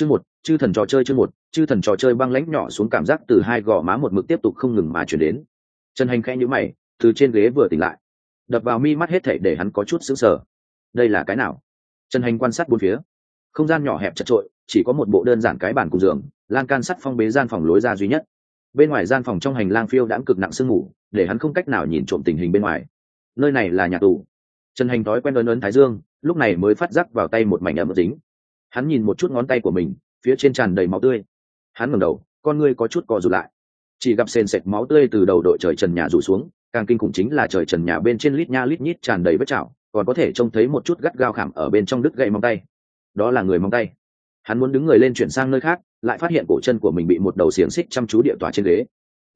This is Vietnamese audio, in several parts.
chương một, chư thần trò chơi chương một, chư thần trò chơi băng lãnh nhỏ xuống cảm giác từ hai gò má một mực tiếp tục không ngừng mà chuyển đến. Trần hành khẽ nhữ mày, từ trên ghế vừa tỉnh lại. Đập vào mi mắt hết thảy để hắn có chút sững sờ. Đây là cái nào? Trần hành quan sát bốn phía. Không gian nhỏ hẹp chật trội chỉ có một bộ đơn giản cái bàn cùng giường, lan can sắt phong bế gian phòng lối ra duy nhất. Bên ngoài gian phòng trong hành lang phiêu đãng cực nặng sương ngủ để hắn không cách nào nhìn trộm tình hình bên ngoài. Nơi này là nhà tù. Trần hành thói quen ớn ớn thái dương, lúc này mới phát giác vào tay một mảnh ẩm dính hắn nhìn một chút ngón tay của mình, phía trên tràn đầy máu tươi. Hắn ngẩng đầu, con ngươi có chút co rụt lại. Chỉ gặp sền sệt máu tươi từ đầu đội trời trần nhà rủ xuống, càng kinh khủng chính là trời trần nhà bên trên lít nha lít nhít tràn đầy vết chảo, còn có thể trông thấy một chút gắt gao khảm ở bên trong đứt gậy móng tay. Đó là người móng tay. Hắn muốn đứng người lên chuyển sang nơi khác, lại phát hiện cổ chân của mình bị một đầu xiềng xích chăm chú địa tỏa trên ghế.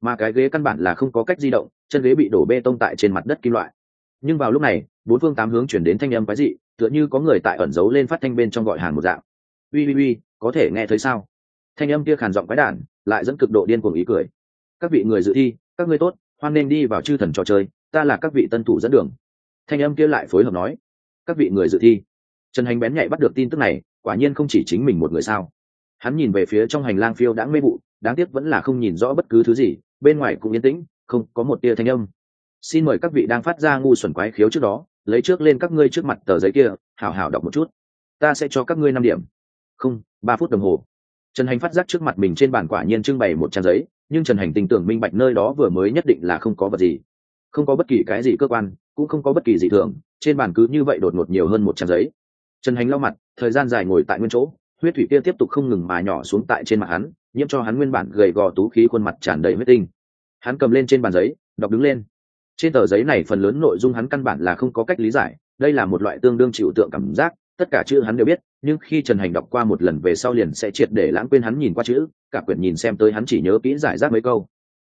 Mà cái ghế căn bản là không có cách di động, chân ghế bị đổ bê tông tại trên mặt đất kim loại. Nhưng vào lúc này, bốn phương tám hướng chuyển đến thanh âm quái dị, tựa như có người tại ẩn giấu lên phát thanh bên trong gọi hàng một dạng uy uy uy, có thể nghe thấy sao? Thanh âm kia khàn giọng quái đản, lại dẫn cực độ điên cuồng ý cười. Các vị người dự thi, các ngươi tốt, hoan nên đi vào chư thần trò chơi, ta là các vị tân thủ dẫn đường. Thanh âm kia lại phối hợp nói. Các vị người dự thi. Trần hành bén nhạy bắt được tin tức này, quả nhiên không chỉ chính mình một người sao. Hắn nhìn về phía trong hành lang phiêu đã mê vụ, đáng tiếc vẫn là không nhìn rõ bất cứ thứ gì, bên ngoài cũng yên tĩnh, không có một tia thanh âm. Xin mời các vị đang phát ra ngu xuẩn quái khiếu trước đó, lấy trước lên các ngươi trước mặt tờ giấy kia, hảo hảo đọc một chút. Ta sẽ cho các ngươi năm điểm không, ba phút đồng hồ. Trần hành phát giác trước mặt mình trên bàn quả nhiên trưng bày một trang giấy, nhưng trần hành tình tưởng minh bạch nơi đó vừa mới nhất định là không có vật gì. Không có bất kỳ cái gì cơ quan, cũng không có bất kỳ gì thường, trên bàn cứ như vậy đột ngột nhiều hơn một trang giấy. Trần hành lau mặt, thời gian dài ngồi tại nguyên chỗ, huyết thủy kia tiếp tục không ngừng mà nhỏ xuống tại trên mặt hắn, nhiễm cho hắn nguyên bản gầy gò tú khí khuôn mặt tràn đầy huyết tinh. Hắn cầm lên trên bàn giấy, đọc đứng lên. Trên tờ giấy này phần lớn nội dung hắn căn bản là không có cách lý giải, đây là một loại tương đương chịu tượng cảm giác, tất cả chữ hắn đều biết nhưng khi trần hành đọc qua một lần về sau liền sẽ triệt để lãng quên hắn nhìn qua chữ, cả quyển nhìn xem tới hắn chỉ nhớ kỹ giải rác mấy câu.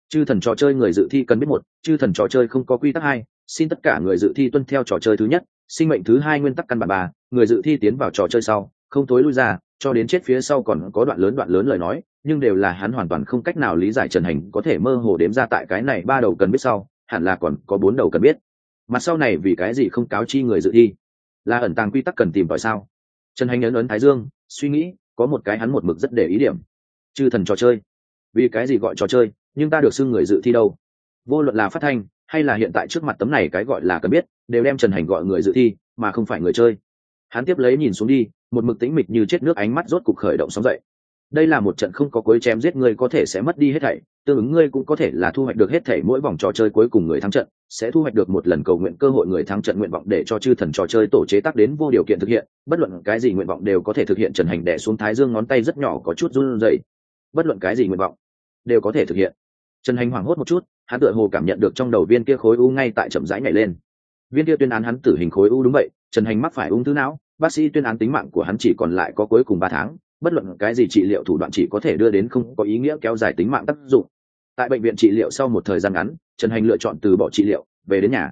Chư thần trò chơi người dự thi cần biết một, chư thần trò chơi không có quy tắc hai, xin tất cả người dự thi tuân theo trò chơi thứ nhất, sinh mệnh thứ hai nguyên tắc căn bản ba, người dự thi tiến vào trò chơi sau, không tối lui ra, cho đến chết phía sau còn có đoạn lớn đoạn lớn lời nói, nhưng đều là hắn hoàn toàn không cách nào lý giải trần hành có thể mơ hồ đếm ra tại cái này ba đầu cần biết sau, hẳn là còn có bốn đầu cần biết. Mặt sau này vì cái gì không cáo chi người dự thi? Là ẩn tàng quy tắc cần tìm tòi sao? Trần hành ấn ấn thái dương, suy nghĩ, có một cái hắn một mực rất để ý điểm. Chư thần trò chơi. Vì cái gì gọi trò chơi, nhưng ta được xưng người dự thi đâu? Vô luận là phát thanh, hay là hiện tại trước mặt tấm này cái gọi là cần biết, đều đem trần hành gọi người dự thi, mà không phải người chơi. Hắn tiếp lấy nhìn xuống đi, một mực tĩnh mịch như chết nước ánh mắt rốt cục khởi động sóng dậy. Đây là một trận không có cuối chém giết, ngươi có thể sẽ mất đi hết thảy, tương ứng ngươi cũng có thể là thu hoạch được hết thảy mỗi vòng trò chơi cuối cùng người thắng trận sẽ thu hoạch được một lần cầu nguyện cơ hội người thắng trận nguyện vọng để cho chư thần trò chơi tổ chế tác đến vô điều kiện thực hiện, bất luận cái gì nguyện vọng đều có thể thực hiện trần hành đẻ xuống thái dương ngón tay rất nhỏ có chút run rẩy. Bất luận cái gì nguyện vọng đều có thể thực hiện. Trần hành hoảng hốt một chút, hắn tựa hồ cảm nhận được trong đầu viên kia khối u ngay tại chậm rãi nhảy lên. Viên kia tuyên án hắn tử hình khối u đúng vậy, trần hành mắc phải ung thư não, bác sĩ tuyên án tính mạng của hắn chỉ còn lại có cuối cùng ba tháng, bất luận cái gì trị liệu thủ đoạn chỉ có thể đưa đến không có ý nghĩa kéo dài tính mạng tác dụng tại bệnh viện trị liệu sau một thời gian ngắn, trần hành lựa chọn từ bỏ trị liệu, về đến nhà.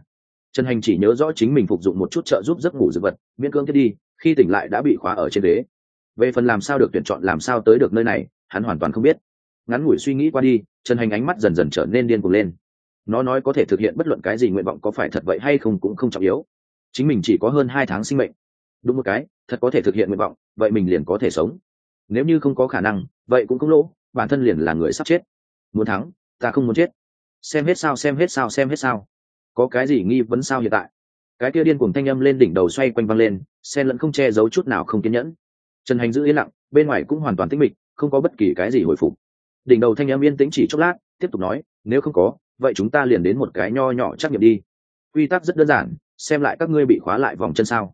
Trần hành chỉ nhớ rõ chính mình phục dụng một chút trợ giúp giấc ngủ dược vật, miễn cưỡng thiết đi, khi tỉnh lại đã bị khóa ở trên ghế. Về phần làm sao được tuyển chọn, làm sao tới được nơi này, hắn hoàn toàn không biết. Ngắn ngủi suy nghĩ qua đi, trần hành ánh mắt dần dần trở nên điên cuồng lên. Nó nói có thể thực hiện bất luận cái gì nguyện vọng có phải thật vậy hay không cũng không trọng yếu. Chính mình chỉ có hơn hai tháng sinh mệnh. Đúng một cái, thật có thể thực hiện nguyện vọng, vậy mình liền có thể sống. Nếu như không có khả năng, vậy cũng không lỗ, bản thân liền là người sắp chết muốn thắng, ta không muốn chết. Xem hết sao, xem hết sao, xem hết sao. Có cái gì nghi vấn sao hiện tại? Cái kia điên cuồng thanh âm lên đỉnh đầu xoay quanh văng lên sen lẫn không che giấu chút nào không kiên nhẫn. Trần hành giữ yên lặng, bên ngoài cũng hoàn toàn tĩnh mịch, không có bất kỳ cái gì hồi phục. Đỉnh đầu thanh âm yên tĩnh chỉ chốc lát, tiếp tục nói, nếu không có, vậy chúng ta liền đến một cái nho nhỏ trắc nghiệm đi. Quy tắc rất đơn giản, xem lại các ngươi bị khóa lại vòng chân sao.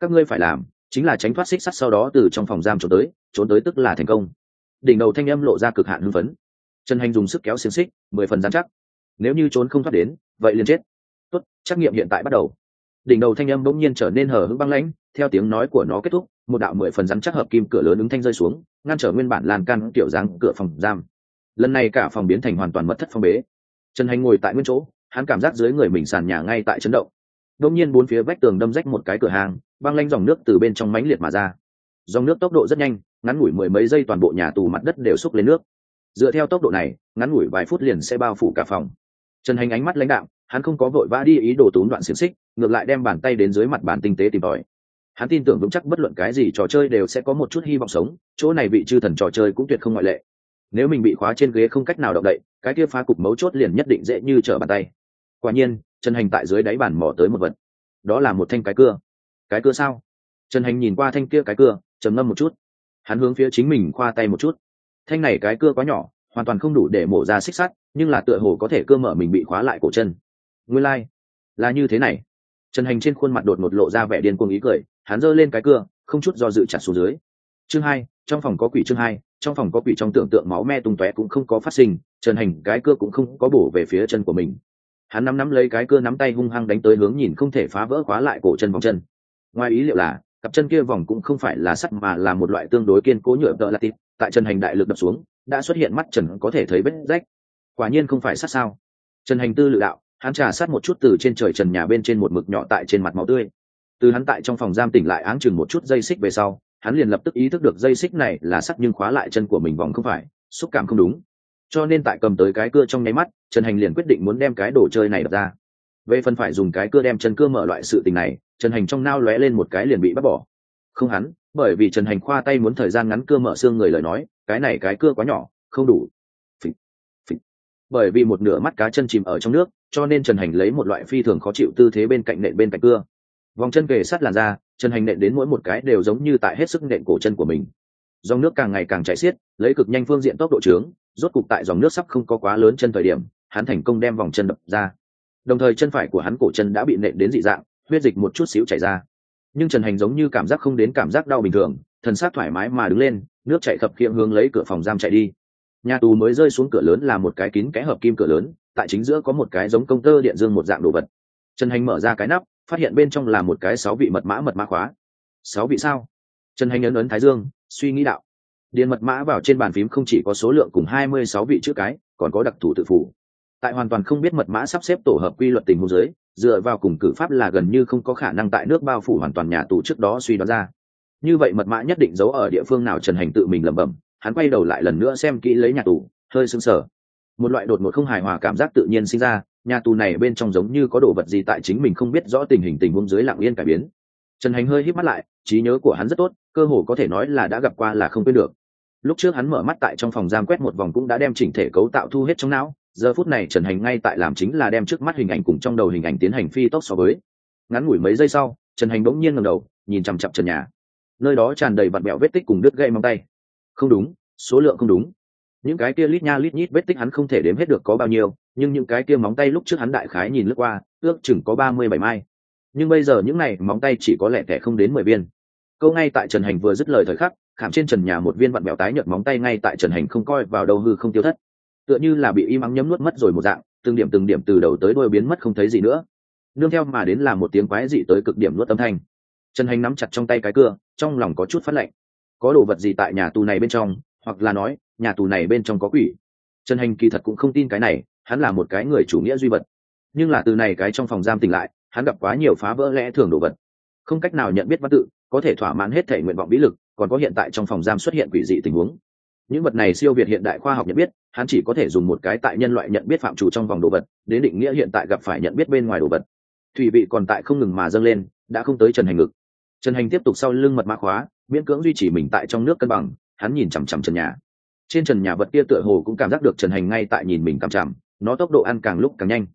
Các ngươi phải làm, chính là tránh thoát xích sắt sau đó từ trong phòng giam trốn tới trốn tới tức là thành công. Đỉnh đầu thanh âm lộ ra cực hạn hưng phấn trần hành dùng sức kéo xiềng xích, mười phần dán chắc. Nếu như trốn không thoát đến, vậy liền chết. Tốt, trắc nghiệm hiện tại bắt đầu. Đỉnh đầu thanh âm bỗng nhiên trở nên hở hững băng lãnh, theo tiếng nói của nó kết thúc, một đạo mười phần rắn chắc hợp kim cửa lớn ứng thanh rơi xuống, ngăn trở nguyên bản lan can kiểu dáng cửa phòng giam. Lần này cả phòng biến thành hoàn toàn mật thất phong bế. Trần hành ngồi tại nguyên chỗ, hắn cảm giác dưới người mình sàn nhà ngay tại chấn động. Đông nhiên bốn phía vách tường đâm rách một cái cửa hàng, băng lanh dòng nước từ bên trong mánh liệt mà ra. Dòng nước tốc độ rất nhanh, ngắn ngủi mười mấy giây toàn bộ nhà tù mặt đất đều xúc lên nước dựa theo tốc độ này, ngắn ngủi vài phút liền sẽ bao phủ cả phòng. Trần hành ánh mắt lãnh đạo hắn không có vội vã đi ý đồ tốn đoạn xiềng xích, ngược lại đem bàn tay đến dưới mặt bàn tinh tế tìm tòi. Hắn tin tưởng vững chắc bất luận cái gì trò chơi đều sẽ có một chút hy vọng sống, chỗ này vị chư thần trò chơi cũng tuyệt không ngoại lệ. Nếu mình bị khóa trên ghế không cách nào động đậy, cái kia phá cục mấu chốt liền nhất định dễ như trở bàn tay. Quả nhiên, trần hành tại dưới đáy bàn mỏ tới một vật. Đó là một thanh cái cưa. Cái cưa sao? Trần hành nhìn qua thanh kia cái cưa, trầm ngâm một chút. Hắn hướng phía chính mình khoa tay một chút thanh này cái cưa quá nhỏ, hoàn toàn không đủ để mổ ra xích sắt, nhưng là tựa hồ có thể cưa mở mình bị khóa lại cổ chân. Nguyên lai、like. là như thế này. Trần hành trên khuôn mặt đột ngột lộ ra vẻ điên cuồng ý cười, hắn giơ lên cái cưa, không chút do dự chặt xuống dưới. Chương hai, trong phòng có quỷ chương hai, trong phòng có quỷ trong tưởng tượng máu me tung tóe cũng không có phát sinh, trần hành cái cưa cũng không có bổ về phía chân của mình. Hắn nắm nắm lấy cái cưa nắm tay hung hăng đánh tới hướng nhìn không thể phá vỡ khóa lại cổ chân vòng chân. Ngoài ý liệu là, cặp chân kia vòng cũng không phải là sắt mà là một loại tương đối kiên cố nhựa tợ là tịp tại trần hành đại lực đập xuống, đã xuất hiện mắt trần có thể thấy vết rách. Quả nhiên không phải sắt sao. Trần hành tư lự đạo, hắn trà sát một chút từ trên trời trần nhà bên trên một mực nhỏ tại trên mặt máu tươi. Từ hắn tại trong phòng giam tỉnh lại áng chừng một chút dây xích về sau, hắn liền lập tức ý thức được dây xích này là sắt nhưng khóa lại chân của mình vòng không phải, xúc cảm không đúng. Cho nên tại cầm tới cái cưa trong nháy mắt, trần hành liền quyết định muốn đem cái đồ chơi này đập ra. Về phần phải dùng cái cưa đem chân cưa mở loại sự tình này, trần hành trong nao lóe lên một cái liền bị bắt bỏ. Không hắn bởi vì trần hành khoa tay muốn thời gian ngắn cưa mở xương người lời nói cái này cái cưa quá nhỏ không đủ. Phịch, phịch. bởi vì một nửa mắt cá chân chìm ở trong nước cho nên trần hành lấy một loại phi thường khó chịu tư thế bên cạnh nện bên cạnh cưa. Vòng chân kề sát làn ra trần hành nện đến mỗi một cái đều giống như tại hết sức nện cổ chân của mình. Dòng nước càng ngày càng chảy xiết lấy cực nhanh phương diện tốc độ trướng rốt cục tại dòng nước sắp không có quá lớn chân thời điểm hắn thành công đem vòng chân đập ra. Đồng thời chân phải của hắn cổ chân đã bị nện đến dị dạng huyết dịch một chút xíu chảy ra nhưng trần hành giống như cảm giác không đến cảm giác đau bình thường, thần sát thoải mái mà đứng lên, nước chạy khập khiễng hướng lấy cửa phòng giam chạy đi. Nhà tù mới rơi xuống cửa lớn là một cái kín kẽ hợp kim cửa lớn, tại chính giữa có một cái giống công tơ điện dương một dạng đồ vật. Trần hành mở ra cái nắp, phát hiện bên trong là một cái sáu vị mật mã mật mã khóa. Sáu vị sao? Trần hành ấn ấn thái dương, suy nghĩ đạo. Điền mật mã vào trên bàn phím không chỉ có số lượng cùng hai mươi sáu vị chữ cái, còn có đặc thù tự phủ tại hoàn toàn không biết mật mã sắp xếp tổ hợp quy luật tình huống giới dựa vào cùng cử pháp là gần như không có khả năng tại nước bao phủ hoàn toàn nhà tù trước đó suy đoán ra. Như vậy mật mã nhất định giấu ở địa phương nào trần hành tự mình lẩm bẩm, hắn quay đầu lại lần nữa xem kỹ lấy nhà tù, hơi sưng sờ. Một loại đột ngột không hài hòa cảm giác tự nhiên sinh ra, nhà tù này bên trong giống như có đồ vật gì tại chính mình không biết rõ tình hình tình huống dưới lặng yên cải biến. Trần hành hơi hít mắt lại, trí nhớ của hắn rất tốt, cơ hồ có thể nói là đã gặp qua là không quên được. Lúc trước hắn mở mắt tại trong phòng giam quét một vòng cũng đã đem chỉnh thể cấu tạo thu hết trong não giờ phút này trần hành ngay tại làm chính là đem trước mắt hình ảnh cùng trong đầu hình ảnh tiến hành phi tốc so với. Ngắn ngủi mấy giây sau, trần hành bỗng nhiên ngầm đầu, nhìn chằm chặp trần nhà. Nơi đó tràn đầy vặn bẹo vết tích cùng đứt gây móng tay. Không đúng, số lượng không đúng. Những cái kia lít nha lít nhít vết tích hắn không thể đếm hết được có bao nhiêu, nhưng những cái kia móng tay lúc trước hắn đại khái nhìn lướt qua, ước chừng có ba mươi bảy mai. Nhưng bây giờ những này móng tay chỉ có lẻ tẻ không đến mười viên. Câu ngay tại trần hành vừa dứt lời thời khắc, khảm trên trần nhà một viên vặn bẹo tái nhợt móng tay ngay tại trần hành không coi vào đâu hư không tiêu thất tựa như là bị im ắng nhấm nuốt mất rồi một dạng, từng điểm từng điểm từ đầu tới đôi biến mất không thấy gì nữa. Nương theo mà đến là một tiếng quái dị tới cực điểm nuốt âm thanh. Trần hành nắm chặt trong tay cái cưa, trong lòng có chút phát lạnh có đồ vật gì tại nhà tù này bên trong, hoặc là nói, nhà tù này bên trong có quỷ? Trần hành kỳ thật cũng không tin cái này, hắn là một cái người chủ nghĩa duy vật. Nhưng là từ này cái trong phòng giam tỉnh lại, hắn gặp quá nhiều phá vỡ lẽ thường đồ vật. Không cách nào nhận biết văn tự, có thể thỏa mãn hết thể nguyện vọng bí lực, còn có hiện tại trong phòng giam xuất hiện quỷ dị tình huống. Những vật này siêu việt hiện đại khoa học nhận biết hắn chỉ có thể dùng một cái tại nhân loại nhận biết phạm chủ trong vòng đồ vật, đến định nghĩa hiện tại gặp phải nhận biết bên ngoài đồ vật. Thủy vị còn tại không ngừng mà dâng lên, đã không tới trần hành ngực. Trần hành tiếp tục sau lưng mật mã khóa, miễn cưỡng duy trì mình tại trong nước cân bằng, hắn nhìn chằm chằm trần nhà. Trên trần nhà vật kia tựa hồ cũng cảm giác được trần hành ngay tại nhìn mình cằm chằm, nó tốc độ ăn càng lúc càng nhanh.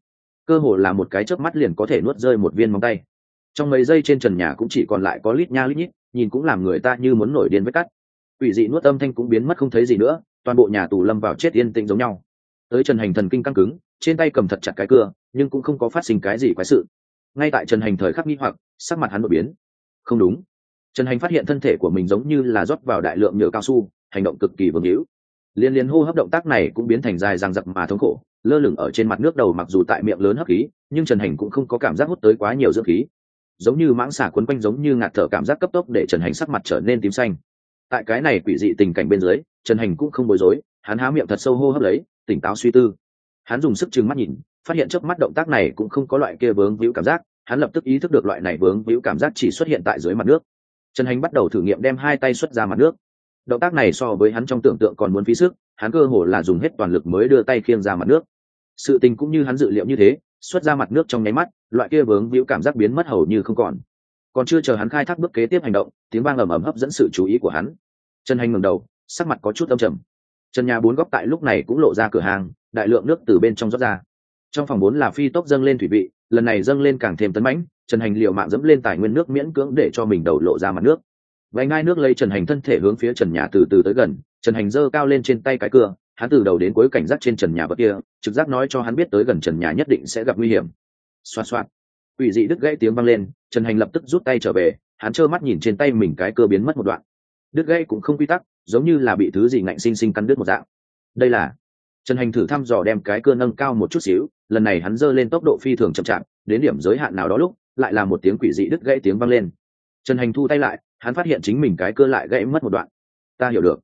Cơ hồ là một cái chớp mắt liền có thể nuốt rơi một viên móng tay. Trong mấy giây trên trần nhà cũng chỉ còn lại có lít nha lít nhít, nhìn cũng làm người ta như muốn nổi điên với cắt. Quỷ dị nuốt âm thanh cũng biến mất không thấy gì nữa toàn bộ nhà tù lâm vào chết yên tĩnh giống nhau. Tới trần hành thần kinh căng cứng, trên tay cầm thật chặt cái cưa, nhưng cũng không có phát sinh cái gì quái sự. Ngay tại trần hành thời khắc nghi hoặc, sắc mặt hắn đột biến. Không đúng. Trần hành phát hiện thân thể của mình giống như là rót vào đại lượng nhựa cao su, hành động cực kỳ vương hữu. Liên liên hô hấp động tác này cũng biến thành dài ràng giặc mà thống khổ, lơ lửng ở trên mặt nước đầu mặc dù tại miệng lớn hấp khí, nhưng trần hành cũng không có cảm giác hút tới quá nhiều dưỡng khí. Giống như mãng xả quấn quanh giống như ngạt thở cảm giác cấp tốc để trần hành sắc mặt trở nên tím xanh. Tại cái này quỷ dị tình cảnh bên dưới trần hành cũng không bối rối, hắn há miệng thật sâu hô hấp lấy, tỉnh táo suy tư. Hắn dùng sức chừng mắt nhìn, phát hiện trước mắt động tác này cũng không có loại kia vướng víu cảm giác, hắn lập tức ý thức được loại này vướng víu cảm giác chỉ xuất hiện tại dưới mặt nước. Trần hành bắt đầu thử nghiệm đem hai tay xuất ra mặt nước. Động tác này so với hắn trong tưởng tượng còn muốn phí sức, hắn cơ hồ là dùng hết toàn lực mới đưa tay khiêng ra mặt nước. Sự tình cũng như hắn dự liệu như thế, xuất ra mặt nước trong nháy mắt, loại kia vướng víu cảm giác biến mất hầu như không còn. Còn chưa chờ hắn khai thác bước kế tiếp hành động, tiếng vang ầm ầm hấp dẫn sự chú ý của hắn. Trần hành ngẩng đầu sắc mặt có chút âm trầm. Trần nhà bốn góc tại lúc này cũng lộ ra cửa hàng, đại lượng nước từ bên trong rót ra. Trong phòng bốn là phi tốc dâng lên thủy vị, lần này dâng lên càng thêm tấn mãnh, trần hành liệu mạng dẫm lên tài nguyên nước miễn cưỡng để cho mình đầu lộ ra mặt nước. Vài ngai nước lấy trần hành thân thể hướng phía trần nhà từ từ tới gần, trần hành giơ cao lên trên tay cái cưa hắn từ đầu đến cuối cảnh giác trên trần nhà vật kia, trực giác nói cho hắn biết tới gần trần nhà nhất định sẽ gặp nguy hiểm. Xoa xoa ủy dị đứt gãy tiếng vang lên, trần hành lập tức rút tay trở về, hắn trơ mắt nhìn trên tay mình cái cưa biến mất một đoạn. Đứt gãy cũng không quy tắc giống như là bị thứ gì ngạnh sinh sinh cắn đứt một dạng. Đây là, trần hành thử thăm dò đem cái cưa nâng cao một chút xíu, lần này hắn giơ lên tốc độ phi thường chậm chạp, đến điểm giới hạn nào đó lúc, lại là một tiếng quỷ dị đứt gãy tiếng vang lên. Trần hành thu tay lại, hắn phát hiện chính mình cái cưa lại gãy mất một đoạn. Ta hiểu được.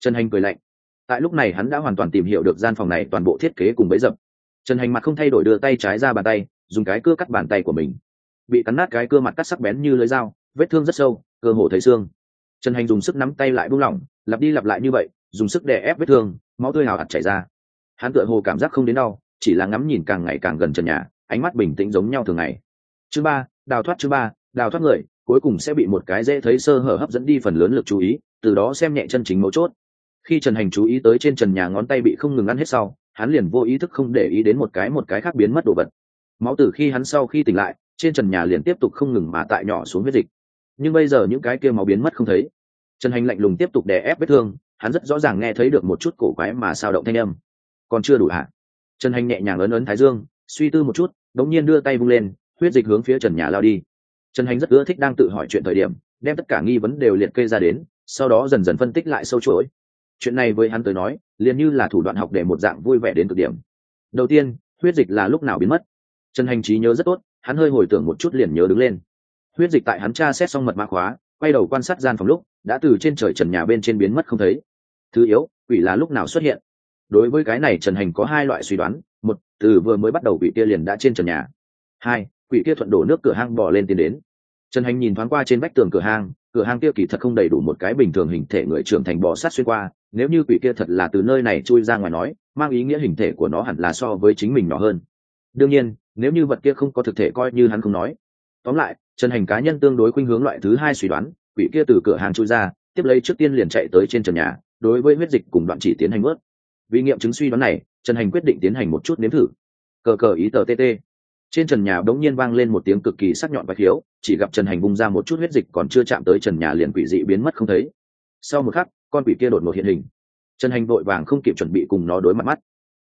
Trần hành cười lạnh. Tại lúc này hắn đã hoàn toàn tìm hiểu được gian phòng này toàn bộ thiết kế cùng bấy dập. Trần hành mặt không thay đổi đưa tay trái ra bàn tay, dùng cái cưa cắt bàn tay của mình. Bị cắn nát cái cưa mặt cắt sắc bén như lưới dao, vết thương rất sâu, cơ hồ thấy xương trần hành dùng sức nắm tay lại buông lỏng, lặp đi lặp lại như vậy, dùng sức đè ép vết thương, máu tươi hào hạt chảy ra. Hắn tựa hồ cảm giác không đến đau, chỉ là ngắm nhìn càng ngày càng gần trần nhà, ánh mắt bình tĩnh giống nhau thường ngày. Chứ ba, đào thoát chứ ba, đào thoát người, cuối cùng sẽ bị một cái dễ thấy sơ hở hấp dẫn đi phần lớn lực chú ý, từ đó xem nhẹ chân chính mấu chốt. Khi trần hành chú ý tới trên trần nhà ngón tay bị không ngừng ăn hết sau, hắn liền vô ý thức không để ý đến một cái một cái khác biến mất đồ vật. Máu từ khi hắn sau khi tỉnh lại, trên trần nhà liền tiếp tục không ngừng mà tại nhỏ xuống huyết dịch. Nhưng bây giờ những cái kia máu biến mất không thấy trần hành lạnh lùng tiếp tục đè ép vết thương, hắn rất rõ ràng nghe thấy được một chút cổ quái mà sao động thanh âm. Còn chưa đủ hả? Trần hành nhẹ nhàng ấn ấn thái dương, suy tư một chút, đống nhiên đưa tay vung lên, huyết dịch hướng phía trần nhà lao đi. Trần hành rất ưa thích đang tự hỏi chuyện thời điểm, đem tất cả nghi vấn đều liệt kê ra đến, sau đó dần dần phân tích lại sâu chuỗi. Chuyện này với hắn tới nói, liền như là thủ đoạn học để một dạng vui vẻ đến cực điểm. Đầu tiên, huyết dịch là lúc nào biến mất? Trần hành trí nhớ rất tốt, hắn hơi hồi tưởng một chút liền nhớ đứng lên. Huyết dịch tại hắn tra xét xong mật mã khóa quay đầu quan sát gian phòng lúc, đã từ trên trời trần nhà bên trên biến mất không thấy. Thứ yếu, quỷ là lúc nào xuất hiện? Đối với cái này trần hành có hai loại suy đoán. Một, từ vừa mới bắt đầu quỷ kia liền đã trên trần nhà. Hai, quỷ kia thuận đổ nước cửa hang bỏ lên tiến đến. Trần hành nhìn thoáng qua trên vách tường cửa hang cửa hang kia kỳ thật không đầy đủ một cái bình thường hình thể người trưởng thành bò sát xuyên qua. Nếu như quỷ kia thật là từ nơi này chui ra ngoài nói, mang ý nghĩa hình thể của nó hẳn là so với chính mình nhỏ hơn. Đương nhiên, nếu như vật kia không có thực thể coi như hắn không nói. Tóm lại trần hành cá nhân tương đối khuynh hướng loại thứ hai suy đoán, quỷ kia từ cửa hàng chui ra, tiếp lấy trước tiên liền chạy tới trên trần nhà, đối với huyết dịch cùng đoạn chỉ tiến hành ướt. Vì nghiệm chứng suy đoán này, trần hành quyết định tiến hành một chút nếm thử. Cờ cờ ý tờ tt trên trần nhà đống nhiên vang lên một tiếng cực kỳ sắc nhọn và khiếu chỉ gặp trần hành bung ra một chút huyết dịch còn chưa chạm tới trần nhà liền quỷ dị biến mất không thấy. Sau một khắc, con quỷ kia đột ngột hiện hình. Trần hành vội vàng không kịp chuẩn bị cùng nó đối mặt mắt.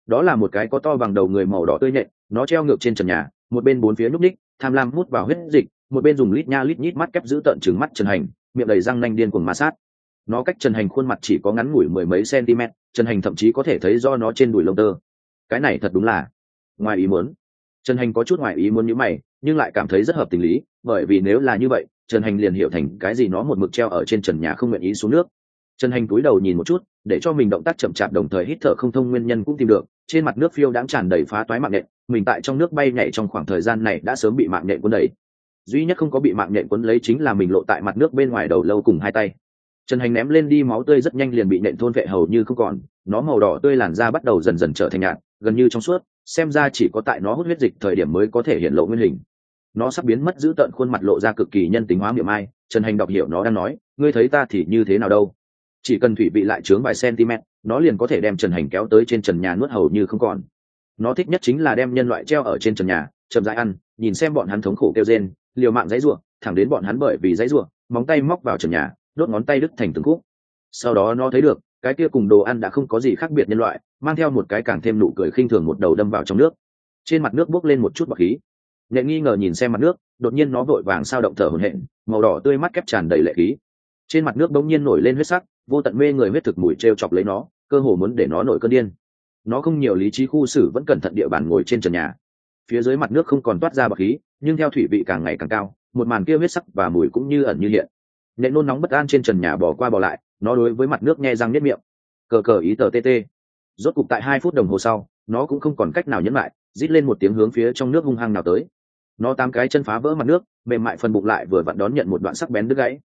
Đó là một cái có to bằng đầu người màu đỏ tươi nhện, nó treo ngược trên trần nhà, một bên bốn phía núp ních tham lam hút vào huyết dịch một bên dùng lít nha lít nhít mắt kép giữ tận trừng mắt trần hành, miệng đầy răng nanh điên cuồng ma sát. Nó cách trần hành khuôn mặt chỉ có ngắn ngủi mười mấy cm trần hành thậm chí có thể thấy do nó trên đùi lông tơ. Cái này thật đúng là ngoài ý muốn. Trần hành có chút ngoài ý muốn như mày, nhưng lại cảm thấy rất hợp tình lý, bởi vì nếu là như vậy, trần hành liền hiểu thành cái gì nó một mực treo ở trên trần nhà không nguyện ý xuống nước. Trần hành cúi đầu nhìn một chút, để cho mình động tác chậm chạp đồng thời hít thở không thông nguyên nhân cũng tìm được, trên mặt nước phiêu đãng tràn đầy phá toái mạng nhện, mình tại trong nước bay nhảy trong khoảng thời gian này đã sớm bị mạng nhện cuốn đầy duy nhất không có bị mạng nhện cuốn lấy chính là mình lộ tại mặt nước bên ngoài đầu lâu cùng hai tay. Trần hành ném lên đi máu tươi rất nhanh liền bị nện thôn vệ hầu như không còn, nó màu đỏ tươi làn da bắt đầu dần dần trở thành nhạt, gần như trong suốt, xem ra chỉ có tại nó hút huyết dịch thời điểm mới có thể hiện lộ nguyên hình. Nó sắp biến mất giữ tợn khuôn mặt lộ ra cực kỳ nhân tính hóa miệng ai, trần hành đọc hiểu nó đang nói, ngươi thấy ta thì như thế nào đâu? Chỉ cần thủy vị lại trướng vài cm nó liền có thể đem trần hành kéo tới trên trần nhà nuốt hầu như không còn. Nó thích nhất chính là đem nhân loại treo ở trên trần nhà, chậm dãi ăn, nhìn xem bọn hắn thống khổ kêu rên liều mạng dãy ruộng thẳng đến bọn hắn bởi vì dãy ruộng móng tay móc vào trần nhà, đốt ngón tay đứt thành từng khúc. Sau đó nó thấy được, cái kia cùng đồ ăn đã không có gì khác biệt nhân loại, mang theo một cái càng thêm nụ cười khinh thường một đầu đâm vào trong nước. Trên mặt nước bốc lên một chút bọc khí. Nhẹ nghi ngờ nhìn xem mặt nước, đột nhiên nó vội vàng sao động thở hổn hển, màu đỏ tươi mắt kép tràn đầy lệ khí. Trên mặt nước bỗng nhiên nổi lên huyết sắc, vô tận mê người huyết thực mùi t chọc lấy nó, cơ hồ muốn để nó nổi cơn điên. Nó không nhiều lý trí khu xử vẫn cẩn thận địa bàn ngồi trên trần nhà. Phía dưới mặt nước không còn toát ra bọc khí nhưng theo thủy vị càng ngày càng cao, một màn kia huyết sắc và mùi cũng như ẩn như hiện. Nện nôn nóng bất an trên trần nhà bỏ qua bỏ lại, nó đối với mặt nước nghe răng nếp miệng. Cờ cờ ý tờ tt rốt cục tại hai phút đồng hồ sau, nó cũng không còn cách nào nhấn lại, rít lên một tiếng hướng phía trong nước hung hăng nào tới. Nó tám cái chân phá vỡ mặt nước, mềm mại phần bụng lại vừa vặn đón nhận một đoạn sắc bén đứt gãy.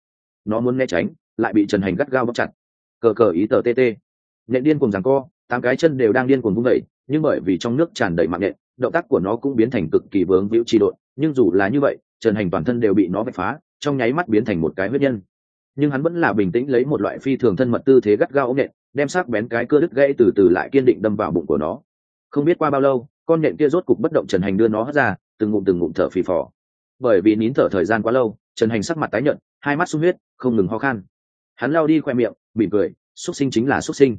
Nó muốn né tránh, lại bị trần hành gắt gao bóc chặt. Cờ cờ ý tờ tt nhện điên cùng rằng co, tám cái chân đều đang điên cuồng vung vẩy nhưng bởi vì trong nước tràn đầy mạng nhện động tác của nó cũng biến thành cực kỳ vướng víu chi độn nhưng dù là như vậy, trần hành toàn thân đều bị nó vạch phá, trong nháy mắt biến thành một cái huyết nhân. Nhưng hắn vẫn là bình tĩnh lấy một loại phi thường thân mật tư thế gắt gao ống nện đem sắc bén cái cưa đứt gãy từ từ lại kiên định đâm vào bụng của nó. Không biết qua bao lâu, con nhện kia rốt cục bất động trần hành đưa nó hất ra, từng ngụm từng ngụm thở phì phò. Bởi vì nín thở thời gian quá lâu, trần hành sắc mặt tái nhợt, hai mắt sung huyết, không ngừng ho khan. Hắn lao đi khoe miệng, mỉm cười, xuất sinh chính là xuất sinh.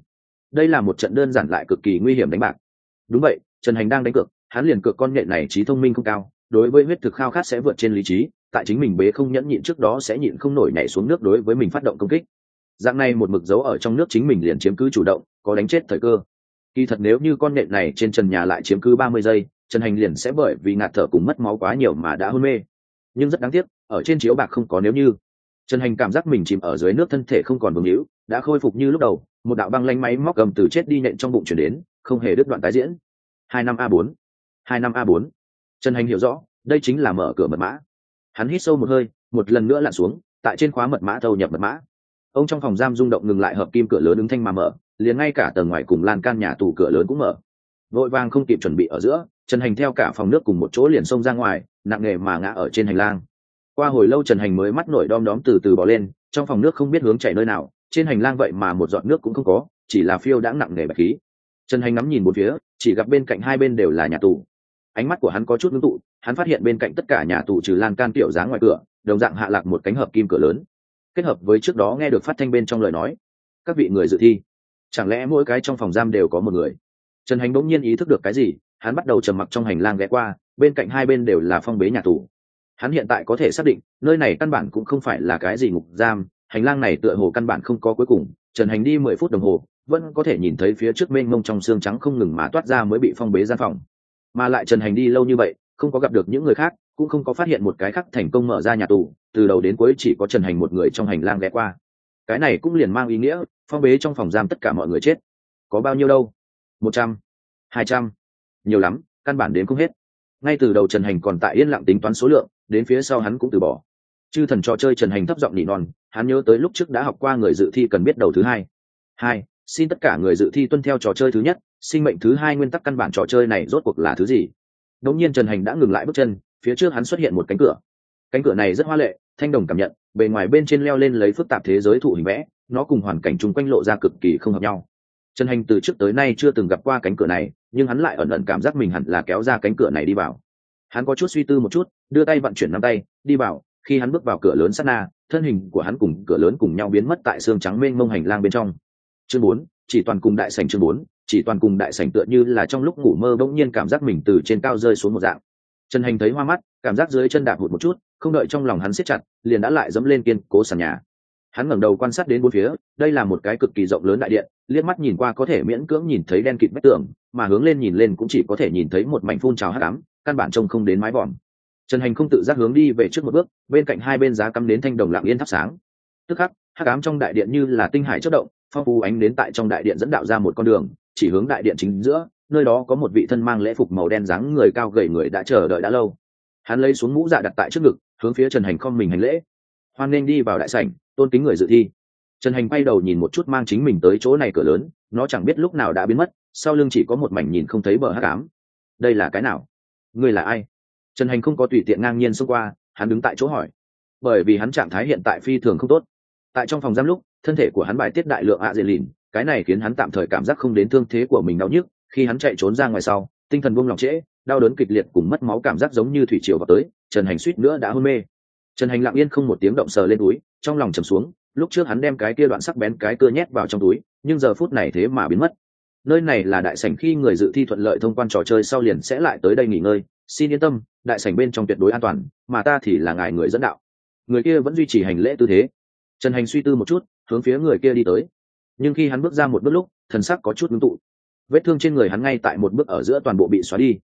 Đây là một trận đơn giản lại cực kỳ nguy hiểm đánh bạc. Đúng vậy, trần hành đang đánh cược, hắn liền cược con nhện này trí thông minh không cao đối với huyết thực khao khát sẽ vượt trên lý trí, tại chính mình bế không nhẫn nhịn trước đó sẽ nhịn không nổi nhảy xuống nước đối với mình phát động công kích. Dạng này một mực dấu ở trong nước chính mình liền chiếm cứ chủ động, có đánh chết thời cơ. Kỳ thật nếu như con nện này trên trần nhà lại chiếm cứ ba mươi giây, trần hành liền sẽ bởi vì ngạt thở cùng mất máu quá nhiều mà đã hôn mê. Nhưng rất đáng tiếc, ở trên chiếu bạc không có nếu như. Trần hành cảm giác mình chìm ở dưới nước thân thể không còn vương hữu, đã khôi phục như lúc đầu, một đạo băng lanh máy móc cầm từ chết đi nện trong bụng chuyển đến, không hề đứt đoạn tái diễn. Hai năm a bốn. Hai năm a bốn trần hành hiểu rõ, đây chính là mở cửa mật mã. Hắn hít sâu một hơi, một lần nữa lặn xuống, tại trên khóa mật mã thâu nhập mật mã. Ông trong phòng giam rung động ngừng lại hợp kim cửa lớn ứng thanh mà mở, liền ngay cả tầng ngoài cùng lan can nhà tù cửa lớn cũng mở. Vội vàng không kịp chuẩn bị ở giữa, trần hành theo cả phòng nước cùng một chỗ liền xông ra ngoài, nặng nề mà ngã ở trên hành lang. Qua hồi lâu trần hành mới mắt nổi đom đóm từ từ bỏ lên, trong phòng nước không biết hướng chảy nơi nào, trên hành lang vậy mà một giọt nước cũng không có, chỉ là phiêu đã nặng nề bạch khí. Trần hành ngắm nhìn một phía, chỉ gặp bên cạnh hai bên đều là nhà tù ánh mắt của hắn có chút ngưng tụ, hắn phát hiện bên cạnh tất cả nhà tù trừ lan can tiểu dáng ngoài cửa, đồng dạng hạ lạc một cánh hợp kim cửa lớn. Kết hợp với trước đó nghe được phát thanh bên trong lời nói, các vị người dự thi, chẳng lẽ mỗi cái trong phòng giam đều có một người? Trần hành bỗng nhiên ý thức được cái gì, hắn bắt đầu trầm mặc trong hành lang ghé qua, bên cạnh hai bên đều là phong bế nhà tù. Hắn hiện tại có thể xác định, nơi này căn bản cũng không phải là cái gì ngục giam, hành lang này tựa hồ căn bản không có cuối cùng. Trần hành đi mười phút đồng hồ, vẫn có thể nhìn thấy phía trước mênh mông trong xương trắng không ngừng mà toát ra mới bị phong bế gian phòng mà lại trần hành đi lâu như vậy, không có gặp được những người khác, cũng không có phát hiện một cái khác thành công mở ra nhà tù, từ đầu đến cuối chỉ có trần hành một người trong hành lang ghé qua. Cái này cũng liền mang ý nghĩa, phong bế trong phòng giam tất cả mọi người chết. Có bao nhiêu đâu? Một trăm, hai trăm. Nhiều lắm, căn bản đến không hết. Ngay từ đầu trần hành còn tại yên lặng tính toán số lượng, đến phía sau hắn cũng từ bỏ. Chư thần trò chơi trần hành thấp giọng nỉ non, hắn nhớ tới lúc trước đã học qua người dự thi cần biết đầu thứ hai. Hai xin tất cả người dự thi tuân theo trò chơi thứ nhất, sinh mệnh thứ hai nguyên tắc căn bản trò chơi này rốt cuộc là thứ gì? Đống nhiên trần hành đã ngừng lại bước chân, phía trước hắn xuất hiện một cánh cửa. Cánh cửa này rất hoa lệ, thanh đồng cảm nhận, bề ngoài bên trên leo lên lấy phức tạp thế giới thụ hình vẽ, nó cùng hoàn cảnh chung quanh lộ ra cực kỳ không hợp nhau. Trần hành từ trước tới nay chưa từng gặp qua cánh cửa này, nhưng hắn lại ẩn ẩn cảm giác mình hẳn là kéo ra cánh cửa này đi vào. Hắn có chút suy tư một chút, đưa tay vận chuyển năm tay, đi vào, khi hắn bước vào cửa lớn sát na, thân hình của hắn cùng cửa lớn cùng nhau biến mất tại xương trắng mênh mông hành lang bên trong chương bốn, chỉ toàn cùng đại sảnh chương bốn, chỉ toàn cùng đại sảnh tựa như là trong lúc ngủ mơ bỗng nhiên cảm giác mình từ trên cao rơi xuống một dạng. Trần hành thấy hoa mắt, cảm giác dưới chân đạp hụt một chút, không đợi trong lòng hắn siết chặt, liền đã lại dẫm lên kiên cố sàn nhà. Hắn ngẩng đầu quan sát đến bốn phía, đây là một cái cực kỳ rộng lớn đại điện, liếc mắt nhìn qua có thể miễn cưỡng nhìn thấy đen kịt vách tường, mà hướng lên nhìn lên cũng chỉ có thể nhìn thấy một mảnh phun trào hắc ám, căn bản trông không đến mái vòm. Trần hành không tự giác hướng đi về trước một bước, bên cạnh hai bên giá cắm đến thanh đồng lặng yên thắp sáng. Tức khắc, hắc ám trong đại điện như là tinh hải chất động phong phú ánh đến tại trong đại điện dẫn đạo ra một con đường, chỉ hướng đại điện chính giữa, nơi đó có một vị thân mang lễ phục màu đen dáng người cao gầy người đã chờ đợi đã lâu. Hắn lấy xuống mũ dạ đặt tại trước ngực, hướng phía trần hành không mình hành lễ. Hoan nên đi vào đại sảnh, tôn kính người dự thi. Trần hành bay đầu nhìn một chút mang chính mình tới chỗ này cửa lớn, nó chẳng biết lúc nào đã biến mất, sau lưng chỉ có một mảnh nhìn không thấy bờ hát cám đây là cái nào? Ngươi là ai? Trần hành không có tùy tiện ngang nhiên xông qua, hắn đứng tại chỗ hỏi. Bởi vì hắn trạng thái hiện tại phi thường không tốt. Tại trong phòng giam lúc thân thể của hắn bài tiết đại lượng ạ dễ lìn cái này khiến hắn tạm thời cảm giác không đến thương thế của mình đau nhức, khi hắn chạy trốn ra ngoài sau, tinh thần buông lòng trễ, đau đớn kịch liệt cùng mất máu cảm giác giống như thủy triều vào tới, trần hành suýt nữa đã hôn mê. Trần hành lặng yên không một tiếng động sờ lên túi, trong lòng trầm xuống, lúc trước hắn đem cái kia đoạn sắc bén cái cưa nhét vào trong túi, nhưng giờ phút này thế mà biến mất. Nơi này là đại sảnh khi người dự thi thuận lợi thông quan trò chơi sau liền sẽ lại tới đây nghỉ ngơi. Xin yên tâm, đại sảnh bên trong tuyệt đối an toàn, mà ta thì là ngài người dẫn đạo. Người kia vẫn duy trì hành lễ tư thế. Trần hành suy tư một chút hướng phía người kia đi tới. Nhưng khi hắn bước ra một bước lúc, thần sắc có chút ngưng tụ. Vết thương trên người hắn ngay tại một bước ở giữa toàn bộ bị xóa đi.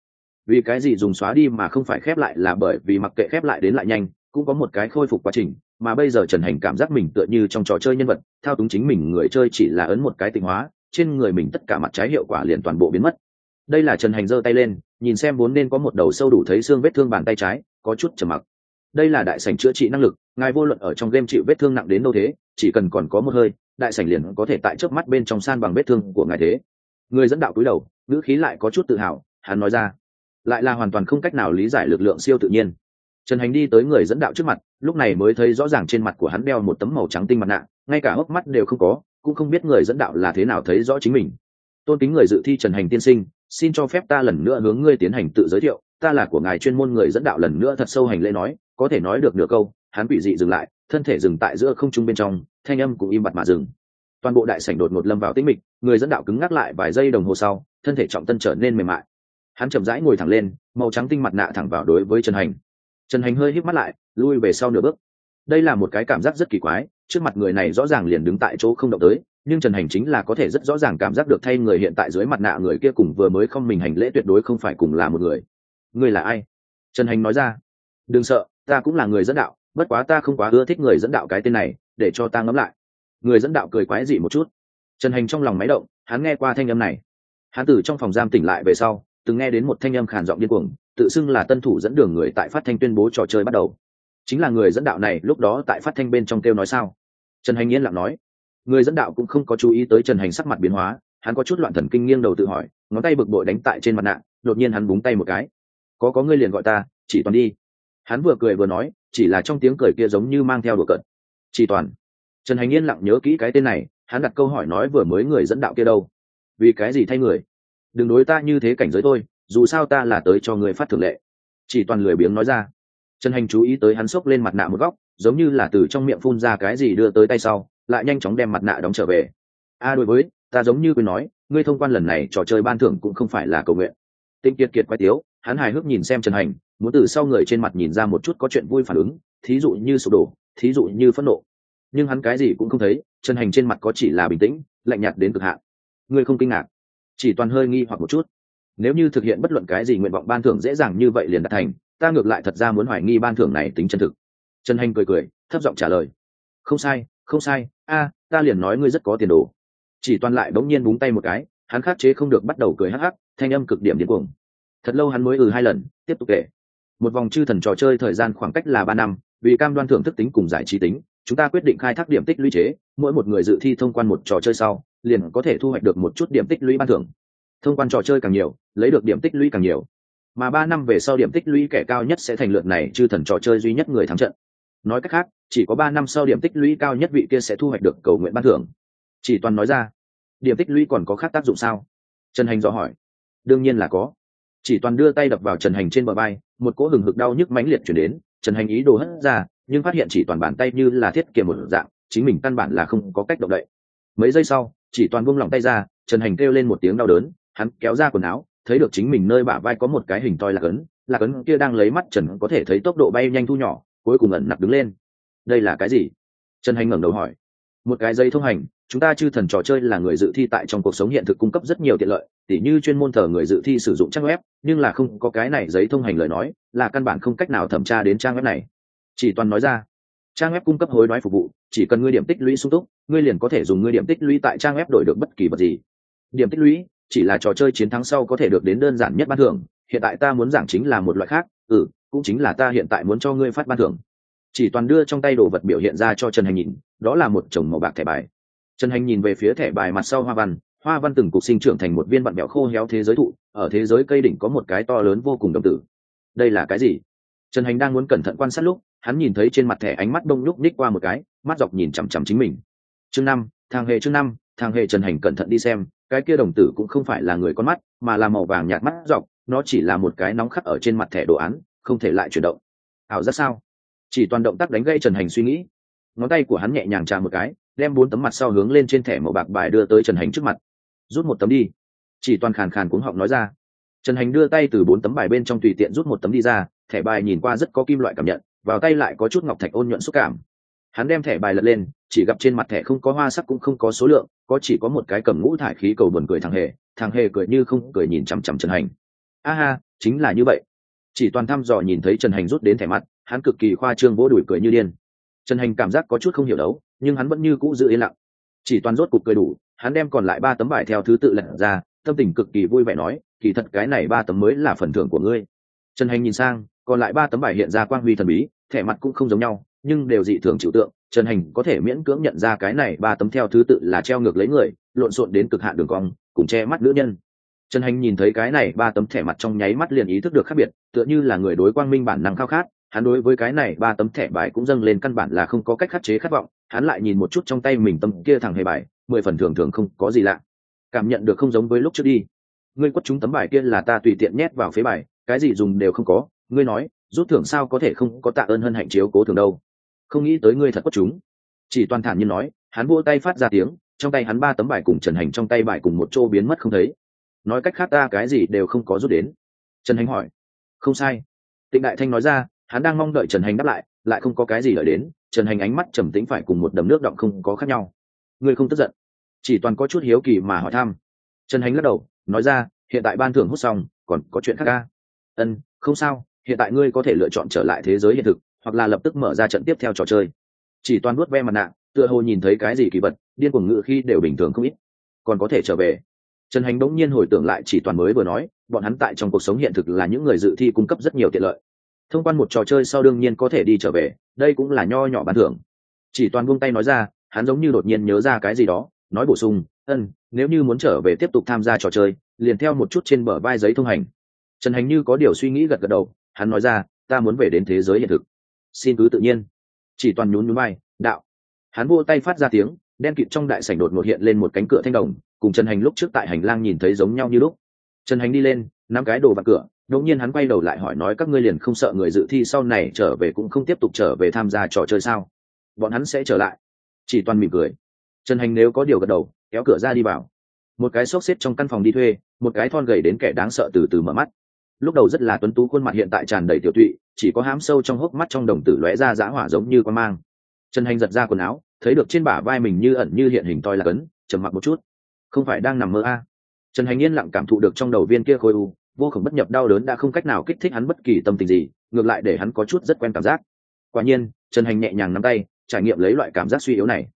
Vì cái gì dùng xóa đi mà không phải khép lại là bởi vì mặc kệ khép lại đến lại nhanh, cũng có một cái khôi phục quá trình, mà bây giờ trần hành cảm giác mình tựa như trong trò chơi nhân vật, thao túng chính mình người chơi chỉ là ấn một cái tịnh hóa, trên người mình tất cả mặt trái hiệu quả liền toàn bộ biến mất. Đây là trần hành giơ tay lên, nhìn xem vốn nên có một đầu sâu đủ thấy xương vết thương bàn tay trái, có chút trầm mặc đây là đại sảnh chữa trị năng lực, ngài vô luận ở trong game chịu vết thương nặng đến đâu thế, chỉ cần còn có một hơi, đại sảnh liền có thể tại trước mắt bên trong san bằng vết thương của ngài thế. Người dẫn đạo cúi đầu, ngữ khí lại có chút tự hào, hắn nói ra. Lại là hoàn toàn không cách nào lý giải lực lượng siêu tự nhiên. Trần hành đi tới người dẫn đạo trước mặt, lúc này mới thấy rõ ràng trên mặt của hắn đeo một tấm màu trắng tinh mặt nạ, ngay cả hốc mắt đều không có, cũng không biết người dẫn đạo là thế nào thấy rõ chính mình. Tôn kính người dự thi trần hành tiên sinh, xin cho phép ta lần nữa hướng ngươi tiến hành tự giới thiệu, ta là của ngài chuyên môn người dẫn đạo lần nữa thật sâu hành lễ nói có thể nói được nửa câu, hắn bị dị dừng lại, thân thể dừng tại giữa không trung bên trong, thanh âm cũng im bặt mà dừng. Toàn bộ đại sảnh đột ngột lâm vào tĩnh mịch, người dẫn đạo cứng ngắc lại vài giây đồng hồ sau, thân thể trọng tân trở nên mềm mại. Hắn chậm rãi ngồi thẳng lên, màu trắng tinh mặt nạ thẳng vào đối với trần hành. Trần hành hơi hít mắt lại, lui về sau nửa bước. Đây là một cái cảm giác rất kỳ quái, trước mặt người này rõ ràng liền đứng tại chỗ không động tới, nhưng trần hành chính là có thể rất rõ ràng cảm giác được thay người hiện tại dưới mặt nạ người kia cùng vừa mới không mình hành lễ tuyệt đối không phải cùng là một người. Người là ai? Trần hành nói ra. Đừng sợ ta cũng là người dẫn đạo, bất quá ta không quá ưa thích người dẫn đạo cái tên này, để cho ta ngẫm lại. Người dẫn đạo cười quái dị một chút. Trần hành trong lòng máy động, hắn nghe qua thanh âm này. Hắn từ trong phòng giam tỉnh lại về sau, từng nghe đến một thanh âm khàn giọng điên cuồng, tự xưng là tân thủ dẫn đường người tại phát thanh tuyên bố trò chơi bắt đầu. Chính là người dẫn đạo này lúc đó tại phát thanh bên trong kêu nói sao? Trần hành yên lặng nói. Người dẫn đạo cũng không có chú ý tới trần hành sắc mặt biến hóa, hắn có chút loạn thần kinh nghiêng đầu tự hỏi, ngón tay bực bội đánh tại trên mặt nạ, đột nhiên hắn búng tay một cái. Có có, ngươi liền gọi ta, chỉ toàn đi hắn vừa cười vừa nói, chỉ là trong tiếng cười kia giống như mang theo đùa cợt. Chỉ toàn. Trần hành yên lặng nhớ kỹ cái tên này, hắn đặt câu hỏi nói vừa mới người dẫn đạo kia đâu. Vì cái gì thay người? Đừng đối ta như thế cảnh giới tôi, dù sao ta là tới cho người phát thường lệ. Chỉ toàn lười biếng nói ra. Trần hành chú ý tới hắn xốc lên mặt nạ một góc, giống như là từ trong miệng phun ra cái gì đưa tới tay sau, lại nhanh chóng đem mặt nạ đóng trở về. A, đối với, ta giống như quên nói, ngươi thông quan lần này trò chơi ban thưởng cũng không phải là cầu nguyện. Tinh kiệt kiệt quay tiếu, hắn hài hước nhìn xem trần hành muốn từ sau người trên mặt nhìn ra một chút có chuyện vui phản ứng, thí dụ như sụp đổ, thí dụ như phẫn nộ. Nhưng hắn cái gì cũng không thấy, chân hành trên mặt có chỉ là bình tĩnh, lạnh nhạt đến cực hạn. Ngươi không kinh ngạc? Chỉ toàn hơi nghi hoặc một chút. Nếu như thực hiện bất luận cái gì nguyện vọng ban thưởng dễ dàng như vậy liền đạt thành, ta ngược lại thật ra muốn hoài nghi ban thưởng này tính chân thực. Trần hành cười cười, thấp giọng trả lời. Không sai không sai, a, ta liền nói ngươi rất có tiền đồ. Chỉ toàn lại bỗng nhiên búng tay một cái, hắn khắc chế không được bắt đầu cười hắc hắc, thanh âm cực điểm điên cuồng. Thật lâu hắn mới ừ hai lần, tiếp tục kể một vòng chư thần trò chơi thời gian khoảng cách là ba năm, vì cam đoan thưởng thức tính cùng giải trí tính, chúng ta quyết định khai thác điểm tích lũy chế, mỗi một người dự thi thông quan một trò chơi sau, liền có thể thu hoạch được một chút điểm tích lũy ban thưởng. Thông quan trò chơi càng nhiều, lấy được điểm tích lũy càng nhiều. Mà ba năm về sau điểm tích lũy kẻ cao nhất sẽ thành lượt này chư thần trò chơi duy nhất người thắng trận. Nói cách khác, chỉ có ba năm sau điểm tích lũy cao nhất vị kia sẽ thu hoạch được cầu nguyện ban thưởng. Chỉ toàn nói ra, điểm tích lũy còn có khác tác dụng sao? Trần hành dò hỏi. Đương nhiên là có chỉ toàn đưa tay đập vào trần hành trên bờ bay một cỗ hừng hực đau nhức mãnh liệt chuyển đến, trần hành ý đồ hất ra, nhưng phát hiện chỉ toàn bàn tay như là thiết kiệm một dạng, chính mình căn bản là không có cách động đậy. Mấy giây sau, chỉ toàn buông lỏng tay ra, trần hành kêu lên một tiếng đau đớn, hắn kéo ra quần áo, thấy được chính mình nơi bả vai có một cái hình toi lạc ấn lạc ấn kia đang lấy mắt trần có thể thấy tốc độ bay nhanh thu nhỏ, cuối cùng ẩn nặc đứng lên. Đây là cái gì? Trần hành ngẩng đầu hỏi một cái giấy thông hành, chúng ta chư thần trò chơi là người dự thi tại trong cuộc sống hiện thực cung cấp rất nhiều tiện lợi, tỉ như chuyên môn thờ người dự thi sử dụng trang web, nhưng là không có cái này giấy thông hành lời nói, là căn bản không cách nào thẩm tra đến trang web này. Chỉ toàn nói ra, trang web cung cấp hối đoái phục vụ, chỉ cần ngươi điểm tích lũy sung túc, ngươi liền có thể dùng ngươi điểm tích lũy tại trang web đổi được bất kỳ vật gì. Điểm tích lũy, chỉ là trò chơi chiến thắng sau có thể được đến đơn giản nhất ban thưởng, hiện tại ta muốn giảng chính là một loại khác ừ cũng chính là ta hiện tại muốn cho ngươi phát ban thưởng. Chỉ toàn đưa trong tay đồ vật biểu hiện ra cho trần hành nhìn đó là một chồng màu bạc thẻ bài. Trần hành nhìn về phía thẻ bài mặt sau hoa văn hoa văn từng cục sinh trưởng thành một viên bạn bẹo khô héo thế giới thụ, ở thế giới cây đỉnh có một cái to lớn vô cùng đồng tử. Đây là cái gì? Trần hành đang muốn cẩn thận quan sát lúc, hắn nhìn thấy trên mặt thẻ ánh mắt đông lúc ních qua một cái, mắt dọc nhìn chằm chằm chính mình. Chương năm thằng hề chương năm thằng hề trần hành cẩn thận đi xem, cái kia đồng tử cũng không phải là người con mắt, mà là màu vàng nhạt mắt dọc, nó chỉ là một cái nóng khắc ở trên mặt thẻ đồ án, không thể lại chuyển động. Ảo ra sao? Chỉ toàn động tác đánh gây trần hành suy nghĩ ngón tay của hắn nhẹ nhàng trà một cái, đem bốn tấm mặt sau hướng lên trên thẻ màu bạc bài đưa tới trần hành trước mặt. Rút một tấm đi. Chỉ toàn khàn khàn cuống họng nói ra. Trần hành đưa tay từ bốn tấm bài bên trong tùy tiện rút một tấm đi ra, thẻ bài nhìn qua rất có kim loại cảm nhận, vào tay lại có chút ngọc thạch ôn nhuận xúc cảm. Hắn đem thẻ bài lật lên, chỉ gặp trên mặt thẻ không có hoa sắc cũng không có số lượng, có chỉ có một cái cầm ngũ thải khí cầu buồn cười thằng hề thằng hề cười như không cười nhìn chằm chằm trần hành. A ha, chính là như vậy. Chỉ toàn thăm dò nhìn thấy trần hành rút đến thẻ mặt, hắn cực kỳ khoa trương vỗ đùi cười như điên trần hành cảm giác có chút không hiểu đấu, nhưng hắn vẫn như cũ giữ yên lặng. Chỉ toàn rốt cục cười đủ, hắn đem còn lại ba tấm bài theo thứ tự lật ra, tâm tình cực kỳ vui vẻ nói, kỳ thật cái này ba tấm mới là phần thưởng của ngươi. Trần hành nhìn sang, còn lại ba tấm bài hiện ra quang huy thần bí, thẻ mặt cũng không giống nhau, nhưng đều dị thường chịu tượng. Trần hành có thể miễn cưỡng nhận ra cái này ba tấm theo thứ tự là treo ngược lấy người, lộn xộn đến cực hạn đường cong, cùng che mắt nữ nhân. Trần hành nhìn thấy cái này ba tấm thẻ mặt trong nháy mắt liền ý thức được khác biệt, tựa như là người đối quang minh bản năng khao khát hắn đối với cái này ba tấm thẻ bài cũng dâng lên căn bản là không có cách khắc chế khát vọng, hắn lại nhìn một chút trong tay mình tấm kia thằng hề bài, mười phần thường thường không có gì lạ. Cảm nhận được không giống với lúc trước đi. Ngươi quất chúng tấm bài kia là ta tùy tiện nhét vào phế bài, cái gì dùng đều không có, ngươi nói, rút thưởng sao có thể không có tạ ơn hân hạnh chiếu cố thường đâu. Không nghĩ tới ngươi thật quất chúng. Chỉ toàn thản như nói, hắn vỗ tay phát ra tiếng, trong tay hắn ba tấm bài cùng trần hành trong tay bài cùng một chỗ biến mất không thấy. Nói cách khác ta cái gì đều không có rút đến. Trần hành hỏi, không sai. Tịnh đại thanh nói ra hắn đang mong đợi trần hành đáp lại lại không có cái gì đợi đến, trần hành ánh mắt trầm tĩnh phải cùng một đầm nước động không có khác nhau. Ngươi không tức giận, chỉ toàn có chút hiếu kỳ mà hỏi thăm. Trần hành lắc đầu, nói ra, hiện tại ban thưởng hút xong, còn có chuyện khác ca ân, không sao, hiện tại ngươi có thể lựa chọn trở lại thế giới hiện thực, hoặc là lập tức mở ra trận tiếp theo trò chơi. Chỉ toàn nuốt ve mặt nạ, tựa hồ nhìn thấy cái gì kỳ vật, điên cuồng ngự khi đều bình thường không ít. Còn có thể trở về. Trần hành đống nhiên hồi tưởng lại chỉ toàn mới vừa nói, bọn hắn tại trong cuộc sống hiện thực là những người dự thi cung cấp rất nhiều tiện lợi thông quan một trò chơi sau đương nhiên có thể đi trở về, đây cũng là nho nhỏ bán thưởng. Chỉ toàn buông tay nói ra, hắn giống như đột nhiên nhớ ra cái gì đó, nói bổ sung, ân, nếu như muốn trở về tiếp tục tham gia trò chơi, liền theo một chút trên bờ vai giấy thông hành. Trần hành như có điều suy nghĩ gật gật đầu, hắn nói ra, ta muốn về đến thế giới hiện thực. Xin cứ tự nhiên. Chỉ toàn nhún nhún vai, đạo. Hắn vô tay phát ra tiếng, đen kịt trong đại sảnh đột ngột hiện lên một cánh cửa thanh đồng, cùng trần hành lúc trước tại hành lang nhìn thấy giống nhau như lúc. Trần hành đi lên năm cái đồ vào cửa đột nhiên hắn quay đầu lại hỏi nói, các ngươi liền không sợ người dự thi sau này trở về cũng không tiếp tục trở về tham gia trò chơi sao? Bọn hắn sẽ trở lại. Chỉ toàn mỉm cười. Trần hành nếu có điều gật đầu, kéo cửa ra đi vào. Một cái xốc xếp trong căn phòng đi thuê, một cái thon gầy đến kẻ đáng sợ từ từ mở mắt. Lúc đầu rất là tuấn tú, khuôn mặt hiện tại tràn đầy tiểu tụy, chỉ có hám sâu trong hốc mắt trong đồng tử lóe ra dã hỏa giống như con mang. Trần hành giật ra quần áo, thấy được trên bả vai mình như ẩn như hiện hình toi là cấn, trầm mặc một chút. Không phải đang nằm mơ a? À. trần hành yên lặng cảm thụ được trong đầu viên kia khôi u vô khổng bất nhập đau đớn đã không cách nào kích thích hắn bất kỳ tâm tình gì, ngược lại để hắn có chút rất quen cảm giác. Quả nhiên, trần hành nhẹ nhàng nắm tay, trải nghiệm lấy loại cảm giác suy yếu này.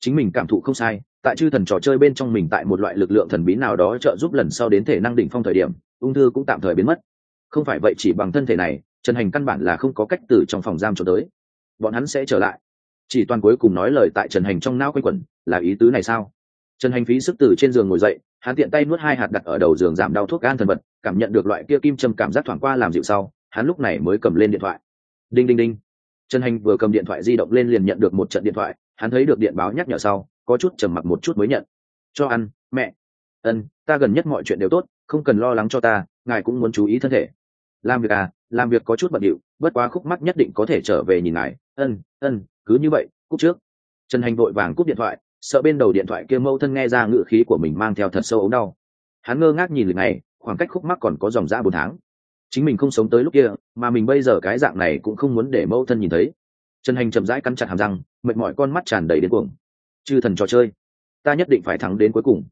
Chính mình cảm thụ không sai, tại chư thần trò chơi bên trong mình tại một loại lực lượng thần bí nào đó trợ giúp lần sau đến thể năng đỉnh phong thời điểm, ung thư cũng tạm thời biến mất. Không phải vậy chỉ bằng thân thể này, trần hành căn bản là không có cách từ trong phòng giam cho tới. Bọn hắn sẽ trở lại. Chỉ toàn cuối cùng nói lời tại trần hành trong não quanh quẩn, là ý tứ này sao? Trần hành phí sức từ trên giường ngồi dậy hắn tiện tay nuốt hai hạt đặt ở đầu giường giảm đau thuốc gan thần vật, cảm nhận được loại kia kim châm cảm giác thoảng qua làm dịu sau, hắn lúc này mới cầm lên điện thoại. Đinh đinh đinh. Trần hành vừa cầm điện thoại di động lên liền nhận được một trận điện thoại, hắn thấy được điện báo nhắc nhở sau, có chút trầm mặc một chút mới nhận. Cho ăn, mẹ. Ân, ta gần nhất mọi chuyện đều tốt, không cần lo lắng cho ta, ngài cũng muốn chú ý thân thể. Làm việc à làm việc có chút bận điệu, bất quá khúc mắc nhất định có thể trở về nhìn ngài. Ân ân, cứ như vậy, cúp trước. Trần hành vội vàng cúp điện thoại sợ bên đầu điện thoại kia mâu thân nghe ra ngự khí của mình mang theo thật sâu ống đau. Hắn ngơ ngác nhìn lịch này, khoảng cách khúc mắc còn có dòng dã bốn tháng. Chính mình không sống tới lúc kia, mà mình bây giờ cái dạng này cũng không muốn để mâu thân nhìn thấy. Trần hành chậm rãi cắn chặt hàm răng, mệt mỏi con mắt tràn đầy đến cuồng. Chư thần trò chơi, ta nhất định phải thắng đến cuối cùng.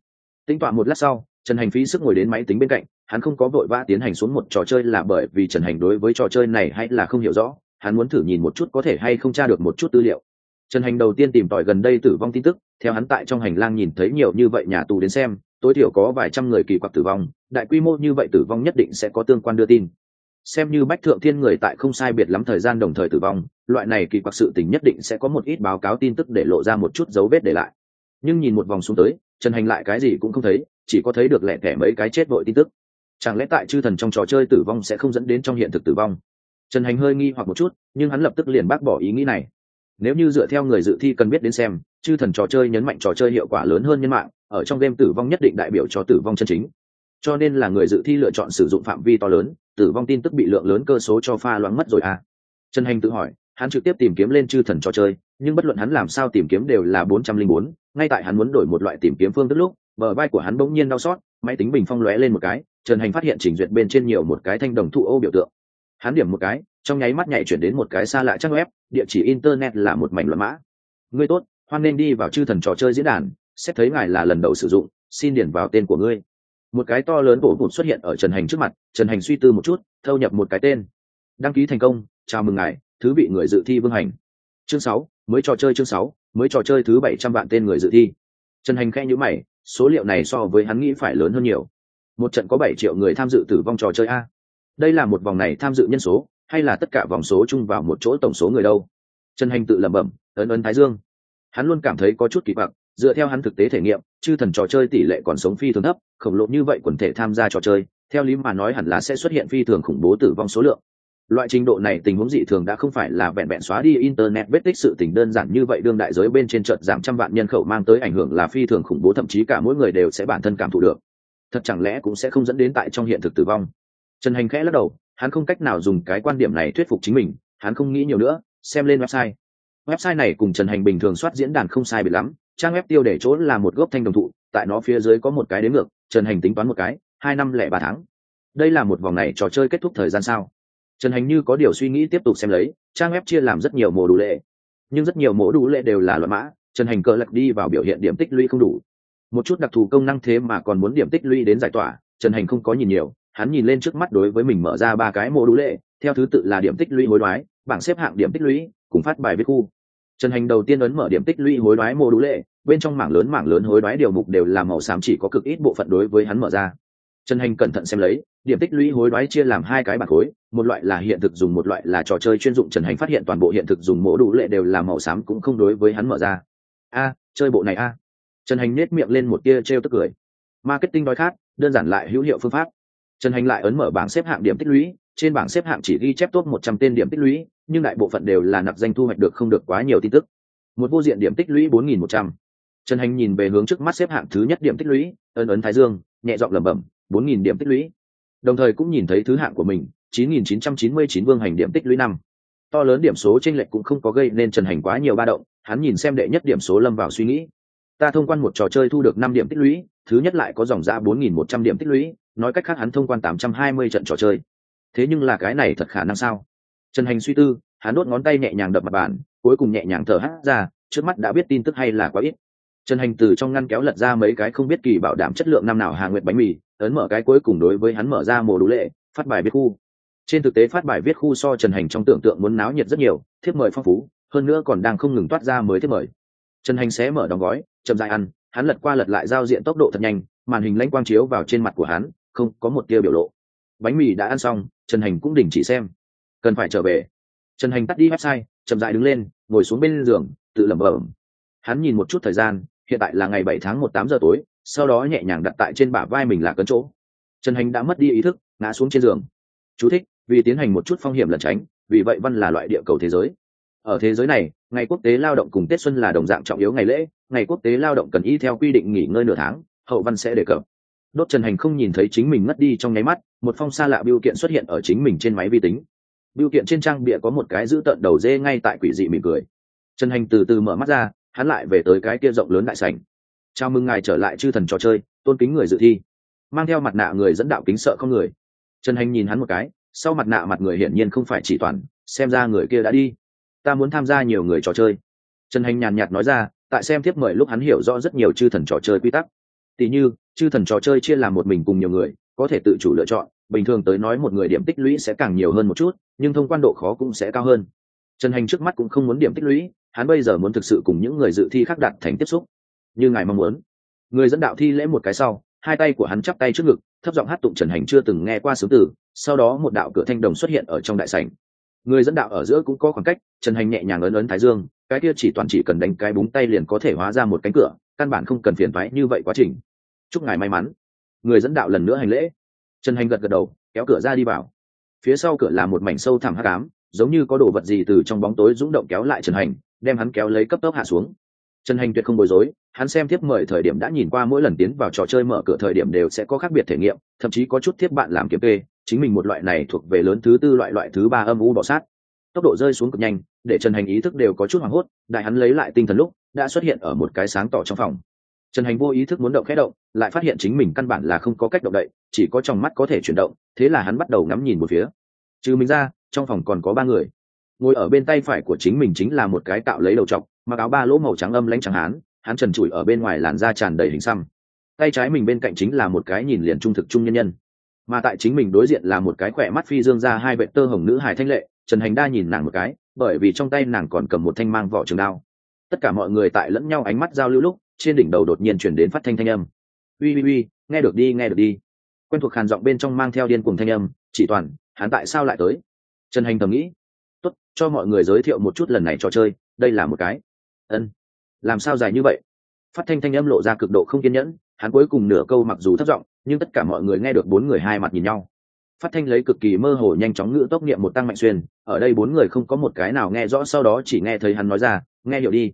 Tính toán một lát sau, trần hành phí sức ngồi đến máy tính bên cạnh, hắn không có vội vã tiến hành xuống một trò chơi là bởi vì trần hành đối với trò chơi này hay là không hiểu rõ, hắn muốn thử nhìn một chút có thể hay không tra được một chút tư liệu trần hành đầu tiên tìm tòi gần đây tử vong tin tức, theo hắn tại trong hành lang nhìn thấy nhiều như vậy nhà tù đến xem, tối thiểu có vài trăm người kỳ quặc tử vong, đại quy mô như vậy tử vong nhất định sẽ có tương quan đưa tin. Xem như bách thượng thiên người tại không sai biệt lắm thời gian đồng thời tử vong, loại này kỳ quặc sự tình nhất định sẽ có một ít báo cáo tin tức để lộ ra một chút dấu vết để lại. Nhưng nhìn một vòng xuống tới, trần hành lại cái gì cũng không thấy, chỉ có thấy được lẻ tẻ mấy cái chết vội tin tức. Chẳng lẽ tại chư thần trong trò chơi tử vong sẽ không dẫn đến trong hiện thực tử vong? Trần hành hơi nghi hoặc một chút, nhưng hắn lập tức liền bác bỏ ý nghĩ này nếu như dựa theo người dự thi cần biết đến xem, chư thần trò chơi nhấn mạnh trò chơi hiệu quả lớn hơn nhân mạng, ở trong đêm tử vong nhất định đại biểu cho tử vong chân chính. Cho nên là người dự thi lựa chọn sử dụng phạm vi to lớn, tử vong tin tức bị lượng lớn cơ số cho pha loãng mất rồi à. Trần hành tự hỏi, hắn trực tiếp tìm kiếm lên chư thần trò chơi, nhưng bất luận hắn làm sao tìm kiếm đều là bốn trăm linh bốn, ngay tại hắn muốn đổi một loại tìm kiếm phương tức lúc, bờ vai của hắn bỗng nhiên đau xót, máy tính bình phong lóe lên một cái, trần hành phát hiện trình duyệt bên trên nhiều một cái thanh đồng thụ ô biểu tượng. Hắn điểm một cái trong nháy mắt nhảy chuyển đến một cái xa lạ trang web, địa chỉ internet là một mảnh luận mã. Ngươi tốt, hoan nên đi vào chư thần trò chơi diễn đàn, xét thấy ngài là lần đầu sử dụng, xin điền vào tên của ngươi. Một cái to lớn bổ bụt xuất hiện ở trần hành trước mặt, trần hành suy tư một chút, thâu nhập một cái tên. Đăng ký thành công, chào mừng ngài, thứ bị người dự thi vương hành. Chương sáu, mới trò chơi chương sáu, mới trò chơi thứ bảy trăm vạn tên người dự thi. Trần hành khe nhữ mày, số liệu này so với hắn nghĩ phải lớn hơn nhiều. Một trận có bảy triệu người tham dự tử vong trò chơi a. Đây là một vòng này tham dự nhân số hay là tất cả vòng số chung vào một chỗ tổng số người đâu? Trần hành tự lẩm bẩm, ấn ấn thái dương. Hắn luôn cảm thấy có chút kỳ vọng dựa theo hắn thực tế thể nghiệm, chư thần trò chơi tỷ lệ còn sống phi thường thấp, khổng lồ như vậy quần thể tham gia trò chơi, theo lý mà nói hẳn là sẽ xuất hiện phi thường khủng bố tử vong số lượng. Loại trình độ này tình huống dị thường đã không phải là vẹn vẹn xóa đi internet vết tích sự tình đơn giản như vậy, đương đại giới bên trên trận giảm trăm vạn nhân khẩu mang tới ảnh hưởng là phi thường khủng bố, thậm chí cả mỗi người đều sẽ bản thân cảm thụ được. Thật chẳng lẽ cũng sẽ không dẫn đến tại trong hiện thực tử vong? Trần hành khẽ lắc đầu hắn không cách nào dùng cái quan điểm này thuyết phục chính mình, hắn không nghĩ nhiều nữa, xem lên website. Website này cùng trần hành bình thường soát diễn đàn không sai biệt lắm, trang web tiêu để chỗ là một gốc thanh đồng thụ, tại nó phía dưới có một cái đến ngược, trần hành tính toán một cái, hai năm lẻ ba tháng. Đây là một vòng này trò chơi kết thúc thời gian sao? Trần hành như có điều suy nghĩ tiếp tục xem lấy, trang web chia làm rất nhiều mô đủ lệ. Nhưng rất nhiều mổ đủ lệ đều là loại mã, trần hành cờ lật đi vào biểu hiện điểm tích lũy không đủ. Một chút đặc thù công năng thế mà còn muốn điểm tích lũy đến giải tỏa, trần hành không có nhìn nhiều hắn nhìn lên trước mắt đối với mình mở ra ba cái mô đủ lệ, theo thứ tự là điểm tích lũy hối đoái, bảng xếp hạng điểm tích lũy, cùng phát bài viết khu. Trần hành đầu tiên ấn mở điểm tích lũy hối đoái mô đủ lệ, bên trong mảng lớn mảng lớn hối đoái điều mục đều là màu xám chỉ có cực ít bộ phận đối với hắn mở ra. Trần hành cẩn thận xem lấy, điểm tích lũy hối đoái chia làm hai cái bảng khối, một loại là hiện thực dùng, một loại là trò chơi chuyên dụng. Trần hành phát hiện toàn bộ hiện thực dùng mô đủ lệ đều là màu xám cũng không đối với hắn mở ra. A, chơi bộ này a. Trần hành nết miệng lên một tia t r e o tức cười. Marketing đói khát đơn giản lại hữu hiệu phương pháp trần hành lại ấn mở bảng xếp hạng điểm tích lũy, trên bảng xếp hạng chỉ ghi chép top một trăm tên điểm tích lũy, nhưng đại bộ phận đều là nạp danh thu hoạch được không được quá nhiều tin tức. Một vô diện điểm tích lũy bốn nghìn một trăm. Trần hành nhìn về hướng trước mắt xếp hạng thứ nhất điểm tích lũy ấn ấn thái dương, nhẹ giọng lẩm bẩm, bốn nghìn điểm tích lũy. Đồng thời cũng nhìn thấy thứ hạng của mình, chín nghìn chín trăm chín mươi chín vương hành điểm tích lũy năm. To lớn điểm số tranh lệch cũng không có gây nên trần hành quá nhiều ba động, hắn nhìn xem đệ nhất điểm số lâm vào suy nghĩ. Ta thông quan một trò chơi thu được năm điểm tích lũy, thứ nhất lại có dòng ra bốn nghìn một trăm điểm tích lũy nói cách khác hắn thông quan tám trăm hai mươi trận trò chơi. Thế nhưng là cái này thật khả năng sao? Trần hành suy tư, hắn đốt ngón tay nhẹ nhàng đập mặt bàn, cuối cùng nhẹ nhàng thở hát ra, trước mắt đã biết tin tức hay là quá ít. Trần hành từ trong ngăn kéo lật ra mấy cái không biết kỳ bảo đảm chất lượng năm nào hà nguyệt bánh mì, ấn mở cái cuối cùng đối với hắn mở ra mồ đủ lệ, phát bài viết khu. Trên thực tế phát bài viết khu so trần hành trong tưởng tượng muốn náo nhiệt rất nhiều, thiếp mời phong phú, hơn nữa còn đang không ngừng toát ra mới thiếp mời. Trần hành xé mở đóng gói, chậm dại ăn, hắn lật qua lật lại giao diện tốc độ thật nhanh, màn hình lãnh quang chiếu vào trên mặt của hắn không có một tia biểu lộ. Bánh mì đã ăn xong trần hành cũng đình chỉ xem. Cần phải trở về. Trần hành tắt đi website chậm dại đứng lên ngồi xuống bên giường tự lẩm bẩm. Hắn nhìn một chút thời gian hiện tại là ngày bảy tháng một tám giờ tối sau đó nhẹ nhàng đặt tại trên bả vai mình là cấn chỗ. Trần hành đã mất đi ý thức ngã xuống trên giường. Chú thích, vì tiến hành một chút phong hiểm lẩn tránh vì vậy văn là loại địa cầu thế giới. Ở thế giới này ngày quốc tế lao động cùng tết xuân là đồng dạng trọng yếu ngày lễ ngày quốc tế lao động cần y theo quy định nghỉ ngơi nửa tháng hậu văn sẽ đề cập đốt trần hành không nhìn thấy chính mình ngất đi trong nháy mắt, một phong xa lạ biêu kiện xuất hiện ở chính mình trên máy vi tính. Biêu kiện trên trang bịa có một cái giữ tận đầu dê ngay tại quỷ dị mỉm cười. Trần hành từ từ mở mắt ra, hắn lại về tới cái kia rộng lớn đại sảnh. Chào mừng ngài trở lại chư thần trò chơi, tôn kính người dự thi. Mang theo mặt nạ người dẫn đạo kính sợ không người. Trần hành nhìn hắn một cái, sau mặt nạ mặt người hiển nhiên không phải chỉ toàn, xem ra người kia đã đi. Ta muốn tham gia nhiều người trò chơi. Trần hành nhàn nhạt nói ra, tại xem tiếp mời lúc hắn hiểu rõ rất nhiều chư thần trò chơi quy tắc. Tỉ như chư thần trò chơi chia làm một mình cùng nhiều người, có thể tự chủ lựa chọn, bình thường tới nói một người điểm tích lũy sẽ càng nhiều hơn một chút, nhưng thông quan độ khó cũng sẽ cao hơn. Trần hành trước mắt cũng không muốn điểm tích lũy, hắn bây giờ muốn thực sự cùng những người dự thi khác đặt thành tiếp xúc. Như ngài mong muốn. Người dẫn đạo thi lễ một cái sau, hai tay của hắn chắp tay trước ngực, thấp giọng hát tụng trần hành chưa từng nghe qua sướng từ, sau đó một đạo cửa thanh đồng xuất hiện ở trong đại sảnh. Người dẫn đạo ở giữa cũng có khoảng cách, trần hành nhẹ nhàng ấn ấn thái dương, cái kia chỉ toàn chỉ cần đánh cái búng tay liền có thể hóa ra một cánh cửa, căn bản không cần phiền thoái như vậy quá trình chúc ngài may mắn. Người dẫn đạo lần nữa hành lễ. Trần hành gật gật đầu, kéo cửa ra đi vào. Phía sau cửa là một mảnh sâu thẳm hắc ám, giống như có đồ vật gì từ trong bóng tối rúng động kéo lại trần hành, đem hắn kéo lấy cấp tốc hạ xuống. Trần hành tuyệt không bối rối, hắn xem thiếp mời thời điểm đã nhìn qua mỗi lần tiến vào trò chơi mở cửa thời điểm đều sẽ có khác biệt thể nghiệm, thậm chí có chút thiếp bạn làm kiếm kê, chính mình một loại này thuộc về lớn thứ tư loại loại thứ ba âm u bọ sát. Tốc độ rơi xuống cực nhanh, để trần hành ý thức đều có chút hoảng hốt, đại hắn lấy lại tinh thần lúc, đã xuất hiện ở một cái sáng tỏ trong phòng trần hành vô ý thức muốn động khẽ động, lại phát hiện chính mình căn bản là không có cách động đậy, chỉ có trong mắt có thể chuyển động, thế là hắn bắt đầu ngắm nhìn một phía. Trừ mình ra, trong phòng còn có ba người. Ngồi ở bên tay phải của chính mình chính là một cái cạo lấy đầu trọc, mặc áo ba lỗ màu trắng âm lãnh trắng hán hắn trần trụi ở bên ngoài làn da tràn đầy hình xăm. Tay trái mình bên cạnh chính là một cái nhìn liền trung thực trung nhân nhân. Mà tại chính mình đối diện là một cái khỏe mắt phi dương ra hai vệ tơ hồng nữ hài thanh lệ, trần hành đa nhìn nàng một cái, bởi vì trong tay nàng còn cầm một thanh mang vỏ trường đao. Tất cả mọi người tại lẫn nhau ánh mắt giao lưu lúc trên đỉnh đầu đột nhiên chuyển đến phát thanh thanh âm. Ui ui ui nghe được đi, nghe được đi. Quen thuộc hàn giọng bên trong mang theo điên cùng thanh âm, chỉ toàn, hắn tại sao lại tới? Trần hành thầm nghĩ. Tốt, cho mọi người giới thiệu một chút lần này trò chơi, đây là một cái. Ân, làm sao dài như vậy? Phát thanh thanh âm lộ ra cực độ không kiên nhẫn, hắn cuối cùng nửa câu mặc dù thất giọng, nhưng tất cả mọi người nghe được bốn người hai mặt nhìn nhau. Phát thanh lấy cực kỳ mơ hồ nhanh chóng ngữ tốc niệm một tăng mạnh xuyên, ở đây bốn người không có một cái nào nghe rõ, sau đó chỉ nghe thấy hắn nói ra, nghe hiểu đi.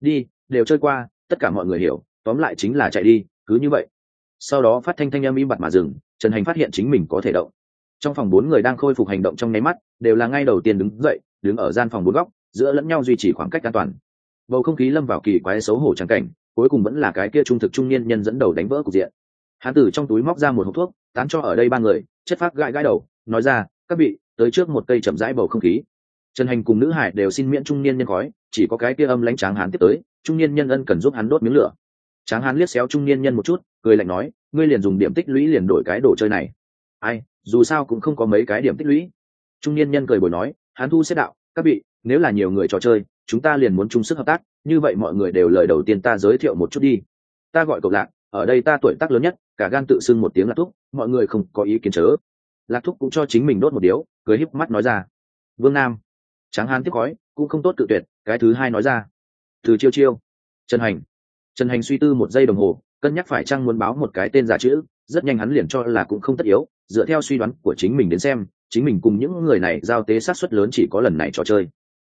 Đi, đều chơi qua tất cả mọi người hiểu, tóm lại chính là chạy đi, cứ như vậy. Sau đó phát thanh thanh âm im bặt mà dừng, trần hành phát hiện chính mình có thể động. Trong phòng bốn người đang khôi phục hành động trong nháy mắt, đều là ngay đầu tiên đứng dậy, đứng ở gian phòng bốn góc, giữa lẫn nhau duy trì khoảng cách an toàn. Bầu không khí lâm vào kỳ quái xấu hổ trắng cảnh, cuối cùng vẫn là cái kia trung thực trung niên nhân dẫn đầu đánh vỡ cục diện. Hán tử trong túi móc ra một hộp thuốc, tán cho ở đây ba người, chất phát gãi gãi đầu, nói ra, các vị, tới trước một cây chậm rãi bầu không khí. Trần hành cùng nữ hải đều xin miễn trung niên nhân khói chỉ có cái kia âm lãnh tráng hán tiếp tới, trung niên nhân ân cần giúp hắn đốt miếng lửa. Tráng hán liếc xéo trung niên nhân một chút, cười lạnh nói, ngươi liền dùng điểm tích lũy liền đổi cái đồ chơi này. Ai, dù sao cũng không có mấy cái điểm tích lũy. Trung niên nhân cười bồi nói hắn thu xếp đạo, các vị, nếu là nhiều người trò chơi, chúng ta liền muốn chung sức hợp tác, như vậy mọi người đều lời đầu tiên ta giới thiệu một chút đi. Ta gọi cậu lạc, ở đây ta tuổi tác lớn nhất, cả gan tự xưng một tiếng lạc thúc, mọi người không có ý kiến chớ. Lạc thúc cũng cho chính mình đốt một điếu, cười híp mắt nói ra, vương nam. Tráng hán tiếp khói, cũng không tốt tự tuyệt cái thứ hai nói ra. Từ chiêu chiêu. Trần hành. Trần hành suy tư một giây đồng hồ, cân nhắc phải chăng muốn báo một cái tên giả chữ, rất nhanh hắn liền cho là cũng không tất yếu, dựa theo suy đoán của chính mình đến xem, chính mình cùng những người này giao tế sát xuất lớn chỉ có lần này trò chơi.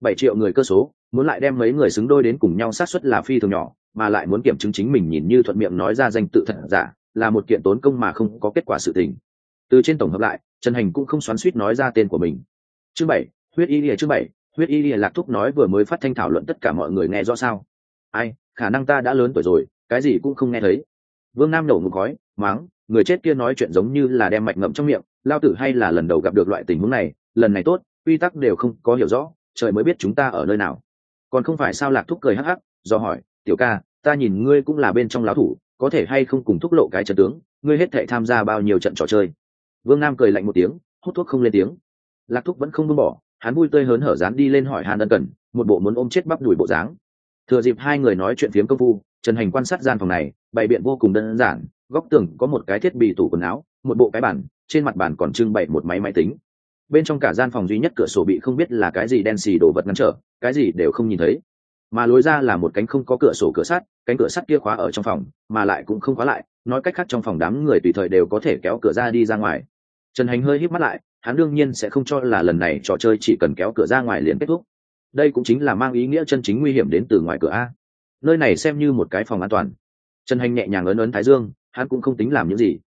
Bảy triệu người cơ số, muốn lại đem mấy người xứng đôi đến cùng nhau sát xuất là phi thường nhỏ, mà lại muốn kiểm chứng chính mình nhìn như thuận miệng nói ra danh tự thật giả, là một kiện tốn công mà không có kết quả sự tình. Từ trên tổng hợp lại, trần hành cũng không xoắn suýt nói ra tên của mình. Chương bảy, huyết y lìa chương bảy huyết y lìa lạc thúc nói vừa mới phát thanh thảo luận tất cả mọi người nghe rõ sao? Ai, khả năng ta đã lớn tuổi rồi, cái gì cũng không nghe thấy. Vương nam nổ một gói máng người chết kia nói chuyện giống như là đem mạch ngậm trong miệng, lao tử hay là lần đầu gặp được loại tình huống này, lần này tốt, quy tắc đều không có hiểu rõ, trời mới biết chúng ta ở nơi nào. Còn không phải sao lạc thúc cười hắc hắc, do hỏi, tiểu ca, ta nhìn ngươi cũng là bên trong lão thủ, có thể hay không cùng thúc lộ cái trận tướng, ngươi hết thể tham gia bao nhiêu trận trò chơi? Vương nam cười lạnh một tiếng, hút thuốc không lên tiếng. Lạc thúc vẫn không buông bỏ hắn vui tươi hớn hở dán đi lên hỏi hàn ân cần, một bộ muốn ôm chết bắp đùi bộ dáng. Thừa dịp hai người nói chuyện phiếm công phu, trần hành quan sát gian phòng này, bày biện vô cùng đơn giản, góc tường có một cái thiết bị tủ quần áo, một bộ cái bản trên mặt bàn còn trưng bày một máy máy tính. Bên trong cả gian phòng duy nhất cửa sổ bị không biết là cái gì đen xì đồ vật ngăn trở, cái gì đều không nhìn thấy. Mà lối ra là một cánh không có cửa sổ cửa sắt, cánh cửa sắt kia khóa ở trong phòng, mà lại cũng không khóa lại, nói cách khác trong phòng đám người tùy thời đều có thể kéo cửa ra đi ra ngoài. Trần hành hơi hít mắt lại hắn đương nhiên sẽ không cho là lần này trò chơi chỉ cần kéo cửa ra ngoài liền kết thúc. Đây cũng chính là mang ý nghĩa chân chính nguy hiểm đến từ ngoài cửa a. Nơi này xem như một cái phòng an toàn. Trần hành nhẹ nhàng ấn ấn thái dương, hắn cũng không tính làm những gì.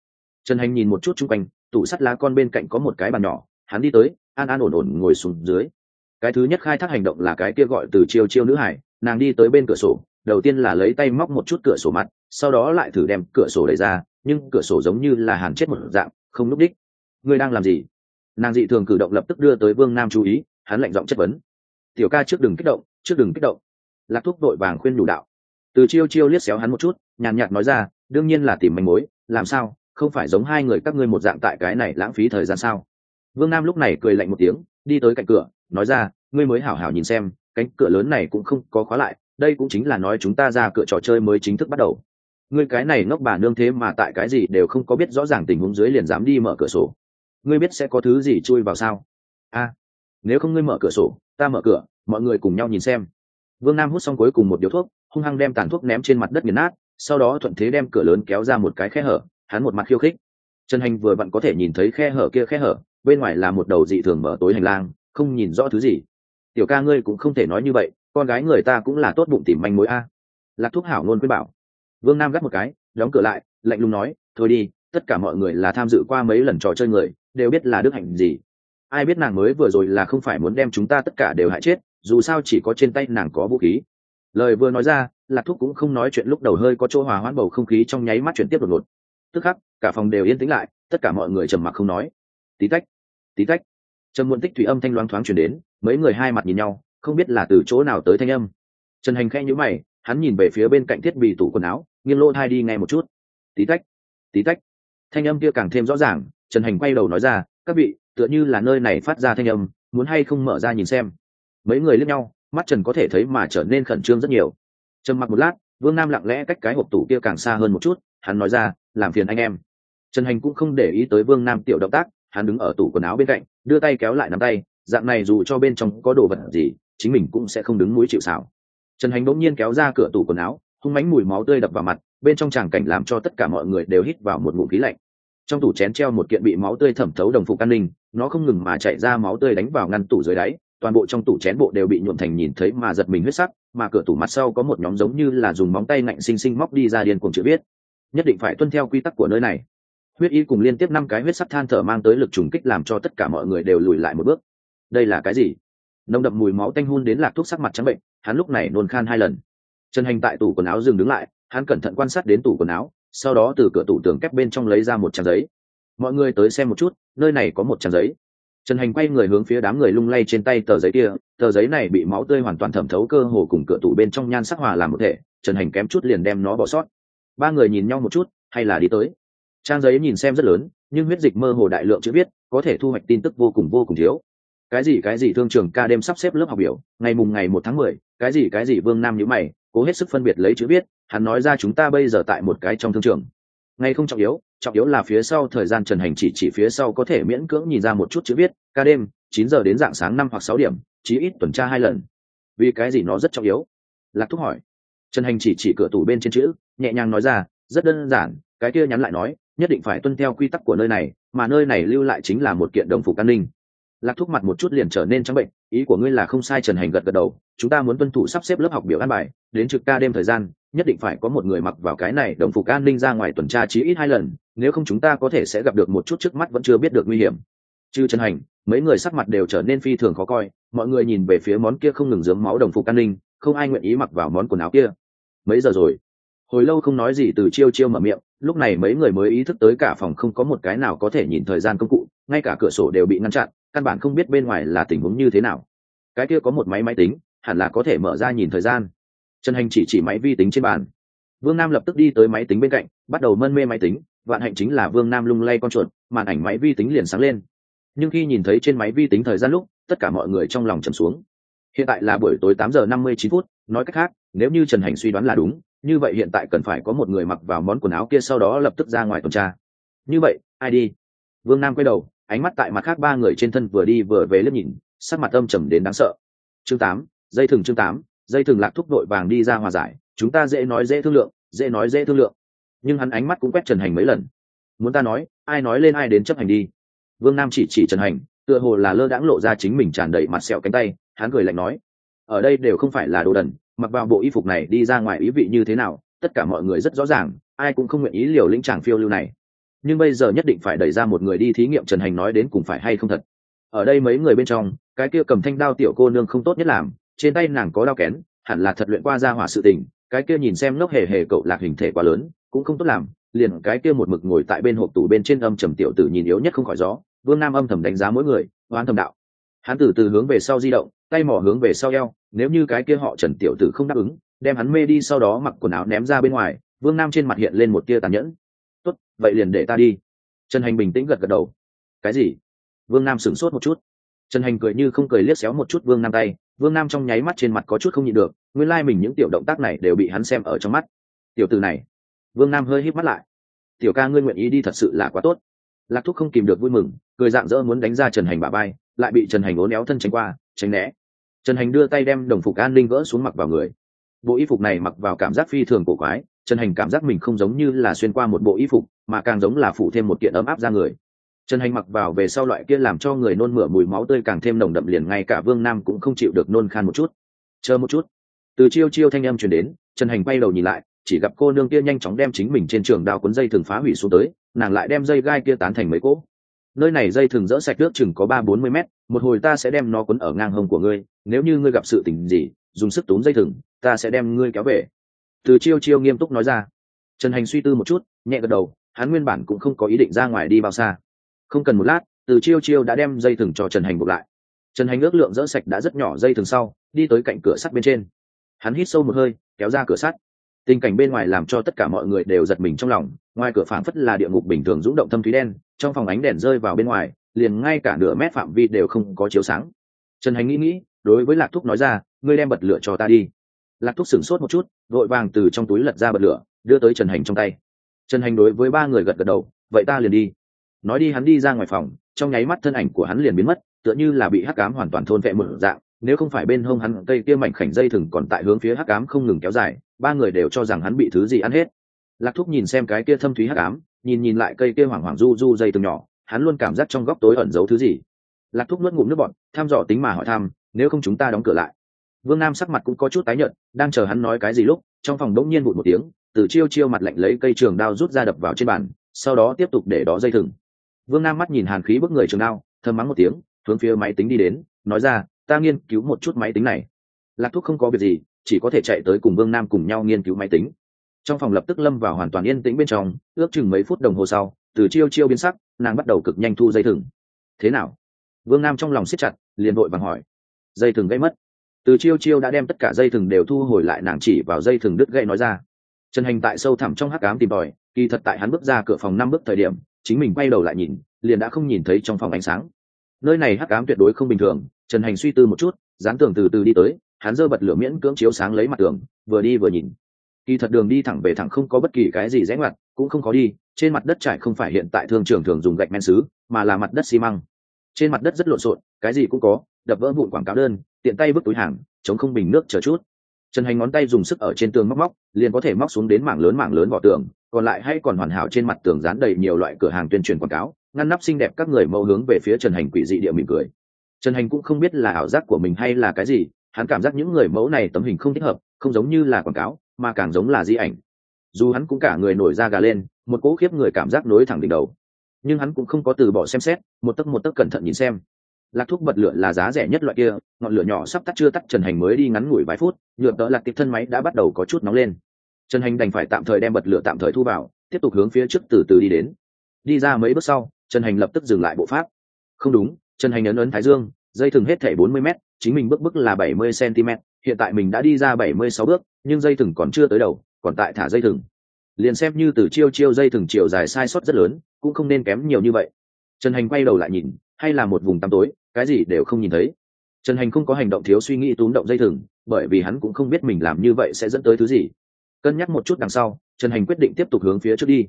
Trần hành nhìn một chút chung quanh, tủ sắt lá con bên cạnh có một cái bàn nhỏ, hắn đi tới, an an ổn ổn ngồi xuống dưới. Cái thứ nhất khai thác hành động là cái kia gọi từ chiêu chiêu nữ hải, nàng đi tới bên cửa sổ, đầu tiên là lấy tay móc một chút cửa sổ mặt, sau đó lại thử đem cửa sổ đẩy ra, nhưng cửa sổ giống như là hàn chết một dạng, không núp đích. Ngươi đang làm gì? Nàng dị thường cử động lập tức đưa tới vương nam chú ý, hắn lạnh giọng chất vấn. Tiểu ca trước đừng kích động, trước đừng kích động. Lạc thúc đội vàng khuyên đủ đạo. Từ chiêu chiêu liếc xéo hắn một chút, nhàn nhạt nói ra, đương nhiên là tìm manh mối, làm sao? Không phải giống hai người các ngươi một dạng tại cái này lãng phí thời gian sao? Vương nam lúc này cười lạnh một tiếng, đi tới cạnh cửa, nói ra, ngươi mới hảo hảo nhìn xem, cánh cửa lớn này cũng không có khóa lại, đây cũng chính là nói chúng ta ra cửa trò chơi mới chính thức bắt đầu. Ngươi cái này ngốc bà nương thế mà tại cái gì đều không có biết rõ ràng tình huống dưới liền dám đi mở cửa sổ ngươi biết sẽ có thứ gì chui vào sao? A, nếu không ngươi mở cửa sổ, ta mở cửa, mọi người cùng nhau nhìn xem. Vương nam hút xong cuối cùng một điếu thuốc, hung hăng đem tàn thuốc ném trên mặt đất nghiền nát, sau đó thuận thế đem cửa lớn kéo ra một cái khe hở, hắn một mặt khiêu khích. Trần hành vừa vặn có thể nhìn thấy khe hở kia khe hở, bên ngoài là một đầu dị thường mở tối hành lang, không nhìn rõ thứ gì. Tiểu ca ngươi cũng không thể nói như vậy, con gái người ta cũng là tốt bụng tìm manh mối a. Lạc thúc hảo ngôn quyết bảo. Vương nam gắt một cái, đóng cửa lại, lạnh lùng nói, thôi đi, tất cả mọi người là tham dự qua mấy lần trò chơi người đều biết là đức hạnh gì. Ai biết nàng mới vừa rồi là không phải muốn đem chúng ta tất cả đều hại chết, dù sao chỉ có trên tay nàng có vũ khí. Lời vừa nói ra, lạc thúc cũng không nói chuyện lúc đầu hơi có chỗ hòa hoãn bầu không khí trong nháy mắt chuyển tiếp đột ngột. Tức khắc, cả phòng đều yên tĩnh lại, tất cả mọi người trầm mặc không nói. Tí tách tí tách. Trầm muộn tích thủy âm thanh loáng thoáng chuyển đến, mấy người hai mặt nhìn nhau, không biết là từ chỗ nào tới thanh âm. Trần hành khẽ nhữ mày, hắn nhìn về phía bên cạnh thiết bị tủ quần áo, nghiêng lỗ thai đi ngay một chút. Tí tách tí tách. Thanh âm kia càng thêm rõ ràng trần hành quay đầu nói ra, các vị, tựa như là nơi này phát ra thanh âm, muốn hay không mở ra nhìn xem? Mấy người lướt nhau, mắt trần có thể thấy mà trở nên khẩn trương rất nhiều. Trầm mặc một lát, vương nam lặng lẽ cách cái hộp tủ kia càng xa hơn một chút, hắn nói ra, làm phiền anh em. Trần hành cũng không để ý tới vương nam tiểu động tác, hắn đứng ở tủ quần áo bên cạnh, đưa tay kéo lại nắm tay, dạng này dù cho bên trong có đồ vật gì, chính mình cũng sẽ không đứng mũi chịu xảo trần hành bỗng nhiên kéo ra cửa tủ quần áo, hung mánh mùi máu tươi đập vào mặt, bên trong tràng cảnh làm cho tất cả mọi người đều hít vào một ngụm khí lạnh trong tủ chén treo một kiện bị máu tươi thẩm thấu đồng phục an ninh, nó không ngừng mà chạy ra máu tươi đánh vào ngăn tủ dưới đáy, toàn bộ trong tủ chén bộ đều bị nhuộm thành nhìn thấy mà giật mình huyết sắc, mà cửa tủ mặt sau có một nhóm giống như là dùng móng tay ngạnh xinh xinh móc đi ra điên cuồng chữ viết. Nhất định phải tuân theo quy tắc của nơi này. Huyết y cùng liên tiếp năm cái huyết sắc than thở mang tới lực trùng kích làm cho tất cả mọi người đều lùi lại một bước. Đây là cái gì? Nồng đậm mùi máu tanh hun đến lạc thuốc sắc mặt trắng bệnh, hắn lúc này nôn khan hai lần. Trần hành tại tủ quần áo dừng đứng lại, hắn cẩn thận quan sát đến tủ quần áo sau đó từ cửa tủ tường kép bên trong lấy ra một trang giấy. Mọi người tới xem một chút, nơi này có một trang giấy. Trần hành quay người hướng phía đám người lung lay trên tay tờ giấy kia, tờ giấy này bị máu tươi hoàn toàn thẩm thấu cơ hồ cùng cửa tủ bên trong nhan sắc hòa làm một thể, trần hành kém chút liền đem nó bỏ sót. Ba người nhìn nhau một chút, hay là đi tới. Trang giấy nhìn xem rất lớn, nhưng huyết dịch mơ hồ đại lượng chữ viết, có thể thu hoạch tin tức vô cùng vô cùng thiếu. Cái gì cái gì thương trường ca đêm sắp xếp lớp học biểu, ngày mùng ngày một tháng mười, cái gì cái gì, vương nam nhữ mày, cố hết sức phân biệt lấy chữ viết hắn nói ra chúng ta bây giờ tại một cái trong thương trường. Ngay không trọng yếu trọng yếu là phía sau thời gian trần hành chỉ chỉ phía sau có thể miễn cưỡng nhìn ra một chút chữ viết, ca đêm, chín giờ đến dạng sáng năm hoặc sáu điểm, chí ít tuần tra hai lần. Vì cái gì nó rất trọng yếu? Lạc thúc hỏi. Trần hành chỉ chỉ cửa tủ bên trên chữ, nhẹ nhàng nói ra, rất đơn giản, cái kia nhắn lại nói, nhất định phải tuân theo quy tắc của nơi này, mà nơi này lưu lại chính là một kiện đồng phục an ninh. Lạc thúc mặt một chút liền trở nên trắng bệnh, ý của ngươi là không sai trần hành gật gật đầu, chúng ta muốn tuân thủ sắp xếp lớp học biểu an bài, đến trực ca đêm thời gian nhất định phải có một người mặc vào cái này, đồng phục an ninh ra ngoài tuần tra chí ít hai lần, nếu không chúng ta có thể sẽ gặp được một chút trước mắt vẫn chưa biết được nguy hiểm. Chư trần hành, mấy người sắc mặt đều trở nên phi thường khó coi, mọi người nhìn về phía món kia không ngừng dướng máu đồng phục an ninh, không ai nguyện ý mặc vào món quần áo kia. Mấy giờ rồi? Hồi lâu không nói gì từ chiêu chiêu mở miệng, lúc này mấy người mới ý thức tới cả phòng không có một cái nào có thể nhìn thời gian công cụ, ngay cả cửa sổ đều bị ngăn chặn, căn bản không biết bên ngoài là tình huống như thế nào. Cái kia có một máy máy tính, hẳn là có thể mở ra nhìn thời gian trần hành chỉ chỉ máy vi tính trên bàn. Vương nam lập tức đi tới máy tính bên cạnh, bắt đầu mân mê máy tính, vạn hạnh chính là vương nam lung lay con chuột, màn ảnh máy vi tính liền sáng lên. Nhưng khi nhìn thấy trên máy vi tính thời gian lúc, tất cả mọi người trong lòng trầm xuống. Hiện tại là buổi tối tám giờ năm mươi chín phút, nói cách khác, nếu như trần hành suy đoán là đúng, như vậy hiện tại cần phải có một người mặc vào món quần áo kia sau đó lập tức ra ngoài tuần tra. Như vậy, ai đi? Vương nam quay đầu, ánh mắt tại mặt khác ba người trên thân vừa đi vừa về liếc nhìn, sắc mặt âm trầm đến đáng sợ. Chương tám, dây thừng chương tám dây thường lạc thúc đội vàng đi ra hòa giải, chúng ta dễ nói dễ thương lượng, dễ nói dễ thương lượng. Nhưng hắn ánh mắt cũng quét trần hành mấy lần. Muốn ta nói, ai nói lên ai đến chấp hành đi. Vương nam chỉ chỉ trần hành, tựa hồ là lơ đãng lộ ra chính mình tràn đầy mặt sẹo cánh tay, hắn cười lạnh nói, ở đây đều không phải là đồ đần, mặc vào bộ y phục này đi ra ngoài ý vị như thế nào, tất cả mọi người rất rõ ràng, ai cũng không nguyện ý liều lĩnh tràng phiêu lưu này. Nhưng bây giờ nhất định phải đẩy ra một người đi thí nghiệm trần hành nói đến cùng phải hay không thật. Ở đây mấy người bên trong, cái kia cầm thanh đao tiểu cô nương không tốt nhất làm trên tay nàng có đao kén, hẳn là thật luyện qua ra hỏa sự tình, cái kia nhìn xem nốc hề hề cậu lạc hình thể quá lớn, cũng không tốt làm, liền cái kia một mực ngồi tại bên hộp tủ bên trên âm trầm tiểu tử nhìn yếu nhất không khỏi gió, vương nam âm thầm đánh giá mỗi người, oán thầm đạo. Hắn từ từ hướng về sau di động, tay mỏ hướng về sau eo, nếu như cái kia họ trần tiểu tử không đáp ứng, đem hắn mê đi sau đó mặc quần áo ném ra bên ngoài, vương nam trên mặt hiện lên một tia tàn nhẫn. Tốt, vậy liền để ta đi. Trần hành bình tĩnh gật gật đầu. Cái gì? Vương nam sửng sốt một chút. Trần hành cười như không cười liếc xéo một chút vương nam tay vương nam trong nháy mắt trên mặt có chút không nhịn được, nguyên lai、like、mình những tiểu động tác này đều bị hắn xem ở trong mắt. Tiểu từ này. Vương nam hơi hít mắt lại. Tiểu ca ngươi nguyện ý đi thật sự là quá tốt. Lạc thúc không kìm được vui mừng, cười dạng dỡ muốn đánh ra trần hành bà bay lại bị trần hành ố néo thân tránh qua, tránh né. Trần hành đưa tay đem đồng phục an ninh gỡ xuống mặc vào người. Bộ y phục này mặc vào cảm giác phi thường cổ quái, trần hành cảm giác mình không giống như là xuyên qua một bộ y phục, mà càng giống là phủ thêm một kiện ấm áp ra người trần hành mặc vào về sau loại kia làm cho người nôn mửa mùi máu tươi càng thêm nồng đậm liền ngay cả vương nam cũng không chịu được nôn khan một chút. Chờ một chút. Từ chiêu chiêu thanh âm truyền đến, trần hành bay đầu nhìn lại, chỉ gặp cô nương kia nhanh chóng đem chính mình trên trường đao cuốn dây thường phá hủy xuống tới, nàng lại đem dây gai kia tán thành mấy cỗ. Nơi này dây thường dỡ sạch nước chừng có ba bốn mươi mét, một hồi ta sẽ đem nó cuốn ở ngang hông của ngươi, nếu như ngươi gặp sự tình gì, dùng sức túm dây thừng, ta sẽ đem ngươi kéo về. Từ chiêu chiêu nghiêm túc nói ra. Trần hành suy tư một chút, nhẹ gật đầu, hắn nguyên bản cũng không có ý định ra ngoài đi bao xa không cần một lát, từ chiêu chiêu đã đem dây thừng cho trần hành buộc lại. Trần hành ước lượng dỡ sạch đã rất nhỏ dây thừng sau, đi tới cạnh cửa sắt bên trên. Hắn hít sâu một hơi, kéo ra cửa sắt. Tình cảnh bên ngoài làm cho tất cả mọi người đều giật mình trong lòng, ngoài cửa phảng phất là địa ngục bình thường rúng động thâm thúy đen, trong phòng ánh đèn rơi vào bên ngoài, liền ngay cả nửa mét phạm vi đều không có chiếu sáng. Trần hành nghĩ nghĩ, đối với lạc thúc nói ra, ngươi đem bật lửa cho ta đi. Lạc thúc sửng sốt một chút, vội vàng từ trong túi lật ra bật lửa, đưa tới trần hành trong tay. Trần hành đối với ba người gật gật đầu, vậy ta liền đi nói đi hắn đi ra ngoài phòng, trong nháy mắt thân ảnh của hắn liền biến mất, tựa như là bị hắc cám hoàn toàn thôn vẹ mở dạng, nếu không phải bên hông hắn cây kia mảnh khảnh dây thừng còn tại hướng phía hắc cám không ngừng kéo dài, ba người đều cho rằng hắn bị thứ gì ăn hết. Lạc thúc nhìn xem cái kia thâm thúy hắc ám, nhìn nhìn lại cây kia hoảng hoảng du du dây từng nhỏ, hắn luôn cảm giác trong góc tối ẩn giấu thứ gì. Lạc thúc nuốt ngụm nước bọn thăm dò tính mà hỏi thăm, nếu không chúng ta đóng cửa lại. Vương nam sắc mặt cũng có chút tái nhợt, đang chờ hắn nói cái gì lúc, trong phòng đống nhiên bụt một tiếng, từ chiêu chiêu mặt lạnh lấy cây trường đao rút ra đập vào trên bàn, sau đó tiếp tục để đó dây thừng vương nam mắt nhìn hàn khí bức người trường đao thơm mắng một tiếng, hướng phía máy tính đi đến, nói ra, ta nghiên cứu một chút máy tính này. Lạc thúc không có việc gì, chỉ có thể chạy tới cùng vương nam cùng nhau nghiên cứu máy tính. Trong phòng lập tức lâm vào hoàn toàn yên tĩnh bên trong, ước chừng mấy phút đồng hồ sau, từ chiêu chiêu biến sắc, nàng bắt đầu cực nhanh thu dây thừng. Thế nào? Vương nam trong lòng siết chặt, liền vội vàng hỏi. Dây thừng gây mất. Từ chiêu chiêu đã đem tất cả dây thừng đều thu hồi lại, nàng chỉ vào dây thừng đứt gãy nói ra. Trần hành tại sâu thẳm trong hắc ám tìm tòi, kỳ thật tại hắn bước ra cửa phòng năm bước thời điểm chính mình quay đầu lại nhìn, liền đã không nhìn thấy trong phòng ánh sáng. Nơi này hắc ám tuyệt đối không bình thường, trần hành suy tư một chút, dán tường từ từ đi tới, hắn dơ bật lửa miễn cưỡng chiếu sáng lấy mặt tường, vừa đi vừa nhìn. Kỳ thật đường đi thẳng về thẳng không có bất kỳ cái gì rẽ ngoặt, cũng không có đi, trên mặt đất trải không phải hiện tại thương trường thường dùng gạch men xứ, mà là mặt đất xi măng. Trên mặt đất rất lộn xộn, cái gì cũng có, đập vỡ vụn quảng cáo đơn, tiện tay vứt túi hàng, chống không bình nước chờ chút trần hành ngón tay dùng sức ở trên tường móc móc, liền có thể móc xuống đến mảng lớn mảng lớn vỏ tường, còn lại hay còn hoàn hảo trên mặt tường dán đầy nhiều loại cửa hàng tuyên truyền quảng cáo, ngăn nắp xinh đẹp các người mẫu hướng về phía trần hành quỷ dị địa mỉm cười. Trần hành cũng không biết là ảo giác của mình hay là cái gì, hắn cảm giác những người mẫu này tấm hình không thích hợp, không giống như là quảng cáo, mà càng giống là di ảnh. Dù hắn cũng cả người nổi da gà lên, một cỗ khiếp người cảm giác nối thẳng đỉnh đầu. Nhưng hắn cũng không có từ bỏ xem xét, một tấc một tấc cẩn thận nhìn xem lạc thuốc bật lửa là giá rẻ nhất loại kia, ngọn lửa nhỏ sắp tắt chưa tắt, trần hành mới đi ngắn ngủi vài phút nhựa tợ lạc tiếp thân máy đã bắt đầu có chút nóng lên. Trần hành đành phải tạm thời đem bật lửa tạm thời thu vào, tiếp tục hướng phía trước từ từ đi đến. Đi ra mấy bước sau, trần hành lập tức dừng lại bộ pháp. Không đúng, trần hành ấn ấn thái dương, dây thừng hết thể bốn mươi m chính mình bước bước là bảy mươi cm hiện tại mình đã đi ra bảy mươi sáu bước, nhưng dây thừng còn chưa tới đầu, còn tại thả dây thừng. Liền xem như từ chiêu chiêu dây thừng chiều dài sai sót rất lớn, cũng không nên kém nhiều như vậy. Trần hành quay đầu lại nhìn, hay là một vùng tăm tối cái gì đều không nhìn thấy. Trần hành không có hành động thiếu suy nghĩ túm động dây thừng, bởi vì hắn cũng không biết mình làm như vậy sẽ dẫn tới thứ gì. Cân nhắc một chút đằng sau, trần hành quyết định tiếp tục hướng phía trước đi.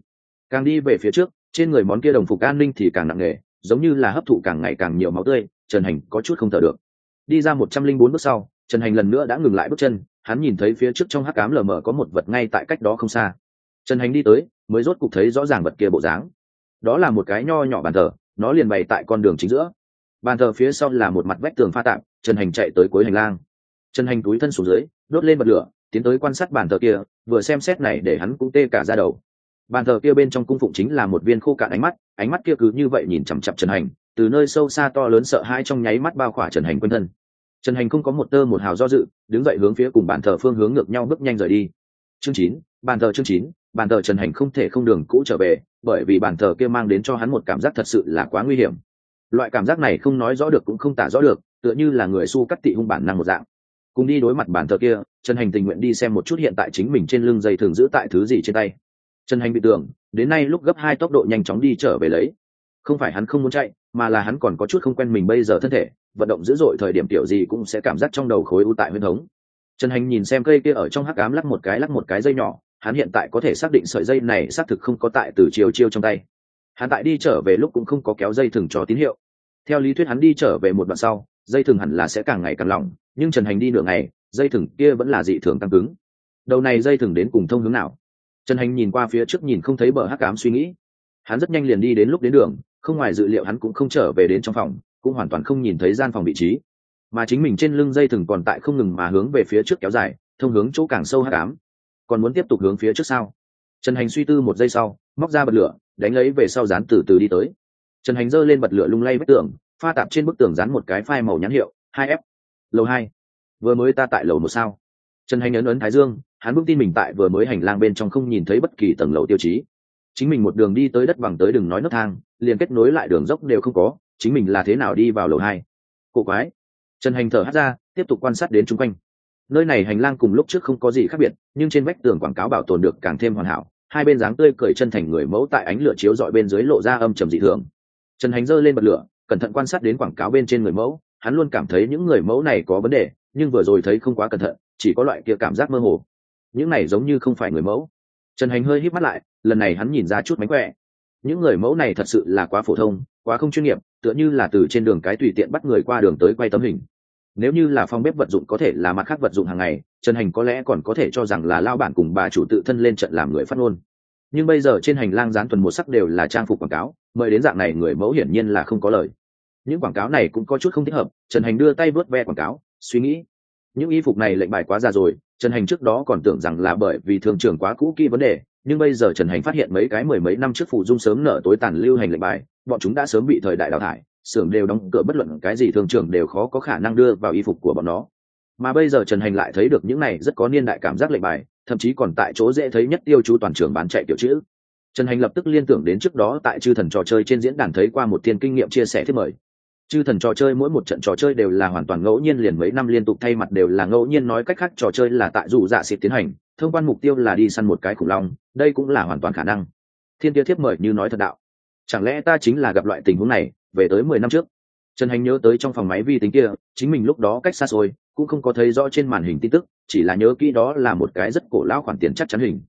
Càng đi về phía trước, trên người món kia đồng phục an ninh thì càng nặng nề, giống như là hấp thụ càng ngày càng nhiều máu tươi, trần hành có chút không thở được. Đi ra một trăm linh bốn bước sau, trần hành lần nữa đã ngừng lại bước chân, hắn nhìn thấy phía trước trong hắc cám lờ mờ có một vật ngay tại cách đó không xa. Trần hành đi tới, mới rốt cục thấy rõ ràng vật kia bộ dáng. Đó là một cái nho nhỏ bàn thờ, nó liền bày tại con đường chính giữa bàn thờ phía sau là một mặt vách tường pha tạm trần hành chạy tới cuối hành lang. Trần hành túi thân xuống dưới, đốt lên bật lửa, tiến tới quan sát bàn thờ kia, vừa xem xét này để hắn cũng tê cả ra đầu. Bàn thờ kia bên trong cung phụng chính là một viên khô cạn ánh mắt ánh mắt kia cứ như vậy nhìn chằm chặp trần hành, từ nơi sâu xa to lớn sợ hãi trong nháy mắt bao khỏa trần hành quân thân. Trần hành không có một tơ một hào do dự, đứng dậy hướng phía cùng bàn thờ phương hướng ngược nhau bước nhanh rời đi. Chương chín, bàn thờ chương chín, bàn thờ trần hành không thể không đường cũ trở về, bởi vì bàn thờ kia mang đến cho hắn một cảm giác thật sự là quá nguy hiểm loại cảm giác này không nói rõ được cũng không tả rõ được, tựa như là người su cắt tị hung bản năng một dạng. Cùng đi đối mặt bản thờ kia, trần hành tình nguyện đi xem một chút hiện tại chính mình trên lưng dây thường giữ tại thứ gì trên tay. Trần hành bị tưởng, đến nay lúc gấp hai tốc độ nhanh chóng đi trở về lấy. Không phải hắn không muốn chạy, mà là hắn còn có chút không quen mình bây giờ thân thể, vận động dữ dội thời điểm tiểu gì cũng sẽ cảm giác trong đầu khối u tại huyết thống. Trần hành nhìn xem cây kia ở trong hắc ám lắc một cái lắc một cái dây nhỏ, hắn hiện tại có thể xác định sợi dây này xác thực không có tại từ chiều chiêu trong tay. Hắn tại đi trở về lúc cũng không có kéo dây thừng cho tín hiệu theo lý thuyết hắn đi trở về một đoạn sau, dây thừng hẳn là sẽ càng ngày càng lỏng, nhưng trần hành đi nửa ngày, dây thừng kia vẫn là dị thường tăng cứng. Đầu này dây thừng đến cùng thông hướng nào? Trần hành nhìn qua phía trước nhìn không thấy bờ hắc cám suy nghĩ. Hắn rất nhanh liền đi đến lúc đến đường, không ngoài dự liệu hắn cũng không trở về đến trong phòng, cũng hoàn toàn không nhìn thấy gian phòng vị trí. Mà chính mình trên lưng dây thừng còn tại không ngừng mà hướng về phía trước kéo dài, thông hướng chỗ càng sâu hắc cám còn muốn tiếp tục hướng phía trước sau trần hành suy tư một giây sau, móc ra bật lửa, đánh lấy về sau dán từ từ đi tới trần hành dơ lên bật lửa lung lay vách tường, pha tạp trên bức tường dán một cái phai màu nhãn hiệu, hai f, lầu hai. Vừa mới ta tại lầu một sao? Trần hành ấn ấn thái dương, hắn vững tin mình tại vừa mới hành lang bên trong không nhìn thấy bất kỳ tầng lầu tiêu chí. Chính mình một đường đi tới đất bằng tới đừng nói nấc thang, liền kết nối lại đường dốc đều không có, chính mình là thế nào đi vào lầu hai? Cổ quái. Trần hành thở hát ra, tiếp tục quan sát đến chung quanh. Nơi này hành lang cùng lúc trước không có gì khác biệt, nhưng trên vách tường quảng cáo bảo tồn được càng thêm hoàn hảo, hai bên dáng tươi cởi chân thành người mẫu tại ánh lửa chiếu dọi bên dưới lộ ra âm trầm dị thường trần hành giơ lên bật lửa, cẩn thận quan sát đến quảng cáo bên trên người mẫu, hắn luôn cảm thấy những người mẫu này có vấn đề, nhưng vừa rồi thấy không quá cẩn thận, chỉ có loại kia cảm giác mơ hồ. Những này giống như không phải người mẫu. Trần hành hơi hít mắt lại, lần này hắn nhìn ra chút mánh khỏe. Những người mẫu này thật sự là quá phổ thông, quá không chuyên nghiệp, tựa như là từ trên đường cái tùy tiện bắt người qua đường tới quay tấm hình. Nếu như là phong bếp vật dụng có thể là mặt khác vật dụng hàng ngày, trần hành có lẽ còn có thể cho rằng là lao bản cùng bà chủ tự thân lên trận làm người phát ngôn nhưng bây giờ trên hành lang dán tuần một sắc đều là trang phục quảng cáo, mời đến dạng này người mẫu hiển nhiên là không có lời. Những quảng cáo này cũng có chút không thích hợp, trần hành đưa tay vớt ve quảng cáo, suy nghĩ. Những y phục này lệnh bài quá già rồi, trần hành trước đó còn tưởng rằng là bởi vì thường trưởng quá cũ kỹ vấn đề, nhưng bây giờ trần hành phát hiện mấy cái mười mấy năm trước phụ dung sớm nở tối tàn lưu hành lệnh bài, bọn chúng đã sớm bị thời đại đào thải, xưởng đều đóng cửa bất luận cái gì thường trưởng đều khó có khả năng đưa vào y phục của bọn nó. Mà bây giờ trần hành lại thấy được những này rất có niên đại cảm giác lệnh bài thậm chí còn tại chỗ dễ thấy nhất tiêu chú toàn trường bán chạy kiểu chữ. Trần hành lập tức liên tưởng đến trước đó tại chư thần trò chơi trên diễn đàn thấy qua một thiên kinh nghiệm chia sẻ thiết mời. Chư thần trò chơi mỗi một trận trò chơi đều là hoàn toàn ngẫu nhiên liền mấy năm liên tục thay mặt đều là ngẫu nhiên nói cách khác trò chơi là tại dù dạ xịt tiến hành, thông quan mục tiêu là đi săn một cái khủng long, đây cũng là hoàn toàn khả năng. Thiên tiêu thiếp mời như nói thật đạo. Chẳng lẽ ta chính là gặp loại tình huống này, về tới mười năm trước? Trần hành nhớ tới trong phòng máy vi tính kia, chính mình lúc đó cách xa xôi, cũng không có thấy rõ trên màn hình tin tức chỉ là nhớ kỹ đó là một cái rất cổ lão khoản tiền chắc chắn hình.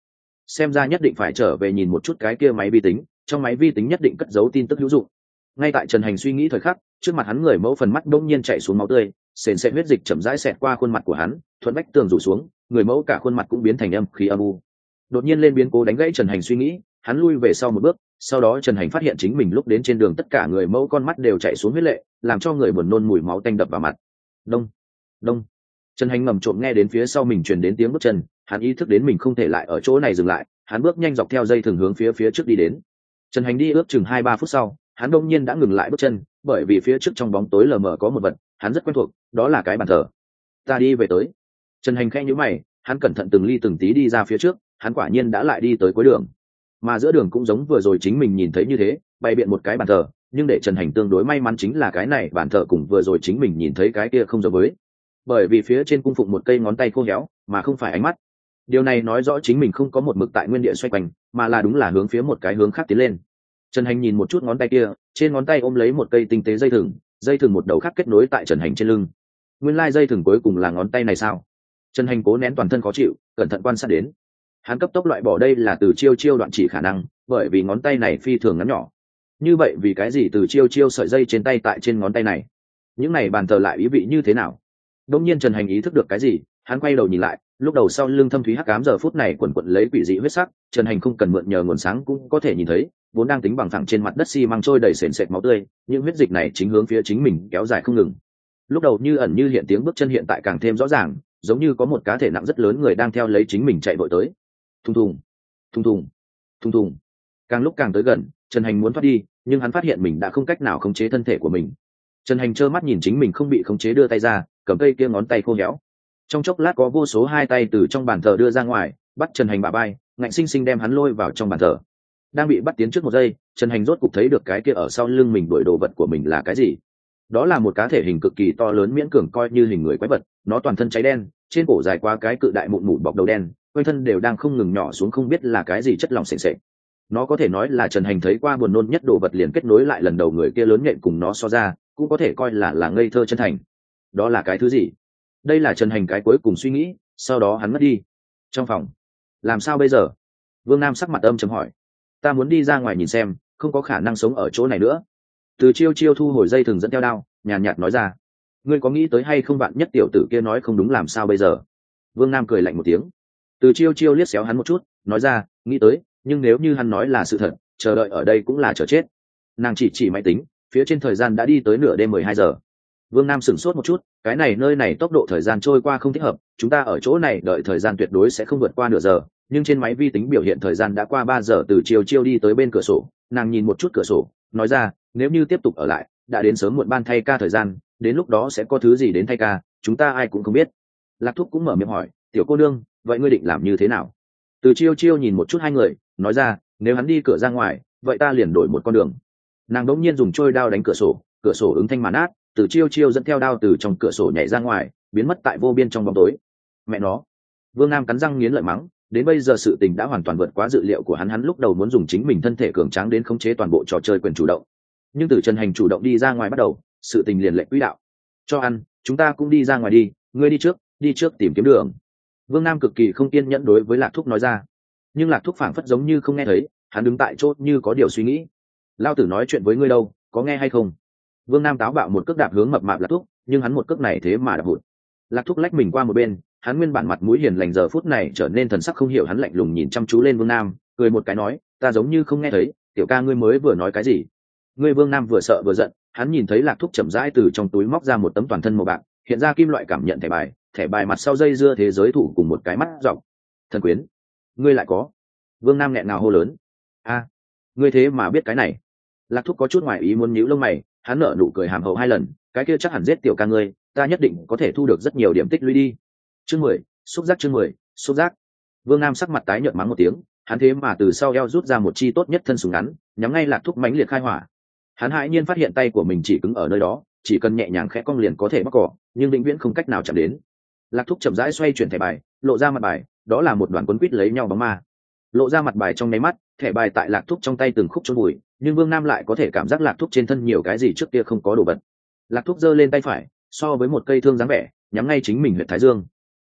Xem ra nhất định phải trở về nhìn một chút cái kia máy vi tính, trong máy vi tính nhất định cất giấu tin tức hữu dụng. Ngay tại trần hành suy nghĩ thời khắc, trước mặt hắn người mẫu phần mắt đông nhiên chạy xuống máu tươi, sền sệt huyết dịch chậm rãi xẹt qua khuôn mặt của hắn, thuận bách tường rủ xuống, người mẫu cả khuôn mặt cũng biến thành âm khí âm u. Đột nhiên lên biến cố đánh gãy trần hành suy nghĩ, hắn lui về sau một bước, sau đó trần hành phát hiện chính mình lúc đến trên đường tất cả người mẫu con mắt đều chạy xuống huyết lệ, làm cho người buồn nôn mùi máu tanh đập vào mặt. Đông đông trần hành ngầm trộm nghe đến phía sau mình truyền đến tiếng bước chân, hắn ý thức đến mình không thể lại ở chỗ này dừng lại, hắn bước nhanh dọc theo dây thường hướng phía phía trước đi đến. Trần hành đi ước chừng hai ba phút sau, hắn đông nhiên đã ngừng lại bước chân, bởi vì phía trước trong bóng tối lờ mờ có một vật, hắn rất quen thuộc, đó là cái bàn thờ. Ta đi về tới. Trần hành khẽ nhữ mày, hắn cẩn thận từng ly từng tí đi ra phía trước, hắn quả nhiên đã lại đi tới cuối đường. Mà giữa đường cũng giống vừa rồi chính mình nhìn thấy như thế, bày biện một cái bàn thờ, nhưng để trần hành tương đối may mắn chính là cái này bàn thờ cùng vừa rồi chính mình nhìn thấy cái kia không giống với bởi vì phía trên cung phụng một cây ngón tay khô héo, mà không phải ánh mắt. Điều này nói rõ chính mình không có một mực tại nguyên địa xoay quanh, mà là đúng là hướng phía một cái hướng khác tiến lên. Trần hành nhìn một chút ngón tay kia, trên ngón tay ôm lấy một cây tinh tế dây thừng dây thừng một đầu khác kết nối tại trần hành trên lưng. Nguyên lai、like、dây thừng cuối cùng là ngón tay này sao? Trần hành cố nén toàn thân khó chịu, cẩn thận quan sát đến. Hắn cấp tốc loại bỏ đây là từ chiêu chiêu đoạn chỉ khả năng, bởi vì ngón tay này phi thường ngắn nhỏ. Như vậy vì cái gì từ chiêu chiêu sợi dây trên tay tại trên ngón tay này? Những này bàn thờ lại ý vị như thế nào? Đông nhiên trần hành ý thức được cái gì, hắn quay đầu nhìn lại, lúc đầu sau lưng thâm thúy hắc cám giờ phút này quần quận lấy quỷ dị huyết sắc, trần hành không cần mượn nhờ nguồn sáng cũng có thể nhìn thấy, vốn đang tính bằng thẳng trên mặt đất xi、si、măng trôi đầy sền sệt máu tươi, những huyết dịch này chính hướng phía chính mình kéo dài không ngừng. Lúc đầu như ẩn như hiện tiếng bước chân hiện tại càng thêm rõ ràng, giống như có một cá thể nặng rất lớn người đang theo lấy chính mình chạy vội tới. Thùng thùng thùng thùng thùng thùng. Càng lúc càng tới gần, trần hành muốn thoát đi, nhưng hắn phát hiện mình đã không cách nào khống chế thân thể của mình. Trần hành trơ mắt nhìn chính mình không bị khống chế đưa tay ra cầm cây kia ngón tay khô héo. Trong chốc lát có vô số hai tay từ trong bàn thờ đưa ra ngoài, bắt trần hành bà bay ngạnh xinh xinh đem hắn lôi vào trong bàn thờ. Đang bị bắt tiến trước một giây, trần hành rốt cục thấy được cái kia ở sau lưng mình đổi đồ vật của mình là cái gì. Đó là một cá thể hình cực kỳ to lớn miễn cường coi như hình người quái vật, nó toàn thân cháy đen, trên cổ dài qua cái cự đại mụn mụn bọc đầu đen, quanh thân đều đang không ngừng nhỏ xuống không biết là cái gì chất lỏng sền sệt. nó có thể nói là trần hành thấy qua buồn nôn nhất đồ vật liền kết nối lại lần đầu người kia lớn nhện cùng nó so ra, cũng có thể coi là là ngây thơ chân thành đó là cái thứ gì? Đây là trần hành cái cuối cùng suy nghĩ, sau đó hắn mất đi. Trong phòng. Làm sao bây giờ? Vương nam sắc mặt âm chấm hỏi. Ta muốn đi ra ngoài nhìn xem, không có khả năng sống ở chỗ này nữa. Từ chiêu chiêu thu hồi dây thừng dẫn theo đao, nhàn nhạt nói ra. Ngươi có nghĩ tới hay không bạn nhất tiểu tử kia nói không đúng làm sao bây giờ? Vương nam cười lạnh một tiếng. Từ chiêu chiêu liếc xéo hắn một chút, nói ra, nghĩ tới, nhưng nếu như hắn nói là sự thật, chờ đợi ở đây cũng là chờ chết. Nàng chỉ chỉ máy tính, phía trên thời gian đã đi tới nửa đêm mười hai giờ vương nam sửng sốt một chút, cái này nơi này tốc độ thời gian trôi qua không thích hợp, chúng ta ở chỗ này đợi thời gian tuyệt đối sẽ không vượt qua nửa giờ, nhưng trên máy vi tính biểu hiện thời gian đã qua ba giờ từ chiều chiều đi tới bên cửa sổ, nàng nhìn một chút cửa sổ, nói ra, nếu như tiếp tục ở lại, đã đến sớm muộn ban thay ca thời gian, đến lúc đó sẽ có thứ gì đến thay ca, chúng ta ai cũng không biết. Lạc thúc cũng mở miệng hỏi, tiểu cô nương, vậy ngươi định làm như thế nào? Từ chiêu chiêu nhìn một chút hai người, nói ra, nếu hắn đi cửa ra ngoài, vậy ta liền đổi một con đường. Nàng đỗng nhiên dùng trôi đao đánh cửa sổ cửa sổ ứng thanh màn át từ chiêu chiêu dẫn theo đao từ trong cửa sổ nhảy ra ngoài, biến mất tại vô biên trong bóng tối. Mẹ nó. Vương nam cắn răng nghiến lợi mắng, đến bây giờ sự tình đã hoàn toàn vượt quá dự liệu của hắn hắn lúc đầu muốn dùng chính mình thân thể cường tráng đến khống chế toàn bộ trò chơi quyền chủ động. Nhưng từ trần hành chủ động đi ra ngoài bắt đầu, sự tình liền lệnh quỹ đạo. Cho ăn, chúng ta cũng đi ra ngoài đi, ngươi đi trước đi trước tìm kiếm đường. Vương nam cực kỳ không kiên nhẫn đối với lạc thúc nói ra. Nhưng lạc thúc phảng phất giống như không nghe thấy, hắn đứng tại chốt như có điều suy nghĩ. Lao tử nói chuyện với ngươi đâu, có nghe hay không? Vương nam táo bạo một cước đạp hướng mập mạp lạc thúc, nhưng hắn một cước này thế mà đạp hụt. Lạc thúc lách mình qua một bên, hắn nguyên bản mặt mũi hiền lành giờ phút này trở nên thần sắc không hiểu, hắn lạnh lùng nhìn chăm chú lên vương nam, cười một cái nói, ta giống như không nghe thấy, tiểu ca ngươi mới vừa nói cái gì? Ngươi vương nam vừa sợ vừa giận, hắn nhìn thấy lạc thúc chậm rãi từ trong túi móc ra một tấm toàn thân màu bạc, hiện ra kim loại cảm nhận thẻ bài thẻ bài mặt sau dây dưa thế giới thủ cùng một cái mắt dọc. Thần quyến, ngươi lại có? Vương nam nghẹn ngào hô lớn. A, ngươi thế mà biết cái này. Lạc thúc có chút ngoài ý muốn nhíu lông mày hắn nở nụ cười hàm hậu hai lần, cái kia chắc hẳn giết tiểu ca ngươi, ta nhất định có thể thu được rất nhiều điểm tích lũy đi. Chương mười, xúc giác chương mười, xúc giác. Vương nam sắc mặt tái nhợt mắng một tiếng, hắn thế mà từ sau eo rút ra một chi tốt nhất thân súng ngắn, nhắm ngay lạc thúc mãnh liệt khai hỏa. Hắn hãi nhiên phát hiện tay của mình chỉ cứng ở nơi đó, chỉ cần nhẹ nhàng khẽ cong liền có thể mắc cỏ, nhưng vĩnh viễn không cách nào chạm đến. Lạc thúc chậm rãi xoay chuyển thẻ bài, lộ ra mặt bài, đó là một đoàn quấn quýt lấy nhau bóng ma. Lộ ra mặt bài trong nháy mắt, thẻ bài tại lạc thúc trong tay từng khúc trôn bụi nhưng vương nam lại có thể cảm giác lạc thúc trên thân nhiều cái gì trước kia không có đồ vật. Lạc thúc giơ lên tay phải, so với một cây thương dáng vẻ, nhắm ngay chính mình huyện thái dương.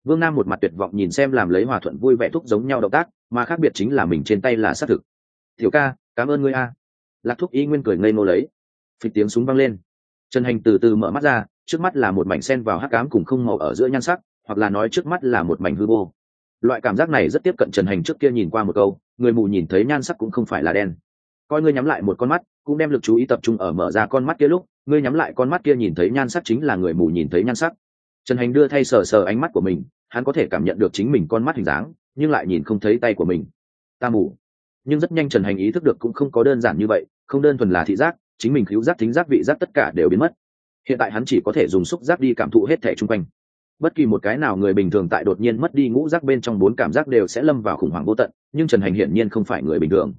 Vương nam một mặt tuyệt vọng nhìn xem làm lấy hòa thuận vui vẻ thúc giống nhau động tác, mà khác biệt chính là mình trên tay là xác thực. Tiểu ca, cảm ơn ngươi a. Lạc thúc y nguyên cười ngây ngô lấy. Phịch tiếng súng văng lên. Trần hành từ từ mở mắt ra, trước mắt là một mảnh sen vào hắc cám cùng không màu ở giữa nhan sắc, hoặc là nói trước mắt là một mảnh hư vô. Loại cảm giác này rất tiếp cận trần hành trước kia nhìn qua một câu, người mù nhìn thấy nhan sắc cũng không phải là đen coi ngươi nhắm lại một con mắt, cũng đem lực chú ý tập trung ở mở ra con mắt kia lúc, ngươi nhắm lại con mắt kia nhìn thấy nhan sắc chính là người mù nhìn thấy nhan sắc. Trần hành đưa thay sờ sờ ánh mắt của mình, hắn có thể cảm nhận được chính mình con mắt hình dáng, nhưng lại nhìn không thấy tay của mình. Ta mù. Nhưng rất nhanh trần hành ý thức được cũng không có đơn giản như vậy, không đơn thuần là thị giác, chính mình cứu giác, thính giác, vị giác tất cả đều biến mất. Hiện tại hắn chỉ có thể dùng xúc giác đi cảm thụ hết thẻ chung quanh. Bất kỳ một cái nào người bình thường tại đột nhiên mất đi ngũ giác bên trong bốn cảm giác đều sẽ lâm vào khủng hoảng vô tận, nhưng trần hành hiển nhiên không phải người bình thường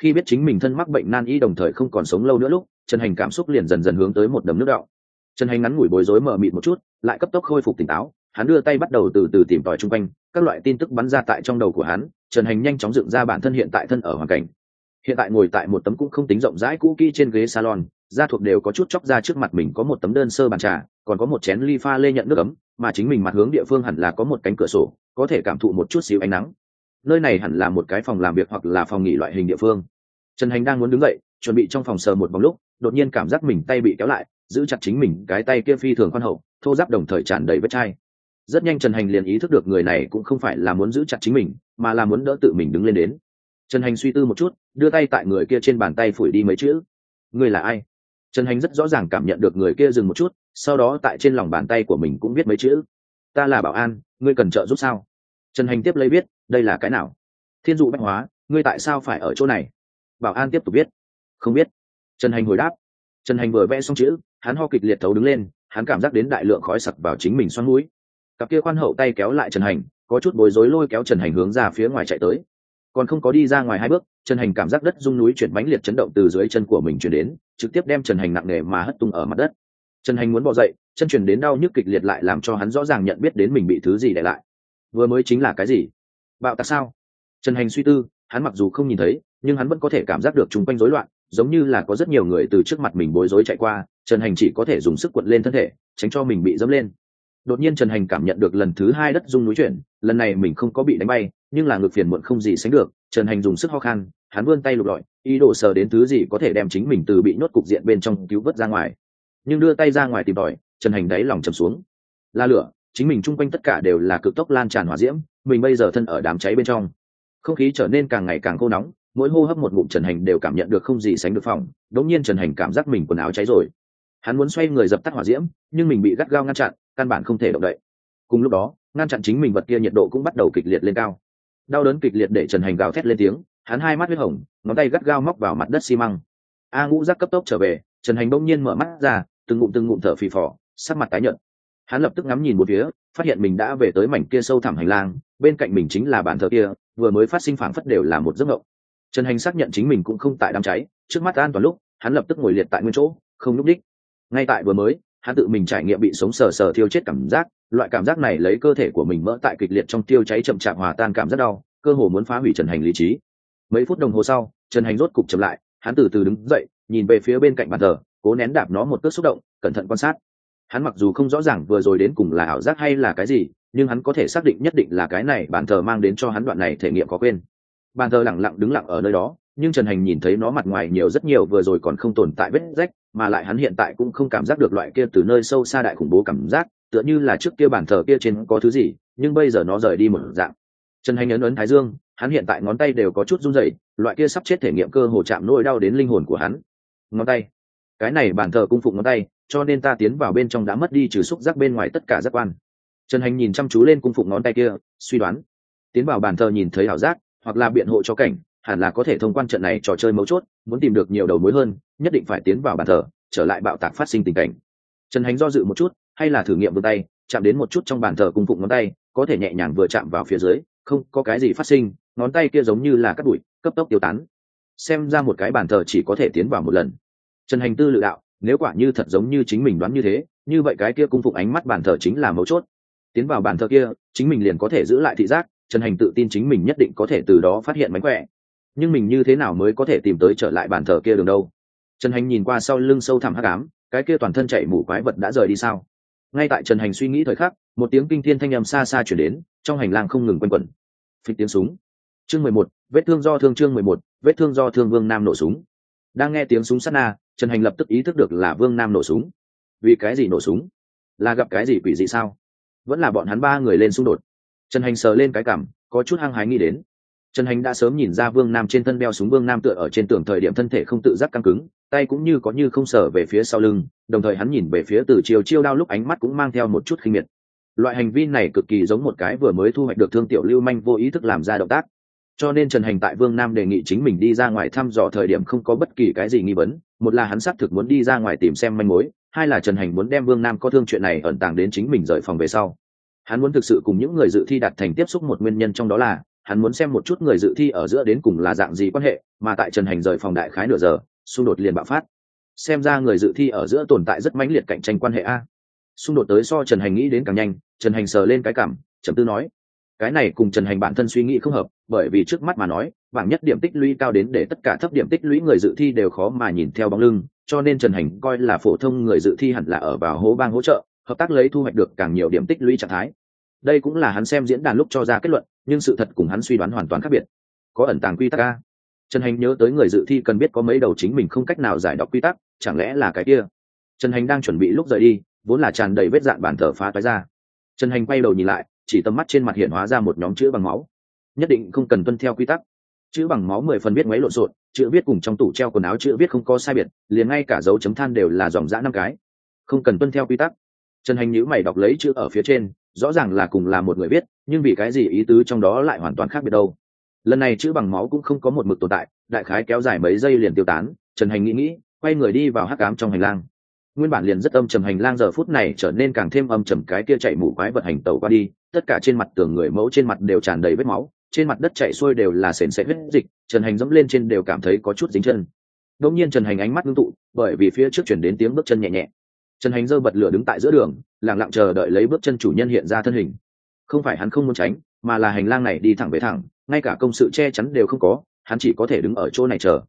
khi biết chính mình thân mắc bệnh nan y đồng thời không còn sống lâu nữa lúc trần hành cảm xúc liền dần dần hướng tới một đầm nước đạo trần hành ngắn ngủi bối rối mờ mịt một chút, lại cấp tốc khôi phục tỉnh táo, hắn đưa tay bắt đầu từ từ tìm tòi chung quanh, các loại tin tức bắn ra tại trong đầu của hắn trần hành nhanh chóng dựng ra bản thân hiện tại thân ở hoàn cảnh. Hiện tại ngồi tại một tấm cũng không tính rộng rãi cũ kỹ trên ghế salon, da thuộc đều có chút chóc ra trước mặt mình có một tấm đơn sơ bàn trà, còn có một chén ly pha lê nhận nước ấm, mà chính mình mặt hướng địa phương hẳn là có một cánh cửa sổ, có thể cảm thụ một chút xíu ánh nắng nơi này hẳn là một cái phòng làm việc hoặc là phòng nghỉ loại hình địa phương. Trần hành đang muốn đứng dậy, chuẩn bị trong phòng sờ một vòng lúc, đột nhiên cảm giác mình tay bị kéo lại, giữ chặt chính mình, cái tay kia phi thường khoan hậu, thô giáp đồng thời tràn đầy vết chai. Rất nhanh trần hành liền ý thức được người này cũng không phải là muốn giữ chặt chính mình, mà là muốn đỡ tự mình đứng lên đến. Trần hành suy tư một chút, đưa tay tại người kia trên bàn tay phủi đi mấy chữ. Người là ai? Trần hành rất rõ ràng cảm nhận được người kia dừng một chút, sau đó tại trên lòng bàn tay của mình cũng viết mấy chữ. Ta là bảo an, ngươi cần trợ giúp sao? Trần hành tiếp lấy biết đây là cái nào? Thiên dụ bách hóa, ngươi tại sao phải ở chỗ này? Bảo an tiếp tục viết. Không biết. Trần hành hồi đáp. Trần hành vừa vẽ xong chữ, hắn ho kịch liệt thấu đứng lên, hắn cảm giác đến đại lượng khói sặc vào chính mình xoắn mũi. Cặp kia khoan hậu tay kéo lại trần hành, có chút bối rối lôi kéo trần hành hướng ra phía ngoài chạy tới. Còn không có đi ra ngoài hai bước, trần hành cảm giác đất rung núi chuyển bánh liệt chấn động từ dưới chân của mình chuyển đến, trực tiếp đem trần hành nặng nề mà hất tung ở mặt đất. Trần hành muốn bỏ dậy, chân chuyển đến đau nhức kịch liệt lại làm cho hắn rõ ràng nhận biết đến mình bị thứ gì để lại. Vừa mới chính là cái gì? Bạo tạc sao? Trần hành suy tư, hắn mặc dù không nhìn thấy, nhưng hắn vẫn có thể cảm giác được chung quanh rối loạn, giống như là có rất nhiều người từ trước mặt mình bối rối chạy qua, trần hành chỉ có thể dùng sức quật lên thân thể, tránh cho mình bị dẫm lên. Đột nhiên trần hành cảm nhận được lần thứ hai đất rung núi chuyển, lần này mình không có bị đánh bay, nhưng là ngược phiền muộn không gì sánh được, trần hành dùng sức ho khan, hắn vươn tay lục lọi, ý đồ sờ đến thứ gì có thể đem chính mình từ bị nhốt cục diện bên trong cứu vớt ra ngoài. Nhưng đưa tay ra ngoài tìm tòi, trần hành đáy lòng chầm xuống. La lửa chính mình chung quanh tất cả đều là cực tốc lan tràn hỏa diễm, mình bây giờ thân ở đám cháy bên trong. Không khí trở nên càng ngày càng khô nóng, mỗi hô hấp một ngụm trần hành đều cảm nhận được không gì sánh được phòng đống nhiên trần hành cảm giác mình quần áo cháy rồi. Hắn muốn xoay người dập tắt hỏa diễm, nhưng mình bị gắt gao ngăn chặn, căn bản không thể động đậy. Cùng lúc đó, ngăn chặn chính mình vật kia nhiệt độ cũng bắt đầu kịch liệt lên cao. Đau đớn kịch liệt để trần hành gào thét lên tiếng, hắn hai mắt huyết hồng, ngón tay gắt gao móc vào mặt đất xi măng. A ngũ giác cấp tốc trở về, trần hành bỗng nhiên mở mắt ra, từng ngụm từng ngụm thở phì phò, sắc mặt tái nhợt hắn lập tức ngắm nhìn một phía, phát hiện mình đã về tới mảnh kia sâu thẳm hành lang, bên cạnh mình chính là bàn thờ kia, vừa mới phát sinh phảng phất đều là một giấc mộng. Trần hành xác nhận chính mình cũng không tại đám cháy, trước mắt an toàn lúc, hắn lập tức ngồi liệt tại nguyên chỗ, không nhúc đích. Ngay tại vừa mới, hắn tự mình trải nghiệm bị sống sờ sờ thiêu chết cảm giác, loại cảm giác này lấy cơ thể của mình mỡ tại kịch liệt trong tiêu cháy chậm chạp hòa tan cảm rất đau, cơ hồ muốn phá hủy trần hành lý trí. Mấy phút đồng hồ sau, trần hành rốt cục chậm lại, hắn từ từ đứng dậy, nhìn về phía bên cạnh bàn thờ, cố nén đạp nó một cước xúc động, cẩn thận quan sát hắn mặc dù không rõ ràng vừa rồi đến cùng là ảo giác hay là cái gì, nhưng hắn có thể xác định nhất định là cái này bàn thờ mang đến cho hắn đoạn này thể nghiệm có quên. Bàn thờ lẳng lặng đứng lặng ở nơi đó, nhưng trần hành nhìn thấy nó mặt ngoài nhiều rất nhiều vừa rồi còn không tồn tại vết rách, mà lại hắn hiện tại cũng không cảm giác được loại kia từ nơi sâu xa đại khủng bố cảm giác, tựa như là trước kia bàn thờ kia trên có thứ gì, nhưng bây giờ nó rời đi một dạng. Trần hành ấn ấn thái dương, hắn hiện tại ngón tay đều có chút run rẩy, loại kia sắp chết thể nghiệm cơ hồ chạm nỗi đau đến linh hồn của hắn. Ngón tay cái này bàn thờ cung phụng ngón tay, cho nên ta tiến vào bên trong đã mất đi trừ xúc giác bên ngoài tất cả giác quan. Trần hành nhìn chăm chú lên cung phụng ngón tay kia, suy đoán. Tiến vào bàn thờ nhìn thấy ảo giác, hoặc là biện hộ cho cảnh, hẳn là có thể thông quan trận này trò chơi mấu chốt, muốn tìm được nhiều đầu mối hơn, nhất định phải tiến vào bàn thờ, trở lại bạo tạc phát sinh tình cảnh. Trần hành do dự một chút, hay là thử nghiệm vươn tay, chạm đến một chút trong bàn thờ cung phụng ngón tay, có thể nhẹ nhàng vừa chạm vào phía dưới, không có cái gì phát sinh, ngón tay kia giống như là cắt bụi, cấp tốc tiêu tán. Xem ra một cái bàn thờ chỉ có thể tiến vào một lần trần hành tư lự đạo, nếu quả như thật giống như chính mình đoán như thế, như vậy cái kia cung phục ánh mắt bàn thờ chính là mấu chốt. Tiến vào bàn thờ kia, chính mình liền có thể giữ lại thị giác, trần hành tự tin chính mình nhất định có thể từ đó phát hiện mánh khỏe. Nhưng mình như thế nào mới có thể tìm tới trở lại bàn thờ kia đường đâu? Trần hành nhìn qua sau lưng sâu thẳm hắc ám, cái kia toàn thân chạy mủ quái vật đã rời đi sao? Ngay tại trần hành suy nghĩ thời khắc, một tiếng kinh thiên thanh â m xa xa chuyển đến, trong hành lang không ngừng quanh quẩn. Phịch tiếng súng. Chương mười một, vết thương do thương chương mười một, vết thương do thương vương nam nổ súng. Đang nghe tiếng súng sát na trần hành lập tức ý thức được là vương nam nổ súng. Vì cái gì nổ súng? Là gặp cái gì quỷ dị sao? Vẫn là bọn hắn ba người lên xung đột. Trần hành sờ lên cái cảm, có chút hăng hái nghĩ đến. Trần hành đã sớm nhìn ra vương nam trên thân đeo súng, vương nam tựa ở trên tường thời điểm thân thể không tự giác căng cứng, tay cũng như có như không sờ về phía sau lưng, đồng thời hắn nhìn về phía từ chiều chiêu đao lúc ánh mắt cũng mang theo một chút khinh miệt. Loại hành vi này cực kỳ giống một cái vừa mới thu hoạch được thương tiểu lưu manh vô ý thức làm ra động tác cho nên trần hành tại vương nam đề nghị chính mình đi ra ngoài thăm dò thời điểm không có bất kỳ cái gì nghi vấn, một là hắn xác thực muốn đi ra ngoài tìm xem manh mối, hai là trần hành muốn đem vương nam có thương chuyện này ẩn tàng đến chính mình rời phòng về sau. Hắn muốn thực sự cùng những người dự thi đạt thành tiếp xúc một nguyên nhân trong đó là, hắn muốn xem một chút người dự thi ở giữa đến cùng là dạng gì quan hệ, mà tại trần hành rời phòng đại khái nửa giờ, xung đột liền bạo phát. Xem ra người dự thi ở giữa tồn tại rất mãnh liệt cạnh tranh quan hệ a. Xung đột tới so trần hành nghĩ đến càng nhanh, trần hành sờ lên cái cảm, trầm tư nói, cái này cùng trần hành bản thân suy nghĩ không hợp bởi vì trước mắt mà nói, bảng nhất điểm tích lũy cao đến để tất cả thấp điểm tích lũy người dự thi đều khó mà nhìn theo bóng lưng, cho nên trần hành coi là phổ thông người dự thi hẳn là ở vào hố bang hỗ trợ, hợp tác lấy thu hoạch được càng nhiều điểm tích lũy trạng thái. Đây cũng là hắn xem diễn đàn lúc cho ra kết luận, nhưng sự thật cùng hắn suy đoán hoàn toàn khác biệt. Có ẩn tàng quy tắc a. Trần hành nhớ tới người dự thi cần biết có mấy đầu chính mình không cách nào giải đọc quy tắc, chẳng lẽ là cái kia? Trần hành đang chuẩn bị lúc rời đi, vốn là tràn đầy vết dạn bản thờ phá toái ra. Trần hành quay đầu nhìn lại, chỉ tầm mắt trên mặt hiện hóa ra một nhóm chữ bằng máu nhất định không cần tuân theo quy tắc. Chữ bằng máu mười phần biết mấy lộn xộn, chữ viết cùng trong tủ treo quần áo chữ viết không có sai biệt, liền ngay cả dấu chấm than đều là dòng dã năm cái. Không cần tuân theo quy tắc. Trần hành nhữ mày đọc lấy chữ ở phía trên, rõ ràng là cùng là một người viết nhưng vì cái gì ý tứ trong đó lại hoàn toàn khác biệt đâu? Lần này chữ bằng máu cũng không có một mực tồn tại, đại khái kéo dài mấy giây liền tiêu tán, trần hành nghĩ nghĩ, quay người đi vào hắc cám trong hành lang. Nguyên bản liền rất âm trầm hành lang giờ phút này trở nên càng thêm âm trầm, cái kia chạy mù quái vật hành tàu qua đi, tất cả trên mặt tường người mẫu trên mặt đều tràn đầy vết máu trên mặt đất chạy xuôi đều là sền sệt huyết dịch, trần hành dẫm lên trên đều cảm thấy có chút dính chân. Đột nhiên trần hành ánh mắt ngưng tụ, bởi vì phía trước chuyển đến tiếng bước chân nhẹ nhẹ. Trần hành giơ bật lửa đứng tại giữa đường lẳng lặng chờ đợi lấy bước chân chủ nhân hiện ra thân hình. Không phải hắn không muốn tránh, mà là hành lang này đi thẳng về thẳng, ngay cả công sự che chắn đều không có, hắn chỉ có thể đứng ở chỗ này chờ.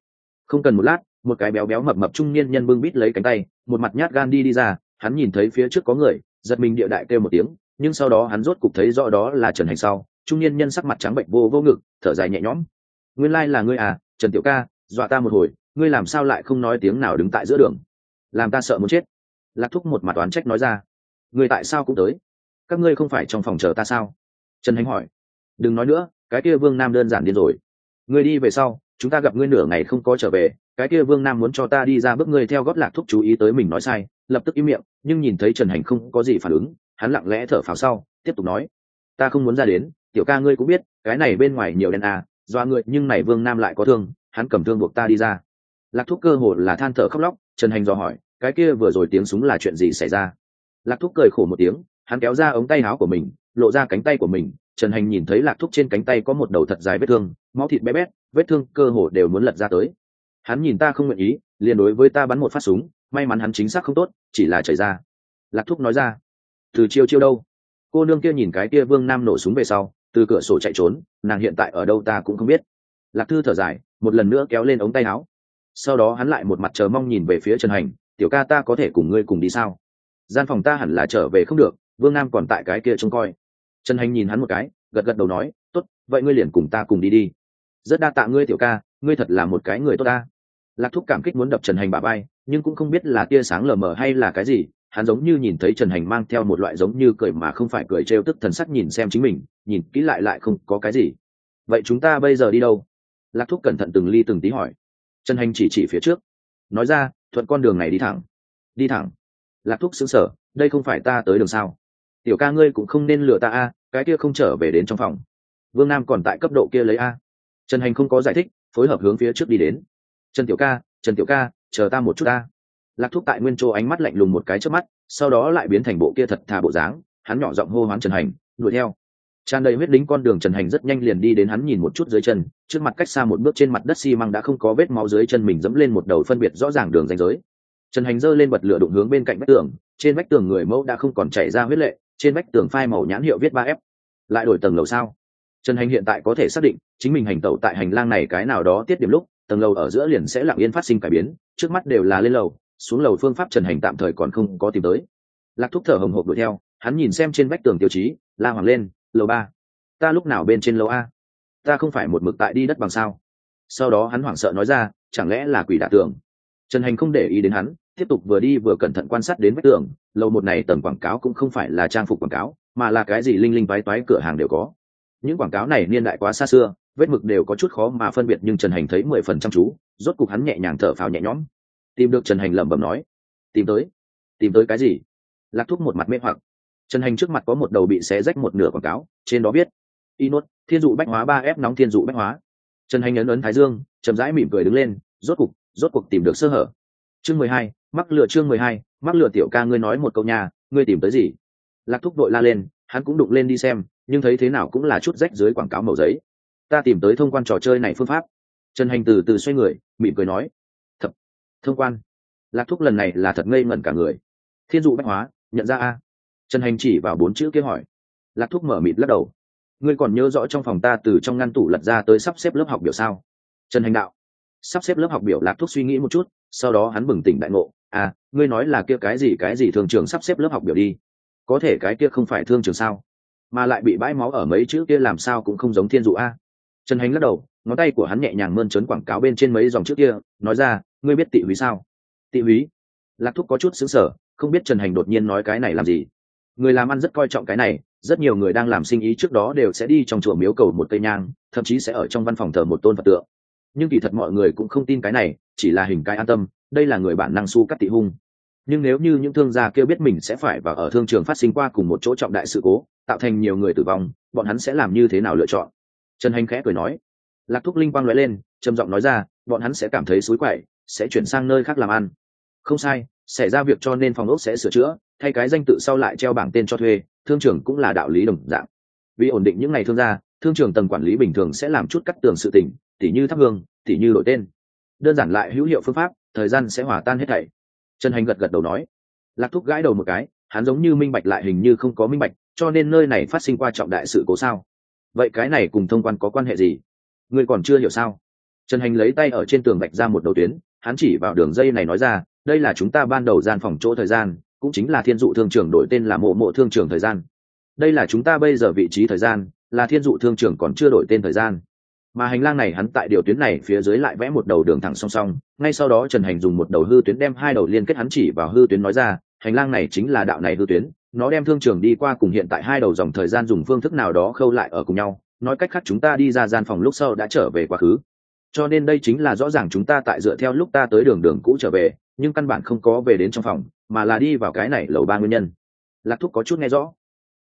Không cần một lát, một cái béo béo mập mập trung niên nhân bưng bít lấy cánh tay, một mặt nhát gan đi đi ra, hắn nhìn thấy phía trước có người, giật mình địa đại kêu một tiếng, nhưng sau đó hắn rốt cục thấy rõ đó là trần hành sau trung niên nhân sắc mặt trắng bệnh vô vô ngực, thở dài nhẹ nhõm. Nguyên lai là ngươi à trần tiểu ca, dọa ta một hồi, ngươi làm sao lại không nói tiếng nào đứng tại giữa đường? Làm ta sợ muốn chết. Lạc thúc một mặt oán trách nói ra. Ngươi tại sao cũng tới? Các ngươi không phải trong phòng chờ ta sao? Trần hành hỏi. Đừng nói nữa, cái kia vương nam đơn giản điên rồi. Ngươi đi về sau, chúng ta gặp ngươi nửa ngày không có trở về, cái kia vương nam muốn cho ta đi ra bước ngươi theo gót lạc thúc chú ý tới mình nói sai, lập tức im miệng, nhưng nhìn thấy trần hành không có gì phản ứng, hắn lặng lẽ thở phào sau, tiếp tục nói. Ta không muốn ra đến tiểu ca ngươi cũng biết, cái này bên ngoài nhiều đen à do ngươi, nhưng này vương nam lại có thương, hắn cầm thương buộc ta đi ra. Lạc thúc cơ hồ là than thở khóc lóc, trần hành dò hỏi, cái kia vừa rồi tiếng súng là chuyện gì xảy ra? Lạc thúc cười khổ một tiếng, hắn kéo ra ống tay áo của mình, lộ ra cánh tay của mình, trần hành nhìn thấy lạc thúc trên cánh tay có một đầu thật dài vết thương, máu thịt bé bét, vết thương cơ hồ đều muốn lật ra tới. Hắn nhìn ta không nguyện ý, liền đối với ta bắn một phát súng, may mắn hắn chính xác không tốt, chỉ là chảy ra. Lạc thúc nói ra, từ chiêu chiêu đâu? Cô nương kia nhìn cái kia vương nam nổ súng về sau từ cửa sổ chạy trốn, nàng hiện tại ở đâu ta cũng không biết. Lạc thư thở dài, một lần nữa kéo lên ống tay áo. Sau đó hắn lại một mặt chờ mong nhìn về phía trần hành, tiểu ca ta có thể cùng ngươi cùng đi sao? Gian phòng ta hẳn là trở về không được, vương nam còn tại cái kia trông coi. Trần hành nhìn hắn một cái, gật gật đầu nói, tốt, vậy ngươi liền cùng ta cùng đi đi. Rất đa tạ ngươi tiểu ca, ngươi thật là một cái người tốt ta. Lạc thúc cảm kích muốn đập trần hành bà bay nhưng cũng không biết là tia sáng lờ mờ hay là cái gì, hắn giống như nhìn thấy trần hành mang theo một loại giống như cười mà không phải cười trêu tức thần sắc nhìn xem chính mình nhìn kỹ lại lại không có cái gì. Vậy chúng ta bây giờ đi đâu? Lạc thúc cẩn thận từng ly từng tí hỏi. Trần hành chỉ chỉ phía trước. Nói ra, thuận con đường này đi thẳng. Đi thẳng. Lạc thúc xứng sở đây không phải ta tới đường sao? Tiểu ca ngươi cũng không nên lừa ta a, cái kia không trở về đến trong phòng. Vương nam còn tại cấp độ kia lấy a. Trần hành không có giải thích, phối hợp hướng phía trước đi đến. Trần tiểu ca, trần tiểu ca, chờ ta một chút ta lạc thúc tại nguyên chỗ ánh mắt lạnh lùng một cái trước mắt, sau đó lại biến thành bộ kia thật thà bộ dáng, hắn nhỏ giọng hô hoán trần hành, đuổi theo tràn đầy huyết lính con đường trần hành rất nhanh liền đi đến hắn nhìn một chút dưới chân, trước mặt cách xa một bước trên mặt đất xi măng đã không có vết máu dưới chân mình dẫm lên một đầu phân biệt rõ ràng đường ranh giới. Trần hành giơ lên bật lửa đụng hướng bên cạnh vách tường, trên vách tường người mẫu đã không còn chảy ra huyết lệ, trên vách tường phai màu nhãn hiệu viết ba f lại đổi tầng lầu sao? Trần hành hiện tại có thể xác định, chính mình hành tẩu tại hành lang này cái nào đó tiết điểm lúc, tầng lầu ở giữa liền sẽ lặng yên phát sinh cải biến, trước mắt đều là lên lầu, xuống lầu phương pháp trần hành tạm thời còn không có tìm tới. Lạc thúc thở hồng hộc đuổi theo, hắn nhìn xem trên vách tường tiêu chí, la hoàng lên lầu ba. Ta lúc nào bên trên lầu a? Ta không phải một mực tại đi đất bằng sao? Sau đó hắn hoảng sợ nói ra, chẳng lẽ là quỷ đả tường? Trần hành không để ý đến hắn, tiếp tục vừa đi vừa cẩn thận quan sát đến vách tường. Lầu một này tầng quảng cáo cũng không phải là trang phục quảng cáo, mà là cái gì linh linh vái toái cửa hàng đều có. Những quảng cáo này niên đại quá xa xưa, vết mực đều có chút khó mà phân biệt nhưng trần hành thấy mười phần chăm chú, rốt cục hắn nhẹ nhàng thở phào nhẹ nhõm. Tìm được trần hành lẩm bẩm nói, tìm tới. Tìm tới cái gì? Lạc thúc một mặt mê hoặc trần hành trước mặt có một đầu bị xé rách một nửa quảng cáo, trên đó viết inốt thiên dụ bách hóa ba f nóng thiên dụ bách hóa. Trần hành ấn ấn thái dương, chậm rãi mỉm cười đứng lên, rốt cục, rốt cuộc tìm được sơ hở. Chương mười hai, mắc lựa chương mười hai, mắc lựa tiểu ca ngươi nói một câu nhà ngươi tìm tới gì? Lạc thúc đội la lên, hắn cũng đụng lên đi xem, nhưng thấy thế nào cũng là chút rách dưới quảng cáo màu giấy. Ta tìm tới thông quan trò chơi này phương pháp. Trần hành từ từ xoay người, mỉm cười nói, thật, thông quan. Lạc thúc lần này là thật ngây ngẩn cả người. Thiên dụ bách hóa, nhận ra a trần hành chỉ vào bốn chữ kia hỏi. Lạc thúc mở mịt lắc đầu. Ngươi còn nhớ rõ trong phòng ta từ trong ngăn tủ lật ra tới sắp xếp lớp học biểu sao? Trần hành đạo. Sắp xếp lớp học biểu, lạc thúc suy nghĩ một chút, sau đó hắn bừng tỉnh đại ngộ. À ngươi nói là kia cái gì cái gì thường trường sắp xếp lớp học biểu đi? Có thể cái kia không phải thương trường sao? Mà lại bị bãi máu ở mấy chữ kia làm sao cũng không giống thiên dụ a. Trần hành lắc đầu, ngón tay của hắn nhẹ nhàng mơn trớn quảng cáo bên trên mấy dòng chữ kia, nói ra, ngươi biết tị húy sao? Tị húy? Lạc thúc có chút xứng sở không biết trần hành đột nhiên nói cái này làm gì người làm ăn rất coi trọng cái này, rất nhiều người đang làm sinh ý trước đó đều sẽ đi trong chùa miếu cầu một cây nhang, thậm chí sẽ ở trong văn phòng thờ một tôn phật tượng. Nhưng kỳ thật mọi người cũng không tin cái này, chỉ là hình cái an tâm, đây là người bản năng su cắt tị hung. Nhưng nếu như những thương gia kêu biết mình sẽ phải và ở thương trường phát sinh qua cùng một chỗ trọng đại sự cố, tạo thành nhiều người tử vong, bọn hắn sẽ làm như thế nào lựa chọn? Trần hành khẽ cười nói. Lạc thúc linh quang nói lên, trầm giọng nói ra, bọn hắn sẽ cảm thấy xối quậy, sẽ chuyển sang nơi khác làm ăn. Không sai xảy ra việc cho nên phòng ốc sẽ sửa chữa, thay cái danh tự sau lại treo bảng tên cho thuê, thương trường cũng là đạo lý đồng dạng. Vì ổn định những ngày thương gia, thương trường tầng quản lý bình thường sẽ làm chút cắt tường sự tỉnh tỉ như thắp hương, tỉ như đổi tên. Đơn giản lại hữu hiệu phương pháp, thời gian sẽ hòa tan hết thảy. Trần hành gật gật đầu nói. Lạc thúc gãi đầu một cái, hắn giống như minh bạch lại hình như không có minh bạch, cho nên nơi này phát sinh qua trọng đại sự cố sao? Vậy cái này cùng thông quan có quan hệ gì? Ngươi còn chưa hiểu sao? Trần hành lấy tay ở trên tường bạch ra một đầu tuyến, hắn chỉ vào đường dây này nói ra đây là chúng ta ban đầu gian phòng chỗ thời gian, cũng chính là thiên dụ thương trường đổi tên là mộ mộ thương trường thời gian. Đây là chúng ta bây giờ vị trí thời gian, là thiên dụ thương trường còn chưa đổi tên thời gian. Mà hành lang này hắn tại điều tuyến này phía dưới lại vẽ một đầu đường thẳng song song, ngay sau đó trần hành dùng một đầu hư tuyến đem hai đầu liên kết hắn chỉ vào hư tuyến nói ra, hành lang này chính là đạo này hư tuyến, nó đem thương trường đi qua cùng hiện tại hai đầu dòng thời gian dùng phương thức nào đó khâu lại ở cùng nhau, nói cách khác chúng ta đi ra gian phòng lúc sau đã trở về quá khứ. Cho nên đây chính là rõ ràng chúng ta tại dựa theo lúc ta tới đường đường cũ trở về nhưng căn bản không có về đến trong phòng, mà là đi vào cái này lầu ba nguyên nhân. Lạc thúc có chút nghe rõ.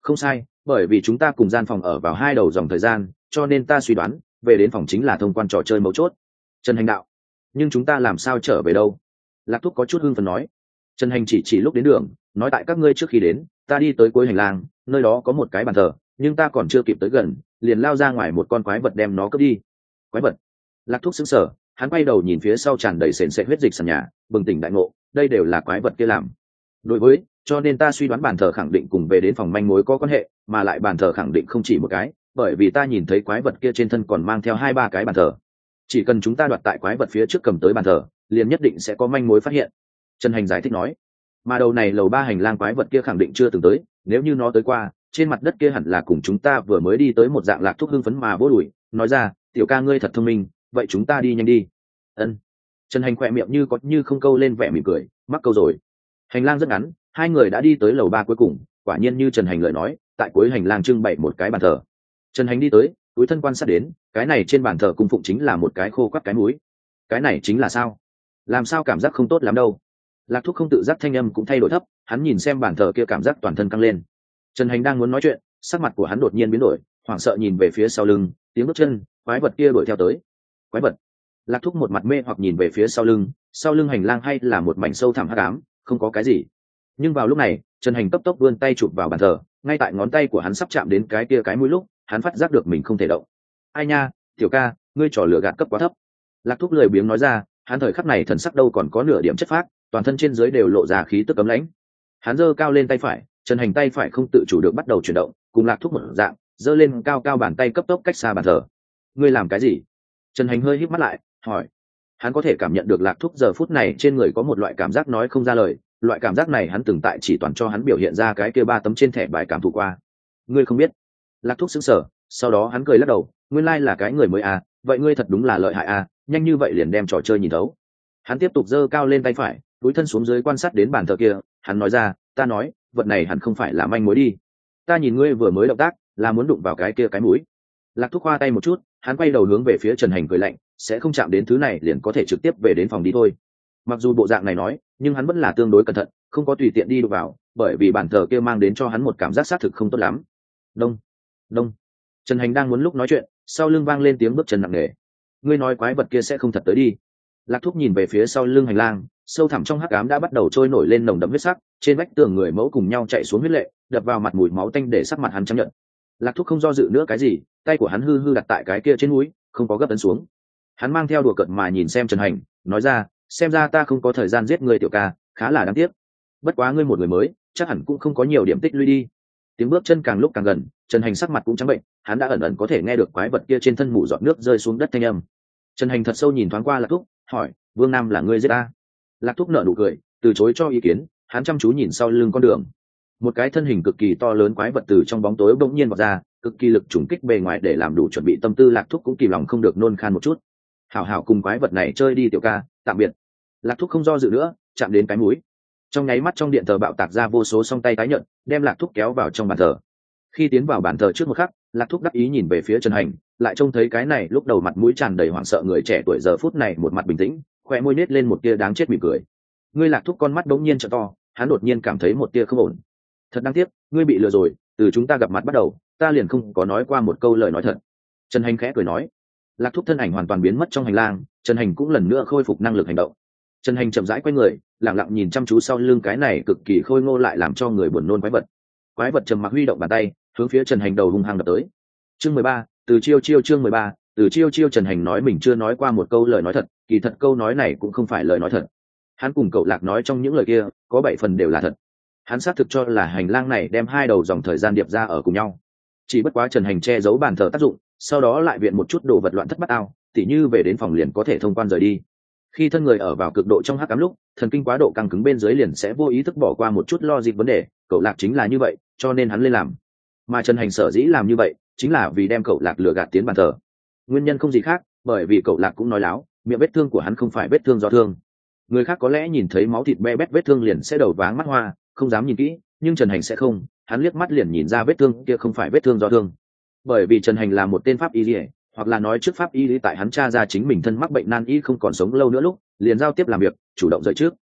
Không sai, bởi vì chúng ta cùng gian phòng ở vào hai đầu dòng thời gian, cho nên ta suy đoán, về đến phòng chính là thông quan trò chơi mấu chốt. Trần hành đạo, nhưng chúng ta làm sao trở về đâu? Lạc thúc có chút hưng phần nói. Trần hành chỉ chỉ lúc đến đường, nói tại các ngươi trước khi đến, ta đi tới cuối hành lang, nơi đó có một cái bàn thờ, nhưng ta còn chưa kịp tới gần, liền lao ra ngoài một con quái vật đem nó cướp đi. Quái vật? Lạc thúc xứng sở hắn quay đầu nhìn phía sau tràn đầy sền sệt huyết dịch sàn nhà, bừng tỉnh đại ngộ, đây đều là quái vật kia làm. Đối với, cho nên ta suy đoán bàn thờ khẳng định cùng về đến phòng manh mối có quan hệ, mà lại bàn thờ khẳng định không chỉ một cái, bởi vì ta nhìn thấy quái vật kia trên thân còn mang theo hai ba cái bàn thờ. Chỉ cần chúng ta đoạt tại quái vật phía trước cầm tới bàn thờ, liền nhất định sẽ có manh mối phát hiện. Trần hành giải thích nói. Mà đầu này lầu ba hành lang quái vật kia khẳng định chưa từng tới, nếu như nó tới qua, trên mặt đất kia hẳn là cùng chúng ta vừa mới đi tới một dạng lạc thuốc hưng phấn mà vô đùi. Nói ra, tiểu ca ngươi thật thông minh vậy chúng ta đi nhanh đi. Ân. Trần hành khỏe miệng như có như không câu lên vẻ mỉm cười, mắc câu rồi. Hành lang rất ngắn, hai người đã đi tới lầu ba cuối cùng, quả nhiên như trần hành lời nói, tại cuối hành lang trưng bày một cái bàn thờ. Trần hành đi tới, túi thân quan sát đến, cái này trên bàn thờ cung phụng chính là một cái khô quắt cái múi cái này chính là sao? Làm sao cảm giác không tốt lắm đâu? Lạc thúc không tự giác thanh âm cũng thay đổi thấp, hắn nhìn xem bàn thờ kia cảm giác toàn thân căng lên. Trần hành đang muốn nói chuyện, sắc mặt của hắn đột nhiên biến đổi, hoảng sợ nhìn về phía sau lưng, tiếng bước chân, quái vật kia đuổi theo tới quái vật. Lạc thúc một mặt mê hoặc nhìn về phía sau lưng sau lưng hành lang hay là một mảnh sâu thẳm hắc ám, không có cái gì. Nhưng vào lúc này, trần hành cấp tốc vươn tay chụp vào bàn thờ, ngay tại ngón tay của hắn sắp chạm đến cái kia cái mũi lúc, hắn phát giác được mình không thể động. Ai nha, tiểu ca, ngươi trò lửa gạt cấp quá thấp. Lạc thúc lười biếng nói ra, hắn thời khắc này thần sắc đâu còn có nửa điểm chất phát toàn thân trên dưới đều lộ ra khí tức cấm lãnh. Hắn giơ cao lên tay phải, trần hành tay phải không tự chủ được bắt đầu chuyển động, cùng lạc thúc một dạng, giơ lên cao cao bàn tay cấp tốc cách xa bàn thờ. Ngươi làm cái gì? Trần hành hơi hít mắt lại, hỏi, hắn có thể cảm nhận được lạc thúc giờ phút này trên người có một loại cảm giác nói không ra lời, loại cảm giác này hắn từng tại chỉ toàn cho hắn biểu hiện ra cái kia ba tấm trên thẻ bài cảm thụ qua. Ngươi không biết? Lạc thúc xứng sở sau đó hắn cười lắc đầu, nguyên lai là cái người mới à vậy ngươi thật đúng là lợi hại à nhanh như vậy liền đem trò chơi nhìn thấu. Hắn tiếp tục giơ cao lên tay phải, túi thân xuống dưới quan sát đến bàn thờ kia, hắn nói ra, ta nói, vật này hẳn không phải là manh mối đi. Ta nhìn ngươi vừa mới động tác, là muốn đụng vào cái kia cái mũi lạc thúc khoa tay một chút, hắn quay đầu hướng về phía trần hành cười lạnh, sẽ không chạm đến thứ này liền có thể trực tiếp về đến phòng đi thôi. Mặc dù bộ dạng này nói, nhưng hắn vẫn là tương đối cẩn thận, không có tùy tiện đi đụng vào, bởi vì bản thờ kia mang đến cho hắn một cảm giác xác thực không tốt lắm. Đông đông. Trần hành đang muốn lúc nói chuyện, sau lưng vang lên tiếng bước chân nặng nề. Ngươi nói quái vật kia sẽ không thật tới đi. Lạc thúc nhìn về phía sau lưng hành lang, sâu thẳm trong hắc ám đã bắt đầu trôi nổi lên nồng đậm huyết sắc, trên vách tường người mẫu cùng nhau chạy xuống huyết lệ, đập vào mặt mùi máu tanh để sắc mặt hắn chấp nhận lạc thúc không do dự nữa cái gì tay của hắn hư hư đặt tại cái kia trên núi, không có gấp tấn xuống. Hắn mang theo đùa cận mà nhìn xem trần hành, nói ra, xem ra ta không có thời gian giết người tiểu ca, khá là đáng tiếc. Bất quá ngươi một người mới, chắc hẳn cũng không có nhiều điểm tích lũy đi. Tiếng bước chân càng lúc càng gần, trần hành sắc mặt cũng trắng bệnh, hắn đã ẩn ẩn có thể nghe được quái vật kia trên thân mụ giọt nước rơi xuống đất thanh âm. Trần hành thật sâu nhìn thoáng qua lạc thúc, hỏi, vương nam là ngươi giết ta? Lạc thúc nợ nụ cười, từ chối cho ý kiến, hắn chăm chú nhìn sau lưng con đường. Một cái thân hình cực kỳ to lớn quái vật từ trong bóng tối bỗng nhiên vọt ra cực kỳ lực trùng kích bề ngoài để làm đủ chuẩn bị tâm tư lạc thúc cũng kìm lòng không được nôn khan một chút. Hảo hảo cùng quái vật này chơi đi tiểu ca, tạm biệt. Lạc thúc không do dự nữa, chạm đến cái mũi. Trong nháy mắt trong điện thờ bạo tạc ra vô số song tay tái nhận đem lạc thúc kéo vào trong bàn thờ. Khi tiến vào bàn thờ trước một khắc, lạc thúc đắc ý nhìn về phía trần hành, lại trông thấy cái này lúc đầu mặt mũi tràn đầy hoảng sợ người trẻ tuổi giờ phút này một mặt bình tĩnh khoe môi nết lên một tia đáng chết mỉm cười. Ngươi lạc thúc con mắt đống nhiên trợ to, hắn đột nhiên cảm thấy một tia không ổn. Thật đáng tiếc, ngươi bị lừa rồi, từ chúng ta gặp mặt bắt đầu ta liền không có nói qua một câu lời nói thật. Trần hành khẽ cười nói, lạc thúc thân ảnh hoàn toàn biến mất trong hành lang, trần hành cũng lần nữa khôi phục năng lực hành động. Trần hành chậm rãi q u a y người lẳng lặng nhìn chăm chú sau lưng cái này cực kỳ khôi ngô lại làm cho người buồn nôn quái vật. Quái vật trầm mặc huy động bàn tay, hướng phía trần hành đầu hung hăng đập tới. Chương mười ba, từ chiêu chiêu chương mười ba, từ chiêu chiêu trần hành nói mình chưa nói qua một câu lời nói thật, kỳ thật câu nói này cũng không phải lời nói thật. Hắn cùng cậu lạc nói trong những lời kia, có bảy phần đều là thật. Hắn xác thực cho là hành lang này đem hai đầu dòng thời gian điệp ra ở cùng nhau chỉ bất quá trần hành che giấu bàn thờ tác dụng, sau đó lại viện một chút đồ vật loạn thất bát ao, tỉ như về đến phòng liền có thể thông quan rời đi. Khi thân người ở vào cực độ trong hắc ám lúc, thần kinh quá độ căng cứng bên dưới liền sẽ vô ý thức bỏ qua một chút lo dịp vấn đề, cậu lạc chính là như vậy, cho nên hắn lên làm. Mà trần hành sở dĩ làm như vậy, chính là vì đem cậu lạc lừa gạt tiến bàn thờ. Nguyên nhân không gì khác, bởi vì cậu lạc cũng nói láo, miệng vết thương của hắn không phải vết thương do thương. Người khác có lẽ nhìn thấy máu thịt be bét vết thương liền sẽ đầu váng mắt hoa, không dám nhìn kỹ, nhưng trần hành sẽ không hắn liếc mắt liền nhìn ra vết thương kia không phải vết thương do thương. Bởi vì trần hành là một tên pháp y ỉa hoặc là nói trước pháp y lý tại hắn cha ra chính mình thân mắc bệnh nan y không còn sống lâu nữa lúc, liền giao tiếp làm việc, chủ động rời trước.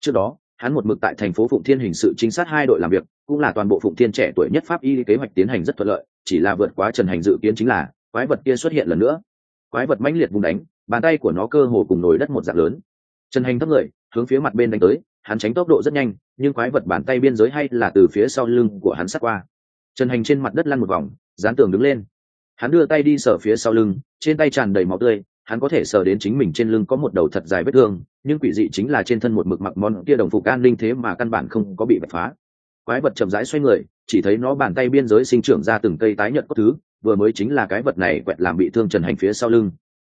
Trước đó, hắn một mực tại thành phố phụng thiên hình sự chính sát hai đội làm việc, cũng là toàn bộ phụng thiên trẻ tuổi nhất pháp y kế hoạch tiến hành rất thuận lợi, chỉ là vượt quá trần hành dự kiến chính là, quái vật kia xuất hiện lần nữa. Quái vật mãnh liệt vùng đánh, bàn tay của nó cơ hồ cùng nồi đất một dạng lớn. Trần hành thấp người, hướng phía mặt bên đánh tới hắn tránh tốc độ rất nhanh, nhưng quái vật bàn tay biên giới hay là từ phía sau lưng của hắn sát qua. Trần hành trên mặt đất lăn một vòng, dán tường đứng lên. Hắn đưa tay đi sờ phía sau lưng, trên tay tràn đầy máu tươi. Hắn có thể sờ đến chính mình trên lưng có một đầu thật dài vết thương, nhưng quỷ dị chính là trên thân một mực mặc món kia đồng phục an ninh thế mà căn bản không có bị bạch phá. Quái vật chậm rãi xoay người, chỉ thấy nó bàn tay biên giới sinh trưởng ra từng cây tái nhợt cốt thứ, vừa mới chính là cái vật này quẹt làm bị thương trần hành phía sau lưng.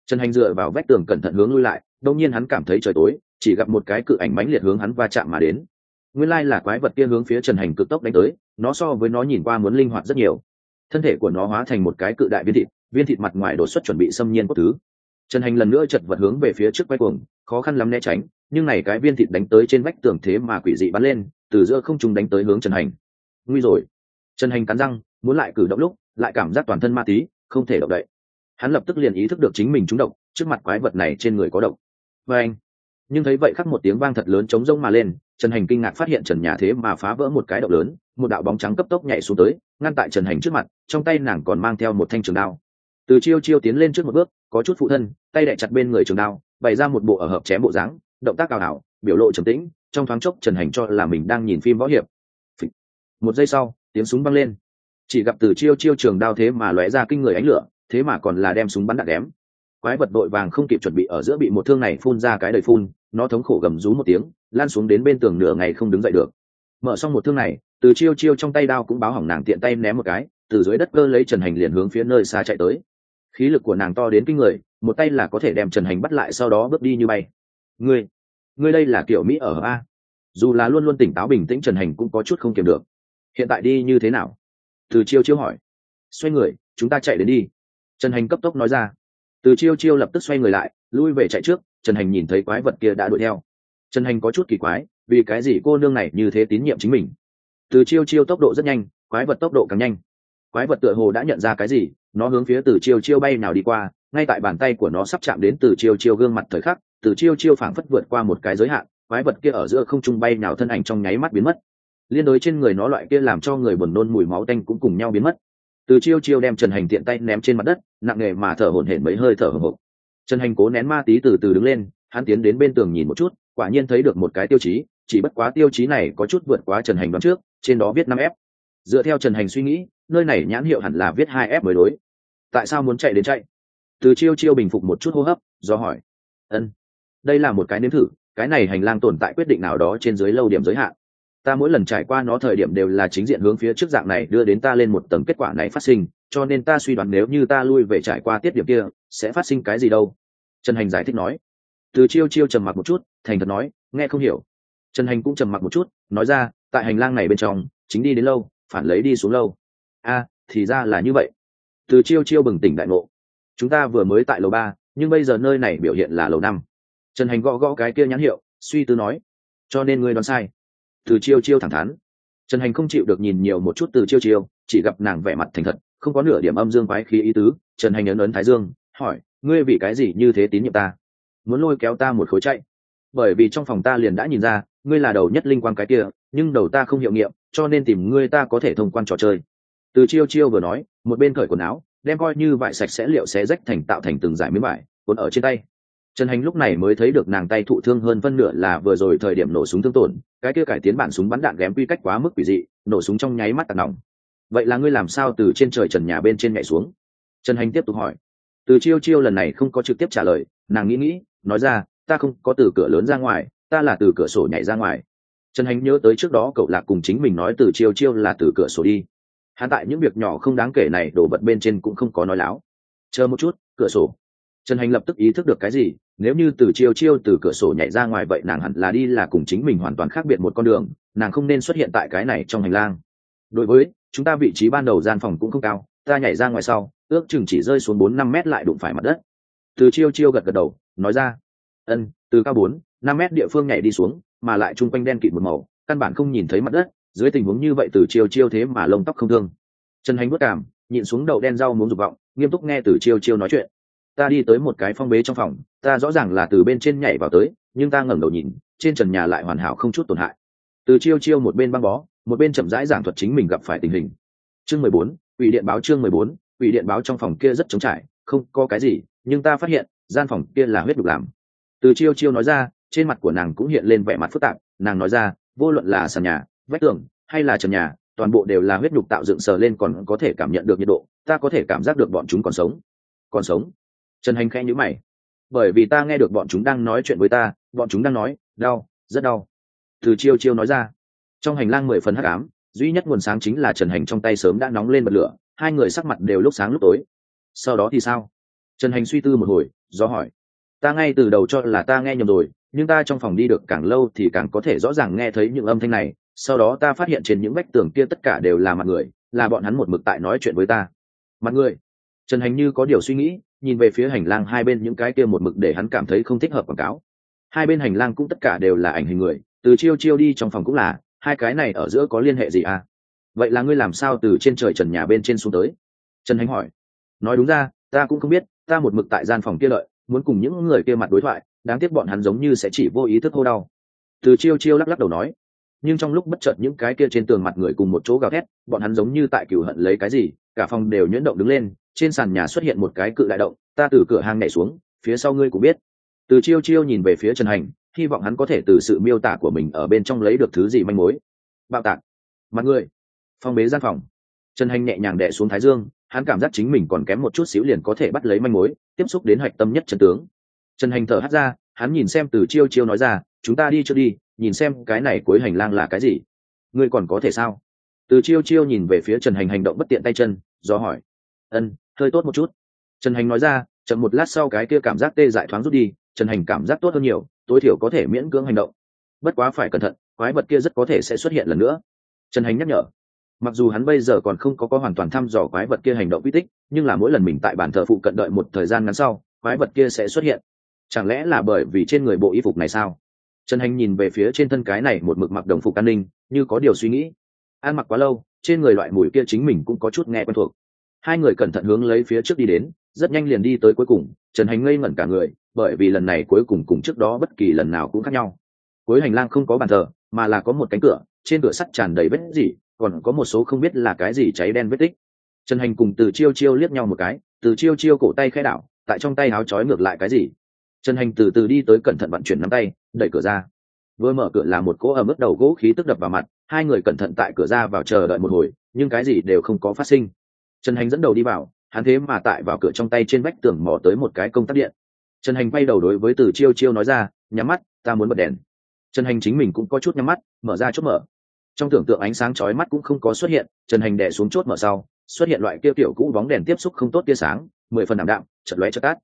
Trần hành dựa vào vách tường cẩn thận hướng lui lại đông nhiên hắn cảm thấy trời tối, chỉ gặp một cái cự ảnh mãnh liệt hướng hắn va chạm mà đến. Nguyên lai là quái vật kia hướng phía trần hành cực tốc đánh tới, nó so với nó nhìn qua muốn linh hoạt rất nhiều. Thân thể của nó hóa thành một cái cự đại viên thịt viên thịt mặt ngoài đột xuất chuẩn bị xâm nhiên cốt thứ. Trần hành lần nữa chật vật hướng về phía trước quay cuồng, khó khăn lắm né tránh, nhưng này cái viên thịt đánh tới trên vách tường thế mà quỷ dị bắn lên, từ giữa không trung đánh tới hướng trần hành. Nguy rồi. Trần hành cắn răng, muốn lại cử động lúc, lại cảm giác toàn thân ma tí, không thể động đậy. Hắn lập tức liền ý thức được chính mình trúng độc, trước mặt quái vật này trên người có độc và anh. Nhưng thấy vậy khắc một tiếng vang thật lớn chống rông mà lên, trần hành kinh ngạc phát hiện trần nhà thế mà phá vỡ một cái động lớn, một đạo bóng trắng cấp tốc nhảy xuống tới, ngăn tại trần hành trước mặt, trong tay nàng còn mang theo một thanh trường đao. Từ chiêu chiêu tiến lên trước một bước, có chút phụ thân, tay đẻ chặt bên người trường đao, bày ra một bộ ở hợp chém bộ dáng, động tác ảo ảo biểu lộ trầm tĩnh, trong thoáng chốc trần hành cho là mình đang nhìn phim võ hiệp. Một giây sau, tiếng súng băng lên. Chỉ gặp từ chiêu chiêu trường đao thế mà lóe ra kinh người ánh lửa, thế mà còn là đem súng bắn đạn đém quái vật đội vàng không kịp chuẩn bị ở giữa bị một thương này phun ra cái đời phun, nó thống khổ gầm rú một tiếng lan xuống đến bên tường nửa ngày không đứng dậy được. Mở xong một thương này, từ chiêu chiêu trong tay đao cũng báo hỏng nàng tiện tay ném một cái, từ dưới đất cơ lấy trần hành liền hướng phía nơi xa chạy tới. Khí lực của nàng to đến kinh người, một tay là có thể đem trần hành bắt lại sau đó bước đi như bay. Ngươi ngươi đây là kiểu mỹ ở a. Dù là luôn luôn tỉnh táo bình tĩnh trần hành cũng có chút không kiềm được. Hiện tại đi như thế nào? Từ chiêu chiêu hỏi. Xoay người, chúng ta chạy đến đi. Trần hành cấp tốc nói ra từ chiêu chiêu lập tức xoay người lại, lui về chạy trước, trần hành nhìn thấy quái vật kia đã đuổi theo. Trần hành có chút kỳ quái, vì cái gì cô nương này như thế tín nhiệm chính mình? Từ chiêu chiêu tốc độ rất nhanh, quái vật tốc độ càng nhanh. Quái vật tựa hồ đã nhận ra cái gì, nó hướng phía từ chiêu chiêu bay nào đi qua, ngay tại bàn tay của nó sắp chạm đến từ chiêu chiêu gương mặt thời khắc, từ chiêu chiêu phảng phất vượt qua một cái giới hạn, quái vật kia ở giữa không trung bay nào thân ảnh trong nháy mắt biến mất. Liên đối trên người nó loại kia làm cho người buồn nôn mùi máu tanh cũng cùng nhau biến mất từ chiêu chiêu đem trần hành tiện tay ném trên mặt đất, nặng nề mà thở hổn hển mấy hơi thở hồng hộc. Trần hành cố nén ma tí từ từ đứng lên, hắn tiến đến bên tường nhìn một chút, quả nhiên thấy được một cái tiêu chí, chỉ bất quá tiêu chí này có chút vượt quá trần hành đoán trước, trên đó viết năm f. Dựa theo trần hành suy nghĩ, nơi này nhãn hiệu hẳn là viết hai f mới đối. Tại sao muốn chạy đến chạy? Từ chiêu chiêu bình phục một chút hô hấp, do hỏi. Ân, đây là một cái nếm thử, cái này hành lang tồn tại quyết định nào đó trên dưới lâu điểm giới hạn ta mỗi lần trải qua nó thời điểm đều là chính diện hướng phía trước dạng này đưa đến ta lên một tầng kết quả này phát sinh, cho nên ta suy đoán nếu như ta lui về trải qua tiết điểm kia, sẽ phát sinh cái gì đâu? Trần hành giải thích nói. Từ chiêu chiêu trầm mặc một chút, thành thật nói, nghe không hiểu. Trần hành cũng trầm mặc một chút, nói ra, tại hành lang này bên trong, chính đi đến lâu, phản lấy đi xuống lâu. A, thì ra là như vậy. Từ chiêu chiêu bừng tỉnh đại ngộ. Chúng ta vừa mới tại lầu ba, nhưng bây giờ nơi này biểu hiện là lầu năm. Trần hành gõ gõ cái kia nhãn hiệu, suy tư nói, cho nên ngươi đoán sai từ chiêu chiêu thẳng thắn. Trần hành không chịu được nhìn nhiều một chút từ chiêu chiêu, chỉ gặp nàng vẻ mặt thành thật, không có nửa điểm âm dương quái khí ý tứ. Trần hành ấn ấn thái dương, hỏi, ngươi vì cái gì như thế tín nhiệm ta? Muốn lôi kéo ta một khối chạy? Bởi vì trong phòng ta liền đã nhìn ra, ngươi là đầu nhất linh quan cái kia, nhưng đầu ta không hiệu nghiệm, cho nên tìm ngươi ta có thể thông quan trò chơi. Từ chiêu chiêu vừa nói, một bên cởi quần áo, đem coi như vải sạch sẽ liệu sẽ rách thành tạo thành từng giải miếng vải, cuốn ở trên tay trần hành lúc này mới thấy được nàng tay thụ thương hơn phân nửa là vừa rồi thời điểm nổ súng thương tổn, cái kia cải tiến bản súng bắn đạn ghém quy cách quá mức quỷ dị, nổ súng trong nháy mắt tạt nòng. Vậy là ngươi làm sao từ trên trời trần nhà bên trên nhảy xuống? Trần hành tiếp tục hỏi. Từ chiêu chiêu lần này không có trực tiếp trả lời, nàng nghĩ nghĩ, nói ra, ta không có từ cửa lớn ra ngoài, ta là từ cửa sổ nhảy ra ngoài. Trần hành nhớ tới trước đó cậu lạc cùng chính mình nói từ chiêu chiêu là từ cửa sổ đi. Hắn tại những việc nhỏ không đáng kể này đổ bật bên trên cũng không có nói láo. Chờ một chút, cửa sổ trần hành lập tức ý thức được cái gì, nếu như từ chiêu chiêu từ cửa sổ nhảy ra ngoài vậy nàng hẳn là đi là cùng chính mình hoàn toàn khác biệt một con đường, nàng không nên xuất hiện tại cái này trong hành lang. Đối với, chúng ta vị trí ban đầu gian phòng cũng không cao, ta nhảy ra ngoài sau, ước chừng chỉ rơi xuống bốn năm mét lại đụng phải mặt đất. Từ chiêu chiêu gật gật đầu, nói ra, ân, từ cao bốn, năm mét địa phương nhảy đi xuống, mà lại chung quanh đen kịt một màu, căn bản không nhìn thấy mặt đất, dưới tình huống như vậy từ chiêu chiêu thế mà lông tóc không thương. Trần hành bất cảm nhịn xuống đầu đen rau muốn dục vọng, nghiêm túc nghe từ chiêu chiêu nói chuyện ta đi tới một cái phong bế trong phòng, ta rõ ràng là từ bên trên nhảy vào tới, nhưng ta ngẩng đầu nhìn, trên trần nhà lại hoàn hảo không chút tổn hại. Từ chiêu chiêu một bên băng bó, một bên chậm rãi giảng thuật chính mình gặp phải tình hình. Chương mười bốn ủy điện báo chương mười bốn ủy điện báo trong phòng kia rất trống trải, không có cái gì, nhưng ta phát hiện, gian phòng kia là huyết đục làm. Từ chiêu chiêu nói ra, trên mặt của nàng cũng hiện lên vẻ mặt phức tạp, nàng nói ra, vô luận là sàn nhà, vách tường, hay là trần nhà, toàn bộ đều là huyết nhục tạo dựng sờ lên còn có thể cảm nhận được nhiệt độ, ta có thể cảm giác được bọn chúng còn sống. Còn sống? Trần hành khẽ nhữ mày. Bởi vì ta nghe được bọn chúng đang nói chuyện với ta, bọn chúng đang nói, đau, rất đau. Từ chiêu chiêu nói ra. Trong hành lang mười phần hắc ám, duy nhất nguồn sáng chính là trần hành trong tay sớm đã nóng lên bật lửa, hai người sắc mặt đều lúc sáng lúc tối. Sau đó thì sao? Trần hành suy tư một hồi, do hỏi. Ta ngay từ đầu cho là ta nghe nhầm rồi, nhưng ta trong phòng đi được càng lâu thì càng có thể rõ ràng nghe thấy những âm thanh này. Sau đó ta phát hiện trên những vách tường kia tất cả đều là mặt người, là bọn hắn một mực tại nói chuyện với ta. Mặt người? Trần hành như có điều suy nghĩ nhìn về phía hành lang hai bên những cái kia một mực để hắn cảm thấy không thích hợp quảng cáo. Hai bên hành lang cũng tất cả đều là ảnh hình người, từ chiêu chiêu đi trong phòng cũng là, hai cái này ở giữa có liên hệ gì à? Vậy là ngươi làm sao từ trên trời trần nhà bên trên xuống tới? Trần hành hỏi. Nói đúng ra, ta cũng không biết, ta một mực tại gian phòng kia lợi muốn cùng những người kia mặt đối thoại, đáng tiếc bọn hắn giống như sẽ chỉ vô ý thức hô đau. Từ chiêu chiêu lắc lắc đầu nói. Nhưng trong lúc bất chợt những cái kia trên tường mặt người cùng một chỗ gào thét, bọn hắn giống như tại cửu hận lấy cái gì, cả phòng đều nhuyễn động đứng lên trên sàn nhà xuất hiện một cái cự đại động ta từ cửa hàng nhảy xuống phía sau ngươi cũng biết. Từ chiêu chiêu nhìn về phía trần hành hy vọng hắn có thể từ sự miêu tả của mình ở bên trong lấy được thứ gì manh mối. Bạo tạc. Mặt ngươi, phong bế gian phòng. Trần hành nhẹ nhàng đẻ xuống thái dương hắn cảm giác chính mình còn kém một chút xíu liền có thể bắt lấy manh mối tiếp xúc đến hạch tâm nhất trần tướng. Trần hành thở hắt ra hắn nhìn xem từ chiêu chiêu nói ra chúng ta đi chưa đi nhìn xem cái này cuối hành lang là cái gì. Ngươi còn có thể sao? Từ chiêu chiêu nhìn về phía trần hành hành động bất tiện tay chân do hỏi ân, hơi tốt một chút. Trần hành nói ra, chậm một lát sau cái kia cảm giác tê dại thoáng rút đi, trần hành cảm giác tốt hơn nhiều, tối thiểu có thể miễn cưỡng hành động. Bất quá phải cẩn thận, quái vật kia rất có thể sẽ xuất hiện lần nữa. Trần hành nhắc nhở. Mặc dù hắn bây giờ còn không có có hoàn toàn thăm dò quái vật kia hành động quy tích, nhưng là mỗi lần mình tại bản thờ phụ cận đợi một thời gian ngắn sau, quái vật kia sẽ xuất hiện. Chẳng lẽ là bởi vì trên người bộ y phục này sao? Trần hành nhìn về phía trên thân cái này một mực mặc đồng phục an ninh, như có điều suy nghĩ. Ăn mặc quá lâu, trên người loại mùi kia chính mình cũng có chút nghe quen thuộc hai người cẩn thận hướng lấy phía trước đi đến, rất nhanh liền đi tới cuối cùng, trần hành ngây ngẩn cả người, bởi vì lần này cuối cùng cùng trước đó bất kỳ lần nào cũng khác nhau. Cuối hành lang không có bàn thờ, mà là có một cánh cửa, trên cửa sắt tràn đầy vết gì còn có một số không biết là cái gì cháy đen vết tích. Trần hành cùng từ chiêu chiêu liếc nhau một cái, từ chiêu chiêu cổ tay khai đảo, tại trong tay áo trói ngược lại cái gì? Trần hành từ từ đi tới cẩn thận vận chuyển nắm tay, đẩy cửa ra. Vừa mở cửa là một cỗ ở mức đầu gỗ khí tức đập vào mặt, hai người cẩn thận tại cửa ra vào chờ đợi một hồi, nhưng cái gì đều không có phát sinh trần hành dẫn đầu đi vào, hắn thế mà tại vào cửa trong tay trên vách tường mò tới một cái công tắc điện. Trần hành quay đầu đối với từ chiêu chiêu nói ra, nhắm mắt, ta muốn bật đèn. Trần hành chính mình cũng có chút nhắm mắt, mở ra chốt mở. Trong tưởng tượng ánh sáng chói mắt cũng không có xuất hiện, trần hành đẻ xuống chốt mở sau, xuất hiện loại kia kiểu cũ bóng đèn tiếp xúc không tốt tia sáng, mười phần đảm đạm chật lóe chật tát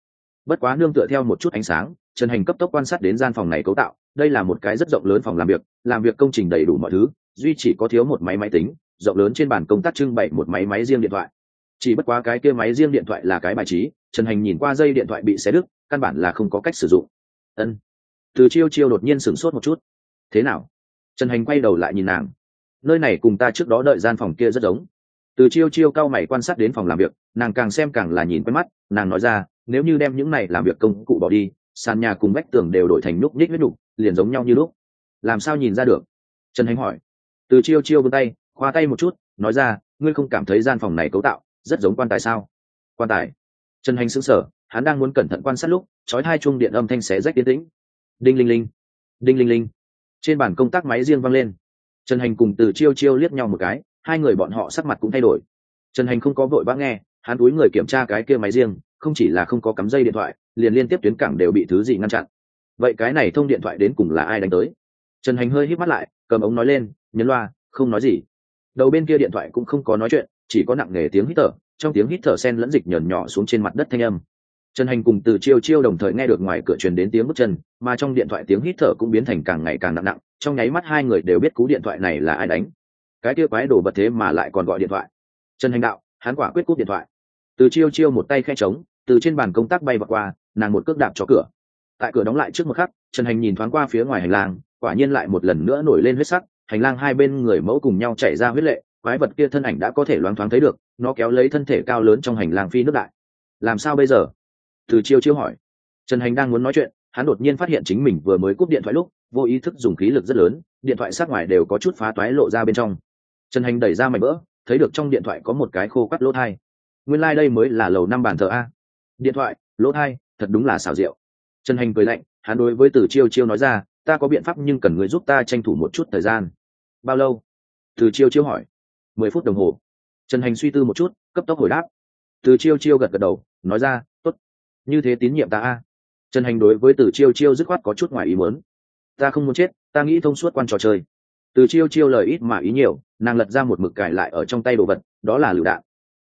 bất quá nương tựa theo một chút ánh sáng, trần hành cấp tốc quan sát đến gian phòng này cấu tạo, đây là một cái rất rộng lớn phòng làm việc làm việc công trình đầy đủ mọi thứ, duy chỉ có thiếu một máy máy tính, rộng lớn trên bàn công tác trưng bày một máy máy riêng điện thoại chỉ bất quá cái kia máy riêng điện thoại là cái bài trí, trần hành nhìn qua dây điện thoại bị xé đứt, căn bản là không có cách sử dụng. Ân. Từ chiêu chiêu đột nhiên sửng sốt một chút. Thế nào? Trần hành quay đầu lại nhìn nàng. Nơi này cùng ta trước đó đợi gian phòng kia rất giống. Từ chiêu chiêu cao mày quan sát đến phòng làm việc, nàng càng xem càng là nhìn quen mắt, nàng nói ra, nếu như đem những này làm việc công cụ bỏ đi, sàn nhà cùng vách tường đều đổi thành nhúc nhích huyết nhục liền giống nhau như lúc. Làm sao nhìn ra được? Trần hành hỏi. Từ chiêu chiêu vươn tay, khoa tay một chút, nói ra, ngươi không cảm thấy gian phòng này cấu tạo? Rất giống quan tài sao? Quan tài. Trần hành sững sờ, hắn đang muốn cẩn thận quan sát lúc, chói hai chuông điện âm thanh xé rách tiến tĩnh. Đinh linh linh. Đinh linh linh. Trên bàn công tác máy riêng vang lên. Trần hành cùng từ chiêu chiêu liếc nhau một cái, hai người bọn họ sắc mặt cũng thay đổi. Trần hành không có vội vã nghe, hắn túi người kiểm tra cái kia máy riêng, không chỉ là không có cắm dây điện thoại, liền liên tiếp tuyến cảng đều bị thứ gì ngăn chặn. Vậy cái này thông điện thoại đến cùng là ai đánh tới? Trần hành hơi hít mắt lại, cầm ống nói lên nhấn loa, không nói gì. Đầu bên kia điện thoại cũng không có nói chuyện chỉ có nặng nề tiếng hít thở, trong tiếng hít thở sen lẫn dịch nhờn nhỏ xuống trên mặt đất thanh âm. Trần hành cùng từ chiêu chiêu đồng thời nghe được ngoài cửa truyền đến tiếng bước chân, mà trong điện thoại tiếng hít thở cũng biến thành càng ngày càng nặng nặng, trong nháy mắt hai người đều biết cú điện thoại này là ai đánh. Cái kia quái đồ bật thế mà lại còn gọi điện thoại. Trần hành đạo, hắn quả quyết cúp điện thoại. Từ chiêu chiêu một tay khe trống từ trên bàn công tác bay vào qua, nàng một cước đạp cho cửa. Tại cửa đóng lại trước một khắc, trần hành nhìn thoáng qua phía ngoài hành lang, quả nhiên lại một lần nữa nổi lên huyết sắc, hành lang hai bên người mẫu cùng nhau chảy ra huyết lệ quái vật kia thân ảnh đã có thể loáng thoáng thấy được, nó kéo lấy thân thể cao lớn trong hành lang phi nước đại. Làm sao bây giờ? Từ chiêu chiêu hỏi. Trần hành đang muốn nói chuyện, hắn đột nhiên phát hiện chính mình vừa mới cúp điện thoại lúc, vô ý thức dùng khí lực rất lớn, điện thoại sát ngoài đều có chút phá toái lộ ra bên trong. Trần hành đẩy ra mảnh vỡ, thấy được trong điện thoại có một cái khô cắt lỗ thai. Nguyên lai、like、đây mới là lầu năm bàn thờ a. Điện thoại, lỗ thai, thật đúng là xảo diệu. Trần hành cười lạnh, hắn đối với từ chiêu chiêu nói ra, ta có biện pháp nhưng cần người giúp ta tranh thủ một chút thời gian. Bao lâu? Từ chiêu chiêu hỏi mười phút đồng hồ. Trần hành suy tư một chút, cấp tốc hồi đáp. Từ chiêu chiêu gật gật đầu, nói ra t ố t như thế tín nhiệm ta a. Trần hành đối với từ chiêu chiêu dứt khoát có chút ngoài ý muốn. Ta không muốn chết, ta nghĩ thông suốt quan trò chơi. Từ chiêu chiêu lời ít mà ý nhiều, nàng lật ra một mực cải lại ở trong tay đồ vật, đó là lựu đạn.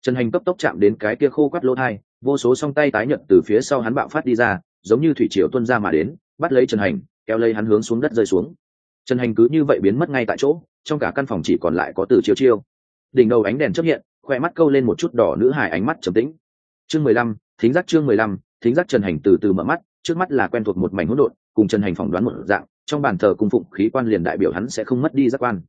Trần hành cấp tốc chạm đến cái kia khô quắt lỗ thai, vô số song tay tái nhận từ phía sau hắn bạo phát đi ra, giống như thủy triều tuân ra mà đến, bắt lấy trần hành, kéo lấy hắn hướng xuống đất rơi xuống. Trần hành cứ như vậy biến mất ngay tại chỗ, trong cả căn phòng chỉ còn lại có từ chiêu chiêu đỉnh đầu ánh đèn chấp hiện khoe mắt câu lên một chút đỏ nữ hài ánh mắt trầm tĩnh. Chương mười lăm, thính giác chương mười lăm, thính giác trần hành từ từ mở mắt, trước mắt là quen thuộc một mảnh hỗn độn, cùng trần hành phỏng đoán một dạng, trong bàn thờ cung phụng khí quan liền đại biểu hắn sẽ không mất đi giác quan.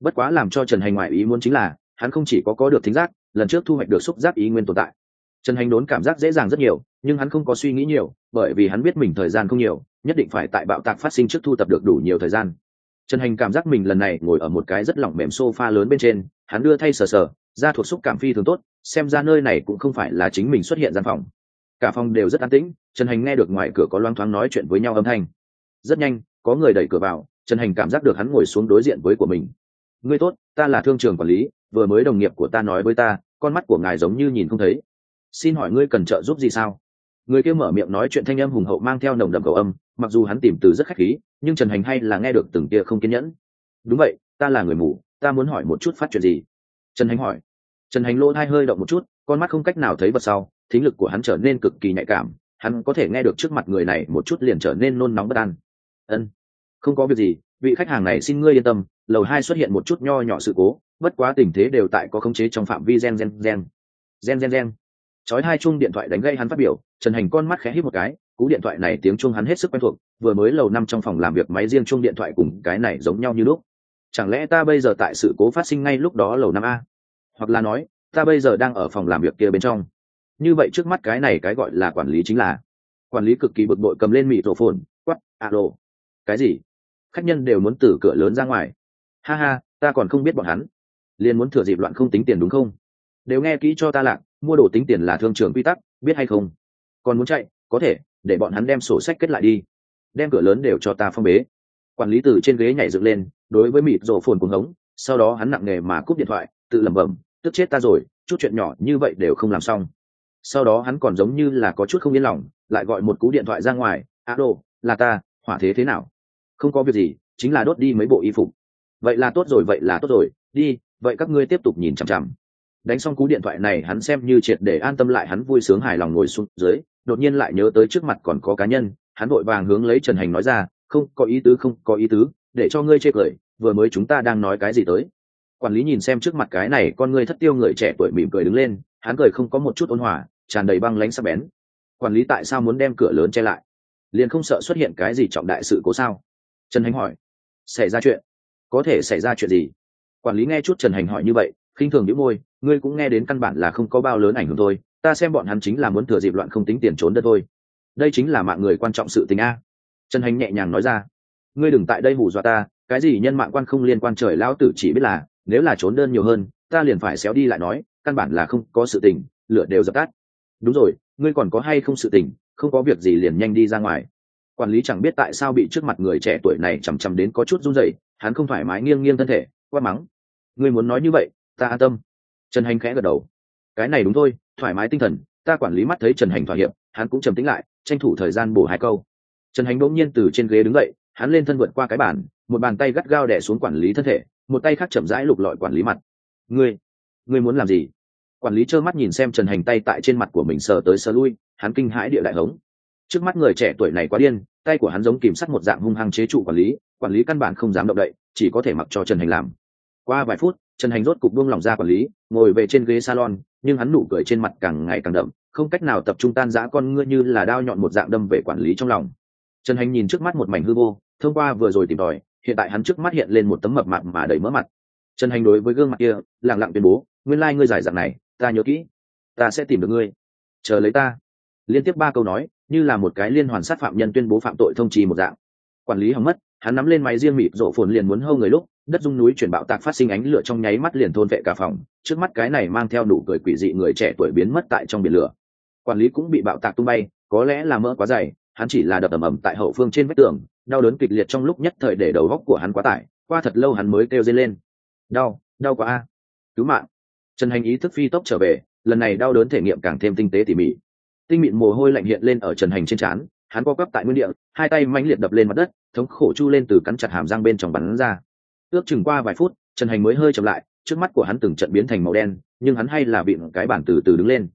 Bất quá làm cho trần hành ngoại ý muốn chính là, hắn không chỉ có có được thính giác, lần trước thu hoạch được xúc giác ý nguyên tồn tại. Trần hành đốn cảm giác dễ dàng rất nhiều, nhưng hắn không có suy nghĩ nhiều, bởi vì hắn biết mình thời gian không nhiều, nhất định phải tại bạo tạc phát sinh trước thu tập được đủ nhiều thời gian. Trần hành cảm giác mình lần này ngồi ở một cái rất lỏng mềm sofa lớn bên trên hắn đưa thay sờ sờ, ra thuộc xúc cảm phi thường tốt, xem ra nơi này cũng không phải là chính mình xuất hiện gian phòng. Cả phòng đều rất an tĩnh, trần hành nghe được ngoài cửa có loang thoáng nói chuyện với nhau âm thanh. Rất nhanh, có người đẩy cửa vào, trần hành cảm giác được hắn ngồi xuống đối diện với của mình. Ngươi tốt, ta là thương trường quản lý, vừa mới đồng nghiệp của ta nói với ta, con mắt của ngài giống như nhìn không thấy. Xin hỏi ngươi cần trợ giúp gì sao? Người kia mở miệng nói chuyện thanh âm hùng hậu mang theo nồng đậm cầu âm, mặc dù hắn tìm từ rất khách khí, nhưng trần hành hay là nghe được từng tia không kiên nhẫn. Đúng vậy, ta là người mù ta muốn hỏi một chút phát chuyện gì? Trần hành hỏi. Trần hành lỗ hai hơi động một chút, con mắt không cách nào thấy vật sau, thính lực của hắn trở nên cực kỳ nhạy cảm, hắn có thể nghe được trước mặt người này một chút liền trở nên nôn nóng bất an. Ân, không có việc gì, vị khách hàng này xin ngươi yên tâm, lầu hai xuất hiện một chút nho nhỏ sự cố, bất quá tình thế đều tại có khống chế trong phạm vi gen gen gen. Gen gen gen. Chói hai chung điện thoại đánh gây hắn phát biểu, trần hành con mắt khẽ hít một cái, cú điện thoại này tiếng chuông hắn hết sức quen thuộc, vừa mới lầu năm trong phòng làm việc máy riêng chung điện thoại cùng cái này giống nhau như lúc chẳng lẽ ta bây giờ tại sự cố phát sinh ngay lúc đó lầu năm a? Hoặc là nói, ta bây giờ đang ở phòng làm việc kia bên trong. Như vậy trước mắt cái này cái gọi là quản lý chính là quản lý cực kỳ bực bội cầm lên mịt rổ phồn quắp đồ cái gì? Khách nhân đều muốn từ cửa lớn ra ngoài. Ha ha, ta còn không biết bọn hắn. Liền muốn thừa dịp loạn không tính tiền đúng không? Đều nghe kỹ cho ta lạc, mua đồ tính tiền là thương trường quy tắc, biết hay không? Còn muốn chạy, có thể, để bọn hắn đem sổ sách kết lại đi. Đem cửa lớn đều cho ta phong bế. Quản lý từ trên ghế nhảy dựng lên đối với mịt rổ phồn cuồng hống, sau đó hắn nặng nề mà cúp điện thoại, tự lẩm bẩm, tức chết ta rồi, chút chuyện nhỏ như vậy đều không làm xong. Sau đó hắn còn giống như là có chút không yên lòng, lại gọi một cú điện thoại ra ngoài alo là ta, hỏa thế thế nào? Không có việc gì, chính là đốt đi mấy bộ y phục. Vậy là tốt rồi, vậy là tốt rồi, đi, vậy các ngươi tiếp tục nhìn chằm chằm. Đánh xong cú điện thoại này hắn xem như triệt để an tâm lại, hắn vui sướng hài lòng ngồi xuống dưới, đột nhiên lại nhớ tới trước mặt còn có cá nhân, hắn vội vàng hướng lấy trần hành nói ra, không, có ý tứ, không có ý tứ để cho ngươi chê cười, vừa mới chúng ta đang nói cái gì tới. Quản lý nhìn xem trước mặt cái này con ngươi thất tiêu người trẻ tuổi mỉm cười đứng lên, hắn cười không có một chút ôn hòa, tràn đầy băng lánh sắc bén. Quản lý tại sao muốn đem cửa lớn che lại? Liền không sợ xuất hiện cái gì trọng đại sự cố sao? Trần hành hỏi. Xảy ra chuyện? Có thể xảy ra chuyện gì? Quản lý nghe chút trần hành hỏi như vậy, khinh thường những môi, ngươi cũng nghe đến căn bản là không có bao lớn ảnh hưởng thôi, ta xem bọn hắn chính là muốn thừa dịp loạn không tính tiền trốn đất thôi. Đây chính là mạng người quan trọng sự tình a. Trần hành nhẹ nhàng nói ra ngươi đừng tại đây hù dọa ta, cái gì nhân mạng quan không liên quan trời, lão tử chỉ biết là, nếu là trốn đơn nhiều hơn, ta liền phải xéo đi lại nói, căn bản là không có sự tình, lửa đều dập tắt. Đúng rồi, ngươi còn có hay không sự tình, không có việc gì liền nhanh đi ra ngoài. Quản lý chẳng biết tại sao bị trước mặt người trẻ tuổi này chằm chằm đến có chút run rẩy, hắn không thoải mái nghiêng nghiêng thân thể, quát mắng. Ngươi muốn nói như vậy, ta an tâm. Trần hành khẽ gật đầu. Cái này đúng thôi, thoải mái tinh thần, ta quản lý mắt thấy trần hành thỏa hiệp, hắn cũng trầm tính lại, tranh thủ thời gian bổ hai câu. Trần hành đỗng nhiên từ trên ghế đứng dậy hắn lên thân vượt qua cái bàn, một bàn tay gắt gao đẻ xuống quản lý thân thể, một tay khác chậm rãi lục lọi quản lý mặt. Ngươi ngươi muốn làm gì? Quản lý trơ mắt nhìn xem trần hành tay tại trên mặt của mình sờ tới sờ lui, hắn kinh hãi địa đại hống. Trước mắt người trẻ tuổi này quá điên, tay của hắn giống kìm sắt một dạng hung hăng chế trụ quản lý quản lý căn bản không dám động đậy, chỉ có thể mặc cho trần hành làm. Qua vài phút, trần hành rốt cục buông lỏng ra quản lý, ngồi về trên ghế salon, nhưng hắn nụ cười trên mặt càng ngày càng đậm, không cách nào tập trung tan giã con ngươi như là đao nhọn một dạng đâm về quản lý trong lòng trần hành nhìn trước mắt một mảnh hư vô, thông qua vừa rồi tìm tòi, hiện tại hắn trước mắt hiện lên một tấm mập mạp mà đầy mỡ mặt. Trần hành đối với gương mặt kia lẳng lặng tuyên bố, nguyên lai、like、ngươi giải dạng này, ta nhớ kỹ. Ta sẽ tìm được ngươi. Chờ lấy ta. Liên tiếp ba câu nói, như là một cái liên hoàn sát phạm nhân tuyên bố phạm tội thông trì một dạng. Quản lý hỏng mất, hắn nắm lên máy riêng mịt rộ phồn liền muốn hâu người lúc, đất dung núi chuyển bạo tạc phát sinh ánh lửa trong nháy mắt liền thôn vệ cả phòng, trước mắt cái này mang theo đủ cười quỷ dị người trẻ tuổi biến mất tại trong biển lửa. Quản lý cũng bị bạo tạc tung bay, có lẽ là mỡ quá dày hắn chỉ là đập ầm ầm tại hậu phương trên vách tường, đau đớn kịch liệt trong lúc nhất thời để đầu góc của hắn quá tải, qua thật lâu hắn mới kêu dây lên. Đau đau quá a. Cứu mạng. Trần hành ý thức phi tốc trở về, lần này đau đớn thể nghiệm càng thêm tinh tế tỉ mỉ. Tinh mịn mồ hôi lạnh hiện lên ở trần hành trên trán, hắn co quắp tại nguyên địa, hai tay mãnh liệt đập lên mặt đất, thống khổ chu lên từ cắn chặt hàm răng bên trong bắn ra. Ước chừng qua vài phút, trần hành mới hơi chậm lại, trước mắt của hắn từng trận biến thành màu đen, nhưng hắn hay là bị cái bản từ từ đứng lên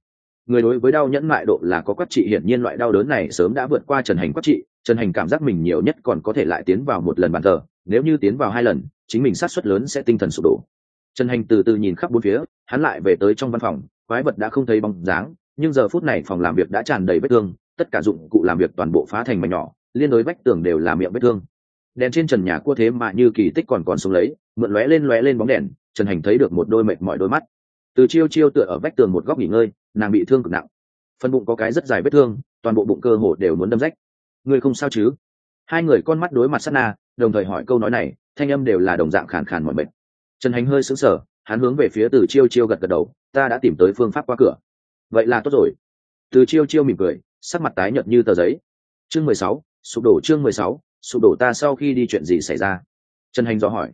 người đối với đau nhẫn mại độ là có quát trị, hiển nhiên loại đau đớn này sớm đã vượt qua trần hành quát trị. Trần hành cảm giác mình nhiều nhất còn có thể lại tiến vào một lần bàn thờ. Nếu như tiến vào hai lần, chính mình sát xuất lớn sẽ tinh thần sụp đổ. Trần hành từ từ nhìn khắp bốn phía, hắn lại về tới trong văn phòng. Quái vật đã không thấy bóng dáng, nhưng giờ phút này phòng làm việc đã tràn đầy vết thương. Tất cả dụng cụ làm việc toàn bộ phá thành mảnh nhỏ, liên đối vách tường đều là miệng vết thương. Đèn trên trần nhà cua thế mà như kỳ tích còn còn sống lấy, mượn lóe lên lóe lên bóng đèn. Trần hành thấy được một đôi mệt mỏi đôi mắt từ chiêu chiêu tựa ở vách tường một góc nghỉ ngơi, nàng bị thương cực nặng. Phần bụng có cái rất dài vết thương, toàn bộ bụng cơ hồ đều muốn đâm rách. Ngươi không sao chứ? Hai người con mắt đối mặt sát na, đồng thời hỏi câu nói này, thanh âm đều là đồng dạng khàn khàn mọi bệnh trần hành hơi sững sờ, hắn hướng về phía từ chiêu chiêu gật gật đầu, ta đã tìm tới phương pháp qua cửa. Vậy là tốt rồi. Từ chiêu chiêu mỉm cười, sắc mặt tái nhợt như tờ giấy. Chương mười sáu, sụp đổ chương mười sáu, sụp đổ ta sau khi đi chuyện gì xảy ra? Trần hành dò hỏi.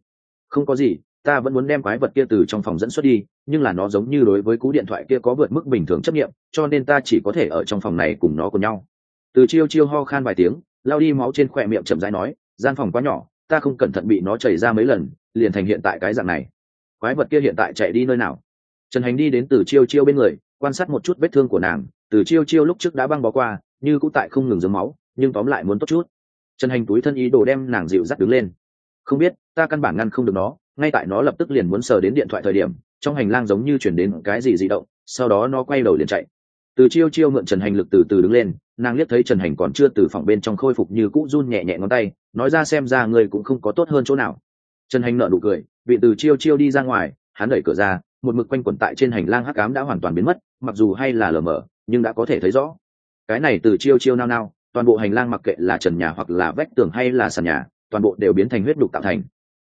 Không có gì ta vẫn muốn đem quái vật kia từ trong phòng dẫn xuất đi, nhưng là nó giống như đối với cú điện thoại kia có vượt mức bình thường chấp nghiệm, cho nên ta chỉ có thể ở trong phòng này cùng nó cùng nhau. Từ chiêu chiêu ho khan vài tiếng lao đi máu trên khỏe miệng chậm rãi nói, gian phòng quá nhỏ, ta không cẩn thận bị nó chảy ra mấy lần, liền thành hiện tại cái dạng này. Quái vật kia hiện tại chạy đi nơi nào? Trần hành đi đến từ chiêu chiêu bên người, quan sát một chút vết thương của nàng, từ chiêu chiêu lúc trước đã băng bó qua, như cũng tại không ngừng dấm máu, nhưng tóm lại muốn tốt chút. Trần hành túi thân ý đồ đem nàng dịu dắt đứng lên. Không biết, ta căn bản ngăn không được nó ngay tại nó lập tức liền muốn sờ đến điện thoại thời điểm, trong hành lang giống như chuyển đến cái gì di động, sau đó nó quay đầu liền chạy. Từ chiêu chiêu mượn trần hành lực từ từ đứng lên, nàng liếc thấy trần hành còn chưa từ phòng bên trong khôi phục như cũ run nhẹ nhẹ ngón tay, nói ra xem ra người cũng không có tốt hơn chỗ nào. Trần hành nợ nụ cười, vị từ chiêu chiêu đi ra ngoài, hắn đẩy cửa ra, một mực quanh quẩn tại trên hành lang hắc cám đã hoàn toàn biến mất, mặc dù hay là lờ mờ, nhưng đã có thể thấy rõ. Cái này từ chiêu chiêu nao nao, toàn bộ hành lang mặc kệ là trần nhà hoặc là vách tường hay là sàn nhà, toàn bộ đều biến thành huyết đục tạo thành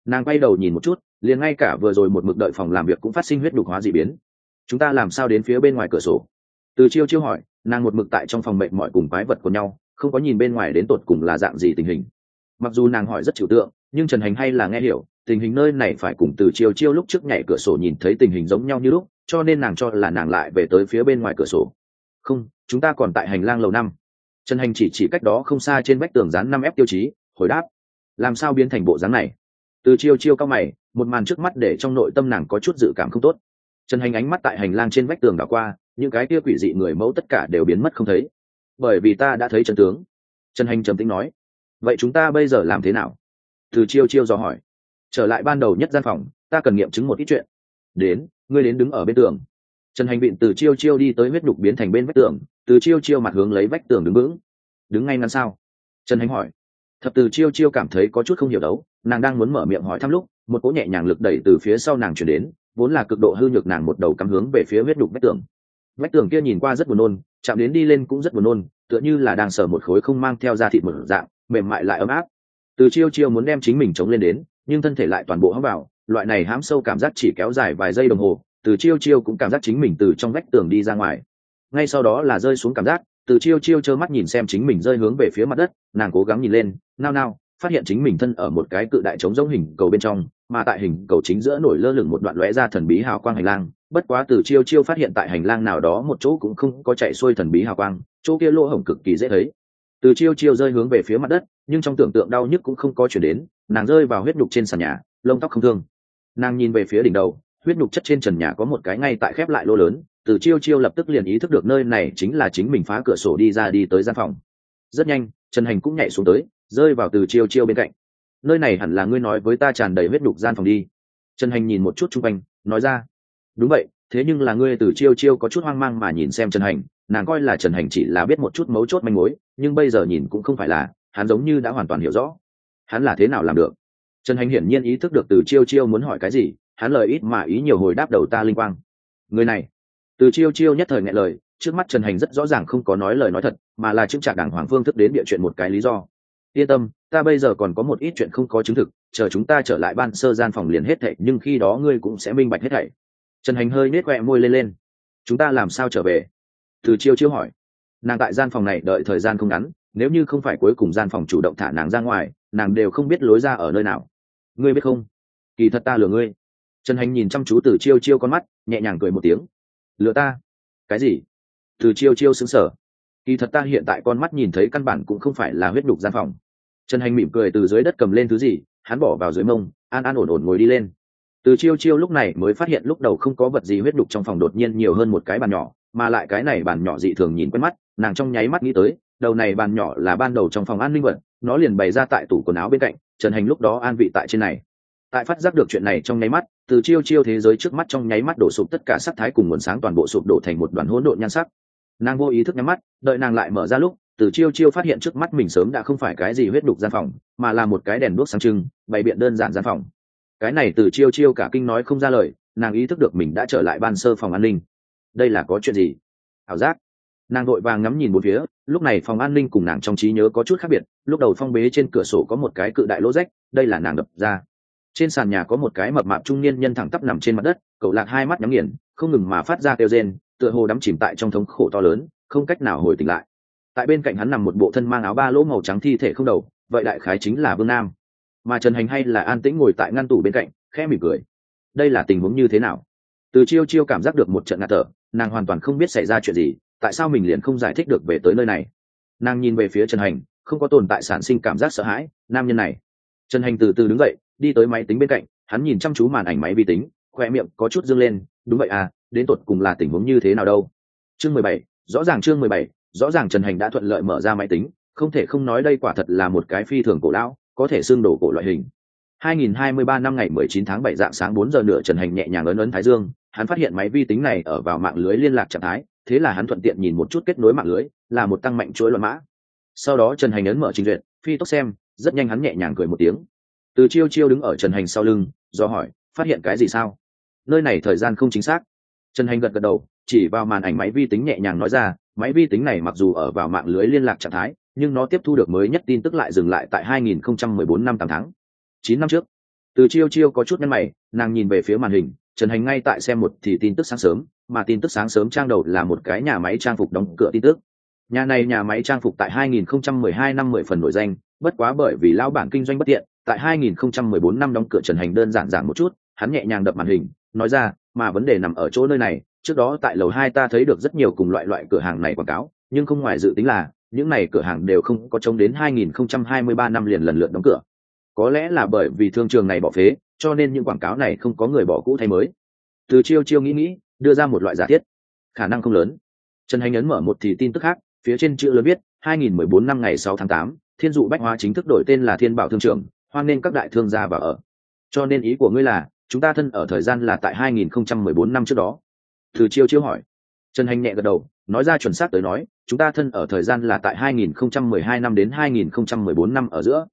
nàng quay đầu nhìn một chút, liền ngay cả vừa rồi một mực đợi phòng làm việc cũng phát sinh huyết đục hóa d ị biến. Chúng ta làm sao đến phía bên ngoài cửa sổ? Từ chiêu chiêu hỏi, nàng một mực tại trong phòng mệnh mọi cùng quái vật của nhau, không có nhìn bên ngoài đến tột cùng là dạng gì tình hình. Mặc dù nàng hỏi rất trừu tượng, nhưng trần hành hay là nghe hiểu, tình hình nơi này phải cùng từ chiêu chiêu lúc trước nhảy cửa sổ nhìn thấy tình hình giống nhau như lúc, cho nên nàng cho là nàng lại về tới phía bên ngoài cửa sổ. Không, chúng ta còn tại hành lang lầu năm. Trần hành chỉ chỉ cách đó không xa trên vách tường dán năm f tiêu chí, hồi đáp. Làm sao biến thành bộ dáng này? Từ chiêu chiêu cao mày, một màn trước mắt để trong nội tâm nàng có chút dự cảm không tốt. Trần hành ánh mắt tại hành lang trên vách tường đảo qua, những cái kia quỷ dị người mẫu tất cả đều biến mất không thấy. Bởi vì ta đã thấy trần tướng. Trần hành trầm tính nói, vậy chúng ta bây giờ làm thế nào? Từ chiêu chiêu dò hỏi, trở lại ban đầu nhất gian phòng, ta cần nghiệm chứng một ít chuyện. Đến, ngươi đến đứng ở bên tường. Trần hành vịn từ chiêu chiêu đi tới huyết đục biến thành bên vách tường, từ chiêu chiêu mặt hướng lấy vách tường đứng vững. Đứng ngay ngăn sao? Trần hành hỏi. Thập từ chiêu chiêu cảm thấy có chút không hiểu đấu nàng đang muốn mở miệng hỏi thăm lúc, một cỗ nhẹ nhàng lực đẩy từ phía sau nàng chuyển đến, vốn là cực độ hư nhược nàng một đầu cắm hướng về phía huyết đục vách tường. Vách tường kia nhìn qua rất buồn nôn, chạm đến đi lên cũng rất buồn nôn, tựa như là đang sờ một khối không mang theo da thịt một dạng, mềm mại lại ấm áp. Từ chiêu chiêu muốn đem chính mình chống lên đến, nhưng thân thể lại toàn bộ hãm vào loại này hãm sâu cảm giác chỉ kéo dài vài giây đồng hồ, từ chiêu chiêu cũng cảm giác chính mình từ trong vách tường đi ra ngoài. Ngay sau đó là rơi xuống cảm giác, từ chiêu chiêu trơ mắt nhìn xem chính mình rơi hướng về phía mặt đất, nàng cố gắng nhìn lên, nao nao phát hiện chính mình thân ở một cái cự đại trống giống hình cầu bên trong, mà tại hình cầu chính giữa nổi lơ lửng một đoạn lóe ra thần bí hào quang hành lang. Bất quá từ chiêu chiêu phát hiện tại hành lang nào đó một chỗ cũng không có chạy xuôi thần bí hào quang, chỗ kia lỗ hổng cực kỳ dễ thấy. Từ chiêu chiêu rơi hướng về phía mặt đất, nhưng trong tưởng tượng đau nhức cũng không có chuyển đến, nàng rơi vào huyết nhục trên sàn nhà, lông tóc không thương. Nàng nhìn về phía đỉnh đầu, huyết nhục chất trên trần nhà có một cái ngay tại khép lại lô lớn, từ chiêu chiêu lập tức liền ý thức được nơi này chính là chính mình phá cửa sổ đi ra đi tới gian phòng. Rất nhanh, trần hành cũng nhảy xuống tới rơi vào từ chiêu chiêu bên cạnh. Nơi này hẳn là ngươi nói với ta tràn đầy huyết đục gian phòng đi. Trần hành nhìn một chút chung quanh, nói ra, đúng vậy, thế nhưng là ngươi từ chiêu chiêu có chút hoang mang mà nhìn xem trần hành, nàng coi là trần hành chỉ là biết một chút mấu chốt manh mối, nhưng bây giờ nhìn cũng không phải là, hắn giống như đã hoàn toàn hiểu rõ. Hắn là thế nào làm được? Trần hành hiển nhiên ý thức được từ chiêu chiêu muốn hỏi cái gì, hắn lời ít mà ý nhiều hồi đáp đầu ta linh quang. Người này. Từ chiêu chiêu nhất thời ngại lời, trước mắt trần hành rất rõ ràng không có nói lời nói thật, mà là chứng trả đảng hoàng phương thức đến địa chuyện một cái lý do yên tâm, ta bây giờ còn có một ít chuyện không có chứng thực, chờ chúng ta trở lại ban sơ gian phòng liền hết thảy, nhưng khi đó ngươi cũng sẽ minh bạch hết thảy. Trần hành hơi nết quẹ môi lên lên. Chúng ta làm sao trở về? Từ chiêu chiêu hỏi. Nàng tại gian phòng này đợi thời gian không ngắn, nếu như không phải cuối cùng gian phòng chủ động thả nàng ra ngoài, nàng đều không biết lối ra ở nơi nào. Ngươi biết không? Kỳ thật ta lừa ngươi. Trần hành nhìn chăm chú từ chiêu chiêu con mắt, nhẹ nhàng cười một tiếng. Lừa ta? Cái gì? Từ chiêu chiêu xứng sở kỳ thật ta hiện tại con mắt nhìn thấy căn bản cũng không phải là huyết đục gian phòng. Trần hành mỉm cười từ dưới đất cầm lên thứ gì, hắn bỏ vào dưới mông, an an ổn ổn ngồi đi lên. Từ chiêu chiêu lúc này mới phát hiện lúc đầu không có vật gì huyết đục trong phòng đột nhiên nhiều hơn một cái bàn nhỏ, mà lại cái này bàn nhỏ dị thường nhìn quen mắt, nàng trong nháy mắt nghĩ tới, đầu này bàn nhỏ là ban đầu trong phòng an ninh vật, nó liền bày ra tại tủ quần áo bên cạnh, trần hành lúc đó an vị tại trên này. Tại phát giác được chuyện này trong nháy mắt, từ chiêu chiêu thế giới trước mắt trong nháy mắt đổ sụp tất cả sắc thái cùng nguồn sáng toàn bộ sụp đổ thành một đoàn hỗn độn nhan sắc nàng vô ý thức nhắm mắt, đợi nàng lại mở ra lúc, từ chiêu chiêu phát hiện trước mắt mình sớm đã không phải cái gì huyết đục gian phòng, mà là một cái đèn đuốc sáng trưng, bày biện đơn giản gian phòng. Cái này từ chiêu chiêu cả kinh nói không ra lời, nàng ý thức được mình đã trở lại ban sơ phòng an ninh. Đây là có chuyện gì? Ảo giác. Nàng vội vàng ngắm nhìn một phía, lúc này phòng an ninh cùng nàng trong trí nhớ có chút khác biệt, lúc đầu phong bế trên cửa sổ có một cái cự đại lỗ rách, đây là nàng đập ra. Trên sàn nhà có một cái mập mạp trung niên nhân thẳng tắp nằm trên mặt đất, cậu lạc hai mắt nhắm nghiền, không ngừng mà phát ra kêu rên tựa hồ đắm chìm tại trong thống khổ to lớn, không cách nào hồi tỉnh lại. Tại bên cạnh hắn nằm một bộ thân mang áo ba lỗ màu trắng thi thể không đầu, vậy đại khái chính là vương nam. Mà trần hành hay là an tĩnh ngồi tại ngăn tủ bên cạnh, khẽ mỉm cười. Đây là tình huống như thế nào? Từ chiêu chiêu cảm giác được một trận ngạt thở, nàng hoàn toàn không biết xảy ra chuyện gì, tại sao mình liền không giải thích được về tới nơi này? Nàng nhìn về phía trần hành, không có tồn tại sản sinh cảm giác sợ hãi, nam nhân này. Trần hành từ từ đứng dậy, đi tới máy tính bên cạnh, hắn nhìn chăm chú màn ảnh máy vi tính, khoe miệng có chút dâng lên, đúng vậy à đến tột cùng là tình huống như thế nào đâu chương mười bảy rõ ràng chương mười bảy rõ ràng trần hành đã thuận lợi mở ra máy tính không thể không nói đây quả thật là một cái phi thường cổ lão có thể xương đổ cổ loại hình 2023 năm ngày 19 tháng 7 dạng sáng 4 giờ nửa Trần Hành nhẹ nhàng ấn ấn Thái Dương, hắn phát hiện máy vi tính này ở vào mạng lưới liên lạc trạng thái, thế là hắn thuận tiện nhìn một chút kết nối mạng lưới, là một tăng mạnh chuỗi luận mã. Sau đó Trần Hành ấn mở trình duyệt, phi tốc xem, rất nhanh hắn nhẹ nhàng cười một tiếng. Từ Chiêu Chiêu đứng ở Trần Hành sau lưng, do hỏi, phát hiện cái gì sao? Nơi này thời gian không chính xác. Trần Hành gật gật đầu, chỉ vào màn ảnh máy vi tính nhẹ nhàng nói ra, máy vi tính này mặc dù ở vào mạng lưới liên lạc trạng thái, nhưng nó tiếp thu được mới nhất tin tức lại dừng lại tại 2014 năm 8 tháng. Chín năm trước từ chiêu chiêu có chút nhăn mày nàng nhìn về phía màn hình trần hành ngay tại xem một thì tin tức sáng sớm mà tin tức sáng sớm trang đầu là một cái nhà máy trang phục đóng cửa tin tức. Nhà này nhà máy trang phục tại 2012 năm 10 phần nổi danh bất quá bởi vì lão bản kinh doanh bất tiện tại 2014 năm đóng cửa trần hành đơn giản giản một chút hắn nhẹ nhàng đập màn hình nói ra mà vấn đề nằm ở chỗ nơi này trước đó tại lầu hai ta thấy được rất nhiều cùng loại loại cửa hàng này quảng cáo nhưng không ngoài dự tính là những này cửa hàng đều không có trông đến 2023 năm liền lần lượt đóng cửa. Có lẽ là bởi vì thương trường này bỏ phế cho nên những quảng cáo này không có người bỏ cũ thay mới. Từ chiêu chiêu nghĩ nghĩ đưa ra một loại giả thiết. Khả năng không lớn. Trần hành ấn mở một thì tin tức khác phía trên chữ lớn viết 2014 năm ngày 6 tháng 8, thiên dụ bách hóa chính thức đổi tên là thiên bảo thương trường hoan nên các đại thương gia vào ở. Cho nên ý của ngươi là chúng ta thân ở thời gian là tại 2014 năm trước đó. Từ chiêu chiêu hỏi. Trần hành nhẹ gật đầu, nói ra chuẩn xác tới nói, chúng ta thân ở thời gian là tại 2012 năm đến 2014 năm ở giữa.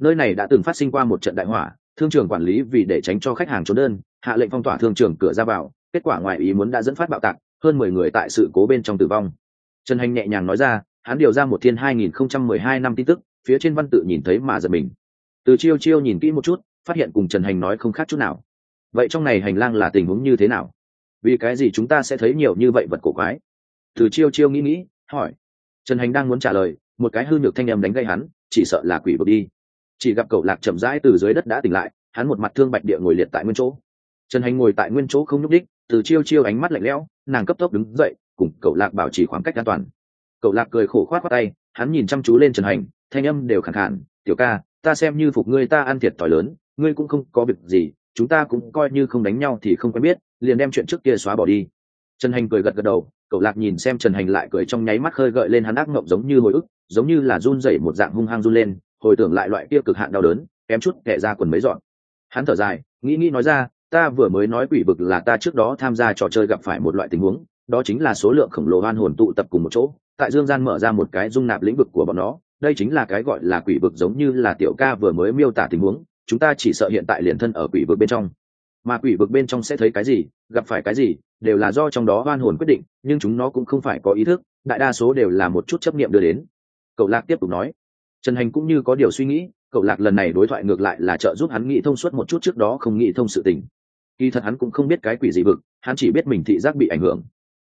Nơi này đã từng phát sinh qua một trận đại hỏa, thương trường quản lý vì để tránh cho khách hàng trốn đơn, hạ lệnh phong tỏa thương trường cửa ra vào, kết quả ngoài ý muốn đã dẫn phát bạo tạc, hơn mười người tại sự cố bên trong tử vong. Trần hành nhẹ nhàng nói ra, hắn điều ra một thiên 2012 năm tin tức, phía trên văn tự nhìn thấy mà giật mình. Từ chiêu chiêu nhìn kỹ một chút, phát hiện cùng trần hành nói không khác chút nào vậy trong này hành lang là tình huống như thế nào? Vì cái gì chúng ta sẽ thấy nhiều như vậy vật cổ quái? Từ chiêu chiêu nghĩ nghĩ, hỏi. Trần hành đang muốn trả lời, một cái hư nhược thanh âm đánh gây hắn, chỉ sợ là quỷ vực đi. Chỉ gặp cậu lạc chậm rãi từ dưới đất đã tỉnh lại, hắn một mặt thương bạch địa ngồi liệt tại nguyên chỗ. Trần hành ngồi tại nguyên chỗ không nhúc đích từ chiêu chiêu ánh mắt lạnh lẽo, nàng cấp tốc đứng dậy, cùng cậu lạc bảo trì khoảng cách an toàn. Cậu lạc cười khổ khoát khoát tay, hắn nhìn chăm chú lên trần hành, thanh âm đều khẳng khản tiểu ca, ta xem như phục ngươi ta ăn thiệt thòi lớn, ngươi cũng không có việc gì chúng ta cũng coi như không đánh nhau thì không quen biết, liền đem chuyện trước kia xóa bỏ đi. Trần hành cười gật gật đầu, cậu lạc nhìn xem trần hành lại cười trong nháy mắt khơi gợi lên hắn ác mộng giống như hồi ức, giống như là run rẩy một dạng hung hăng run lên, hồi tưởng lại loại kia cực hạn đau đớn, kém chút kẻ ra quần mấy dọn. Hắn thở dài, nghĩ nghĩ nói ra, ta vừa mới nói quỷ vực là ta trước đó tham gia trò chơi gặp phải một loại tình huống, đó chính là số lượng khổng lồ oan hồn tụ tập cùng một chỗ, tại dương gian mở ra một cái dung nạp lĩnh vực của bọn nó, đây chính là cái gọi là quỷ vực giống như là tiểu ca vừa mới miêu tả tình huống chúng ta chỉ sợ hiện tại liền thân ở quỷ vực bên trong. Mà quỷ vực bên trong sẽ thấy cái gì, gặp phải cái gì, đều là do trong đó hoan hồn quyết định, nhưng chúng nó cũng không phải có ý thức, đại đa số đều là một chút chấp nghiệm đưa đến. Cậu lạc tiếp tục nói. Trần hành cũng như có điều suy nghĩ, cậu lạc lần này đối thoại ngược lại là trợ giúp hắn nghĩ thông suốt một chút trước đó không nghĩ thông sự tình. Kỳ thật hắn cũng không biết cái quỷ gì vực, hắn chỉ biết mình thị giác bị ảnh hưởng.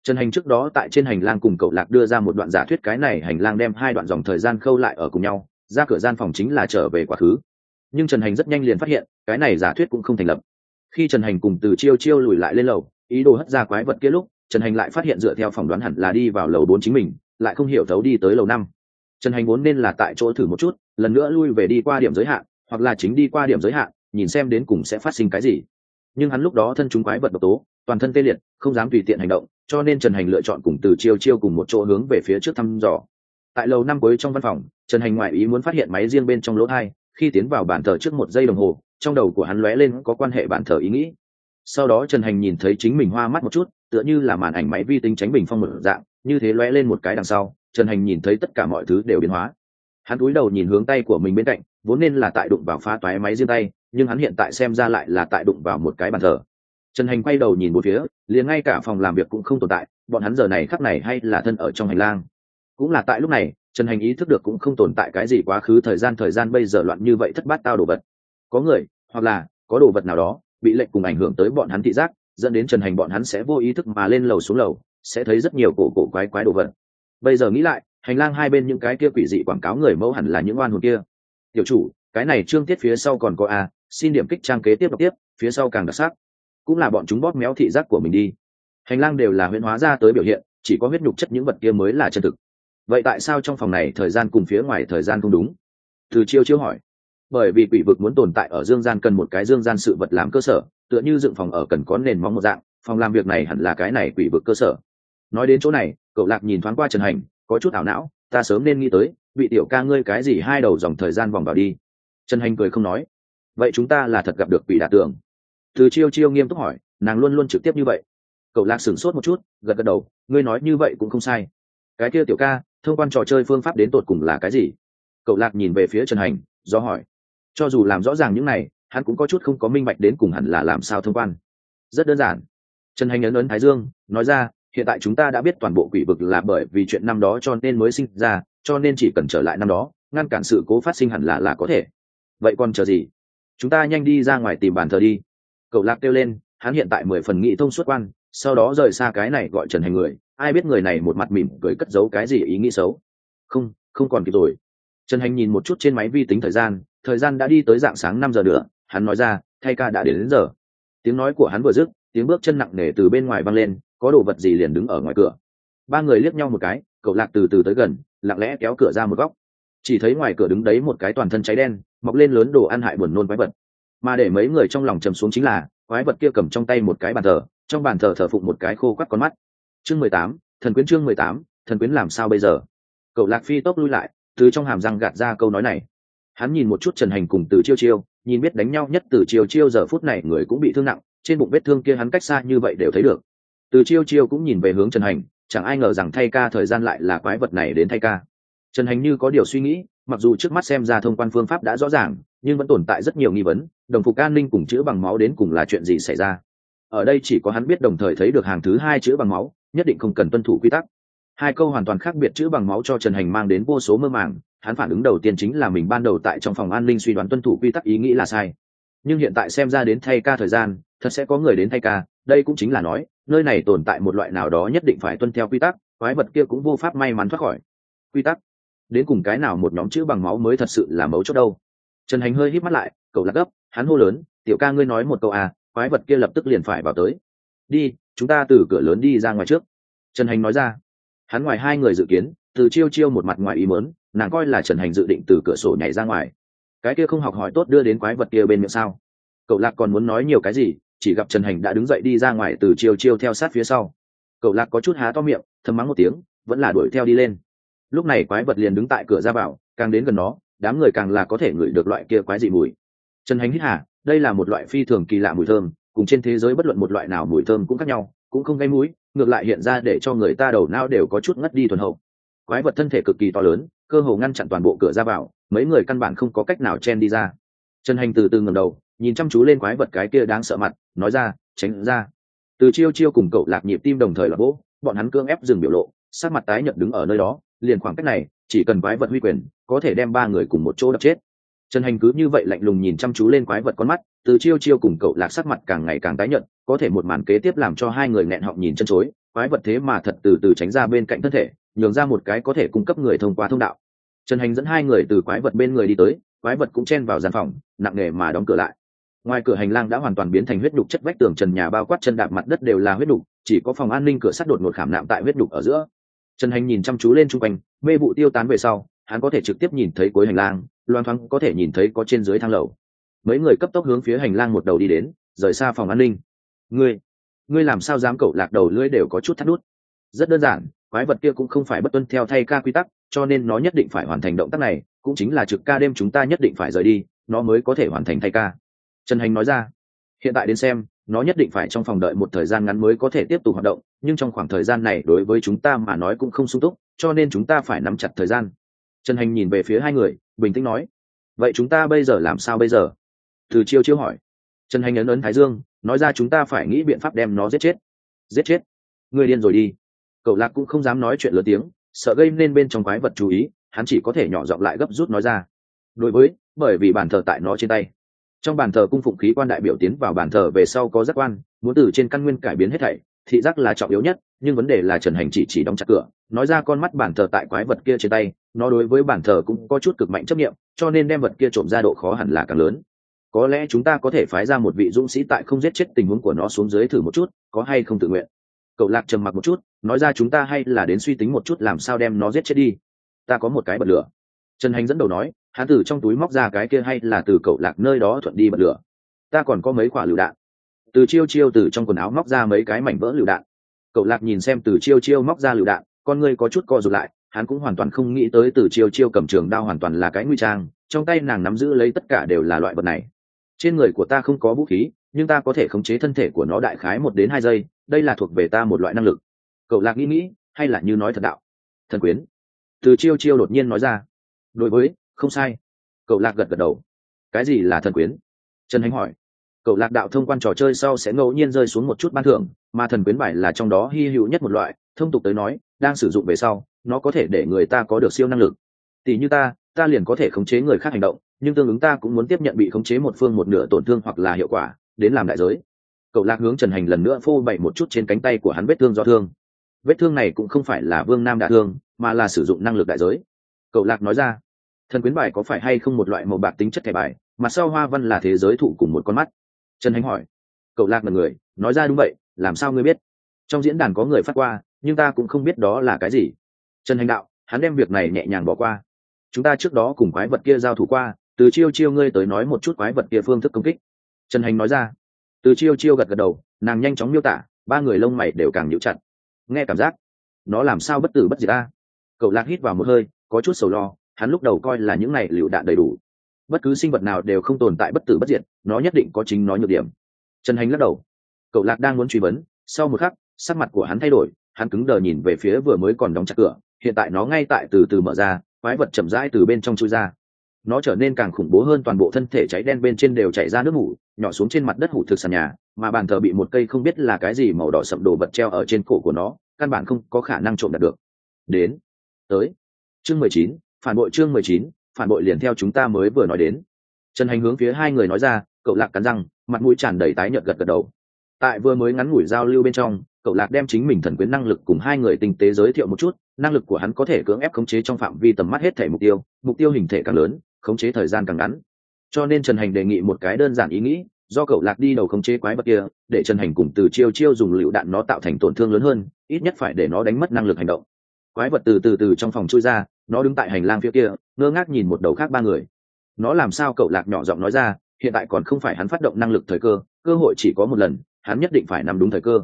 Trần hành trước đó tại trên hành lang cùng cậu lạc đưa ra một đoạn giả thuyết cái này hành lang đem hai đoạn dòng thời gian khâu lại ở cùng nhau, ra cửa gian phòng chính là trở về quá khứ nhưng trần hành rất nhanh liền phát hiện, cái này giả thuyết cũng không thành lập. Khi trần hành cùng từ chiêu chiêu lùi lại lên lầu, ý đồ hất ra quái vật kia lúc, trần hành lại phát hiện dựa theo phỏng đoán hẳn là đi vào lầu bốn chính mình, lại không hiểu thấu đi tới lầu năm. Trần hành vốn nên là tại chỗ thử một chút, lần nữa lui về đi qua điểm giới hạn, hoặc là chính đi qua điểm giới hạn, nhìn xem đến cùng sẽ phát sinh cái gì. Nhưng hắn lúc đó thân chúng quái vật độc tố, toàn thân tê liệt, không dám tùy tiện hành động, cho nên trần hành lựa chọn cùng từ chiêu chiêu cùng một chỗ hướng về phía trước thăm dò. Tại lầu năm cuối trong văn phòng, trần hành ngoại ý muốn phát hiện máy riêng bên trong lỗ thai khi tiến vào bàn thờ trước một giây đồng hồ, trong đầu của hắn lóe lên có quan hệ bàn thờ ý nghĩ. Sau đó trần hành nhìn thấy chính mình hoa mắt một chút, tựa như là màn ảnh máy vi tính tránh bình phong mở dạng, như thế lóe lên một cái đằng sau, trần hành nhìn thấy tất cả mọi thứ đều biến hóa. Hắn cúi đầu nhìn hướng tay của mình bên cạnh, vốn nên là tại đụng vào phá toái máy riêng tay, nhưng hắn hiện tại xem ra lại là tại đụng vào một cái bàn thờ. Trần hành quay đầu nhìn một phía, liền ngay cả phòng làm việc cũng không tồn tại, bọn hắn giờ này khắc này hay là thân ở trong hành lang. Cũng là tại lúc này trần hành ý thức được cũng không tồn tại cái gì quá khứ, thời gian thời gian bây giờ loạn như vậy thất bát tao đồ vật. Có người, hoặc là có đồ vật nào đó, bị lệnh cùng ảnh hưởng tới bọn hắn thị giác, dẫn đến trần hành bọn hắn sẽ vô ý thức mà lên lầu xuống lầu, sẽ thấy rất nhiều cổ cổ quái quái đồ vật. Bây giờ nghĩ lại, hành lang hai bên những cái kia quỷ dị quảng cáo người mẫu hẳn là những oan hồn kia. Tiểu chủ, cái này trương tiết phía sau còn có a, xin điểm kích trang kế tiếp đọc tiếp, phía sau càng đặc sắc. Cũng là bọn chúng bóp méo thị giác của mình đi. Hành lang đều là huyễn hóa ra tới biểu hiện, chỉ có huyết nhục chất những vật kia mới là chân thực vậy tại sao trong phòng này thời gian cùng phía ngoài thời gian không đúng? Từ chiêu chiêu hỏi. Bởi vì quỷ vực muốn tồn tại ở dương gian cần một cái dương gian sự vật làm cơ sở, tựa như dựng phòng ở cần có nền móng một dạng, phòng làm việc này hẳn là cái này quỷ vực cơ sở. Nói đến chỗ này, cậu lạc nhìn thoáng qua trần hành, có chút ảo não, ta sớm nên nghĩ tới, vị tiểu ca ngươi cái gì hai đầu dòng thời gian vòng vào đi. Trần hành cười không nói. Vậy chúng ta là thật gặp được quỷ đả tường. Từ chiêu chiêu nghiêm túc hỏi, nàng luôn luôn trực tiếp như vậy. Cậu lạc sửng sốt một chút, gật gật đầu, ngươi nói như vậy cũng không sai. Cái kia tiểu ca thông quan trò chơi phương pháp đến tột cùng là cái gì? Cậu lạc nhìn về phía trần hành, do hỏi. Cho dù làm rõ ràng những này, hắn cũng có chút không có minh bạch đến cùng hẳn là làm sao thông quan. Rất đơn giản. Trần hành ấn ấn thái dương, nói ra, hiện tại chúng ta đã biết toàn bộ quỷ vực là bởi vì chuyện năm đó cho nên mới sinh ra, cho nên chỉ cần trở lại năm đó, ngăn cản sự cố phát sinh hẳn là là có thể. Vậy còn chờ gì? Chúng ta nhanh đi ra ngoài tìm bàn thờ đi. Cậu lạc kêu lên, hắn hiện tại mười phần nghị thông suốt quan, sau đó rời xa cái này gọi trần hành người ai biết người này một mặt mỉm cười cất giấu cái gì ý nghĩ xấu. Không không còn kịp rồi. Trần hành nhìn một chút trên máy vi tính thời gian thời gian đã đi tới dạng sáng năm giờ nữa hắn nói ra thay ca đã đến, đến giờ. Tiếng nói của hắn vừa dứt tiếng bước chân nặng nề từ bên ngoài văng lên có đồ vật gì liền đứng ở ngoài cửa. Ba người liếc nhau một cái cậu lạc từ từ tới gần lặng lẽ kéo cửa ra một góc. Chỉ thấy ngoài cửa đứng đấy một cái toàn thân cháy đen mọc lên lớn đồ ăn hại buồn nôn quái vật. Mà để mấy người trong lòng trầm xuống chính là quái vật kia cầm trong tay một cái bàn thờ trong bàn thờ thờ phụng một cái khô quắt con mắt chương mười tám, thần quyến chương mười tám, thần quyến làm sao bây giờ? Cậu lạc phi tốc lui lại, từ trong hàm răng gạt ra câu nói này. Hắn nhìn một chút trần hành cùng từ chiêu chiêu, nhìn biết đánh nhau nhất từ chiêu chiêu giờ phút này người cũng bị thương nặng, trên bụng vết thương kia hắn cách xa như vậy đều thấy được. Từ chiêu chiêu cũng nhìn về hướng trần hành, chẳng ai ngờ rằng thay ca thời gian lại là quái vật này đến thay ca. Trần hành như có điều suy nghĩ, mặc dù trước mắt xem ra thông quan phương pháp đã rõ ràng, nhưng vẫn tồn tại rất nhiều nghi vấn, đồng phục an ninh cùng chữ bằng máu đến cùng là chuyện gì xảy ra. Ở đây chỉ có hắn biết đồng thời thấy được hàng thứ hai chữ bằng máu nhất định không cần tuân thủ quy tắc. Hai câu hoàn toàn khác biệt chữ bằng máu cho trần hành mang đến vô số mơ màng, hắn phản ứng đầu tiên chính là mình ban đầu tại trong phòng an ninh suy đoán tuân thủ quy tắc ý nghĩ là sai. Nhưng hiện tại xem ra đến thay ca thời gian, thật sẽ có người đến thay ca, đây cũng chính là nói, nơi này tồn tại một loại nào đó nhất định phải tuân theo quy tắc, quái vật kia cũng vô pháp may mắn thoát khỏi. Quy tắc? Đến cùng cái nào một nhóm chữ bằng máu mới thật sự là mấu chốt đâu? Trần hành hơi hít mắt lại, cậu lạc gấp, hắn hô lớn, tiểu ca ngươi nói một câu à quái vật kia lập tức liền phải vào tới đi, chúng ta từ cửa lớn đi ra ngoài trước. Trần hành nói ra. Hắn ngoài hai người dự kiến, từ chiêu chiêu một mặt ngoài ý mớn nàng coi là trần hành dự định từ cửa sổ nhảy ra ngoài. Cái kia không học hỏi tốt đưa đến quái vật kia bên miệng sao? Cậu lạc còn muốn nói nhiều cái gì, chỉ gặp trần hành đã đứng dậy đi ra ngoài từ chiêu chiêu theo sát phía sau. Cậu lạc có chút há to miệng, thầm mắng một tiếng, vẫn là đuổi theo đi lên. Lúc này quái vật liền đứng tại cửa ra vào, càng đến gần nó, đám người càng là có thể ngửi được loại kia quái dị mùi. Trần hành hít hà, đây là một loại phi thường kỳ lạ mùi thơm cùng trên thế giới bất luận một loại nào mùi thơm cũng khác nhau, cũng không gây mũi, ngược lại hiện ra để cho người ta đầu não đều có chút ngất đi thuần hậu. Quái vật thân thể cực kỳ to lớn, cơ hồ ngăn chặn toàn bộ cửa ra vào, mấy người căn bản không có cách nào chen đi ra. Trần hành từ từ ngầm đầu, nhìn chăm chú lên quái vật cái kia đáng sợ mặt, nói ra, tránh ra. Từ chiêu chiêu cùng cậu lạc nhịp tim đồng thời là vỗ bọn hắn cương ép dừng biểu lộ sát mặt tái nhận đứng ở nơi đó, liền khoảng cách này, chỉ cần quái vật huy quyền, có thể đem ba người cùng một chỗ đập chết. Trần hành cứ như vậy lạnh lùng nhìn chăm chú lên quái vật con mắt từ chiêu chiêu cùng cậu lạc sắc mặt càng ngày càng tái nhợt, có thể một màn kế tiếp làm cho hai người nghẹn họng nhìn chân chối, quái vật thế mà thật từ từ tránh ra bên cạnh thân thể, nhường ra một cái có thể cung cấp người thông qua thông đạo. Trần hành dẫn hai người từ quái vật bên người đi tới, quái vật cũng chen vào gian phòng, nặng nề mà đóng cửa lại. Ngoài cửa hành lang đã hoàn toàn biến thành huyết đục chất vách tường, trần nhà bao quát chân đạp mặt đất đều là huyết đục chỉ có phòng an ninh cửa sắt đột ngột khảm nạm tại huyết đục ở giữa. Trần hành nhìn chăm chú lên chung quanh, mê vụ tiêu tán về sau, hắn có thể trực tiếp nhìn thấy cuối hành lang loan thoáng có thể nhìn thấy có trên dưới thang lầu mấy người cấp tốc hướng phía hành lang một đầu đi đến, rời xa phòng an ninh. Ngươi ngươi làm sao dám cậu lạc đầu lưỡi đều có chút thắt nút? Rất đơn giản, quái vật kia cũng không phải bất tuân theo thay ca quy tắc, cho nên nó nhất định phải hoàn thành động tác này, cũng chính là trực ca đêm chúng ta nhất định phải rời đi, nó mới có thể hoàn thành thay ca. Trần hành nói ra, hiện tại đến xem, nó nhất định phải trong phòng đợi một thời gian ngắn mới có thể tiếp tục hoạt động, nhưng trong khoảng thời gian này đối với chúng ta mà nói cũng không sung túc, cho nên chúng ta phải nắm chặt thời gian. Trần hành nhìn về phía hai người, bình tĩnh nói, vậy chúng ta bây giờ làm sao bây giờ? Từ chiêu chiêu hỏi. Trần hành ấn ấn thái dương, nói ra chúng ta phải nghĩ biện pháp đem nó giết chết. Giết chết? Người điên rồi đi. Cậu lạc cũng không dám nói chuyện lớn tiếng, sợ gây nên bên trong quái vật chú ý, hắn chỉ có thể nhỏ giọng lại gấp rút nói ra. Đối với, bởi vì bàn thờ tại nó trên tay. Trong bàn thờ cung phụng khí quan đại biểu tiến vào bàn thờ về sau có giác quan, muốn từ trên căn nguyên cải biến hết thảy, thị giác là trọng yếu nhất, nhưng vấn đề là trần hành chỉ chỉ đóng chặt cửa, nói ra con mắt bàn thờ tại quái vật kia trên tay, nó đối với bàn thờ cũng có chút cực mạnh chấp nghiệm cho nên đem vật kia trộm ra độ khó hẳn là càng lớn có lẽ chúng ta có thể phái ra một vị dũng sĩ tại không giết chết tình huống của nó xuống dưới thử một chút, có hay không tự nguyện? Cậu lạc trầm mặc một chút, nói ra chúng ta hay là đến suy tính một chút làm sao đem nó giết chết đi. Ta có một cái bật lửa. Trần hành dẫn đầu nói, hắn từ trong túi móc ra cái kia hay là từ cậu lạc nơi đó thuận đi bật lửa. Ta còn có mấy quả lựu đạn. Từ chiêu chiêu từ trong quần áo móc ra mấy cái mảnh vỡ lựu đạn. Cậu lạc nhìn xem từ chiêu chiêu móc ra lựu đạn, con ngươi có chút co rụt lại, hắn cũng hoàn toàn không nghĩ tới từ chiêu chiêu cầm trường đao hoàn toàn là cái nguy trang, trong tay nàng nắm giữ lấy tất cả đều là loại vật này trên người của ta không có vũ khí, nhưng ta có thể khống chế thân thể của nó đại khái một đến hai giây, đây là thuộc về ta một loại năng lực. Cậu lạc nghĩ nghĩ, hay là như nói thật đạo? Thần quyến. Từ chiêu chiêu đột nhiên nói ra. Đối với, không sai. Cậu lạc gật gật đầu. Cái gì là thần quyến? Trần hành hỏi. Cậu lạc đạo thông quan trò chơi sau sẽ ngẫu nhiên rơi xuống một chút ban thưởng, mà thần quyến bài là trong đó hy hữu nhất một loại, thông tục tới nói, đang sử dụng về sau, nó có thể để người ta có được siêu năng lực. Tỷ như ta ta liền có thể khống chế người khác hành động nhưng tương ứng ta cũng muốn tiếp nhận bị khống chế một phương một nửa tổn thương hoặc là hiệu quả, đến làm đại giới. Cậu lạc hướng trần hành lần nữa phô bậy một chút trên cánh tay của hắn vết thương do thương. Vết thương này cũng không phải là vương nam đạ thương, mà là sử dụng năng lực đại giới. Cậu lạc nói ra, thần quyến bài có phải hay không một loại màu bạc tính chất thẻ bài, mà sau hoa văn là thế giới thụ cùng một con mắt? Trần hành hỏi. Cậu lạc là người, nói ra đúng vậy, làm sao ngươi biết? Trong diễn đàn có người phát qua, nhưng ta cũng không biết đó là cái gì. Trần hành đạo, hắn đem việc này nhẹ nhàng bỏ qua. Chúng ta trước đó cùng quái vật kia giao thủ qua từ chiêu chiêu ngươi tới nói một chút quái vật kia phương thức công kích. Trần hành nói ra. Từ chiêu chiêu gật gật đầu, nàng nhanh chóng miêu tả, ba người lông mày đều càng nhịu chặt. Nghe cảm giác, nó làm sao bất tử bất diệt ta cậu lạc hít vào một hơi, có chút sầu lo, hắn lúc đầu coi là những này lựu đạn đầy đủ. Bất cứ sinh vật nào đều không tồn tại bất tử bất diệt, nó nhất định có chính nó nhược điểm. Trần hành lắc đầu. Cậu lạc đang muốn truy vấn, sau một khắc, sắc mặt của hắn thay đổi, hắn cứng đờ nhìn về phía vừa mới còn đóng chặt cửa, hiện tại nó ngay tại từ từ mở ra, quái vật chậm rãi từ bên trong chui ra nó trở nên càng khủng bố hơn toàn bộ thân thể cháy đen bên trên đều chảy ra nước mủ nhỏ xuống trên mặt đất hủ thực sàn nhà, mà bàn thờ bị một cây không biết là cái gì màu đỏ sậm đồ vật treo ở trên cổ của nó, căn bản không có khả năng trộm đạt được. Đến, tới, chương mười chín, phản bội chương mười chín, phản bội liền theo chúng ta mới vừa nói đến. Trần hành hướng phía hai người nói ra, cậu lạc cắn răng, mặt mũi tràn đầy tái nhợt gật gật đầu. Tại vừa mới ngắn ngủi giao lưu bên trong, cậu lạc đem chính mình thần quyến năng lực cùng hai người tinh tế giới thiệu một chút, năng lực của hắn có thể cưỡng ép khống chế trong phạm vi tầm mắt hết thể mục tiêu mục tiêu hình thể càng lớn khống chế thời gian càng ngắn. Cho nên trần hành đề nghị một cái đơn giản ý nghĩ, do cậu lạc đi đầu khống chế quái vật kia, để trần hành cùng từ chiêu chiêu dùng lựu đạn nó tạo thành tổn thương lớn hơn, ít nhất phải để nó đánh mất năng lực hành động. Quái vật từ từ từ trong phòng chui ra, nó đứng tại hành lang phía kia, ngơ ngác nhìn một đầu khác ba người. Nó làm sao cậu lạc nhỏ giọng nói ra, hiện tại còn không phải hắn phát động năng lực thời cơ cơ hội chỉ có một lần, hắn nhất định phải nằm đúng thời cơ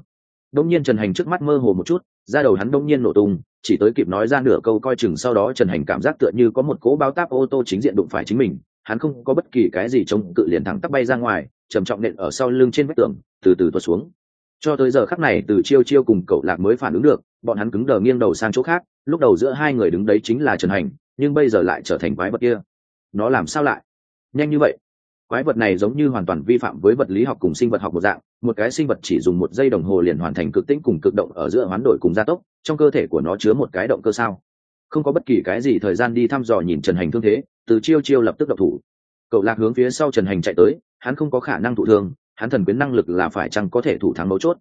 đông nhiên trần hành trước mắt mơ hồ một chút ra đầu hắn đông nhiên nổ tung, chỉ tới kịp nói ra nửa câu coi chừng sau đó trần hành cảm giác tựa như có một cỗ bao táp ô tô chính diện đụng phải chính mình, hắn không có bất kỳ cái gì chống cự liền thẳng tắp bay ra ngoài, trầm trọng nện ở sau lưng trên vách tường, từ từ tuột xuống. Cho tới giờ khắc này, từ chiêu chiêu cùng cậu lạc mới phản ứng được, bọn hắn cứng đờ nghiêng đầu sang chỗ khác, lúc đầu giữa hai người đứng đấy chính là trần hành, nhưng bây giờ lại trở thành quái vật kia. Nó làm sao lại? Nhanh như vậy? Quái vật này giống như hoàn toàn vi phạm với vật lý học cùng sinh vật học một dạng, một cái sinh vật chỉ dùng một giây đồng hồ liền hoàn thành cực tĩnh cùng cực động ở giữa hoán đổi cùng gia tốc, trong cơ thể của nó chứa một cái động cơ sao. Không có bất kỳ cái gì thời gian đi thăm dò nhìn trần hành thương thế, từ chiêu chiêu lập tức độc thủ. Cậu lạc hướng phía sau trần hành chạy tới, hắn không có khả năng thụ thương, hắn thần quyến năng lực là phải chăng có thể thủ thắng mấu chốt.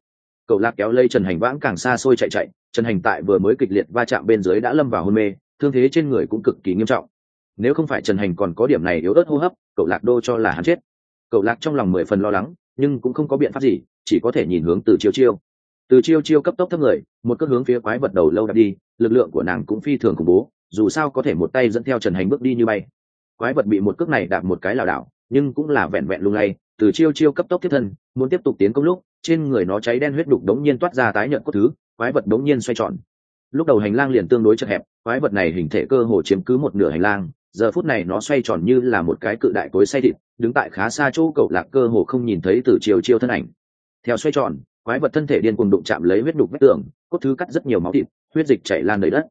Cậu lạc kéo lây trần hành vãng càng xa xôi chạy chạy, trần hành tại vừa mới kịch liệt va chạm bên dưới đã lâm vào hôn mê, thương thế trên người cũng cực kỳ nghiêm trọng. Nếu không phải trần hành còn có điểm này yếu ớt hô hấp cậu lạc đô cho là hắn chết. Cậu lạc trong lòng mười phần lo lắng, nhưng cũng không có biện pháp gì, chỉ có thể nhìn hướng từ chiêu chiêu. Từ chiêu chiêu cấp tốc thấp người, một cước hướng phía quái vật đầu lâu đã đi, lực lượng của nàng cũng phi thường khủng bố, dù sao có thể một tay dẫn theo trần hành bước đi như bay. Quái vật bị một cước này đạp một cái lảo đảo, nhưng cũng là vẹn vẹn lung lay. Từ chiêu chiêu cấp tốc tiếp thân, muốn tiếp tục tiến công lúc, trên người nó cháy đen huyết đục đống nhiên toát ra tái nhợt cốt thứ, quái vật đống nhiên xoay tròn. Lúc đầu hành lang liền tương đối chật hẹp, quái vật này hình thể cơ hồ chiếm cứ một nửa hành lang giờ phút này nó xoay tròn như là một cái cự đại cối say thịt, đứng tại khá xa chỗ cậu lạc cơ hồ không nhìn thấy từ chiều chiêu thân ảnh. Theo xoay tròn, quái vật thân thể điên cuồng đụng chạm lấy huyết đục vết tường, cốt thứ cắt rất nhiều máu thịt, huyết dịch chảy lan đầy đất.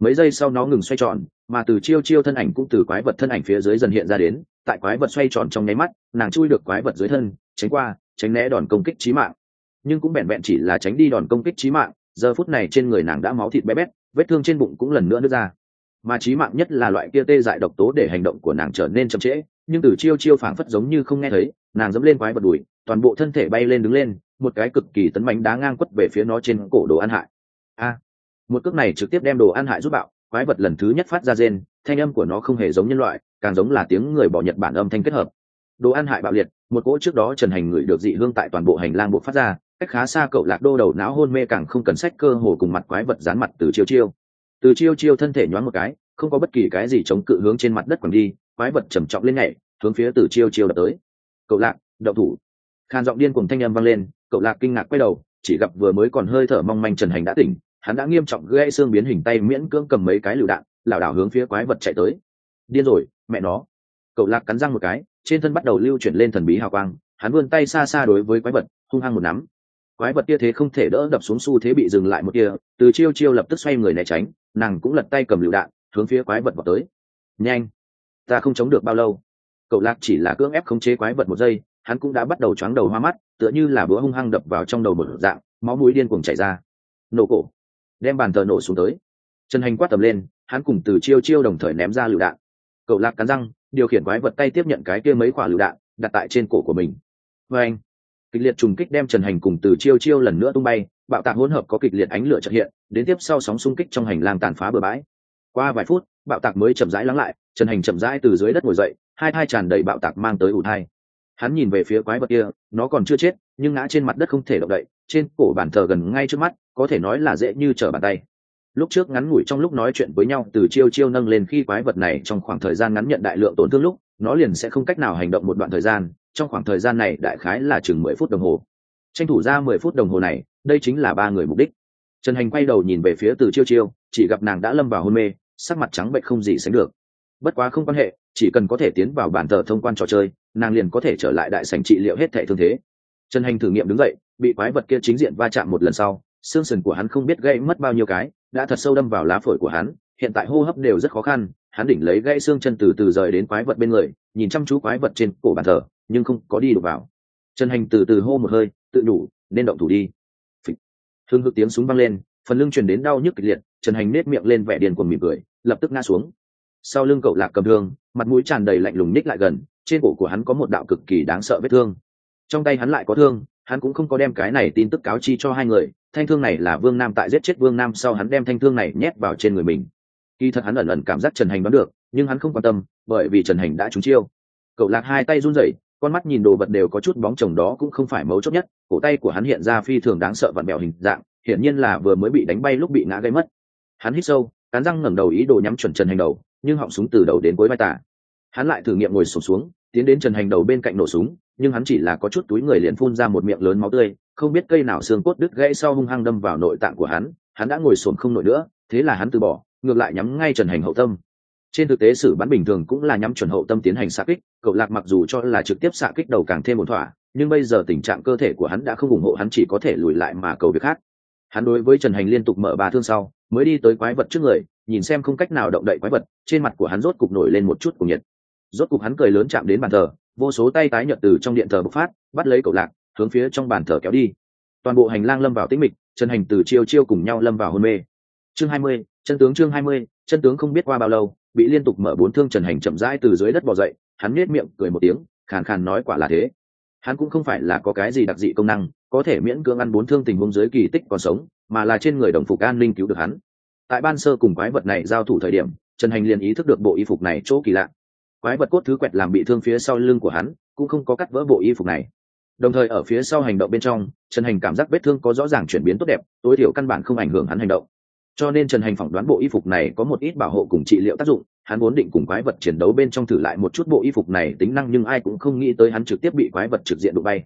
Mấy giây sau nó ngừng xoay tròn, mà từ chiêu chiêu thân ảnh cũng từ quái vật thân ảnh phía dưới dần hiện ra đến, tại quái vật xoay tròn trong nháy mắt, nàng chui được quái vật dưới thân, tránh qua, tránh né đòn công kích trí mạng. Nhưng cũng vẹn vẹn chỉ là tránh đi đòn công kích trí mạng, giờ phút này trên người nàng đã máu thịt bé bét, vết thương trên bụng cũng lần nữa nứt ra mà trí mạng nhất là loại kia tê dại độc tố để hành động của nàng trở nên chậm trễ, nhưng từ chiêu chiêu phảng phất giống như không nghe thấy, nàng dẫm lên quái vật đùi, toàn bộ thân thể bay lên đứng lên, một cái cực kỳ tấn bánh đá ngang quất về phía nó trên cổ đồ ăn hại. A! Một cước này trực tiếp đem đồ ăn hại giúp bạo, quái vật lần thứ nhất phát ra rên, thanh âm của nó không hề giống nhân loại, càng giống là tiếng người bỏ nhật bản âm thanh kết hợp. Đồ ăn hại bạo liệt, một cỗ trước đó trần hành người được dị hương tại toàn bộ hành lang bộ phát ra, cách khá xa cậu lạc đô đầu não hôn mê càng không cần sách cơ hồ cùng mặt quái vật dán mặt từ chiêu chiêu từ chiêu chiêu thân thể nhoáng một cái, không có bất kỳ cái gì chống cự hướng trên mặt đất quẳng đi, quái vật trầm trọng lên nhảy, hướng phía từ chiêu chiêu đập tới. Cậu lạc đậu thủ. Khan giọng điên cùng thanh âm vang lên, cậu lạc kinh ngạc quay đầu, chỉ gặp vừa mới còn hơi thở mong manh trần hành đã tỉnh, hắn đã nghiêm trọng gãy xương biến hình tay miễn cưỡng cầm mấy cái lựu đạn, lảo đảo hướng phía quái vật chạy tới. Điên rồi, mẹ nó. Cậu lạc cắn răng một cái, trên thân bắt đầu lưu chuyển lên thần bí hào quang, hắn vươn tay xa xa đối với quái vật, hung hăng một nắm quái vật kia thế không thể đỡ đập xuống xu thế bị dừng lại một kia, từ chiêu chiêu lập tức xoay người né tránh, nàng cũng lật tay cầm lựu đạn, hướng phía quái vật vào tới. Nhanh! Ta không chống được bao lâu. Cậu lạc chỉ là cưỡng ép khống chế quái vật một giây, hắn cũng đã bắt đầu choáng đầu hoa mắt, tựa như là bữa hung hăng đập vào trong đầu một dạng, máu mũi điên cuồng chảy ra. Nổ cổ! Đem bàn thờ nổ xuống tới. Trần hành quát tầm lên, hắn cùng từ chiêu chiêu đồng thời ném ra lựu đạn. Cậu lạc cắn răng, điều khiển quái vật tay tiếp nhận cái kia mấy quả lựu đạn, đặt tại trên cổ của mình. Và anh kịch liệt trùng kích đem trần hành cùng từ chiêu chiêu lần nữa tung bay, bạo tạc hỗn hợp có kịch liệt ánh lửa trợ hiện, đến tiếp sau sóng xung kích trong hành lang tàn phá bừa bãi. Qua vài phút, bạo tạc mới chậm rãi lắng lại, trần hành chậm rãi từ dưới đất ngồi dậy, hai thai tràn đầy bạo tạc mang tới ủ thai. Hắn nhìn về phía quái vật kia, nó còn chưa chết, nhưng ngã trên mặt đất không thể động đậy, trên cổ bàn thờ gần ngay trước mắt, có thể nói là dễ như trở bàn tay. Lúc trước ngắn ngủi trong lúc nói chuyện với nhau, từ chiêu chiêu nâng lên khi quái vật này trong khoảng thời gian ngắn nhận đại lượng tổn thương lúc, nó liền sẽ không cách nào hành động một đoạn thời gian trong khoảng thời gian này đại khái là chừng mười phút đồng hồ. Tranh thủ ra mười phút đồng hồ này, đây chính là ba người mục đích. Trần hành quay đầu nhìn về phía từ chiêu chiêu, chỉ gặp nàng đã lâm vào hôn mê, sắc mặt trắng bệnh không gì sánh được. Bất quá không quan hệ, chỉ cần có thể tiến vào bản thờ thông quan trò chơi, nàng liền có thể trở lại đại sảnh trị liệu hết thẻ thương thế. Trần hành thử nghiệm đứng dậy, bị quái vật kia chính diện va chạm một lần sau, xương sườn của hắn không biết gây mất bao nhiêu cái, đã thật sâu đâm vào lá phổi của hắn, hiện tại hô hấp đều rất khó khăn, hắn đỉnh lấy gãy xương chân từ từ rời đến quái vật bên người, nhìn chăm chú quái vật trên cổ bàn thờ nhưng không có đi đụng vào. Trần hành từ từ hô một hơi, tự đủ, nên động thủ đi. Hương hực tiếng súng văng lên, phần lưng truyền đến đau nhức kịch liệt, trần hành nết miệng lên vẻ điên cuồng mỉm cười, lập tức ngã xuống. Sau lưng cậu lạc cầm thương, mặt mũi tràn đầy lạnh lùng ních lại gần, trên cổ của hắn có một đạo cực kỳ đáng sợ vết thương. Trong tay hắn lại có thương, hắn cũng không có đem cái này tin tức cáo chi cho hai người, thanh thương này là vương nam tại giết chết vương nam sau hắn đem thanh thương này nhét vào trên người mình. Kỳ thật hắn ẩn ẩn cảm giác trần hành đoán được, nhưng hắn không quan tâm, bởi vì trần hành đã trúng chiêu. Cậu lạc hai tay run rẩy con mắt nhìn đồ vật đều có chút bóng chồng đó cũng không phải mấu chốt nhất cổ tay của hắn hiện ra phi thường đáng sợ vặn bèo hình dạng hiển nhiên là vừa mới bị đánh bay lúc bị ngã gây mất. Hắn hít sâu cán răng ngẩng đầu ý đồ nhắm chuẩn trần hành đầu nhưng họng súng từ đầu đến cuối vai tả. Hắn lại thử nghiệm ngồi sụp xuống, xuống tiến đến trần hành đầu bên cạnh nổ súng nhưng hắn chỉ là có chút túi người liền phun ra một miệng lớn máu tươi không biết cây nào xương cốt đứt gãy sau hung hăng đâm vào nội tạng của hắn hắn đã ngồi sồn không nổi nữa thế là hắn từ bỏ ngược lại nhắm ngay trần hành hậu tâm trên thực tế xử bắn bình thường cũng là nhắm chuẩn hậu tâm tiến hành xạ kích, cậu lạc mặc dù cho là trực tiếp xạ kích đầu càng thêm một thỏa, nhưng bây giờ tình trạng cơ thể của hắn đã không ủng hộ hắn chỉ có thể lùi lại mà cầu việc khác. Hắn đối với trần hành liên tục mở ba thương sau, mới đi tới quái vật trước người, nhìn xem không cách nào động đậy quái vật, trên mặt của hắn rốt cục nổi lên một chút cùng nhiệt. Rốt cục hắn cười lớn chạm đến bàn thờ, vô số tay tái nhợt từ trong điện thờ bộc phát, bắt lấy cậu lạc, hướng phía trong bàn thờ kéo đi. Toàn bộ hành lang lâm vào tĩnh mịch, trần hành từ chiêu chiêu cùng nhau lâm vào hôn mê. Chương hai mươi, chân tướng chương hai mươi, chân tướng không biết qua bao lâu bị liên tục mở bốn thương trần hành chậm rãi từ dưới đất bò dậy, hắn nết miệng cười một tiếng, khàn khàn nói quả là thế. Hắn cũng không phải là có cái gì đặc dị công năng, có thể miễn cưỡng ăn bốn thương tình huống dưới kỳ tích còn sống, mà là trên người đồng phục an ninh cứu được hắn. Tại ban sơ cùng quái vật này giao thủ thời điểm, trần hành liền ý thức được bộ y phục này chỗ kỳ lạ. Quái vật cốt thứ quẹt làm bị thương phía sau lưng của hắn, cũng không có cắt vỡ bộ y phục này. Đồng thời ở phía sau hành động bên trong, trần hành cảm giác vết thương có rõ ràng chuyển biến tốt đẹp, tối thiểu căn bản không ảnh hưởng hắn hành động cho nên trần hành phỏng đoán bộ y phục này có một ít bảo hộ cùng trị liệu tác dụng, hắn vốn định cùng quái vật chiến đấu bên trong thử lại một chút bộ y phục này tính năng nhưng ai cũng không nghĩ tới hắn trực tiếp bị quái vật trực diện đụng bay.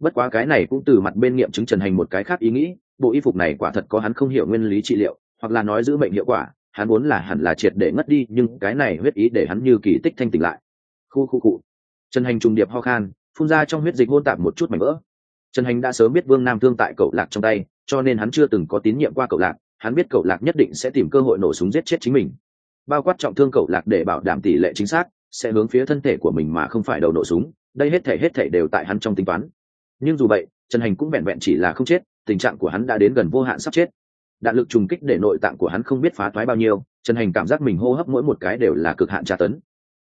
Bất quá cái này cũng từ mặt bên nghiệm chứng trần hành một cái khác ý nghĩ, bộ y phục này quả thật có hắn không hiểu nguyên lý trị liệu, hoặc là nói giữ bệnh hiệu quả, hắn vốn là hẳn là triệt để ngất đi, nhưng cái này huyết ý để hắn như kỳ tích thanh tỉnh lại. Khu khu cụ. Trần hành trùng điệp ho khan, phun ra trong huyết dịch hôn tạp một chút mảnh vỡ. Trần hành đã sớm biết vương nam thương tại cậu lạc trong tay, cho nên hắn chưa từng có tín nhiệm qua cậu lạc hắn biết cậu lạc nhất định sẽ tìm cơ hội nổ súng giết chết chính mình. Bao quát trọng thương cậu lạc để bảo đảm tỷ lệ chính xác, sẽ hướng phía thân thể của mình mà không phải đầu nổ súng, đây hết thể hết thể đều tại hắn trong tính toán. Nhưng dù vậy, trần hành cũng vẹn vẹn chỉ là không chết, tình trạng của hắn đã đến gần vô hạn sắp chết. Đạn lực trùng kích để nội tạng của hắn không biết phá thoái bao nhiêu, trần hành cảm giác mình hô hấp mỗi một cái đều là cực hạn tra tấn.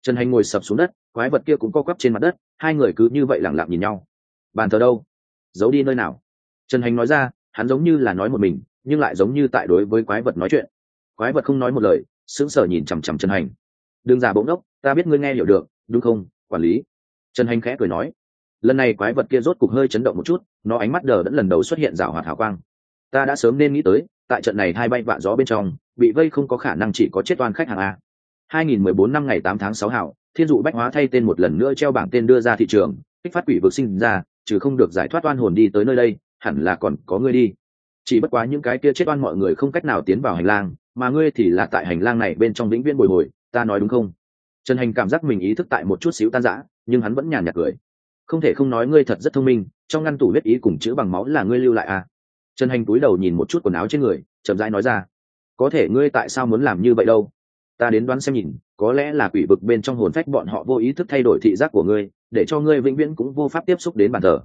Trần hành ngồi sập xuống đất, quái vật kia cũng co quắp trên mặt đất, hai người cứ như vậy lẳng lặng nhìn nhau. Bàn thờ đâu? Giấu đi nơi nào? Trần hành nói ra, hắn giống như là nói một mình nhưng lại giống như tại đối với quái vật nói chuyện. Quái vật không nói một lời, sững sờ nhìn chằm chằm trần hành. Đừng giả bỗng đốc ta biết ngươi nghe hiểu được, đúng không, quản lý? Trần hành khẽ cười nói. Lần này quái vật kia rốt cục hơi chấn động một chút, nó ánh mắt đờ đẫn lần đầu xuất hiện rào hoạt hào quang. Ta đã sớm nên nghĩ tới, tại trận này hai bay vạ gió bên trong, bị vây không có khả năng chỉ có chết oan khách hàng a. 2014 năm ngày 8 tháng 6 hảo, thiên dụ bách hóa thay tên một lần nữa treo bảng tên đưa ra thị trường, kích phát quỷ vực sinh ra, trừ không được giải thoát oan hồn đi tới nơi đây, hẳn là còn có người đi chỉ bất quá những cái kia chết oan mọi người không cách nào tiến vào hành lang, mà ngươi thì là tại hành lang này bên trong vĩnh viễn bồi hồi, ta nói đúng không? Trần hành cảm giác mình ý thức tại một chút xíu tan rã, nhưng hắn vẫn nhàn nhạt cười. Không thể không nói ngươi thật rất thông minh, trong ngăn tủ huyết ý cùng chữ bằng máu là ngươi lưu lại à? Trần hành cúi đầu nhìn một chút quần áo trên người, chậm rãi nói ra. Có thể ngươi tại sao muốn làm như vậy đâu? Ta đến đoán xem nhìn, có lẽ là quỷ vực bên trong hồn phách bọn họ vô ý thức thay đổi thị giác của ngươi, để cho ngươi vĩnh viễn cũng vô pháp tiếp xúc đến bàn thờ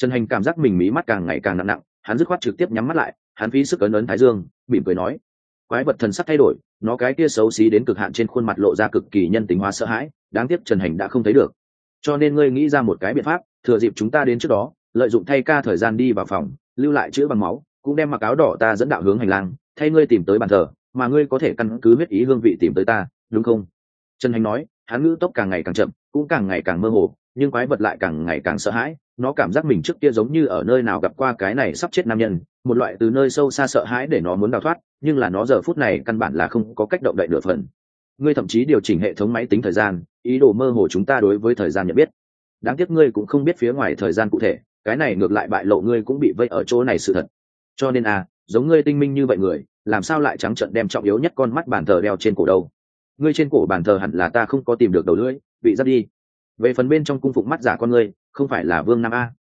trần hành cảm giác mình mí mắt càng ngày càng nặng nặng, hắn dứt khoát trực tiếp nhắm mắt lại, hắn phí sức ấn ấn thái dương, mỉm cười nói, quái vật thần sắc thay đổi, nó cái kia xấu xí đến cực hạn trên khuôn mặt lộ ra cực kỳ nhân tính hóa sợ hãi, đáng tiếc trần hành đã không thấy được. Cho nên ngươi nghĩ ra một cái biện pháp, thừa dịp chúng ta đến trước đó, lợi dụng thay ca thời gian đi vào phòng, lưu lại chữ bằng máu, cũng đem mặc áo đỏ ta dẫn đạo hướng hành lang, thay ngươi tìm tới bàn thờ, mà ngươi có thể căn cứ huyết ý hương vị tìm tới ta, đúng không? Trần hành nói, hắn ngữ tốc càng ngày càng chậm, cũng càng ngày càng mơ hồ nhưng quái vật lại càng ngày càng sợ hãi, nó cảm giác mình trước kia giống như ở nơi nào gặp qua cái này sắp chết nam nhân, một loại từ nơi sâu xa sợ hãi để nó muốn đào thoát, nhưng là nó giờ phút này căn bản là không có cách động đậy nửa phần. Ngươi thậm chí điều chỉnh hệ thống máy tính thời gian, ý đồ mơ hồ chúng ta đối với thời gian nhận biết. Đáng tiếc ngươi cũng không biết phía ngoài thời gian cụ thể, cái này ngược lại bại lộ ngươi cũng bị vây ở chỗ này sự thật. Cho nên à giống ngươi tinh minh như vậy người, làm sao lại trắng trận đem trọng yếu nhất con mắt bàn thờ đeo trên cổ đâu? Ngươi trên cổ bàn thờ hẳn là ta không có tìm được đầu lưỡi, bị dắt đi về phần bên trong cung phụng mắt giả con ngươi, không phải là vương nam a.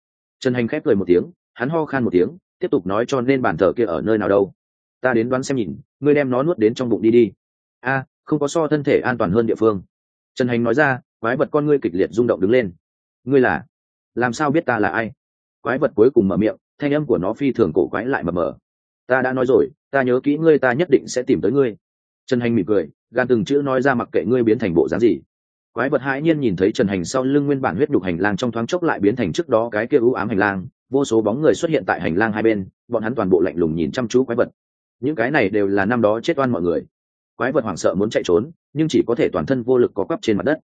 Trần hành khép cười một tiếng, hắn ho khan một tiếng, tiếp tục nói cho nên bàn thờ kia ở nơi nào đâu. Ta đến đoán xem nhìn, ngươi đem nó nuốt đến trong bụng đi đi. A, không có so thân thể an toàn hơn địa phương. Trần hành nói ra, quái vật con ngươi kịch liệt rung động đứng lên. Ngươi là? Làm sao biết ta là ai? Quái vật cuối cùng mở miệng, thanh âm của nó phi thường cổ quái lại mờ mờ. Ta đã nói rồi, ta nhớ kỹ ngươi, ta nhất định sẽ tìm tới ngươi. Trần hành mỉm cười, gan từng chữ nói ra mặc kệ ngươi biến thành bộ dáng gì quái vật hãi nhiên nhìn thấy trần hành sau lưng nguyên bản huyết đục hành lang trong thoáng chốc lại biến thành trước đó cái kia ưu ám hành lang, vô số bóng người xuất hiện tại hành lang hai bên, bọn hắn toàn bộ lạnh lùng nhìn chăm chú quái vật. Những cái này đều là năm đó chết oan mọi người. Quái vật hoảng sợ muốn chạy trốn, nhưng chỉ có thể toàn thân vô lực có quắp trên mặt đất.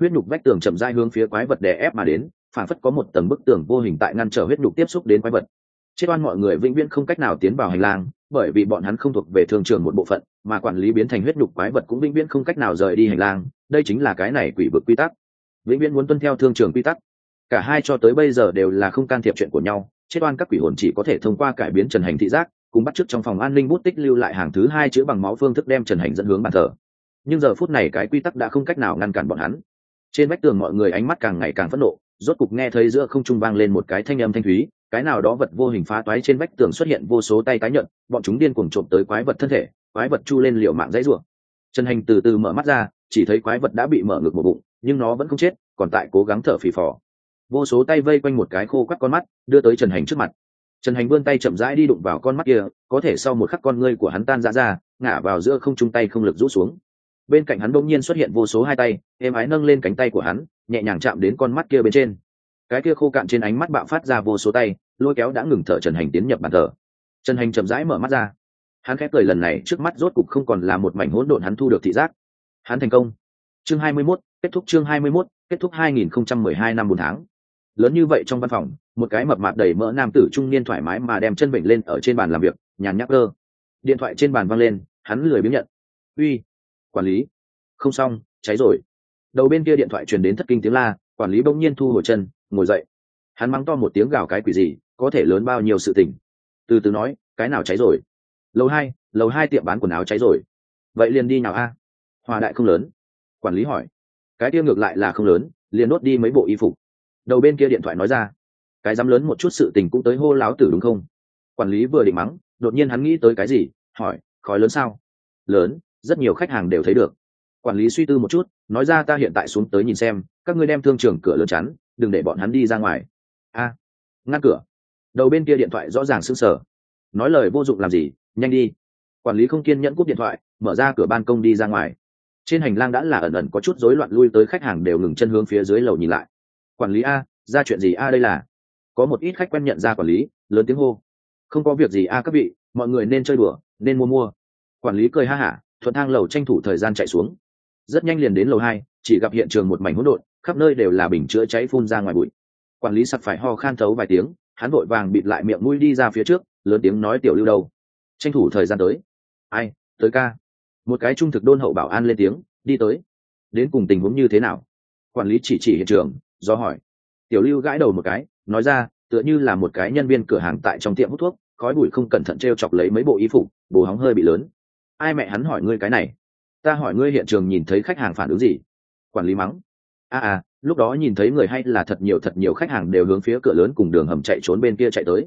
Huyết nhục vách tường chậm dai hướng phía quái vật đè ép mà đến phản phất có một tầng bức tường vô hình tại ngăn trở huyết nhục tiếp xúc đến quái vật. Chết oan mọi người vĩnh viễn không cách nào tiến vào hành lang, bởi vì bọn hắn không thuộc về thương trường một bộ phận, mà quản lý biến thành huyết nhục quái vật cũng vĩnh viễn không cách nào rời đi hành lang đây chính là cái này quỷ vực quy tắc. Vĩnh viễn muốn tuân theo thương trường quy tắc. Cả hai cho tới bây giờ đều là không can thiệp chuyện của nhau. Chết oan các quỷ hồn chỉ có thể thông qua cải biến trần hành thị giác, cùng bắt chước trong phòng an ninh bút tích lưu lại hàng thứ hai chữ bằng máu phương thức đem trần hành dẫn hướng bàn thờ. Nhưng giờ phút này cái quy tắc đã không cách nào ngăn cản bọn hắn. Trên vách tường mọi người ánh mắt càng ngày càng phẫn nộ, rốt cục nghe thấy giữa không trung vang lên một cái thanh âm thanh thúy, cái nào đó vật vô hình phá toái trên vách tường xuất hiện vô số tay tái nhận bọn chúng điên cuồng trộm tới quái vật thân thể, quái vật chu lên liều mạng dãy rủa. Trần hành từ từ mở mắt ra chỉ thấy quái vật đã bị mở ngực một bụng, nhưng nó vẫn không chết, còn tại cố gắng thở phì phò. Vô số tay vây quanh một cái khô quắt con mắt, đưa tới trần hành trước mặt. Trần hành vươn tay chậm rãi đi đụng vào con mắt kia, có thể sau một khắc con ngươi của hắn tan ra ra ngả vào giữa không trung tay không lực rũ xuống. Bên cạnh hắn bỗng nhiên xuất hiện vô số hai tay, êm ái nâng lên cánh tay của hắn, nhẹ nhàng chạm đến con mắt kia bên trên. Cái kia khô cạn trên ánh mắt bạo phát ra vô số tay, lôi kéo đã ngừng thở trần hành tiến nhập bàn thờ. Trần hành chậm rãi mở mắt ra. Hắn khép cười lần này trước mắt rốt cục không còn là một mảnh hỗn độn hắn thu được thị giác hắn thành công. Chương 21, kết thúc chương 21, kết thúc 2012 năm bốn tháng. Lớn như vậy trong văn phòng một cái mập mạp đầy mỡ nam tử trung niên thoải mái mà đem chân bệnh lên ở trên bàn làm việc nhàn nhắc cơ. Điện thoại trên bàn văng lên hắn lười biếng nhận. Uy quản lý. Không xong cháy rồi. Đầu bên kia điện thoại truyền đến thất kinh tiếng la quản lý bỗng nhiên thu hồi chân ngồi dậy. Hắn mắng to một tiếng gào cái quỷ gì có thể lớn bao nhiêu sự tình. Từ từ nói cái nào cháy rồi? Lầu hai lầu hai tiệm bán quần áo cháy rồi. Vậy liền đi nào a hòa đại không lớn. Quản lý hỏi. Cái kia ngược lại là không lớn, liền đốt đi mấy bộ y phục. Đầu bên kia điện thoại nói ra. Cái dám lớn một chút sự tình cũng tới hô láo tử đúng không? Quản lý vừa định mắng, đột nhiên hắn nghĩ tới cái gì, hỏi, khói lớn sao? Lớn, rất nhiều khách hàng đều thấy được. Quản lý suy tư một chút, nói ra, ta hiện tại xuống tới nhìn xem, các ngươi đem thương trường cửa lớn chắn, đừng để bọn hắn đi ra ngoài. A, ngăn cửa. Đầu bên kia điện thoại rõ ràng sững sờ. Nói lời vô dụng làm gì, nhanh đi. Quản lý không kiên nhẫn cúp điện thoại, mở ra cửa ban công đi ra ngoài trên hành lang đã là ẩn ẩn có chút rối loạn lui tới khách hàng đều ngừng chân hướng phía dưới lầu nhìn lại. Quản lý a, ra chuyện gì a đây là? Có một ít khách quen nhận ra quản lý, lớn tiếng hô. Không có việc gì a các vị, mọi người nên chơi đùa, nên mua mua. Quản lý cười ha hả, thuận thang lầu tranh thủ thời gian chạy xuống. Rất nhanh liền đến lầu hai, chỉ gặp hiện trường một mảnh hỗn độn, khắp nơi đều là bình chữa cháy phun ra ngoài bụi. Quản lý sặc phải ho khan thấu vài tiếng, hắn vội vàng bịt lại miệng mũi đi ra phía trước, lớn tiếng nói tiểu lưu đâu. Tranh thủ thời gian tới. Ai, tới ca một cái trung thực đôn hậu bảo an lên tiếng đi tới. Đến cùng tình huống như thế nào? Quản lý chỉ chỉ hiện trường do hỏi. Tiểu lưu gãi đầu một cái nói ra tựa như là một cái nhân viên cửa hàng tại trong tiệm hút thuốc khói bụi không cẩn thận t r e o chọc lấy mấy bộ y phục bồ hóng hơi bị lớn. Ai mẹ hắn hỏi ngươi cái này? Ta hỏi ngươi hiện trường nhìn thấy khách hàng phản ứng gì? Quản lý mắng. A à, à lúc đó nhìn thấy người hay là thật nhiều thật nhiều khách hàng đều hướng phía cửa lớn cùng đường hầm chạy trốn bên kia chạy tới.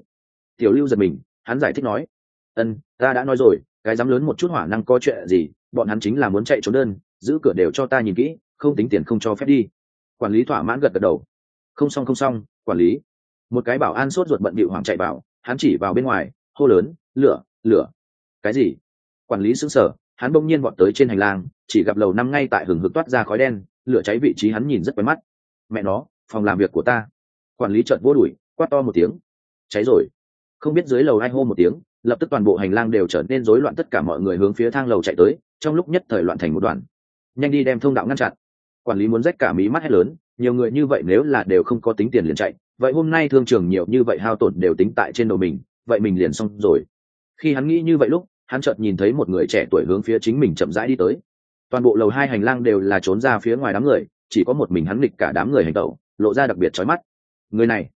Tiểu lưu giật mình hắn giải thích nói. Ân ta đã nói rồi cái dám lớn một chút hỏa năng có chuyện gì, bọn hắn chính là muốn chạy trốn đơn, giữ cửa đều cho ta nhìn kỹ, không tính tiền không cho phép đi. Quản lý thỏa mãn gật gật đầu. Không xong không xong, quản lý. Một cái bảo an sốt ruột bận bịu hoảng chạy vào, hắn chỉ vào bên ngoài, hô lớn, lửa lửa. Cái gì? Quản lý xứng sở hắn bỗng nhiên bọn tới trên hành lang, chỉ gặp lầu năm ngay tại hừng hực toát ra khói đen, lửa cháy vị trí hắn nhìn rất quen mắt. Mẹ nó, phòng làm việc của ta. Quản lý trợn vô đuổi, quát to một tiếng. Cháy rồi. Không biết dưới lầu ai hô một tiếng lập tức toàn bộ hành lang đều trở nên rối loạn, tất cả mọi người hướng phía thang lầu chạy tới, trong lúc nhất thời loạn thành một đoàn. Nhanh đi đem thông đạo ngăn chặn. Quản lý muốn rách cả mí mắt hết lớn, nhiều người như vậy nếu là đều không có tính tiền liền chạy, vậy hôm nay thương trường nhiều như vậy hao tổn đều tính tại trên đầu mình, vậy mình liền xong rồi. Khi hắn nghĩ như vậy lúc, hắn chợt nhìn thấy một người trẻ tuổi hướng phía chính mình chậm rãi đi tới. Toàn bộ lầu hai hành lang đều là trốn ra phía ngoài đám người, chỉ có một mình hắn nghịch cả đám người hành tẩu lộ ra đặc biệt trói mắt. Người này,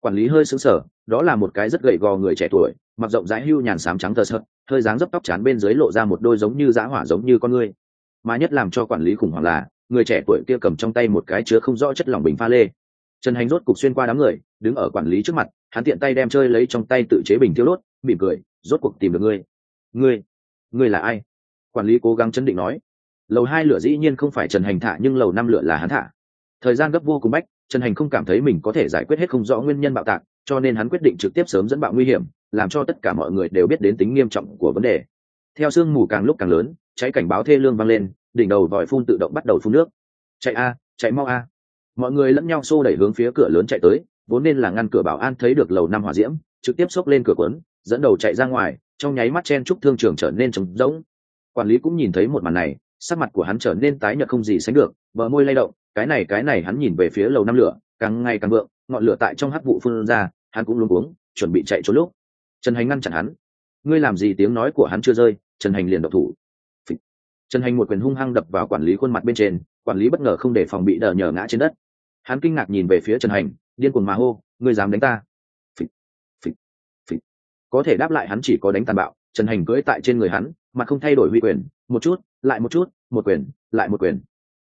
quản lý hơi sững sờ, đó là một cái rất gầy gò người trẻ tuổi mặc rộng rãi hưu nhàn sám trắng thơ sợ hơi dáng dấp tóc chán bên dưới lộ ra một đôi giống như dã hỏa giống như con người mà nhất làm cho quản lý khủng hoảng là, người trẻ tuổi kia cầm trong tay một cái chứa không rõ chất lỏng bình pha lê. Trần hành rốt cục xuyên qua đám người, đứng ở quản lý trước mặt, hắn tiện tay đem chơi lấy trong tay tự chế bình thiêu đốt, mỉm cười, rốt cuộc tìm được ngươi. Ngươi? Ngươi là ai? Quản lý cố gắng chấn định nói. Lầu hai lửa dĩ nhiên không phải trần hành thả, nhưng lầu năm lửa là hắn thả. Thời gian gấp vô cùng bách, trần hành không cảm thấy mình có thể giải quyết hết không rõ nguyên nhân bạo tạc, cho nên hắn quyết định trực tiếp sớm dẫn bạo nguy hiểm làm cho tất cả mọi người đều biết đến tính nghiêm trọng của vấn đề. Theo sương mù càng lúc càng lớn, cháy cảnh báo thê lương vang lên, đỉnh đầu vòi phun tự động bắt đầu phun nước. Chạy a, chạy mau a. Mọi người lẫn nhau xô đẩy hướng phía cửa lớn chạy tới, vốn nên là ngăn cửa bảo an thấy được lầu năm hỏa diễm, trực tiếp xốc lên cửa quấn dẫn đầu chạy ra ngoài, trong nháy mắt chen trúc thương trường trở nên trống rỗng. Quản lý cũng nhìn thấy một màn này, sắc mặt của hắn trở nên tái nhợt không gì sánh được, bờ môi lay động, cái này cái này hắn nhìn về phía lầu năm lửa, càng ngày càng vượng, ngọn lửa tại trong hắc vụ phun ra, hắn cũng luống cuống, chuẩn bị chạy trốn lúc trần hành ngăn chặn hắn. Ngươi làm gì tiếng nói của hắn chưa rơi, trần hành liền độc thủ. Trần hành một quyền hung hăng đập vào quản lý khuôn mặt bên trên, quản lý bất ngờ không để phòng bị đờ nhờ ngã trên đất. Hắn kinh ngạc nhìn về phía trần hành, điên cuồng mà hô, ngươi dám đánh ta? Phịt. Phịt. Phịt. có thể đáp lại hắn chỉ có đánh tàn bạo, trần hành cưỡi tại trên người hắn, mà không thay đổi huy quyền, một chút, lại một chút, một quyền, lại một quyền.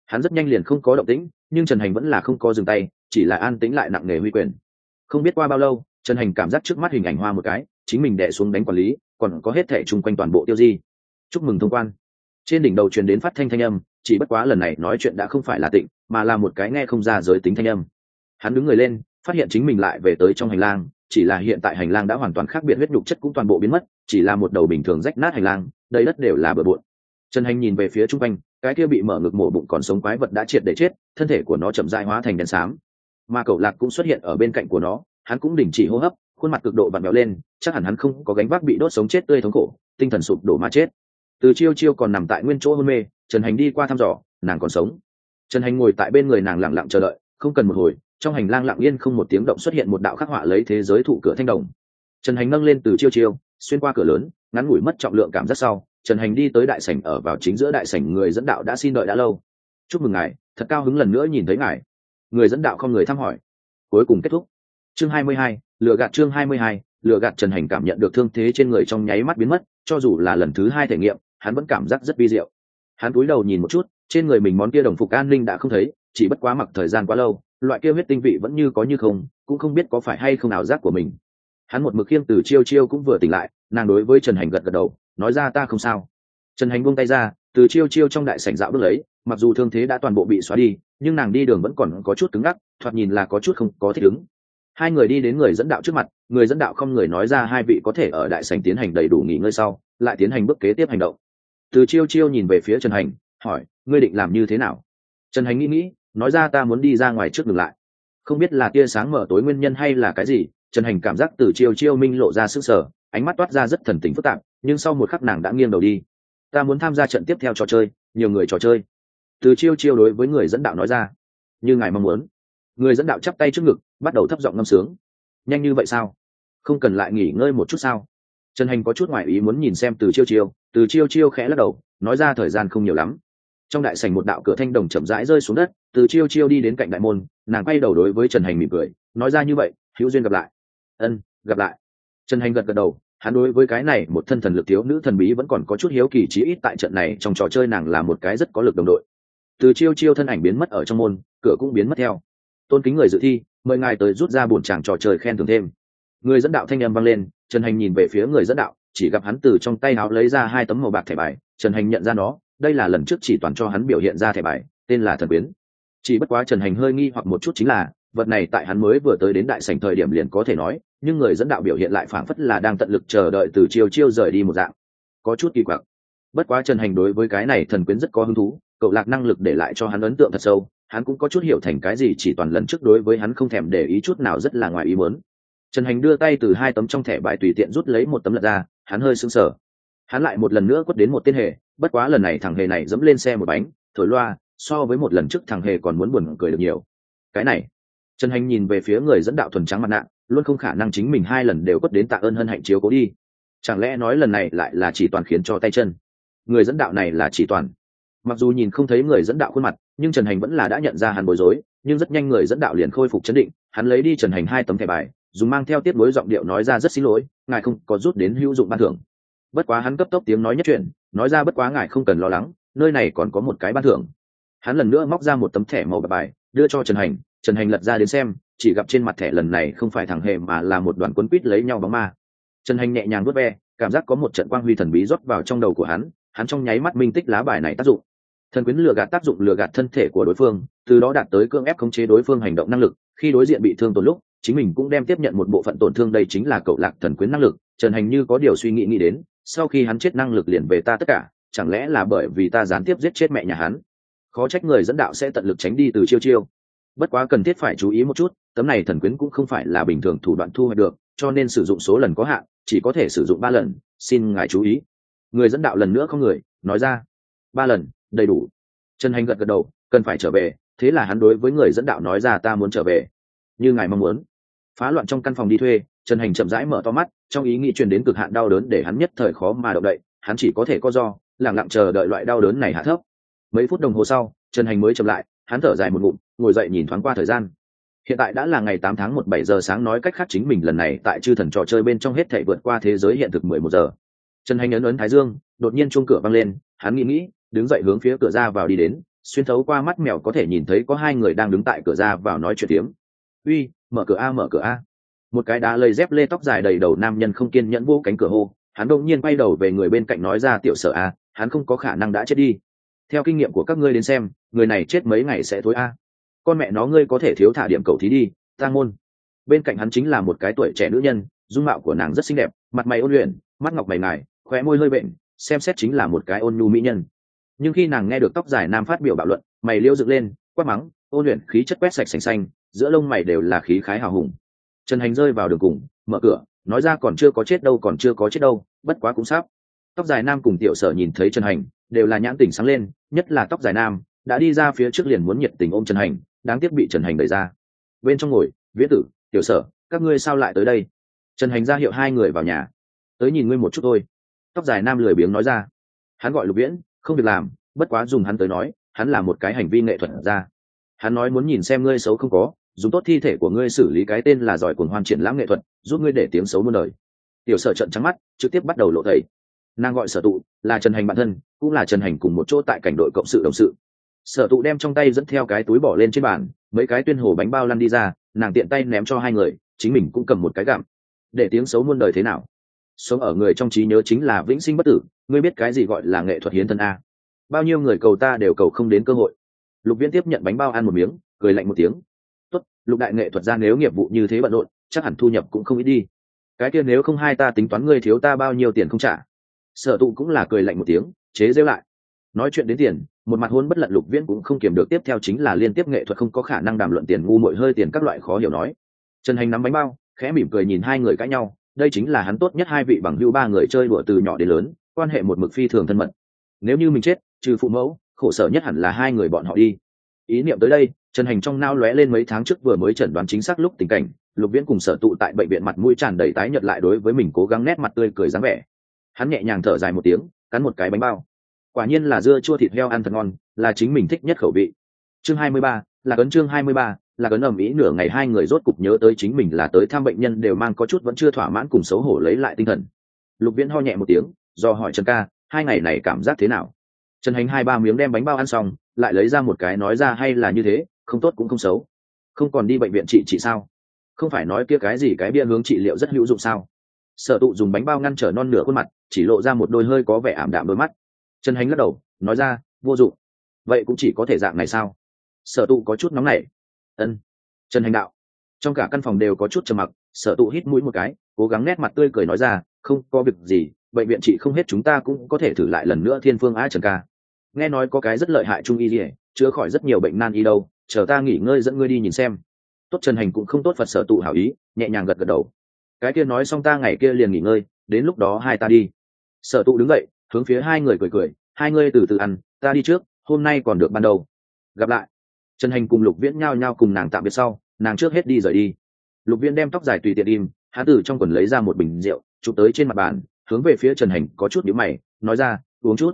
Hắn rất nhanh liền không có động tĩnh, nhưng trần hành vẫn là không có dừng tay, chỉ là an tĩnh lại nặng nề huy quyền. Không biết qua bao lâu, trần hành cảm giác trước mắt hình ảnh hoa một cái chính mình đẻ xuống đánh quản lý, còn có hết thẻ chung quanh toàn bộ tiêu di. Chúc mừng thông quan. Trên đỉnh đầu truyền đến phát thanh thanh âm, chỉ bất quá lần này nói chuyện đã không phải là tịnh, mà là một cái nghe không ra giới tính thanh âm. Hắn đứng người lên, phát hiện chính mình lại về tới trong hành lang, chỉ là hiện tại hành lang đã hoàn toàn khác biệt, huyết nhục chất cũng toàn bộ biến mất, chỉ là một đầu bình thường rách nát hành lang, đầy đất đều là bờ bộn. Trần hành nhìn về phía chung quanh, cái kia bị mở ngực mổ bụng còn sống quái vật đã triệt để chết, thân thể của nó chậm dại hóa thành đèn xám. Mà cậu lạc cũng xuất hiện ở bên cạnh của nó, hắn cũng đình chỉ hô hấp khuôn mặt cực độ vặn vẹo lên, chắc hẳn hắn không có gánh vác bị đốt sống chết tươi thống khổ, tinh thần sụp đổ mà chết. Từ chiêu chiêu còn nằm tại nguyên chỗ hôn mê, trần hành đi qua thăm dò, nàng còn sống. Trần hành ngồi tại bên người nàng lặng lặng chờ đợi, không cần một hồi, trong hành lang lặng yên không một tiếng động xuất hiện một đạo khắc họa lấy thế giới thụ cửa thanh đồng. Trần hành nâng lên từ chiêu chiêu, xuyên qua cửa lớn, ngắn ngủi mất trọng lượng cảm giác sau, trần hành đi tới đại sảnh ở vào chính giữa đại sảnh người dẫn đạo đã xin đợi đã lâu. Chúc mừng ngài, thật cao hứng lần nữa nhìn thấy ngài. Người dẫn đạo không người thăm hỏi. Cuối cùng kết thúc chương 22, lừa gạt chương 22, lừa gạt trần hành cảm nhận được thương thế trên người trong nháy mắt biến mất cho dù là lần thứ hai thể nghiệm hắn vẫn cảm giác rất vi diệu. Hắn cúi đầu nhìn một chút trên người mình món kia đồng phục an ninh đã không thấy chỉ bất quá mặc thời gian quá lâu loại kia huyết tinh vị vẫn như có như không cũng không biết có phải hay không nào giác của mình. Hắn một mực khiêng từ chiêu chiêu cũng vừa tỉnh lại nàng đối với trần hành gật gật đầu nói ra ta không sao. Trần hành buông tay ra từ chiêu chiêu trong đại sảnh dạo bước lấy mặc dù thương thế đã toàn bộ bị xóa đi nhưng nàng đi đường vẫn còn có chút cứng ngắc thoạt nhìn là có chút không có thích ứng hai người đi đến người dẫn đạo trước mặt, người dẫn đạo không người nói ra hai vị có thể ở đại sảnh tiến hành đầy đủ nghỉ ngơi sau, lại tiến hành bước kế tiếp hành động. Từ chiêu chiêu nhìn về phía trần hành, hỏi, ngươi định làm như thế nào? Trần hành nghĩ nghĩ, nói ra, ta muốn đi ra ngoài trước ngừng lại. Không biết là tia sáng mở tối nguyên nhân hay là cái gì, trần hành cảm giác từ chiêu chiêu minh lộ ra sức sở, ánh mắt toát ra rất thần tính phức tạp, nhưng sau một khắc nàng đã nghiêng đầu đi. Ta muốn tham gia trận tiếp theo trò chơi, nhiều người trò chơi. Từ chiêu chiêu đối với người dẫn đạo nói ra, như ngài mong muốn người dẫn đạo chắp tay trước ngực, bắt đầu thấp giọng ngâm sướng. Nhanh như vậy sao? Không cần lại nghỉ ngơi một chút sao? Trần hành có chút ngoại ý muốn nhìn xem từ chiêu chiêu, từ chiêu chiêu khẽ lắc đầu, nói ra thời gian không nhiều lắm. Trong đại sảnh một đạo cửa thanh đồng chậm rãi rơi xuống đất, từ chiêu chiêu đi đến cạnh đại môn, nàng quay đầu đối với trần hành mỉm cười, nói ra như vậy, hữu duyên gặp lại. Ân, gặp lại. Trần hành gật gật đầu, hắn đối với cái này một thân thần lực thiếu nữ thần bí vẫn còn có chút hiếu kỳ chí ít tại trận này trong trò chơi nàng là một cái rất có lực đồng đội. Từ chiêu chiêu thân ảnh biến mất ở trong môn, cửa cũng biến mất theo tôn kính người dự thi, mời ngài tới rút ra bổn chàng trò chơi khen thưởng thêm. Người dẫn đạo thanh âm vang lên, trần hành nhìn về phía người dẫn đạo, chỉ gặp hắn từ trong tay áo lấy ra hai tấm màu bạc thẻ bài, trần hành nhận ra nó, đây là lần trước chỉ toàn cho hắn biểu hiện ra thẻ bài, tên là thần biến chỉ bất quá trần hành hơi nghi hoặc một chút chính là, vật này tại hắn mới vừa tới đến đại sảnh thời điểm liền có thể nói, nhưng người dẫn đạo biểu hiện lại phảng phất là đang tận lực chờ đợi từ chiều chiêu rời đi một dạng. Có chút kỳ quặc. Bất quá trần hành đối với cái này thần quyến rất có hứng thú cậu lạc năng lực để lại cho hắn ấn tượng thật sâu hắn cũng có chút hiểu thành cái gì, chỉ toàn lần trước đối với hắn không thèm để ý chút nào rất là ngoài ý muốn. Trần hành đưa tay từ hai tấm trong thẻ bài tùy tiện rút lấy một tấm lật ra, hắn hơi sững sờ. Hắn lại một lần nữa quất đến một tên hề, bất quá lần này thằng hề này dẫm lên xe một bánh, thổi loa, so với một lần trước thằng hề còn muốn buồn cười được nhiều. Cái này, trần hành nhìn về phía người dẫn đạo thuần trắng mặt nạ, luôn không khả năng chính mình hai lần đều quất đến tạ ơn hân hạnh chiếu cố đi. Chẳng lẽ nói lần này lại là chỉ toàn khiến cho tay chân? Người dẫn đạo này là chỉ toàn. Mặc dù nhìn không thấy người dẫn đạo khuôn mặt nhưng trần hành vẫn là đã nhận ra hắn bối rối, nhưng rất nhanh người dẫn đạo liền khôi phục chấn định, hắn lấy đi trần hành hai tấm thẻ bài, dùng mang theo tiết nối giọng điệu nói ra rất xin lỗi, ngài không có rút đến hữu dụng ban thưởng. Bất quá hắn cấp tốc tiếng nói nhất chuyện nói ra bất quá ngài không cần lo lắng, nơi này còn có một cái ban thưởng. Hắn lần nữa móc ra một tấm thẻ màu bạc bài, đưa cho trần hành trần hành lật ra đến xem, chỉ gặp trên mặt thẻ lần này không phải thằng hề mà là một đoàn quân quýt lấy nhau bóng ma. Trần hành nhẹ nhàng vớt ve, cảm giác có một trận quang huy thần bí rót vào trong đầu của hắn hắn trong nháy mắt minh tích lá bài này tác dụng thần quyến lừa gạt tác dụng lừa gạt thân thể của đối phương, từ đó đạt tới cưỡng ép khống chế đối phương hành động năng lực. Khi đối diện bị thương tổn lúc, chính mình cũng đem tiếp nhận một bộ phận tổn thương, đây chính là cậu lạc thần quyến năng lực. Trần hành như có điều suy nghĩ nghĩ đến, sau khi hắn chết năng lực liền về ta tất cả, chẳng lẽ là bởi vì ta gián tiếp giết chết mẹ nhà hắn? Khó trách người dẫn đạo sẽ tận lực tránh đi từ chiêu chiêu. Bất quá cần thiết phải chú ý một chút, tấm này thần quyến cũng không phải là bình thường thủ đoạn thu hoạch được, cho nên sử dụng số lần có hạn, chỉ có thể sử dụng ba lần. Xin ngài chú ý. Người dẫn đạo lần nữa không người, nói ra. Ba lần đầy đủ. Trần hành gật gật đầu, cần phải trở về, thế là hắn đối với người dẫn đạo nói ra ta muốn trở về. Như ngài mong muốn. Phá loạn trong căn phòng đi thuê, trần hành chậm rãi mở to mắt, trong ý nghĩ truyền đến cực hạn đau đớn để hắn nhất thời khó mà động đậy, hắn chỉ có thể co do lẳng lặng chờ đợi loại đau đớn này hạ thấp. Mấy phút đồng hồ sau, trần hành mới chậm lại, hắn thở dài một ngụm, ngồi dậy nhìn thoáng qua thời gian. Hiện tại đã là ngày tám tháng một bảy giờ sáng nói cách khác chính mình lần này tại chư thần trò chơi bên trong hết thể vượt qua thế giới hiện thực mười một giờ. Trần hành ấn ấn thái dương, đột nhiên chuông cửa vang lên, hắn nghĩ nghĩ đứng dậy hướng phía cửa ra vào đi đến, xuyên thấu qua mắt mèo có thể nhìn thấy có hai người đang đứng tại cửa ra vào nói chuyện tiếm uy, mở cửa a, mở cửa a. Một cái đá lây dép lê tóc dài đầy đầu nam nhân không kiên nhẫn vô cánh cửa hô, hắn đột nhiên quay đầu về người bên cạnh nói ra, tiểu sở a, hắn không có khả năng đã chết đi. Theo kinh nghiệm của các ngươi đến xem, người này chết mấy ngày sẽ thối a. Con mẹ nó ngươi có thể thiếu thả điểm cầu thí đi tang môn bên cạnh hắn chính là một cái tuổi trẻ nữ nhân, dung mạo của nàng rất xinh đẹp, mặt mày ôn luyện, mắt ngọc mày ngài, khóe môi hơi bệnh xem xét chính là một cái ôn nhu mỹ nhân nhưng khi nàng nghe được tóc dài nam phát biểu bạo luận, mày liêu dựng lên, quát mắng ôn luyện, khí chất quét sạch sành xanh, giữa lông mày đều là khí khái hào hùng. Trần hành rơi vào đường cùng, mở cửa, nói ra còn chưa có chết đâu, còn chưa có chết đâu, bất quá cũng sắp. Tóc dài nam cùng tiểu sở nhìn thấy trần hành, đều là nhãn tỉnh sáng lên, nhất là tóc dài nam, đã đi ra phía trước liền muốn nhiệt tình ôm trần hành, đáng tiếc bị trần hành đẩy ra. Bên trong ngồi, viễn tử, tiểu sở, các ngươi sao lại tới đây? Trần hành ra hiệu hai người vào nhà. Tới nhìn ngươi một chút thôi. Tóc dài nam lười biếng nói ra. Hắn gọi lục viễn không việc làm, bất quá dùng hắn tới nói, hắn là một cái hành vi nghệ thuật ra. Hắn nói muốn nhìn xem ngươi xấu không có, dùng tốt thi thể của ngươi xử lý cái tên là giỏi cuồng hoan triển lãm nghệ thuật, giúp ngươi để tiếng xấu muôn đời. Tiểu sở trận trắng mắt, trực tiếp bắt đầu lộ thầy nàng gọi sở tụ, là trần hành bản thân, cũng là trần hành cùng một chỗ tại cảnh đội cộng sự đồng sự. Sở tụ đem trong tay dẫn theo cái túi bỏ lên trên bàn, mấy cái tuyên hồ bánh bao lăn đi ra, nàng tiện tay ném cho hai người, chính mình cũng cầm một cái gặm. Để tiếng xấu muôn đời thế nào? Sống ở người trong trí nhớ chính là vĩnh sinh bất tử, ngươi biết cái gì gọi là nghệ thuật hiến thân a? Bao nhiêu người cầu ta đều cầu không đến cơ hội. Lục viễn tiếp nhận bánh bao ăn một miếng, cười lạnh một tiếng. Tốt, lục đại nghệ thuật ra nếu nghiệp vụ như thế bận rộn, chắc hẳn thu nhập cũng không ít đi. Cái kia nếu không hai ta tính toán ngươi thiếu ta bao nhiêu tiền không trả? Sở tụ cũng là cười lạnh một tiếng, chế rêu lại. Nói chuyện đến tiền, một mặt hôn bất lận lục viễn cũng không kiềm được, tiếp theo chính là liên tiếp nghệ thuật không có khả năng đàm luận tiền ngu mội hơi tiền các loại khó hiểu nói. Trần hành nắm bánh bao, khẽ mỉm cười nhìn hai người cãi nhau đây chính là hắn tốt nhất hai vị bằng hữu ba người chơi đùa từ nhỏ đến lớn quan hệ một mực phi thường thân mật. Nếu như mình chết trừ phụ mẫu khổ sở nhất hẳn là hai người bọn họ đi. Ý niệm tới đây trần hành trong nao lóe lên mấy tháng trước vừa mới chẩn đoán chính xác lúc tình cảnh lục viễn cùng sở tụ tại bệnh viện mặt mũi tràn đầy tái nhợt lại đối với mình cố gắng nét mặt tươi cười dáng vẻ. Hắn nhẹ nhàng thở dài một tiếng cắn một cái bánh bao. Quả nhiên là dưa chua thịt heo ăn thật ngon là chính mình thích nhất khẩu vị. Chương 23, là cấn chương 23, là cấn ầm ĩ nửa ngày hai người rốt cục nhớ tới chính mình là tới thăm bệnh nhân đều mang có chút vẫn chưa thỏa mãn cùng xấu hổ lấy lại tinh thần. Lục viễn ho nhẹ một tiếng, do hỏi trần ca, hai ngày này cảm giác thế nào? Trần hành hai ba miếng đem bánh bao ăn xong, lại lấy ra một cái nói ra hay là như thế, không tốt cũng không xấu. Không còn đi bệnh viện trị trị sao? Không phải nói kia cái gì cái bia hướng trị liệu rất hữu dụng sao? Sở tụ dùng bánh bao ngăn trở non nửa khuôn mặt, chỉ lộ ra một đôi hơi có vẻ ảm đạm đôi mắt. Trần hành lắc đầu, nói ra, vô dụng. Vậy cũng chỉ có thể dạng này sao? Sở tụ có chút nóng nảy ân. Trần hành đạo. Trong cả căn phòng đều có chút trầm mặc, sở tụ hít mũi một cái, cố gắng nét mặt tươi cười nói ra, không có việc gì, bệnh viện chị không hết chúng ta cũng có thể thử lại lần nữa thiên phương á trần ca. Nghe nói có cái rất lợi hại trung y dỉa chữa khỏi rất nhiều bệnh nan y đâu, chờ ta nghỉ ngơi dẫn ngươi đi nhìn xem. Tốt trần hành cũng không tốt phật sở tụ hảo ý, nhẹ nhàng gật gật đầu. Cái kia nói xong ta ngày kia liền nghỉ ngơi, đến lúc đó hai ta đi. Sở tụ đứng dậy, hướng phía hai người cười cười, hai ngươi từ từ ăn, ta đi trước, hôm nay còn được ban đầu. Gặp lại trần hành cùng lục viễn nhao nhao cùng nàng tạm biệt sau, nàng trước hết đi rời đi. Lục viễn đem tóc dài tùy tiện im, há Tử trong quần lấy ra một bình rượu, chụp tới trên mặt bàn, hướng về phía trần hành có chút nhữ mày, nói ra, uống chút.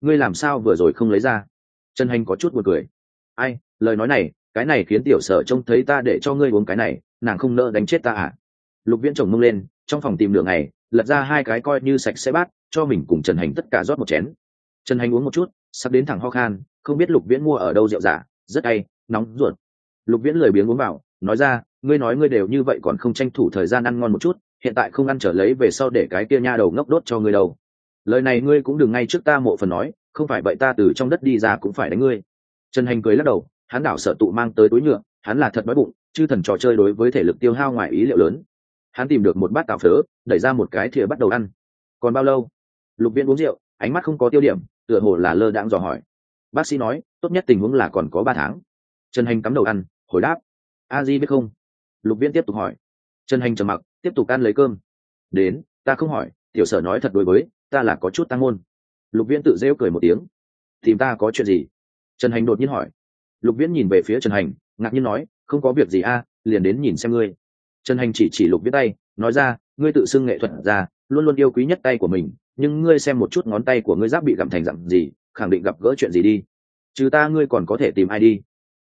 Ngươi làm sao vừa rồi không lấy ra? Trần hành có chút buồn cười. Ai, lời nói này, cái này khiến tiểu sở trông thấy ta để cho ngươi uống cái này, nàng không nỡ đánh chết ta à? Lục viễn chồng mông lên, trong phòng tìm đường này lật ra hai cái coi như sạch sẽ bát, cho mình cùng trần hành tất cả rót một chén. Trần hành uống một chút, sắp đến thẳng ho khan, không biết lục viễn mua ở đâu rượu giả rất hay, nóng ruột. Lục viễn lười biếng uống vào, nói ra, ngươi nói ngươi đều như vậy còn không tranh thủ thời gian ăn ngon một chút, hiện tại không ăn trở lấy về sau để cái kia nha đầu ngốc đốt cho ngươi đâu. Lời này ngươi cũng đừng ngay trước ta mộ phần nói, không phải vậy ta từ trong đất đi ra cũng phải đánh ngươi. Trần hành cười lắc đầu, hắn đảo sợ tụ mang tới túi nhựa, hắn là thật đói bụng, chư thần trò chơi đối với thể lực tiêu hao ngoài ý liệu lớn. Hắn tìm được một bát tảo phớ, đẩy ra một cái thìa bắt đầu ăn. Còn bao lâu? Lục viễn uống rượu, ánh mắt không có tiêu điểm, tựa hồ là lơ đãng dò hỏi bác sĩ nói, tốt nhất tình huống là còn có ba tháng. Trần hành cắm đầu ăn, hồi đáp. A di biết không? Lục viễn tiếp tục hỏi. Trần hành trầm mặc, tiếp tục ăn lấy cơm. Đến, ta không hỏi, tiểu sở nói thật đối với, ta là có chút tăng môn. Lục viễn tự rêu cười một tiếng. Tìm ta có chuyện gì? Trần hành đột nhiên hỏi. Lục viễn nhìn về phía trần hành, ngạc nhiên nói, không có việc gì a, liền đến nhìn xem ngươi. Trần hành chỉ chỉ lục viễn tay, nói ra, ngươi tự xưng nghệ thuật ra, luôn luôn yêu quý nhất tay của mình, nhưng ngươi xem một chút ngón tay của ngươi giáp bị gặm thành dặm gì khẳng định gặp gỡ chuyện gì đi. Trừ ta ngươi còn có thể tìm ai đi.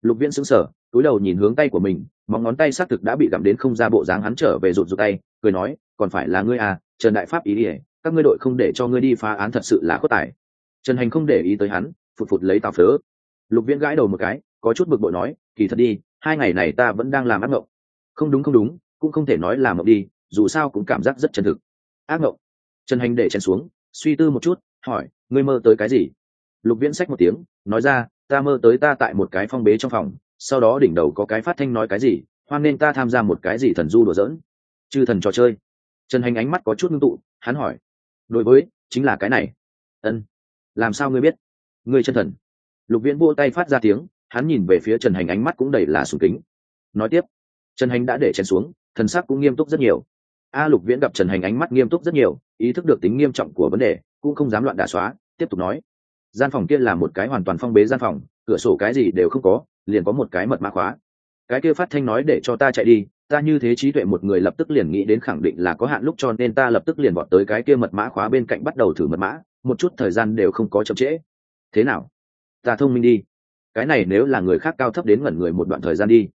Lục viễn xứng sở túi đầu nhìn hướng tay của mình, móng ngón tay xác thực đã bị gặm đến không ra bộ dáng hắn trở về rụt rụt tay, cười nói, còn phải là ngươi à trần đại pháp ý ỉa các ngươi đội không để cho ngươi đi phá án thật sự là khuất tài. Trần hành không để ý tới hắn, phụt phụt lấy tào phớ. Lục viễn gãi đầu một cái, có chút bực bội nói, kỳ thật đi, hai ngày này ta vẫn đang làm ác mộng không đúng không đúng, cũng không thể nói là mộng đi, dù sao cũng cảm giác rất chân thực. Ác mộng trần hành để chén xuống, suy tư một chút, hỏi, ngươi mơ tới cái gì? Lục viễn sách một tiếng, nói ra, ta mơ tới ta tại một cái phong bế trong phòng, sau đó đỉnh đầu có cái phát thanh nói cái gì, hoan nên ta tham gia một cái gì thần du đùa giỡn. Chư thần trò chơi. Trần hành ánh mắt có chút ngưng tụ, hắn hỏi, đối với, chính là cái này. Ân, làm sao ngươi biết? Ngươi chân thần. Lục viễn vô tay phát ra tiếng, hắn nhìn về phía trần hành ánh mắt cũng đầy là sùng kính. Nói tiếp, trần hành đã để chén xuống, thần sắc cũng nghiêm túc rất nhiều. A lục viễn gặp trần hành ánh mắt nghiêm túc rất nhiều, ý thức được tính nghiêm trọng của vấn đề, cũng không dám loạn đả xóa, tiếp tục nói gian phòng kia là một cái hoàn toàn phong bế gian phòng, cửa sổ cái gì đều không có, liền có một cái mật mã khóa. Cái kia phát thanh nói để cho ta chạy đi, ta như thế trí tuệ một người lập tức liền nghĩ đến khẳng định là có hạn lúc cho nên ta lập tức liền bọn tới cái kia mật mã khóa bên cạnh bắt đầu thử mật mã, một chút thời gian đều không có chậm trễ. Thế nào? Ta thông minh đi. Cái này nếu là người khác cao thấp đến ngẩn người một đoạn thời gian đi.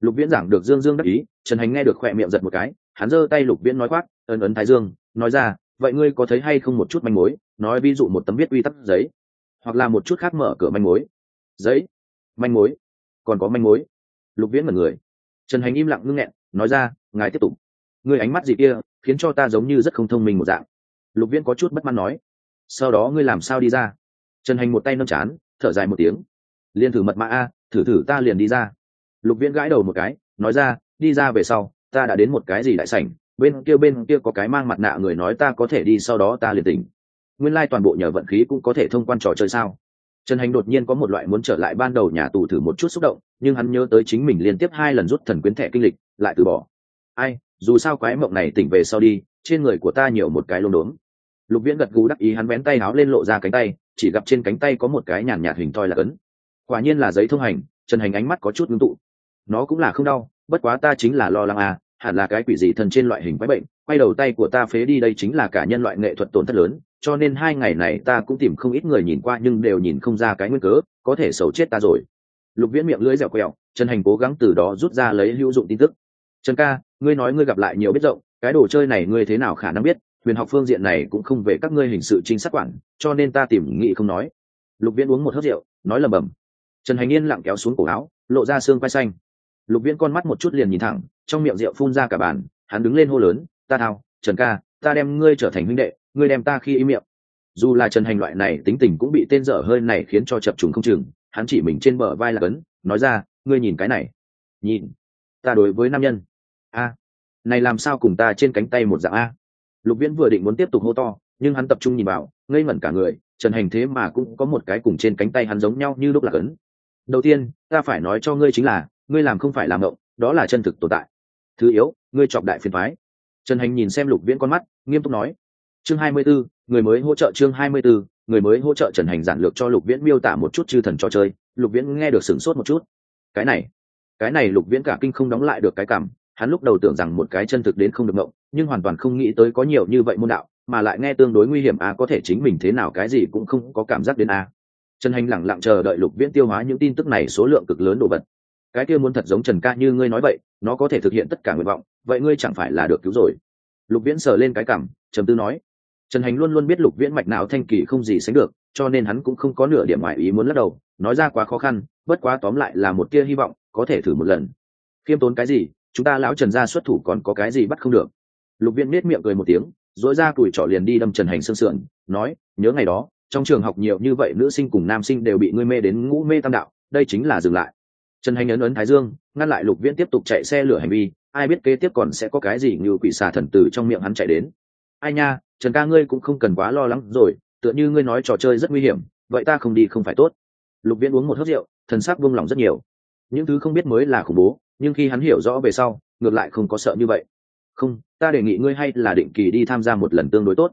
Lục viễn giảng được dương dương đắc ý, trần hành nghe được khỏe miệng giật một cái, hắn giơ tay lục viễn nói khoác, ấn ấn thái dương, nói ra, vậy ngươi có thấy hay không một chút manh mối? Nói ví dụ một tấm viết uy tắc giấy hoặc là một chút khác mở cửa manh mối. Giấy. Manh mối. Còn có manh mối. Lục viễn mật người. Trần hành im lặng ngưng nghẹn, nói ra, ngài tiếp tục. Người ánh mắt gì kia, khiến cho ta giống như rất không thông minh một dạng. Lục viễn có chút bất mãn nói, sau đó ngươi làm sao đi ra? Trần hành một tay nâm chán, thở dài một tiếng. Liền thử mật mã a, thử thử ta liền đi ra. Lục viễn gãi đầu một cái, nói ra, đi ra về sau, ta đã đến một cái gì đại sảnh, bên kia bên kia có cái mang mặt nạ người nói ta có thể đi, sau đó ta liền tỉnh nguyên lai toàn bộ nhờ vận khí cũng có thể thông quan trò chơi sao? Trần hành đột nhiên có một loại muốn trở lại ban đầu nhà tù thử một chút xúc động, nhưng hắn nhớ tới chính mình liên tiếp hai lần rút thần quyến thẻ kinh lịch, lại từ bỏ. Ai, dù sao quái mộng này tỉnh về sau đi, trên người của ta nhiều một cái lông đốm. Lục viễn gật gù đắc ý, hắn vén tay áo lên lộ ra cánh tay, chỉ gặp trên cánh tay có một cái nhàn nhạt hình thoi là cấn quả nhiên là giấy thông hành, trần hành ánh mắt có chút ngưng tụ. Nó cũng là không đau, bất quá ta chính là lo lắng à hẳn là cái quỷ gì thần trên loại hình quái bệnh, quay đầu tay của ta phế đi đây chính là cả nhân loại nghệ thuật tổn thất lớn cho nên hai ngày này ta cũng tìm không ít người nhìn qua nhưng đều nhìn không ra cái nguyên cớ, có thể xấu chết ta rồi. Lục viễn miệng lưỡi dẻo quẹo, trần hành cố gắng từ đó rút ra lấy hữu dụng tin tức. Trần ca, ngươi nói ngươi gặp lại nhiều biết rộng, cái đồ chơi này ngươi thế nào khả năng biết? Huyền học phương diện này cũng không về các ngươi hình sự trinh sát quản, cho nên ta tìm nghị không nói. Lục viễn uống một hớt rượu, nói lầm bầm trần hành yên lặng kéo xuống cổ áo, lộ ra xương vai xanh. Lục viễn con mắt một chút liền nhìn thẳng, trong miệng rượu phun ra cả bàn, hắn đứng lên hô lớn, ta thao, trần ca, ta đem ngươi trở thành huynh đệ ngươi đem ta khi ý miệng. Dù là trần hành loại này tính tình cũng bị tên dở hơi này khiến cho chập trùng không chừng, hắn chỉ mình trên bờ vai là cấn, nói ra, ngươi nhìn cái này. Nhìn. Ta đối với nam nhân. A. Này làm sao cùng ta trên cánh tay một dạng a? Lục viễn vừa định muốn tiếp tục hô to, nhưng hắn tập trung nhìn vào, ngây ngẩn cả người, trần hành thế mà cũng có một cái cùng trên cánh tay hắn giống nhau như lúc là cấn. Đầu tiên, ta phải nói cho ngươi chính là, ngươi làm không phải làm ngộng, đó là chân thực tồn tại. Thứ yếu, ngươi chọc đại phiền thoái trần hành nhìn xem lục viễn con mắt, nghiêm túc nói chương hai mươi 24, người mới hỗ trợ chương hai mươi 24, người mới hỗ trợ trần hành giản lược cho lục viễn miêu tả một chút chư thần trò chơi. Lục viễn nghe được sửng sốt một chút. Cái này cái này lục viễn cả kinh không đóng lại được cái cảm. Hắn lúc đầu tưởng rằng một cái chân thực đến không được ngộng nhưng hoàn toàn không nghĩ tới có nhiều như vậy môn đạo mà lại nghe tương đối nguy hiểm à có thể chính mình thế nào cái gì cũng không có cảm giác đến à. trần hành lẳng lặng chờ đợi lục viễn tiêu hóa những tin tức này số lượng cực lớn đồ vật. Cái kia muốn thật giống trần ca như ngươi nói vậy nó có thể thực hiện tất cả nguyện vọng vậy ngươi chẳng phải là được cứu rồi. Lục viễn sờ lên cái cảm trầm tư nói trần hành luôn luôn biết lục viễn mạch não thanh kỳ không gì sánh được, cho nên hắn cũng không có nửa điểm ngoại ý muốn lắc đầu, nói ra quá khó khăn, bất quá tóm lại là một tia hy vọng, có thể thử một lần. Khiêm tốn cái gì, chúng ta lão trần gia xuất thủ còn có cái gì bắt không được. Lục viễn nết miệng cười một tiếng dỗi ra tuổi trọ liền đi đâm trần hành sương sườn, nói, nhớ ngày đó, trong trường học nhiều như vậy nữ sinh cùng nam sinh đều bị ngươi mê đến ngũ mê tam đạo, đây chính là dừng lại. Trần hành ấn ấn thái dương, ngăn lại lục viễn tiếp tục chạy xe lửa hành vi, ai biết kế tiếp còn sẽ có cái gì như quỷ xà thần tử trong miệng hắn chạy đến ai nha, trần ca ngươi cũng không cần quá lo lắng rồi, tựa như ngươi nói trò chơi rất nguy hiểm, vậy ta không đi không phải tốt. Lục viễn uống một hớt rượu, thần sắc buông lỏng rất nhiều. Những thứ không biết mới là khủng bố, nhưng khi hắn hiểu rõ về sau, ngược lại không có sợ như vậy. Không, ta đề nghị ngươi hay là định kỳ đi tham gia một lần tương đối tốt.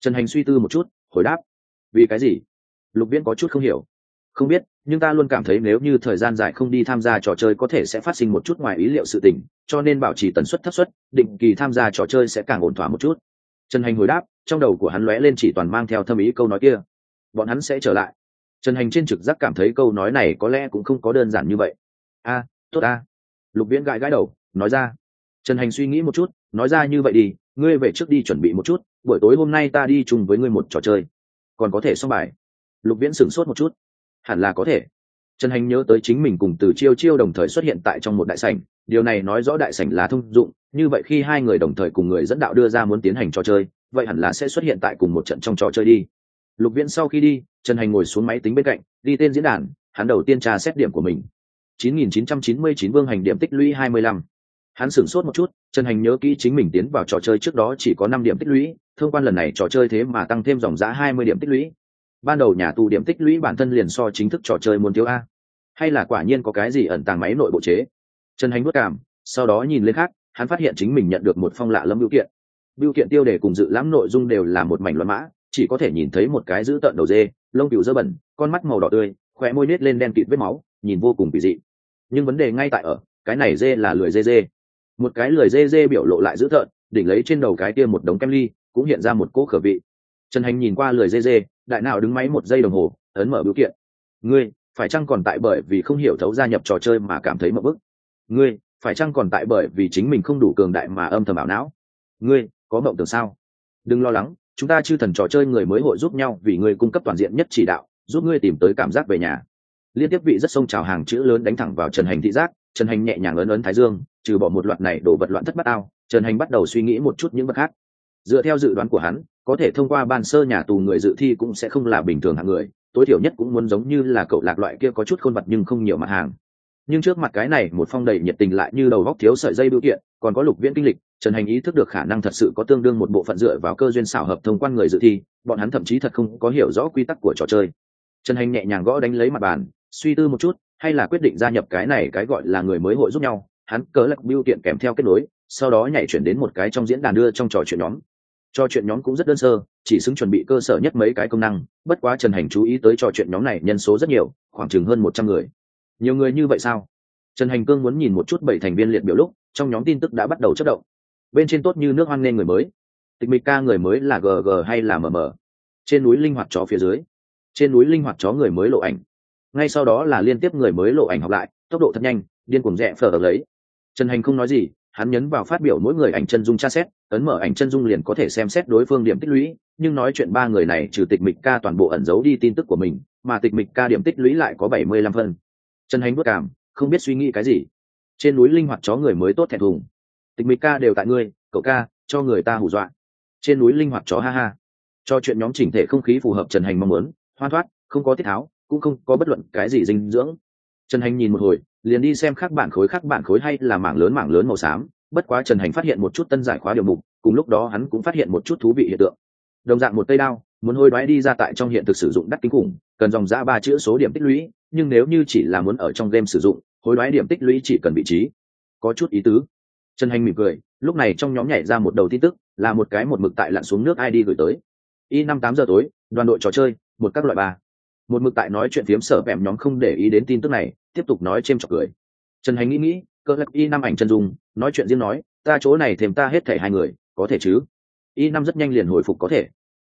Trần hành suy tư một chút, hồi đáp. Vì cái gì? Lục viễn có chút không hiểu. Không biết, nhưng ta luôn cảm thấy nếu như thời gian dài không đi tham gia trò chơi có thể sẽ phát sinh một chút ngoài ý liệu sự tình, cho nên bảo trì tần suất thấp suất, định kỳ tham gia trò chơi sẽ càng ổn thỏa một chút trần hành hồi đáp, trong đầu của hắn lóe lên chỉ toàn mang theo thâm ý câu nói kia. Bọn hắn sẽ trở lại. Trần hành trên trực giác cảm thấy câu nói này có lẽ cũng không có đơn giản như vậy. A, tốt a. Lục viễn gãi gãi đầu, nói ra. Trần hành suy nghĩ một chút, nói ra như vậy đi, ngươi về trước đi chuẩn bị một chút, buổi tối hôm nay ta đi chung với ngươi một trò chơi. Còn có thể xong bài. Lục viễn sửng sốt một chút. Hẳn là có thể. Trần hành nhớ tới chính mình cùng từ chiêu chiêu đồng thời xuất hiện tại trong một đại sảnh điều này nói rõ đại sảnh là thông dụng, như vậy khi hai người đồng thời cùng người dẫn đạo đưa ra muốn tiến hành trò chơi, vậy hẳn là sẽ xuất hiện tại cùng một trận trong trò chơi đi. Lục viễn sau khi đi, trần hành ngồi xuống máy tính bên cạnh đi tên diễn đàn, hắn đầu tiên tra xét điểm của mình. 9999 vương hành điểm tích lũy 25. hắn sửng sốt một chút, trần hành nhớ kỹ chính mình tiến vào trò chơi trước đó chỉ có năm điểm tích lũy, thông quan lần này trò chơi thế mà tăng thêm dòng giá 20 điểm tích lũy. Ban đầu nhà tù điểm tích lũy bản thân liền so chính thức trò chơi muốn thiếu a. Hay là quả nhiên có cái gì ẩn tàng máy nội bộ chế? Trần hành bất cảm, sau đó nhìn lên khác, hắn phát hiện chính mình nhận được một phong lạ lâm biểu kiện. Biểu kiện tiêu đề cùng dự lãm nội dung đều là một mảnh loạn mã, chỉ có thể nhìn thấy một cái giữ tợn đầu dê, lông cừu dơ bẩn, con mắt màu đỏ tươi khỏe môi nết lên đen kịt vết máu, nhìn vô cùng kỳ dị. Nhưng vấn đề ngay tại ở, cái này dê là lười dê dê. Một cái lười dê dê biểu lộ lại dữ tợn, đỉnh lấy trên đầu cái kia một đống kem ly, cũng hiện ra một cỗ khở vị. Trần hành nhìn qua lười dê dê, đại nào đứng máy một giây đồng hồ, ấn mở biểu kiện. Ngươi, phải chăng còn tại bởi vì không hiểu thấu gia nhập trò chơi mà cảm thấy mậu bức? Ngươi, phải chăng còn tại bởi vì chính mình không đủ cường đại mà âm thầm ảo não? Ngươi, có mộng tưởng sao? Đừng lo lắng, chúng ta chư thần trò chơi người mới hội giúp nhau vì ngươi cung cấp toàn diện nhất chỉ đạo, giúp ngươi tìm tới cảm giác về nhà. Liên tiếp vị rất sông trào hàng chữ lớn đánh thẳng vào trần hành thị giác, trần hành nhẹ nhàng ấn ấn thái dương, trừ bỏ một loạt này đổ vật loạn thất bát ao, trần hành bắt đầu suy nghĩ một chút những vật khác. Dựa theo dự đoán của hắn, có thể thông qua ban sơ nhà tù người dự thi cũng sẽ không là bình thường hạng người, tối thiểu nhất cũng muốn giống như là cậu lạc loại kia có chút khôn vật nhưng không nhiều mặt hàng nhưng trước mặt cái này, một phong đầy nhiệt tình lại như đầu góc thiếu sợi dây biểu kiện, còn có lục viễn kinh lịch, trần hành ý thức được khả năng thật sự có tương đương một bộ phận dựa vào cơ duyên xảo hợp thông quan người dự thi, bọn hắn thậm chí thật không có hiểu rõ quy tắc của trò chơi. Trần hành nhẹ nhàng gõ đánh lấy mặt bàn, suy tư một chút, hay là quyết định gia nhập cái này cái gọi là người mới hội giúp nhau. Hắn cớ lật biểu kiện kèm theo kết nối, sau đó nhảy chuyển đến một cái trong diễn đàn đưa trong trò chuyện nhóm. Trò chuyện nhóm cũng rất đơn sơ, chỉ xứng chuẩn bị cơ sở nhất mấy cái công năng, bất quá trần hành chú ý tới trò chuyện nhóm này nhân số rất nhiều, khoảng chừng hơn một trăm người nhiều người như vậy sao? Trần hành cương muốn nhìn một chút bảy thành viên liệt biểu lúc, trong nhóm tin tức đã bắt đầu chất động. Bên trên tốt như nước hoan nghênh người mới. Tịch mịch ca người mới là gg hay là mm trên núi linh hoạt chó phía dưới. Trên núi linh hoạt chó người mới lộ ảnh. Ngay sau đó là liên tiếp người mới lộ ảnh học lại, tốc độ thật nhanh, điên cuồng rẽ phở lấy. Trần hành không nói gì, hắn nhấn vào phát biểu mỗi người ảnh chân dung tra xét, ấn mở ảnh chân dung liền có thể xem xét đối phương điểm tích lũy, nhưng nói chuyện ba người này trừ tịch mịch ca toàn bộ ẩn giấu đi tin tức của mình, mà tịch mịch ca điểm tích lũy lại có bảy mươi lăm phân trần hành bất cảm, không biết suy nghĩ cái gì. Trên núi linh hoạt chó người mới tốt thẹn thùng. Tịch mịch ca đều tại ngươi, cậu ca, cho người ta hù dọa. Trên núi linh hoạt chó ha ha. Cho chuyện nhóm chỉnh thể không khí phù hợp trần hành mong muốn, hoan thoát, không có tiết tháo, cũng không có bất luận cái gì dinh dưỡng. Trần hành nhìn một hồi, liền đi xem khác bản khối khác bản khối hay là mảng lớn mảng lớn màu xám. Bất quá trần hành phát hiện một chút tân giải khóa điều mục, cùng lúc đó hắn cũng phát hiện một chút thú vị hiện tượng. Đồng dạng một cây đao muốn hôi đoái đi ra tại trong hiện thực sử dụng đắt kinh khủng, cần dòng ra ba chữ số điểm tích lũy, nhưng nếu như chỉ là muốn ở trong game sử dụng, hối đoái điểm tích lũy chỉ cần vị trí. Có chút ý tứ. Trần hành mỉm cười, lúc này trong nhóm nhảy ra một đầu tin tức, là một cái một mực tại lặn xuống nước id gửi tới. Y năm tám giờ tối, đoàn đội trò chơi, một các loại ba. Một mực tại nói chuyện phiếm sở vẹm nhóm không để ý đến tin tức này, tiếp tục nói c h ê m cười. Trần hành nghĩ nghĩ, cơ lắc y năm ảnh chân dung, nói chuyện riêng nói, ta chỗ này thêm ta hết thể hai người, có thể chứ? Y năm rất nhanh liền hồi phục, có thể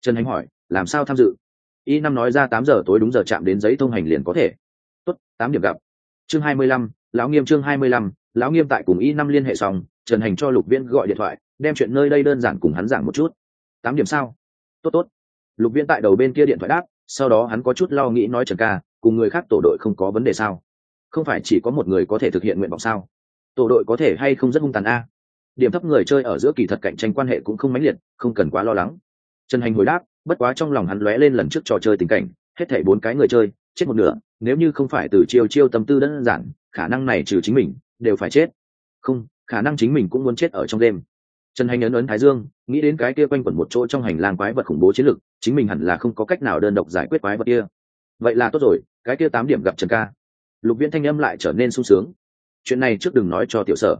trần hành hỏi, làm sao tham dự? Y năm nói ra tám giờ tối đúng giờ chạm đến giấy thông hành liền có thể. Tốt, tám điểm gặp. Chương hai mươi lăm, lão nghiêm chương hai mươi lăm, lão nghiêm tại cùng y năm liên hệ xong, trần hành cho lục viễn gọi điện thoại, đem chuyện nơi đây đơn giản cùng hắn giảng một chút. Tám điểm sao? Tốt tốt. Lục viễn tại đầu bên kia điện thoại đáp, sau đó hắn có chút lo nghĩ nói trần ca, cùng người khác tổ đội không có vấn đề sao? Không phải chỉ có một người có thể thực hiện nguyện vọng sao? Tổ đội có thể hay không rất hung tàn a? Điểm thấp người chơi ở giữa kỳ thật cạnh tranh quan hệ cũng không mãnh liệt, không cần quá lo lắng trần hành hồi đáp, bất quá trong lòng hắn lóe lên lần trước trò chơi tình cảnh, hết thảy bốn cái người chơi, chết một nửa, nếu như không phải từ chiêu chiêu tâm tư đơn giản, khả năng này trừ chính mình, đều phải chết. Không, khả năng chính mình cũng muốn chết ở trong đêm. Trần hành ấn ấn thái dương, nghĩ đến cái kia quanh quẩn một chỗ trong hành lang quái vật khủng bố chiến lực chính mình hẳn là không có cách nào đơn độc giải quyết quái vật kia. Vậy là tốt rồi, cái kia tám điểm gặp trần ca. Lục viễn thanh âm lại trở nên sung sướng. Chuyện này trước đừng nói cho tiểu sở.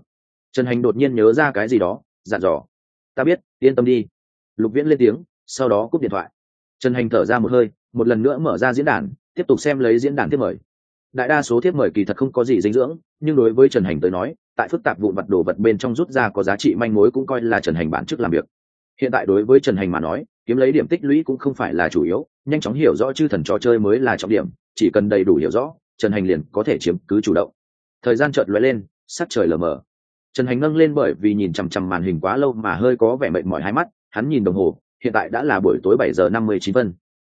Trần hành đột nhiên nhớ ra cái gì đó, dặn dò. Ta biết, yên tâm đi. Lục viễn lên tiếng sau đó cúp điện thoại. Trần hành thở ra một hơi, một lần nữa mở ra diễn đàn, tiếp tục xem lấy diễn đàn tiếp mời. Đại đa số tiếp mời kỳ thật không có gì dinh dưỡng, nhưng đối với trần hành tới nói, tại phức tạp vụn vặt đồ vật bên trong rút ra có giá trị manh mối cũng coi là trần hành bản chức làm việc. Hiện tại đối với trần hành mà nói, kiếm lấy điểm tích lũy cũng không phải là chủ yếu, nhanh chóng hiểu rõ chư thần trò chơi mới là trọng điểm, chỉ cần đầy đủ hiểu rõ, trần hành liền có thể chiếm cứ chủ động. Thời gian chợt lóe lên, sắc trời lờ mờ. Trần hành nâng lên bởi vì nhìn chằm chằm màn hình quá lâu mà hơi có vẻ mệt mỏi hai mắt, hắn nhìn đồng hồ hiện tại đã là buổi tối bảy giờ năm mươi chín phân.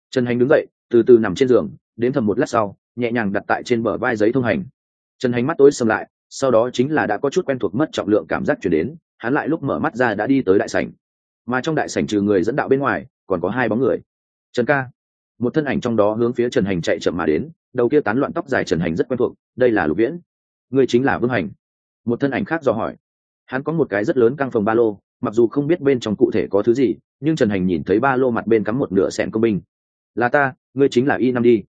Trần hành đứng dậy, từ từ nằm trên giường đến thầm một lát sau, nhẹ nhàng đặt tại trên bờ vai giấy thông hành. Trần hành mắt tối sầm lại, sau đó chính là đã có chút quen thuộc mất trọng lượng cảm giác chuyển đến, hắn lại lúc mở mắt ra đã đi tới đại sảnh. Mà trong đại sảnh trừ người dẫn đạo bên ngoài, còn có hai bóng người. Trần ca. Một thân ảnh trong đó hướng phía trần hành chạy chậm mà đến, đầu kia tán loạn tóc dài trần hành rất quen thuộc, đây là lục viễn. Người chính là vương hành. Một thân ảnh khác do hỏi. Hắn có một cái rất lớn căng phòng ba lô mặc dù không biết bên trong cụ thể có thứ gì, nhưng trần hành nhìn thấy ba lô mặt bên cắm một nửa sẹn công binh. Là ta, ngươi chính là y năm đi.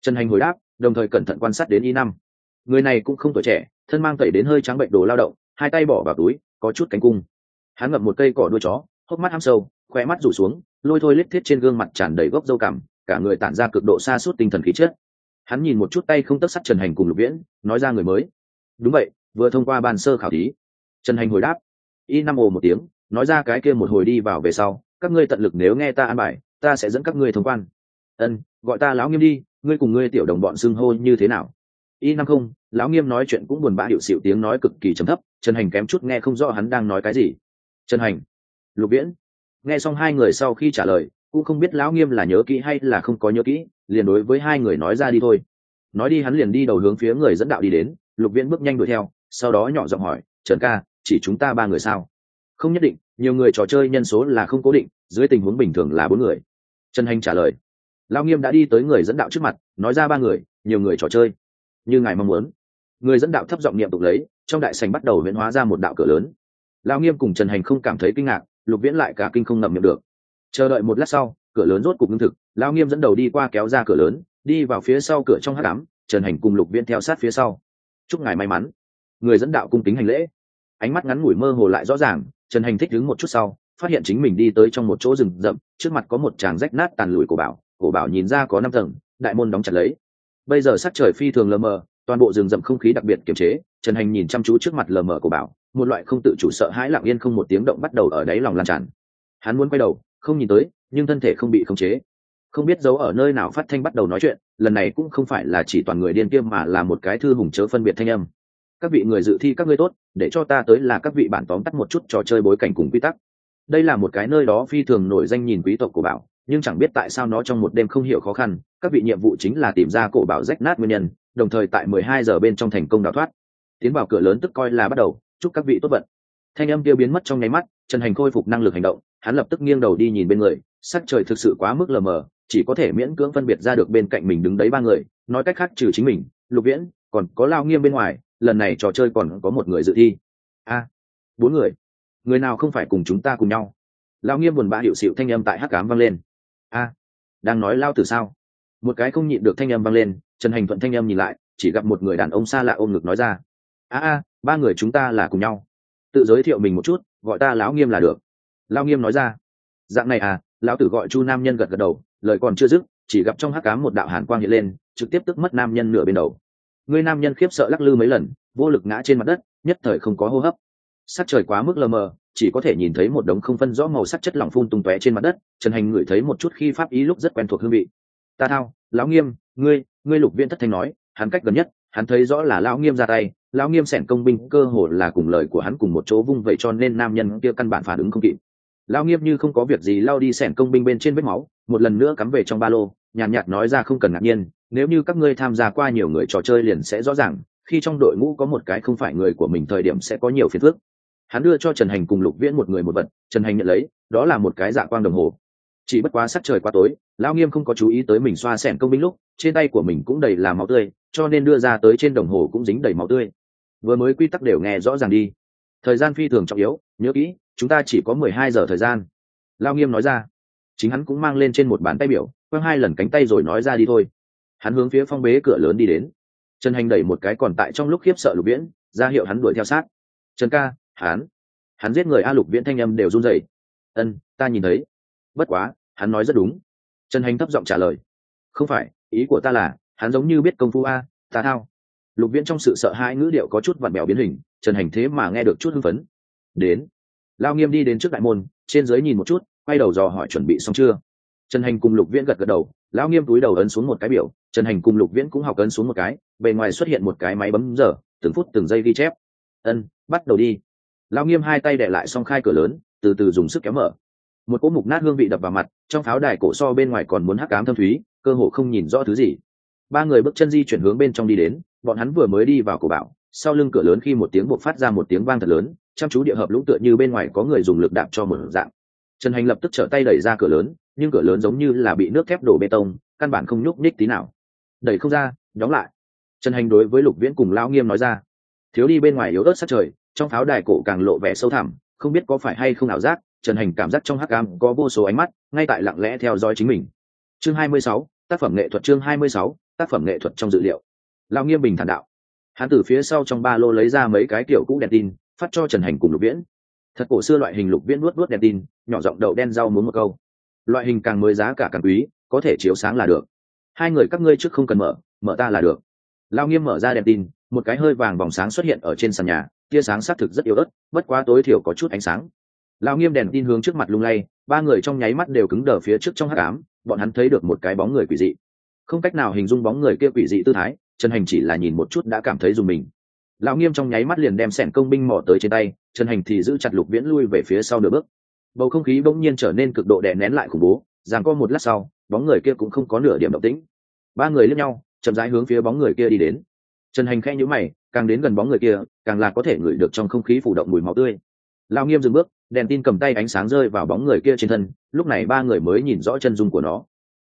Trần hành hồi đáp, đồng thời cẩn thận quan sát đến y năm. Người này cũng không tuổi trẻ, thân mang tẩy đến hơi trắng bệnh đồ lao động, hai tay bỏ vào túi, có chút cánh cung. Hắn ngậm một cây cỏ đuôi chó, hốc mắt ham sâu khoe mắt rủ xuống, lôi thôi lết thiết trên gương mặt tràn đầy gốc dâu cằm, cả người tản ra cực độ xa suốt tinh thần khí chất. Hắn nhìn một chút tay không tất sắt trần hành cùng lục viễn, nói ra người mới. Đúng vậy, vừa thông qua bàn sơ khảo thí. Trần hành hồi đáp. Y năm ồ một tiếng nói ra cái kia một hồi đi vào về sau, các ngươi tận lực nếu nghe ta an bài, ta sẽ dẫn các ngươi thông quan. Ân, gọi ta lão nghiêm đi, ngươi cùng ngươi tiểu đồng bọn xưng hô như thế nào? Y năm không, lão nghiêm nói chuyện cũng buồn bã hiệu xịu tiếng nói cực kỳ trầm thấp, trần hành kém chút nghe không rõ hắn đang nói cái gì. Trần hành, lục viễn, nghe xong hai người sau khi trả lời, cũng không biết lão nghiêm là nhớ kỹ hay là không có nhớ kỹ, liền đối với hai người nói ra đi thôi. Nói đi hắn liền đi đầu hướng phía người dẫn đạo đi đến, lục viễn bước nhanh đuổi theo, sau đó nhỏ giọng hỏi, trần ca, chỉ chúng ta ba người sao? Không nhất định, nhiều người trò chơi nhân số là không cố định, dưới tình huống bình thường là bốn người. Trần hành trả lời. Lao nghiêm đã đi tới người dẫn đạo trước mặt, nói ra ba người, nhiều người trò chơi. Như ngài mong muốn. Người dẫn đạo thấp giọng niệm tục lấy, trong đại sành bắt đầu huyễn hóa ra một đạo cửa lớn. Lao nghiêm cùng trần hành không cảm thấy kinh ngạc, lục viễn lại cả kinh không ngậm miệng được. Chờ đợi một lát sau, cửa lớn rốt cục ngưng thực lao nghiêm dẫn đầu đi qua kéo ra cửa lớn, đi vào phía sau cửa trong hát đám trần hành cùng lục viễn theo sát phía sau. Chúc ngài may mắn. Người dẫn đạo cung kính hành lễ ánh mắt ngắn ngủi mơ hồ lại rõ ràng, trần hành thích đứng một chút sau, phát hiện chính mình đi tới trong một chỗ rừng rậm, trước mặt có một tràng rách nát tàn lùi của bảo, cổ bảo nhìn ra có năm tầng, đại môn đóng chặt lấy. Bây giờ sắc trời phi thường lờ mờ, toàn bộ rừng rậm không khí đặc biệt kiềm chế, trần hành nhìn chăm chú trước mặt lờ mờ của bảo, một loại không tự chủ sợ hãi lặng yên không một tiếng động bắt đầu ở đáy lòng lan tràn. Hắn muốn quay đầu, không nhìn tới, nhưng thân thể không bị khống chế. Không biết giấu ở nơi nào phát thanh bắt đầu nói chuyện, lần này cũng không phải là chỉ toàn người điên kiêm mà là một cái thư hùng chớ phân biệt thanh âm các vị người dự thi các ngươi tốt, để cho ta tới là các vị bản tóm tắt một chút trò chơi bối cảnh cùng quy tắc. Đây là một cái nơi đó phi thường nổi danh nhìn quý tộc của bảo, nhưng chẳng biết tại sao nó trong một đêm không hiểu khó khăn, các vị nhiệm vụ chính là tìm ra cổ bảo rách nát nguyên nhân, đồng thời tại mười hai giờ bên trong thành công đào thoát. Tiến vào cửa lớn tức coi là bắt đầu, chúc các vị tốt vận. Thanh âm kia biến mất trong nháy mắt, trần hành khôi phục năng lực hành động, hắn lập tức nghiêng đầu đi nhìn bên người, sắc trời thực sự quá mức lờ mờ, chỉ có thể miễn cưỡng phân biệt ra được bên cạnh mình đứng đấy ba người, nói cách khác trừ chính mình, lục viễn, còn có lao nghiêm bên ngoài lần này trò chơi còn có một người dự thi. A, bốn người. Người nào không phải cùng chúng ta cùng nhau? Lao nghiêm buồn bã hiệu xịu thanh âm tại hắc cám vang lên. A, đang nói lao từ sao? Một cái không nhịn được thanh âm vang lên, trần hành thuận thanh âm nhìn lại, chỉ gặp một người đàn ông xa lạ ôm ngực nói ra. A a, ba người chúng ta là cùng nhau. Tự giới thiệu mình một chút, gọi ta lão nghiêm là được. Lao nghiêm nói ra. Dạng này à lão tử gọi chu nam nhân gật gật đầu, lời còn chưa dứt, chỉ gặp trong hắc cám một đạo hàn quang hiện lên, trực tiếp tức mất nam nhân nửa bên đầu người nam nhân khiếp sợ lắc lư mấy lần vô lực ngã trên mặt đất nhất thời không có hô hấp. Sắc trời quá mức lờ mờ chỉ có thể nhìn thấy một đống không phân rõ màu sắc chất lỏng phun tung tóe trên mặt đất trần hành ngửi thấy một chút khi pháp ý lúc rất quen thuộc hương vị. Ta thao lão nghiêm ngươi ngươi lục viên thất thanh nói hắn cách gần nhất hắn thấy rõ là lão nghiêm ra tay lão nghiêm sẻn công binh cơ hồ là cùng lời của hắn cùng một chỗ vung vậy cho nên nam nhân kia căn bản phản ứng không kịp. Lão nghiêm như không có việc gì lao đi sẻn công binh bên trên vết máu một lần nữa cắm về trong ba lô nhàn nhạt, nhạt nói ra không cần ngạc nhiên nếu như các ngươi tham gia qua nhiều người trò chơi liền sẽ rõ ràng, khi trong đội ngũ có một cái không phải người của mình thời điểm sẽ có nhiều phiền phức. Hắn đưa cho trần hành cùng lục viễn một người một vật, trần hành nhận lấy, đó là một cái dạ quang đồng hồ. Chỉ bất quá sắc trời quá tối, lão nghiêm không có chú ý tới mình xoa xẻng công binh lúc, trên tay của mình cũng đầy là máu tươi, cho nên đưa ra tới trên đồng hồ cũng dính đầy máu tươi. Vừa mới quy tắc đều nghe rõ ràng đi. Thời gian phi thường trọng yếu, nhớ kỹ, chúng ta chỉ có mười hai giờ thời gian. Lao nghiêm nói ra. Chính hắn cũng mang lên trên một bàn tay biểu, quăng hai lần cánh tay rồi nói ra đi thôi hắn hướng phía phong bế cửa lớn đi đến. Trần hành đẩy một cái còn tại trong lúc khiếp sợ lục viễn, ra hiệu hắn đuổi theo sát. Trần ca, hắn hắn giết người a lục viễn thanh âm đều run rẩy. Ân, ta nhìn thấy. Bất quá, hắn nói rất đúng. Trần hành thấp giọng trả lời. Không phải, ý của ta là, hắn giống như biết công phu a, ta thao. Lục viễn trong sự sợ hãi ngữ điệu có chút vặn bèo biến hình, trần hành thế mà nghe được chút hưng phấn. Đến. Lao nghiêm đi đến trước đại môn, trên dưới nhìn một chút, quay đầu dò hỏi chuẩn bị xong chưa. Trần hành cùng lục viễn gật gật đầu lão nghiêm túi đầu ấn xuống một cái biểu trần hành cùng lục viễn cũng học ấn xuống một cái, bề ngoài xuất hiện một cái máy bấm giờ, từng phút từng giây ghi chép. Ân, bắt đầu đi. Lao nghiêm hai tay để lại xong khai cửa lớn, từ từ dùng sức kéo mở. Một cỗ mục nát hương vị đập vào mặt, trong pháo đài cổ so bên ngoài còn muốn hắc cám thâm thúy, cơ hồ không nhìn rõ thứ gì. Ba người bước chân di chuyển hướng bên trong đi đến, bọn hắn vừa mới đi vào cổ bảo sau lưng cửa lớn khi một tiếng buộc phát ra một tiếng vang thật lớn, chăm chú địa hợp lũng tựa như bên ngoài có người dùng lực đạp cho một dạng. Trần hành lập tức trở tay đẩy ra cửa lớn, nhưng cửa lớn giống như là bị nước thép đổ bê tông, căn bản không nhúc nhích tí nào đẩy không ra đóng lại. Trần hành đối với lục viễn cùng lão nghiêm nói ra thiếu đi bên ngoài yếu ớt sát trời trong pháo đài cổ càng lộ vẻ sâu thẳm không biết có phải hay không ảo giác trần hành cảm giác trong hắc cam có vô số ánh mắt ngay tại lặng lẽ theo dõi chính mình. Chương 26, tác phẩm nghệ thuật chương 26, tác phẩm nghệ thuật trong dự liệu. Lão nghiêm bình thản đạo. Hắn từ phía sau trong ba lô lấy ra mấy cái kiểu cũ đèn tin phát cho trần hành cùng lục viễn. Thật cổ xưa loại hình lục viễn nuốt nuốt đèn tin nhỏ giọng đậu đen rau muốn một câu. Loại hình càng mới giá cả càng quý có thể chiếu sáng là được hai người các ngươi trước không cần mở mở ta là được. Lao nghiêm mở ra đèn tin, một cái hơi vàng vòng sáng xuất hiện ở trên sàn nhà, tia sáng xác thực rất yếu ớt, bất quá tối thiểu có chút ánh sáng. Lao nghiêm đèn tin hướng trước mặt lung lay, ba người trong nháy mắt đều cứng đờ phía trước trong hát cám bọn hắn thấy được một cái bóng người quỷ dị. Không cách nào hình dung bóng người kia quỷ dị tư thái, trần hành chỉ là nhìn một chút đã cảm thấy dùng mình. Lão nghiêm trong nháy mắt liền đem sẻn công binh mỏ tới trên tay, trần hành thì giữ chặt lục viễn lui về phía sau nửa bước. Bầu không khí bỗng nhiên trở nên cực độ đè nén lại khủng bố ràng co một lát sau bóng người kia cũng không có nửa điểm động tĩnh. Ba người lướt nhau, chậm rãi hướng phía bóng người kia đi đến. Trần hành khẽ nhữ mày, càng đến gần bóng người kia, càng là có thể ngửi được trong không khí phủ động mùi máu tươi. Lao nghiêm dừng bước, đèn tin cầm tay ánh sáng rơi vào bóng người kia trên thân, lúc này ba người mới nhìn rõ chân dung của nó.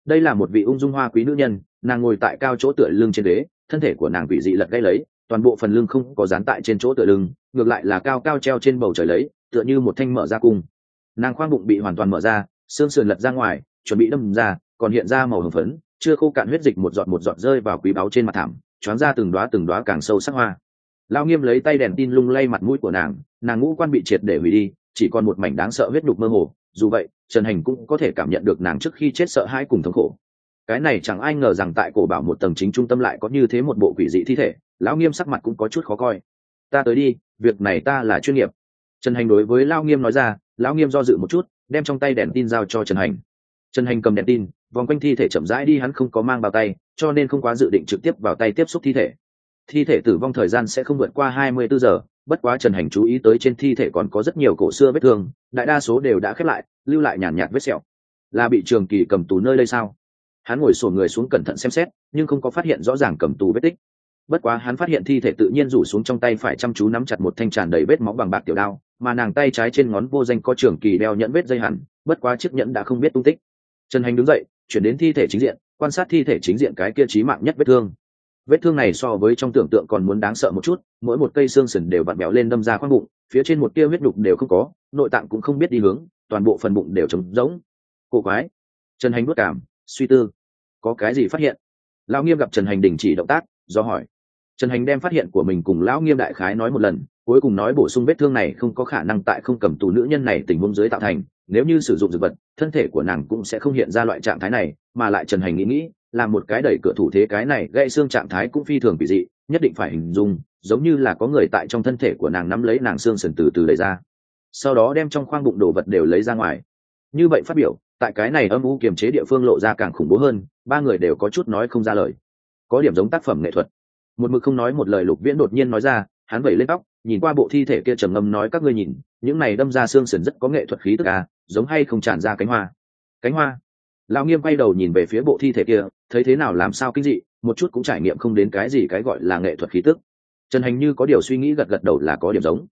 Đây là một vị ung dung hoa quý nữ nhân, nàng ngồi tại cao chỗ tựa lưng trên đế thân thể của nàng quỷ dị lật gây lấy, toàn bộ phần lưng không có dán tại trên chỗ tựa lưng, ngược lại là cao cao treo trên bầu trời lấy, tựa như một thanh mở ra cung. Nàng khoang bụng bị hoàn toàn mở ra, xương sườn lật ra ngoài, chuẩn bị đâm ra còn hiện ra màu hồng phấn, chưa khô cạn huyết dịch một giọt một giọt rơi vào quý báu trên mặt thảm, choáng ra từng đoá từng đoá càng sâu sắc hoa. Lao nghiêm lấy tay đèn tin lung lay mặt mũi của nàng nàng ngũ quan bị triệt để hủy đi, chỉ còn một mảnh đáng sợ huyết đục mơ hồ, dù vậy, trần hành cũng có thể cảm nhận được nàng trước khi chết sợ hãi cùng thống khổ. Cái này chẳng ai ngờ rằng tại cổ bảo một tầng chính trung tâm lại có như thế một bộ quỷ dị thi thể, lão nghiêm sắc mặt cũng có chút khó coi. Ta tới đi, việc này ta là chuyên nghiệp. Trần hành đối với lao nghiêm nói ra, lão nghiêm do dự một chút, đem trong tay đèn tin giao cho trần hành. Trần hành cầm đèn tin vòng quanh thi thể chậm rãi đi hắn không có mang vào tay cho nên không quá dự định trực tiếp vào tay tiếp xúc thi thể. Thi thể tử vong thời gian sẽ không vượt qua hai mươi bốn giờ bất quá trần hành chú ý tới trên thi thể còn có rất nhiều cổ xưa vết thương đại đa số đều đã khép lại lưu lại nhàn nhạt, vết sẹo. Là bị trường kỳ cầm tù nơi đây sao? Hắn ngồi sổ người xuống cẩn thận xem xét nhưng không có phát hiện rõ ràng cầm tù vết tích. Bất quá hắn phát hiện thi thể tự nhiên rủ xuống trong tay phải chăm chú nắm chặt một thanh tràn đầy vết máu bằng bạc tiểu đao mà nàng tay trái trên ngón vô danh có trường kỳ đeo nhẫn vết dây hẳn bất quá chiếc nhẫn đã không biết tung tích. Trần hành đứng dậy chuyển đến thi thể chính diện, quan sát thi thể chính diện cái kia trí mạng nhất vết thương. Vết thương này so với trong tưởng tượng còn muốn đáng sợ một chút, mỗi một cây xương sườn đều vặn béo lên đâm ra khoang bụng, phía trên một tia huyết đục đều không có, nội tạng cũng không biết đi hướng, toàn bộ phần bụng đều trống rỗng. Cổ quái. Trần hành bất cảm, suy tư. Có cái gì phát hiện? Lão nghiêm gặp trần hành đình chỉ động tác, do hỏi. Trần hành đem phát hiện của mình cùng lão nghiêm đại khái nói một lần, cuối cùng nói bổ sung vết thương này không có khả năng tại không cầm tù nữ nhân này tình huống dưới tạo thành nếu như sử dụng dược vật, thân thể của nàng cũng sẽ không hiện ra loại trạng thái này, mà lại trần hành nghĩ nghĩ, là một cái đẩy cửa thủ thế cái này gây xương trạng thái cũng phi thường bị dị, nhất định phải hình dung, giống như là có người tại trong thân thể của nàng nắm lấy nàng xương sần từ từ lấy ra. Sau đó đem trong khoang bụng đồ vật đều lấy ra ngoài. Như vậy phát biểu, tại cái này âm u kiềm chế địa phương lộ ra càng khủng bố hơn, ba người đều có chút nói không ra lời. Có điểm giống tác phẩm nghệ thuật. Một mực không nói một lời lục viễn đột nhiên nói ra, hắn vẩy lên tóc, nhìn qua bộ thi thể kia trầm ngâm nói các ngươi nhìn những này đâm ra xương sườn rất có nghệ thuật khí tức à giống hay không tràn ra cánh hoa. Cánh hoa. Lão nghiêm quay đầu nhìn về phía bộ thi thể kia, thấy thế nào làm sao kinh dị, một chút cũng trải nghiệm không đến cái gì cái gọi là nghệ thuật khí tức. Trần hành như có điều suy nghĩ gật gật đầu là có điểm giống.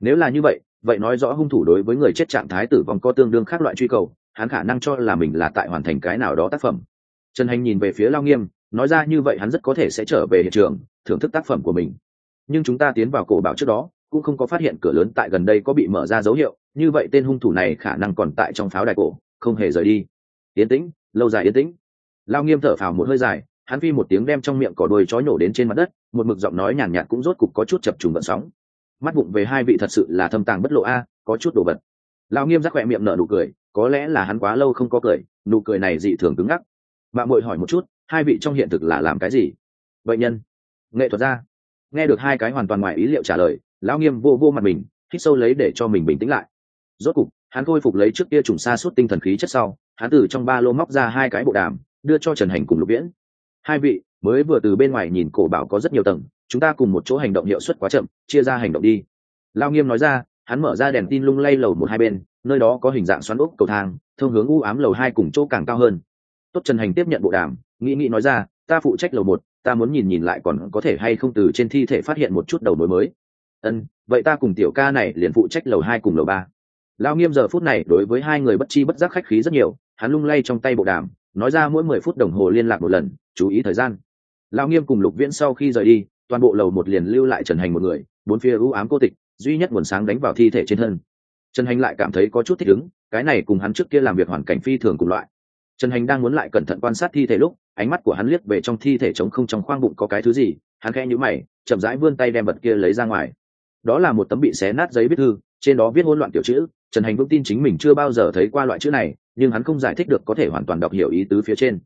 Nếu là như vậy vậy nói rõ hung thủ đối với người chết trạng thái tử vong có tương đương khác loại truy cầu, hắn khả năng cho là mình là tại hoàn thành cái nào đó tác phẩm. Trần hành nhìn về phía lao nghiêm, nói ra như vậy hắn rất có thể sẽ trở về hiện trường, thưởng thức tác phẩm của mình. Nhưng chúng ta tiến vào cổ bảo trước đó cũng không có phát hiện cửa lớn tại gần đây có bị mở ra dấu hiệu như vậy tên hung thủ này khả năng còn tại trong pháo đài cổ không hề rời đi. Yên tĩnh lâu dài yên tĩnh. Lao nghiêm thở phào một hơi dài hắn phi một tiếng đem trong miệng cỏ đuôi chó nhổ đến trên mặt đất một mực giọng nói nhàn nhạt, cũng rốt cục có chút chập trùng vận sóng. Mắt bụng về hai vị thật sự là thâm tàng bất lộ a có chút đồ vật. Lao nghiêm rắc khỏe miệng nở nụ cười có lẽ là hắn quá lâu không có cười nụ cười này dị thường cứng ngắc. Mạng mội hỏi một chút hai vị trong hiện thực là làm cái gì? Bệnh nhân nghệ thuật gia. Nghe được hai cái hoàn toàn ngoài ý liệu trả lời lão nghiêm vô vô mặt mình, hít sâu lấy để cho mình bình tĩnh lại. Rốt cục, hắn khôi phục lấy trước kia trùng xa suốt tinh thần khí chất sau, hắn từ trong ba lô móc ra hai cái bộ đàm, đưa cho trần hành cùng lục viễn. Hai vị, mới vừa từ bên ngoài nhìn cổ bảo có rất nhiều tầng, chúng ta cùng một chỗ hành động hiệu suất quá chậm, chia ra hành động đi. Lao nghiêm nói ra, hắn mở ra đèn tin lung lay lầu một hai bên, nơi đó có hình dạng xoắn ốc cầu thang, thông hướng u ám lầu hai cùng chỗ càng cao hơn. Tốt trần hành tiếp nhận bộ đàm, nghĩ nghĩ nói ra, ta phụ trách lầu một, ta muốn nhìn nhìn lại còn có thể hay không từ trên thi thể phát hiện một chút đầu mối mới ân, vậy ta cùng tiểu ca này liền phụ trách lầu hai cùng lầu ba. Lao nghiêm giờ phút này đối với hai người bất chi bất giác khách khí rất nhiều, hắn lung lay trong tay bộ đàm, nói ra mỗi mười phút đồng hồ liên lạc một lần, chú ý thời gian. Lao nghiêm cùng lục viễn sau khi rời đi, toàn bộ lầu một liền lưu lại trần hành một người, bốn phía ưu ám cô tịch, duy nhất nguồn sáng đánh vào thi thể trên thân. Trần hành lại cảm thấy có chút thích ứng, cái này cùng hắn trước kia làm việc hoàn cảnh phi thường cùng loại. Trần hành đang muốn lại cẩn thận quan sát thi thể lúc, ánh mắt của hắn liếc về trong thi thể trống không trong khoang bụng có cái thứ gì, hắn khẽ nhíu mày, chậm rãi vươn tay đem vật kia lấy ra ngoài đó là một tấm bị xé nát giấy viết thư, trên đó viết hỗn loạn tiểu chữ, trần hành vững tin chính mình chưa bao giờ thấy qua loại chữ này, nhưng hắn không giải thích được có thể hoàn toàn đọc hiểu ý tứ phía trên.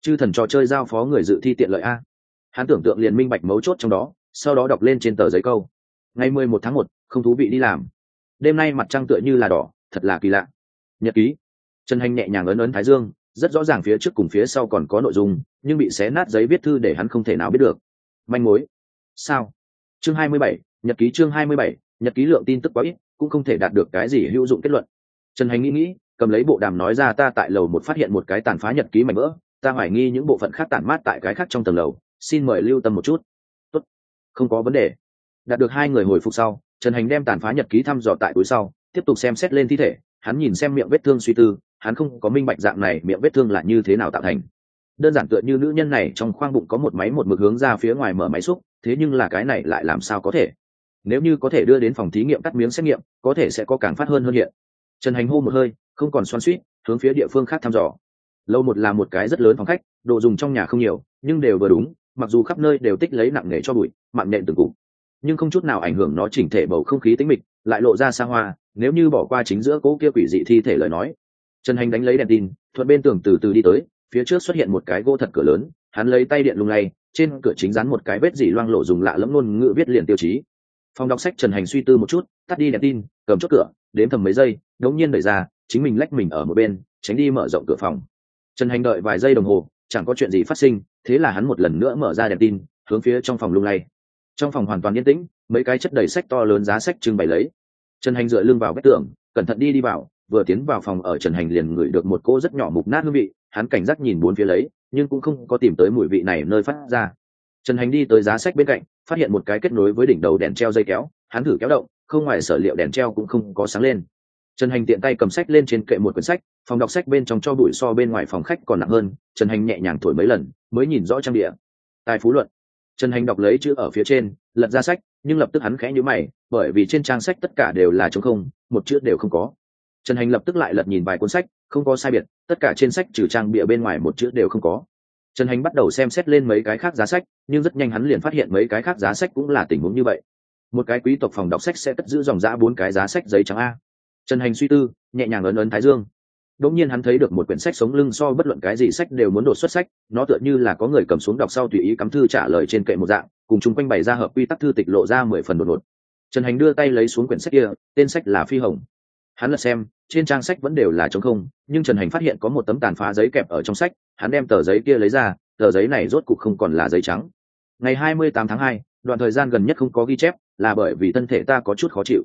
Chư thần trò chơi giao phó người dự thi tiện lợi a. Hắn tưởng tượng liền minh bạch mấu chốt trong đó, sau đó đọc lên trên tờ giấy câu. Ngày mười một tháng một, không thú vị đi làm. Đêm nay mặt trăng tựa như là đỏ, thật là kỳ lạ. Nhật ký. Trần hành nhẹ nhàng ấn ấn thái dương, rất rõ ràng phía trước cùng phía sau còn có nội dung, nhưng bị xé nát giấy viết thư để hắn không thể nào biết được. Manh mối. Sao? Chương hai mươi bảy nhật ký chương hai mươi bảy, nhật ký lượng tin tức quá ít, cũng không thể đạt được cái gì hữu dụng kết luận. Trần hành nghĩ nghĩ, cầm lấy bộ đàm nói ra ta tại lầu một phát hiện một cái tàn phá nhật ký mảnh vỡ, ta hoài nghi những bộ phận khác tản mát tại cái khác trong tầng lầu, xin mời lưu tâm một chút. Tốt. không có vấn đề. Đạt được hai người hồi phục sau, trần hành đem tàn phá nhật ký thăm dò tại túi sau, tiếp tục xem xét lên thi thể, hắn nhìn xem miệng vết thương suy tư, hắn không có minh bạch dạng này miệng vết thương là như thế nào tạo thành. Đơn giản tựa như nữ nhân này trong khoang bụng có một máy một mực hướng ra phía ngoài mở máy xúc, thế nhưng là cái này lại làm sao có thể? Nếu như có thể đưa đến phòng thí nghiệm cắt miếng xét nghiệm, có thể sẽ có càng phát hơn hơn hiện. Trần hành hô một hơi, không còn xoan suýt hướng phía địa phương khác thăm dò. Lâu một là một cái rất lớn phòng khách, đồ dùng trong nhà không nhiều, nhưng đều vừa đúng, mặc dù khắp nơi đều tích lấy nặng nề cho bụi mạng nhện từng cục. Nhưng không chút nào ảnh hưởng nó chỉnh thể bầu không khí tĩnh mịch, lại lộ ra xa hoa, nếu như bỏ qua chính giữa cố kia quỷ dị thi thể lời nói. Trần hành đánh lấy đèn tin, thuận bên tường từ từ đi tới, phía trước xuất hiện một cái gỗ thật cửa lớn, hắn lấy tay điện lung lay, trên cửa chính dán một cái vết dỉ loang lộ dùng lạ lẫm ngôn ngữ viết liền tiêu chí phòng đọc sách trần hành suy tư một chút, tắt đi đèn tin, cầm chốt cửa, đếm thầm mấy giây đống nhiên đẩy ra, chính mình lách mình ở một bên, tránh đi mở rộng cửa phòng. Trần hành đợi vài giây đồng hồ, chẳng có chuyện gì phát sinh, thế là hắn một lần nữa mở ra đèn tin, hướng phía trong phòng lung lay. Trong phòng hoàn toàn yên tĩnh, mấy cái chất đầy sách to lớn giá sách trưng bày lấy. Trần hành dựa lưng vào vách tường, cẩn thận đi đi vào, vừa tiến vào phòng ở trần hành liền ngửi được một cô rất nhỏ mục nát hương vị, hắn cảnh giác nhìn bốn phía lấy, nhưng cũng không có tìm tới mùi vị này nơi phát ra trần hành đi tới giá sách bên cạnh, phát hiện một cái kết nối với đỉnh đầu đèn treo dây kéo, hắn thử kéo động, không ngoài sở liệu đèn treo cũng không có sáng lên. Trần hành tiện tay cầm sách lên trên kệ một quyển sách, phòng đọc sách bên trong cho bụi so bên ngoài phòng khách còn nặng hơn, trần hành nhẹ nhàng thổi mấy lần, mới nhìn rõ trang địa tài phú luận. Trần hành đọc lấy chữ ở phía trên, lật ra sách, nhưng lập tức hắn khẽ nhíu mày, bởi vì trên trang sách tất cả đều là trống không, một chữ đều không có. Trần hành lập tức lại lật nhìn vài cuốn sách, không có sai biệt, tất cả trên sách trừ trang bìa bên ngoài một chữ đều không có trần hành bắt đầu xem xét lên mấy cái khác giá sách, nhưng rất nhanh hắn liền phát hiện mấy cái khác giá sách cũng là tình huống như vậy. Một cái quý tộc phòng đọc sách sẽ cất giữ dòng giã bốn cái giá sách giấy trắng a. Trần hành suy tư, nhẹ nhàng ấn ấn thái dương. Đống nhiên hắn thấy được một quyển sách sống lưng so bất luận cái gì sách đều muốn đột xuất sách, nó tựa như là có người cầm xuống đọc sau tùy ý cắm thư trả lời trên kệ một dạng, cùng chung quanh bày ra hợp quy tắc thư tịch lộ ra mười phần đột ngột. Trần hành đưa tay lấy xuống quyển sách kia, tên sách là phi hồng hắn lật xem, trên trang sách vẫn đều là trống không, nhưng trần hành phát hiện có một tấm tàn phá giấy kẹp ở trong sách, hắn đem tờ giấy kia lấy ra, tờ giấy này rốt cục không còn là giấy trắng. Ngày hai mươi tám tháng hai, đoạn thời gian gần nhất không có ghi chép, là bởi vì thân thể ta có chút khó chịu.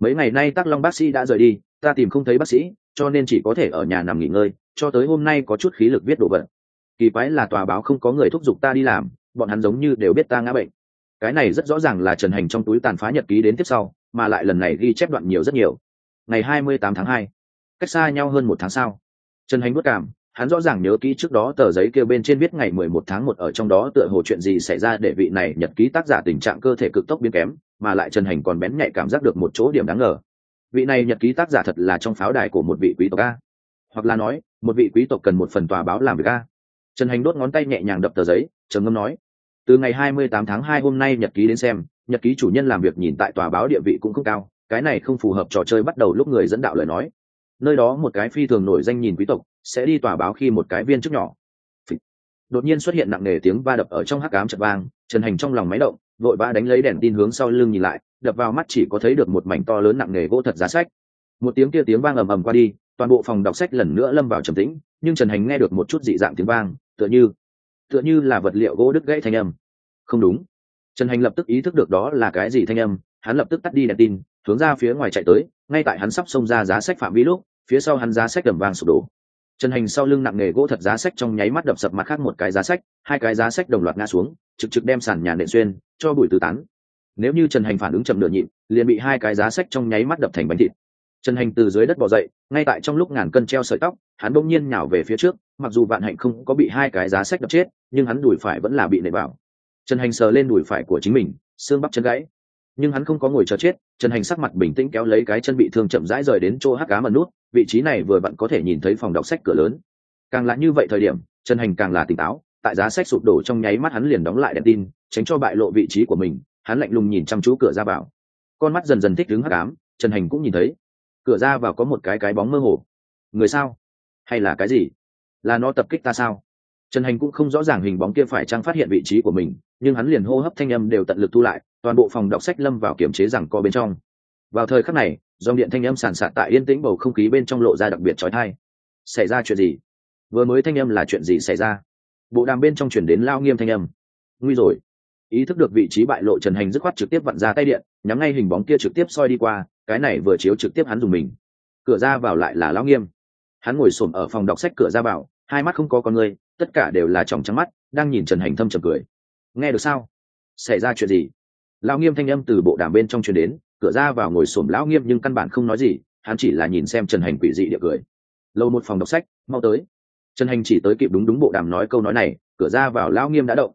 Mấy ngày nay tác long bác sĩ đã rời đi, ta tìm không thấy bác sĩ, cho nên chỉ có thể ở nhà nằm nghỉ ngơi, cho tới hôm nay có chút khí lực viết đồ vật. Kỳ quái là tòa báo không có người thúc giục ta đi làm, bọn hắn giống như đều biết ta ngã bệnh. Cái này rất rõ ràng là trần hành trong túi tàn phá nhật ký đến tiếp sau, mà lại lần này ghi chép đoạn nhiều rất nhiều ngày hai mươi tám tháng hai. Cách xa nhau hơn một tháng sau trần hành bất cảm, hắn rõ ràng nhớ kỹ trước đó tờ giấy kêu bên trên viết ngày mười một tháng một ở trong đó tựa hồ chuyện gì xảy ra để vị này nhật ký tác giả tình trạng cơ thể cực tốc biến kém, mà lại trần hành còn bén nhạy cảm giác được một chỗ điểm đáng ngờ. Vị này nhật ký tác giả thật là trong pháo đài của một vị quý tộc a. Hoặc là nói, một vị quý tộc cần một phần tòa báo làm việc a. Trần hành đốt ngón tay nhẹ nhàng đập tờ giấy, trầm ngâm nói, từ ngày hai mươi tám tháng hai hôm nay nhật ký đến xem, nhật ký chủ nhân làm việc nhìn tại tòa báo địa vị cũng không cao cái này không phù hợp trò chơi bắt đầu lúc người dẫn đạo lời nói. Nơi đó một cái phi thường nổi danh nhìn quý tộc, sẽ đi tòa báo khi một cái viên chức nhỏ. Đột nhiên xuất hiện nặng nề tiếng va đập ở trong hắc ám chật vang, trần hành trong lòng máy động, vội vã đánh lấy đèn tin hướng sau lưng nhìn lại, đập vào mắt chỉ có thấy được một mảnh to lớn nặng nề gỗ thật giá sách. Một tiếng kia tiếng vang ầm ầm qua đi, toàn bộ phòng đọc sách lần nữa lâm vào trầm tĩnh, nhưng trần hành nghe được một chút dị dạng tiếng vang, tựa như tựa như là vật liệu gỗ đứt gãy thanh âm. Không đúng. Trần hành lập tức ý thức được đó là cái gì thanh âm, hắn lập tức tắt đi đèn tin hướng ra phía ngoài chạy tới, ngay tại hắn sắp xông ra giá sách phạm vi lúc, phía sau hắn giá sách đầm vang sụp đổ. Trần hành sau lưng nặng nề gỗ thật giá sách trong nháy mắt đập sập mặt khác một cái giá sách, hai cái giá sách đồng loạt ngã xuống, trực trực đem sàn nhà nện xuyên, cho bụi tứ tán. Nếu như trần hành phản ứng chậm nửa nhịn liền bị hai cái giá sách trong nháy mắt đập thành bánh thịt. Trần hành từ dưới đất bỏ dậy, ngay tại trong lúc ngàn cân treo sợi tóc, hắn bỗng nhiên nhào về phía trước, mặc dù vạn hạnh không có bị hai cái giá sách đập chết, nhưng hắn đùi phải vẫn là bị nệ vào. Trần hành sờ lên đùi phải của chính mình, xương bắp chân gãy nhưng hắn không có ngồi chờ chết, trần hành sắc mặt bình tĩnh kéo lấy cái chân bị thương chậm rãi rời đến chỗ hắc cá mật nút, vị trí này vừa vặn có thể nhìn thấy phòng đọc sách cửa lớn. Càng là như vậy thời điểm, trần hành càng là tỉnh táo, tại giá sách sụp đổ trong nháy mắt hắn liền đóng lại đèn tin, tránh cho bại lộ vị trí của mình, hắn lạnh lùng nhìn chăm chú cửa ra vào. Con mắt dần dần thích đứng hắc ám, trần hành cũng nhìn thấy, cửa ra vào có một cái cái bóng mơ hồ. Người sao? Hay là cái gì? Là nó tập kích ta sao? Trần hành cũng không rõ ràng hình bóng kia phải chăng phát hiện vị trí của mình, nhưng hắn liền hô hấp thanh âm đều tận lực thu lại, toàn bộ phòng đọc sách lâm vào kiểm chế rằng co bên trong. Vào thời khắc này, dòng điện thanh âm sàn sạt tại yên tĩnh bầu không khí bên trong lộ ra đặc biệt trói thai xảy ra chuyện gì? Vừa mới thanh âm là chuyện gì xảy ra? Bộ đàm bên trong chuyển đến lao nghiêm thanh âm. Nguy rồi. Ý thức được vị trí bại lộ trần hành dứt khoát trực tiếp vặn ra tay điện, nhắm ngay hình bóng kia trực tiếp soi đi qua, cái này vừa chiếu trực tiếp hắn dùng mình. Cửa ra vào lại là lao nghiêm. Hắn ngồi xổm ở phòng đọc sách cửa ra vào, hai mắt không có con người tất cả đều là tròng trắng mắt, đang nhìn trần hành thâm trầm cười. Nghe được sao? Xảy ra chuyện gì? Lão nghiêm thanh âm từ bộ đàm bên trong truyền đến, cửa ra vào ngồi xổm lão nghiêm nhưng căn bản không nói gì, hắn chỉ là nhìn xem trần hành quỷ dị địa cười. Lâu một phòng đọc sách, mau tới. Trần hành chỉ tới kịp đúng đúng bộ đàm nói câu nói này, cửa ra vào lão nghiêm đã động.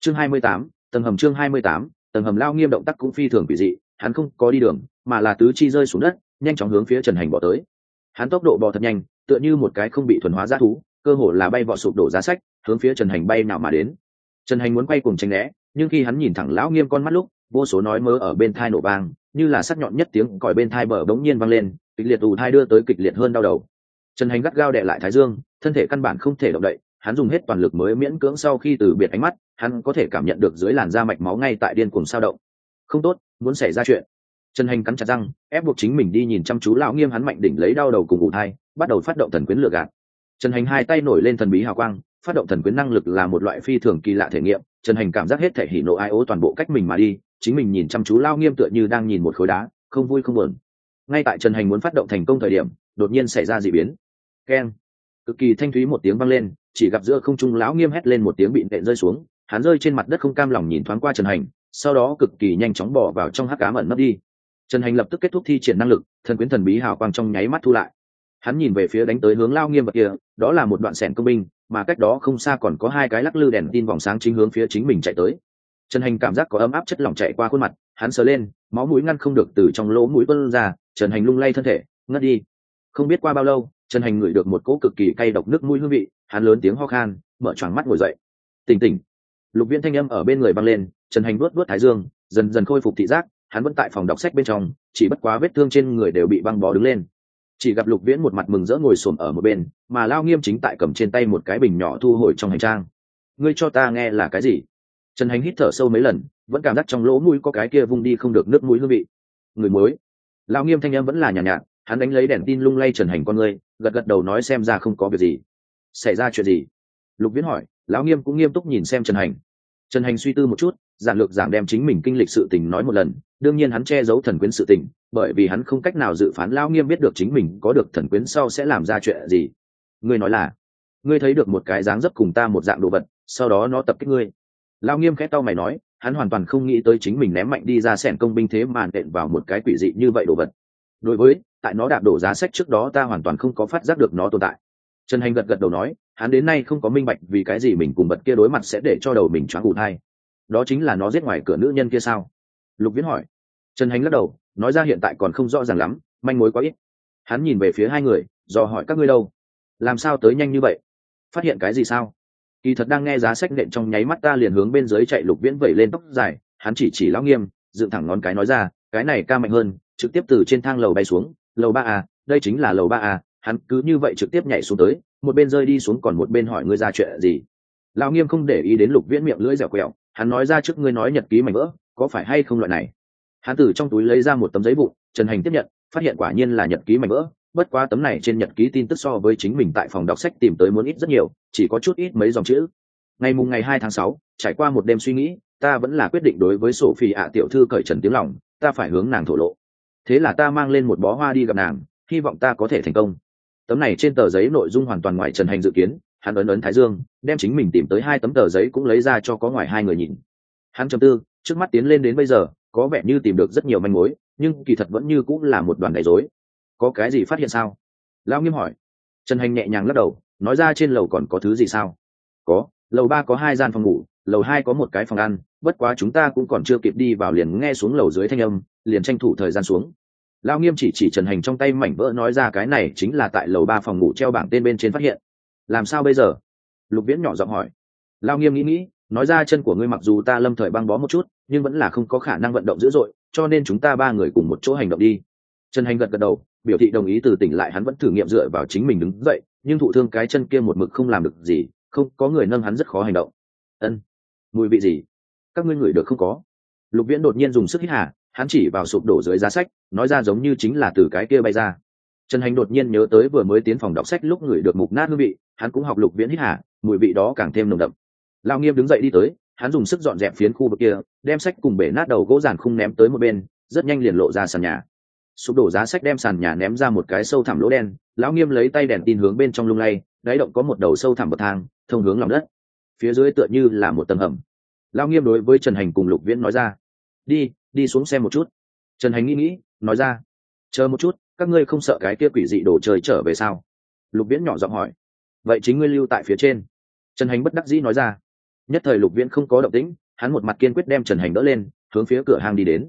Chương hai mươi tám, tầng hầm chương hai mươi tám, tầng hầm lao nghiêm động tác cũng phi thường quỷ dị, hắn không có đi đường, mà là tứ chi rơi xuống đất, nhanh chóng hướng phía trần hành bỏ tới. Hắn tốc độ bò thật nhanh, tựa như một cái không bị thuần hóa g thú cơ hồ là bay vọ sụp đổ giá sách, hướng phía trần hành bay nào mà đến. Trần hành muốn quay cùng tranh né, nhưng khi hắn nhìn thẳng lão nghiêm con mắt lúc, vô số nói mơ ở bên thai nổ vang, như là sắc nhọn nhất tiếng còi bên thai bờ bỗng nhiên vang lên, kịch liệt ù thai đưa tới kịch liệt hơn đau đầu. Trần hành gắt gao đệ lại thái dương, thân thể căn bản không thể động đậy, hắn dùng hết toàn lực mới miễn cưỡng sau khi từ biệt ánh mắt, hắn có thể cảm nhận được dưới làn da mạch máu ngay tại điên cuồng sao động. Không tốt, muốn xảy ra chuyện. Trần hành cắn chặt răng, ép buộc chính mình đi nhìn chăm chú lão nghiêm hắn mạnh đỉnh lấy đau đầu cùng ù thai, bắt đầu phát động thần quyến lựa gạt trần hành hai tay nổi lên thần bí hào quang, phát động thần quyến năng lực là một loại phi thường kỳ lạ thể nghiệm. Trần hành cảm giác hết thể hỉ nộ ai ố toàn bộ cách mình mà đi, chính mình nhìn chăm chú lao nghiêm tựa như đang nhìn một khối đá, không vui không buồn. Ngay tại trần hành muốn phát động thành công thời điểm, đột nhiên xảy ra d ị biến. Keng! Cực kỳ thanh thúy một tiếng vang lên, chỉ gặp giữa không trung lão nghiêm hét lên một tiếng bị nện rơi xuống, hắn rơi trên mặt đất không cam lòng nhìn thoáng qua trần hành, sau đó cực kỳ nhanh chóng bỏ vào trong hắc cám ẩn nấp đi. Trần hành lập tức kết thúc thi triển năng lực, thần quyến thần bí hào quang trong nháy mắt thu lại hắn nhìn về phía đánh tới hướng lao nghiêm vật kia, đó là một đoạn sẻn công binh, mà cách đó không xa còn có hai cái lắc lư đèn tin vòng sáng chính hướng phía chính mình chạy tới. Trần hành cảm giác có ấm áp chất lỏng chạy qua khuôn mặt, hắn sờ lên, máu mũi ngăn không được từ trong lỗ mũi vân ra, trần hành lung lay thân thể, ngất đi. Không biết qua bao lâu, trần hành ngửi được một cỗ cực kỳ cay độc nước mũi hương vị, hắn lớn tiếng ho khan, mở choàng mắt ngồi dậy. Tỉnh tỉnh. Lục viễn thanh âm ở bên người băng lên, trần hành vuốt vuốt thái dương, dần dần khôi phục thị giác, hắn vẫn tại phòng đọc sách bên trong, chỉ bất quá vết thương trên người đều bị băng bó đứng lên chỉ gặp lục viễn một mặt mừng rỡ ngồi xổm ở một bên mà lao nghiêm chính tại cầm trên tay một cái bình nhỏ thu hồi trong hành trang. Ngươi cho ta nghe là cái gì? Trần hành hít thở sâu mấy lần vẫn cảm giác trong lỗ mũi có cái kia vung đi không được nước mũi hương vị. Người muối. Lao nghiêm thanh âm vẫn là nhàn nhạt, nhạt hắn đánh lấy đèn tin lung lay trần hành con ngươi gật gật đầu nói xem ra không có việc gì. Xảy ra chuyện gì? Lục viễn hỏi lão nghiêm cũng nghiêm túc nhìn xem trần hành. Trần hành suy tư một chút giản lược giảng đem chính mình kinh lịch sự tình nói một lần đương nhiên hắn che giấu thần quyến sự tình, bởi vì hắn không cách nào dự phán lao nghiêm biết được chính mình có được thần quyến sau sẽ làm ra chuyện gì. Ngươi nói là, ngươi thấy được một cái dáng dấp cùng ta một dạng đồ vật, sau đó nó tập kích ngươi. Lao nghiêm khẽ tao mày nói, hắn hoàn toàn không nghĩ tới chính mình ném mạnh đi ra sẻn công binh thế mà nện vào một cái quỷ dị như vậy đồ vật. Đối với, tại nó đạp đổ giá sách trước đó ta hoàn toàn không có phát giác được nó tồn tại. Trần hành gật gật đầu nói, hắn đến nay không có minh bạch vì cái gì mình cùng bật kia đối mặt sẽ để cho đầu mình choáng hụt hay. Đó chính là nó giết ngoài cửa nữ nhân kia sao? Lục viễn hỏi. Trần hành lắc đầu, nói ra hiện tại còn không rõ ràng lắm, manh mối quá ít. Hắn nhìn về phía hai người, dò hỏi các ngươi đâu? Làm sao tới nhanh như vậy? Phát hiện cái gì sao? Kỳ thật đang nghe giá sách nện trong nháy mắt ta liền hướng bên dưới chạy lục viễn vẩy lên tóc dài, hắn chỉ chỉ lão nghiêm, dựng thẳng ngón cái nói ra, cái này ca mạnh hơn, trực tiếp từ trên thang lầu bay xuống, lầu ba a, đây chính là lầu ba a, hắn cứ như vậy trực tiếp nhảy xuống tới, một bên rơi đi xuống còn một bên hỏi ngươi ra chuyện gì. Lão nghiêm không để ý đến lục viễn miệng lưỡi dẻo quẹo, hắn nói ra trước ngươi nói nhật ký mảnh vỡ có phải hay không loại này? Hắn từ trong túi lấy ra một tấm giấy vụn, trần hành tiếp nhận, phát hiện quả nhiên là nhật ký mảnh vỡ. Bất quá tấm này trên nhật ký tin tức so với chính mình tại phòng đọc sách tìm tới muốn ít rất nhiều, chỉ có chút ít mấy dòng chữ. Ngày mùng ngày hai tháng sáu, trải qua một đêm suy nghĩ, ta vẫn là quyết định đối với sổ phi ạ tiểu thư cởi trần tiếng lòng, ta phải hướng nàng thổ lộ. Thế là ta mang lên một bó hoa đi gặp nàng, hy vọng ta có thể thành công. Tấm này trên tờ giấy nội dung hoàn toàn ngoài trần hành dự kiến, hắn ấn ấn thái dương, đem chính mình tìm tới hai tấm tờ giấy cũng lấy ra cho có ngoài hai người nhìn. Hắn chầm tư trước mắt tiến lên đến bây giờ, có vẻ như tìm được rất nhiều manh mối, nhưng kỳ thật vẫn như cũng là một đoàn đại dối có cái gì phát hiện sao? Lão nghiêm hỏi. Trần hành nhẹ nhàng lắc đầu, nói ra trên lầu còn có thứ gì sao? Có, lầu ba có hai gian phòng ngủ, lầu hai có một cái phòng ăn, bất quá chúng ta cũng còn chưa kịp đi vào liền nghe xuống lầu dưới thanh âm, liền tranh thủ thời gian xuống. Lao nghiêm chỉ chỉ trần hành trong tay mảnh vỡ nói ra cái này chính là tại lầu ba phòng ngủ treo bảng tên bên trên phát hiện. Làm sao bây giờ? Lục viễn nhỏ giọng hỏi. Lao nghiêm nghĩ nghĩ, nói ra chân của ngươi mặc dù ta lâm thời băng bó một chút nhưng vẫn là không có khả năng vận động dữ dội, cho nên chúng ta ba người cùng một chỗ hành động đi. Trần hành gật gật đầu, biểu thị đồng ý từ tỉnh lại hắn vẫn thử nghiệm dựa vào chính mình đứng dậy, nhưng thụ thương cái chân kia một mực không làm được gì, không, có người nâng hắn rất khó hành động. Ân, mùi vị gì? Các ngươi ngửi được không có? Lục viễn đột nhiên dùng sức hít hà, hắn chỉ vào sụp đổ dưới giá sách, nói ra giống như chính là từ cái kia bay ra. Trần hành đột nhiên nhớ tới vừa mới tiến phòng đọc sách lúc ngửi được mục nát hương vị, hắn cũng học lục viễn hít hà, mùi vị đó càng thêm nồng đậm. Lao nghiêm đứng dậy đi tới hắn dùng sức dọn dẹp phiến khu vực kia, đem sách cùng bể nát đầu gỗ giản khung ném tới một bên, rất nhanh liền lộ ra sàn nhà. Sụp đổ giá sách đem sàn nhà ném ra một cái sâu thẳm lỗ đen, lão nghiêm lấy tay đèn tin hướng bên trong lung lay, đáy động có một đầu sâu thẳm bậc thang, thông hướng lòng đất. Phía dưới tựa như là một tầng hầm. Lão nghiêm đối với trần hành cùng lục viễn nói ra, đi đi xuống xem một chút. Trần hành nghĩ nghĩ, nói ra, chờ một chút, các ngươi không sợ cái kia quỷ dị đổ trời trở về sao? Lục viễn nhỏ giọng hỏi, vậy chính ngươi lưu tại phía trên. Trần hành bất đắc dĩ nói ra nhất thời lục viễn không có động tĩnh, hắn một mặt kiên quyết đem trần hành đỡ lên, hướng phía cửa hang đi đến.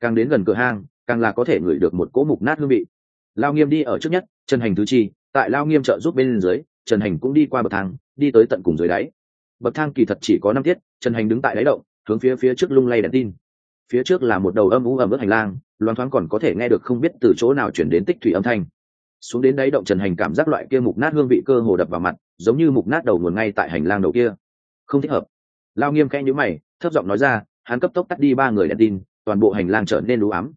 Càng đến gần cửa hang, càng là có thể ngửi được một cỗ mục nát hương vị. Lao nghiêm đi ở trước nhất, trần hành thứ chi, tại lao nghiêm trợ giúp bên dưới, trần hành cũng đi qua bậc thang, đi tới tận cùng dưới đáy. Bậc thang kỳ thật chỉ có năm tiết, trần hành đứng tại đáy động, hướng phía phía trước lung lay đèn tin. Phía trước là một đầu âm ú ẩm ướt hành lang loan thoáng còn có thể nghe được không biết từ chỗ nào chuyển đến tích thủy âm thanh. Xuống đến đáy động trần hành cảm giác loại kia mục nát hương vị cơ hồ đập vào mặt, giống như mục nát đầu nguồn ngay tại hành lang đầu kia không thích hợp. Lao nghiêm khẽ nhữ mày, thấp giọng nói ra, hắn cấp tốc tắt đi ba người đèn tin, toàn bộ hành lang trở nên đủ ám.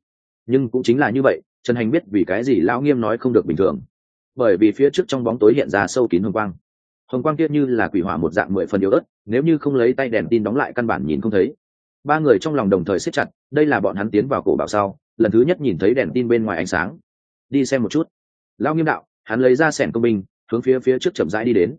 Nhưng cũng chính là như vậy, trần hành biết vì cái gì lao nghiêm nói không được bình thường. Bởi vì phía trước trong bóng tối hiện ra sâu kín hồng quang. Hồng quang kia như là quỷ hỏa một dạng mười phần yếu ớt, nếu như không lấy tay đèn tin đóng lại căn bản nhìn không thấy. Ba người trong lòng đồng thời siết chặt, đây là bọn hắn tiến vào cổ bảo sau, lần thứ nhất nhìn thấy đèn tin bên ngoài ánh sáng. Đi xem một chút. Lao nghiêm đạo, hắn lấy ra sẻn công binh, hướng phía phía trước chậm rãi đi đến.